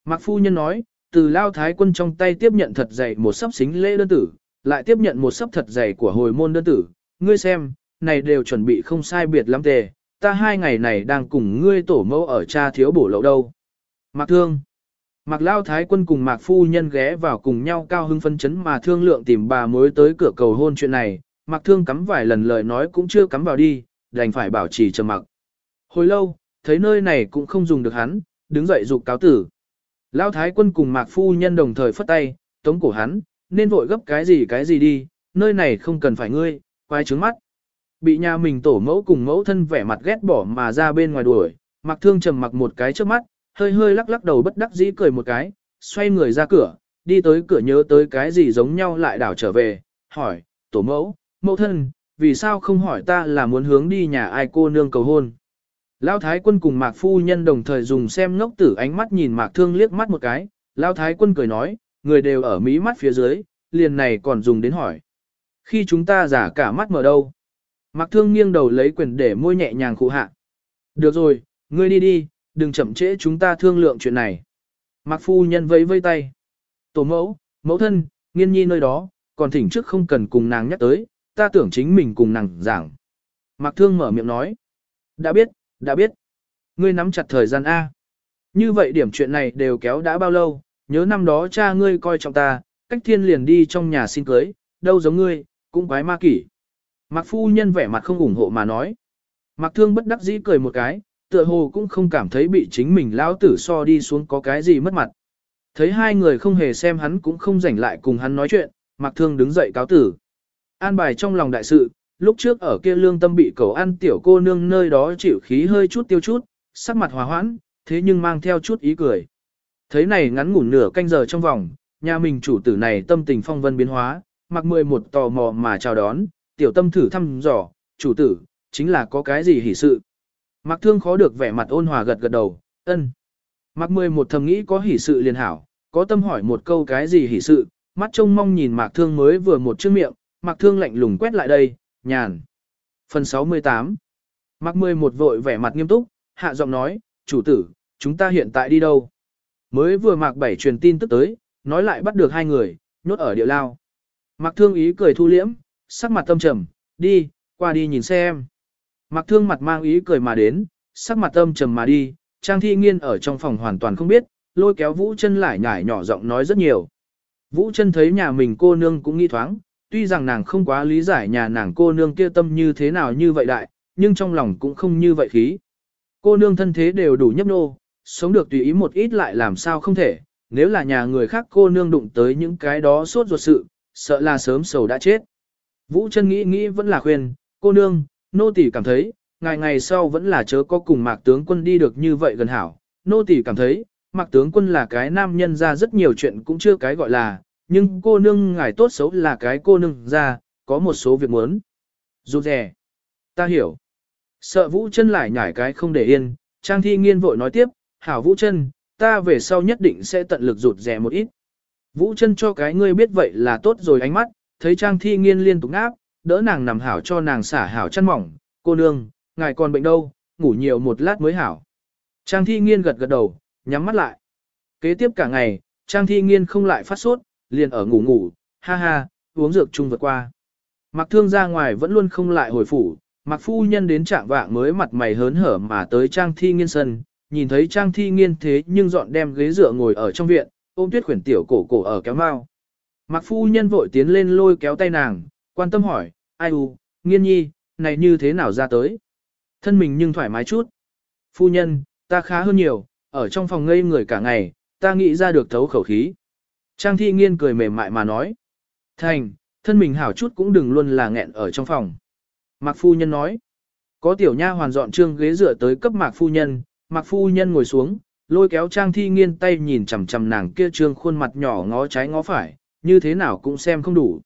Mạc phu nhân nói, từ lao thái quân trong tay tiếp nhận thật dày một sấp xính lễ đơn tử, lại tiếp nhận một sấp thật dày của hồi môn đơn tử, ngươi xem, này đều chuẩn bị không sai biệt lắm tề, ta hai ngày này đang cùng ngươi tổ mẫu ở cha thiếu bổ lậu đâu. Mạc thương, Mạc lao thái quân cùng Mạc phu nhân ghé vào cùng nhau cao hưng phân chấn mà thương lượng tìm bà mối tới cửa cầu hôn chuyện này, Mạc thương cắm vài lần lời nói cũng chưa cắm vào đi, đành phải bảo trì trầm mặc. Hồi lâu, thấy nơi này cũng không dùng được hắn, đứng dậy dục cáo tử. Lão thái quân cùng mạc phu nhân đồng thời phất tay, tống cổ hắn, nên vội gấp cái gì cái gì đi, nơi này không cần phải ngươi, quay trướng mắt. Bị nhà mình tổ mẫu cùng mẫu thân vẻ mặt ghét bỏ mà ra bên ngoài đuổi, mạc thương trầm mặc một cái trước mắt, hơi hơi lắc lắc đầu bất đắc dĩ cười một cái, xoay người ra cửa, đi tới cửa nhớ tới cái gì giống nhau lại đảo trở về, hỏi, tổ mẫu, mẫu thân, vì sao không hỏi ta là muốn hướng đi nhà ai cô nương cầu hôn. Lão thái quân cùng mạc phu nhân đồng thời dùng xem ngốc tử ánh mắt nhìn mạc thương liếc mắt một cái, Lão thái quân cười nói, người đều ở mí mắt phía dưới, liền này còn dùng đến hỏi. Khi chúng ta giả cả mắt mở đâu? Mạc thương nghiêng đầu lấy quyền để môi nhẹ nhàng khụ hạ. Được rồi, ngươi đi đi, đừng chậm trễ chúng ta thương lượng chuyện này. Mạc phu nhân vẫy vây tay. Tổ mẫu, mẫu thân, nghiên nhi nơi đó, còn thỉnh trước không cần cùng nàng nhắc tới, ta tưởng chính mình cùng nàng giảng. Mạc thương mở miệng nói. Đã biết, đã biết. Ngươi nắm chặt thời gian A. Như vậy điểm chuyện này đều kéo đã bao lâu, nhớ năm đó cha ngươi coi trọng ta, cách thiên liền đi trong nhà xin cưới, đâu giống ngươi, cũng quái ma kỷ. Mạc phu nhân vẻ mặt không ủng hộ mà nói. Mạc thương bất đắc dĩ cười một cái, tựa hồ cũng không cảm thấy bị chính mình lão tử so đi xuống có cái gì mất mặt. Thấy hai người không hề xem hắn cũng không rảnh lại cùng hắn nói chuyện, Mạc thương đứng dậy cáo tử. An bài trong lòng đại sự, lúc trước ở kia lương tâm bị cầu ăn tiểu cô nương nơi đó chịu khí hơi chút tiêu chút, sắc mặt hòa hoãn, thế nhưng mang theo chút ý cười. Thấy này ngắn ngủn nửa canh giờ trong vòng, nhà mình chủ tử này tâm tình phong vân biến hóa, mặc mười một tò mò mà chào đón, tiểu tâm thử thăm dò, chủ tử, chính là có cái gì hỉ sự. Mặc thương khó được vẻ mặt ôn hòa gật gật đầu, ân. Mặc mười một thầm nghĩ có hỉ sự liền hảo, có tâm hỏi một câu cái gì hỉ sự, mắt trông mong nhìn mạc thương mới vừa một chữ miệng, mạc thương lạnh lùng quét lại đây, nhàn. Phần 68 Mạc mười một vội vẻ mặt nghiêm túc, hạ giọng nói, chủ tử, chúng ta hiện tại đi đâu? Mới vừa mạc bảy truyền tin tức tới, nói lại bắt được hai người, nhốt ở địa lao. Mạc thương ý cười thu liễm, sắc mặt tâm trầm, đi, qua đi nhìn xem. Mạc thương mặt mang ý cười mà đến, sắc mặt tâm trầm mà đi, trang thi nghiên ở trong phòng hoàn toàn không biết, lôi kéo vũ chân lại nhải nhỏ giọng nói rất nhiều. Vũ chân thấy nhà mình cô nương cũng nghi thoáng, tuy rằng nàng không quá lý giải nhà nàng cô nương kia tâm như thế nào như vậy đại, nhưng trong lòng cũng không như vậy khí. Cô nương thân thế đều đủ nhấp nô, sống được tùy ý một ít lại làm sao không thể, nếu là nhà người khác cô nương đụng tới những cái đó suốt ruột sự, sợ là sớm sầu đã chết. Vũ chân nghĩ nghĩ vẫn là khuyên, cô nương, nô tỷ cảm thấy, ngày ngày sau vẫn là chớ có cùng mạc tướng quân đi được như vậy gần hảo. Nô tỷ cảm thấy, mạc tướng quân là cái nam nhân ra rất nhiều chuyện cũng chưa cái gọi là, nhưng cô nương ngài tốt xấu là cái cô nương ra, có một số việc muốn. Dù rẻ. Ta hiểu. Sợ vũ chân lại nhảy cái không để yên, Trang thi nghiên vội nói tiếp, hảo vũ chân, ta về sau nhất định sẽ tận lực rụt rẻ một ít. Vũ chân cho cái ngươi biết vậy là tốt rồi ánh mắt, thấy Trang Thi Nghiên liên tục ngáp, đỡ nàng nằm hảo cho nàng xả hảo chăn mỏng, cô nương, ngài còn bệnh đâu, ngủ nhiều một lát mới hảo. Trang Thi Nghiên gật gật đầu, nhắm mắt lại. Kế tiếp cả ngày, Trang Thi Nghiên không lại phát sốt, liền ở ngủ ngủ, ha ha, uống dược chung vượt qua. Mặc thương ra ngoài vẫn luôn không lại hồi phủ, mặc phu nhân đến trạng vạng mới mặt mày hớn hở mà tới Trang Thi Nghiên sân, nhìn thấy Trang Thi Nghiên thế nhưng dọn đem ghế dựa ngồi ở trong viện, ôm tuyết khuyển tiểu cổ cổ ở kéo mau. Mặc phu nhân vội tiến lên lôi kéo tay nàng, quan tâm hỏi, ai u, nghiên nhi, này như thế nào ra tới? Thân mình nhưng thoải mái chút. Phu nhân, ta khá hơn nhiều, ở trong phòng ngây người cả ngày, ta nghĩ ra được thấu khẩu khí. Trang thi nghiên cười mềm mại mà nói. Thành, thân mình hảo chút cũng đừng luôn là nghẹn ở trong phòng. Mạc phu nhân nói. Có tiểu nha hoàn dọn trương ghế dựa tới cấp mạc phu nhân, mạc phu nhân ngồi xuống, lôi kéo trang thi nghiên tay nhìn chằm chằm nàng kia trương khuôn mặt nhỏ ngó trái ngó phải, như thế nào cũng xem không đủ.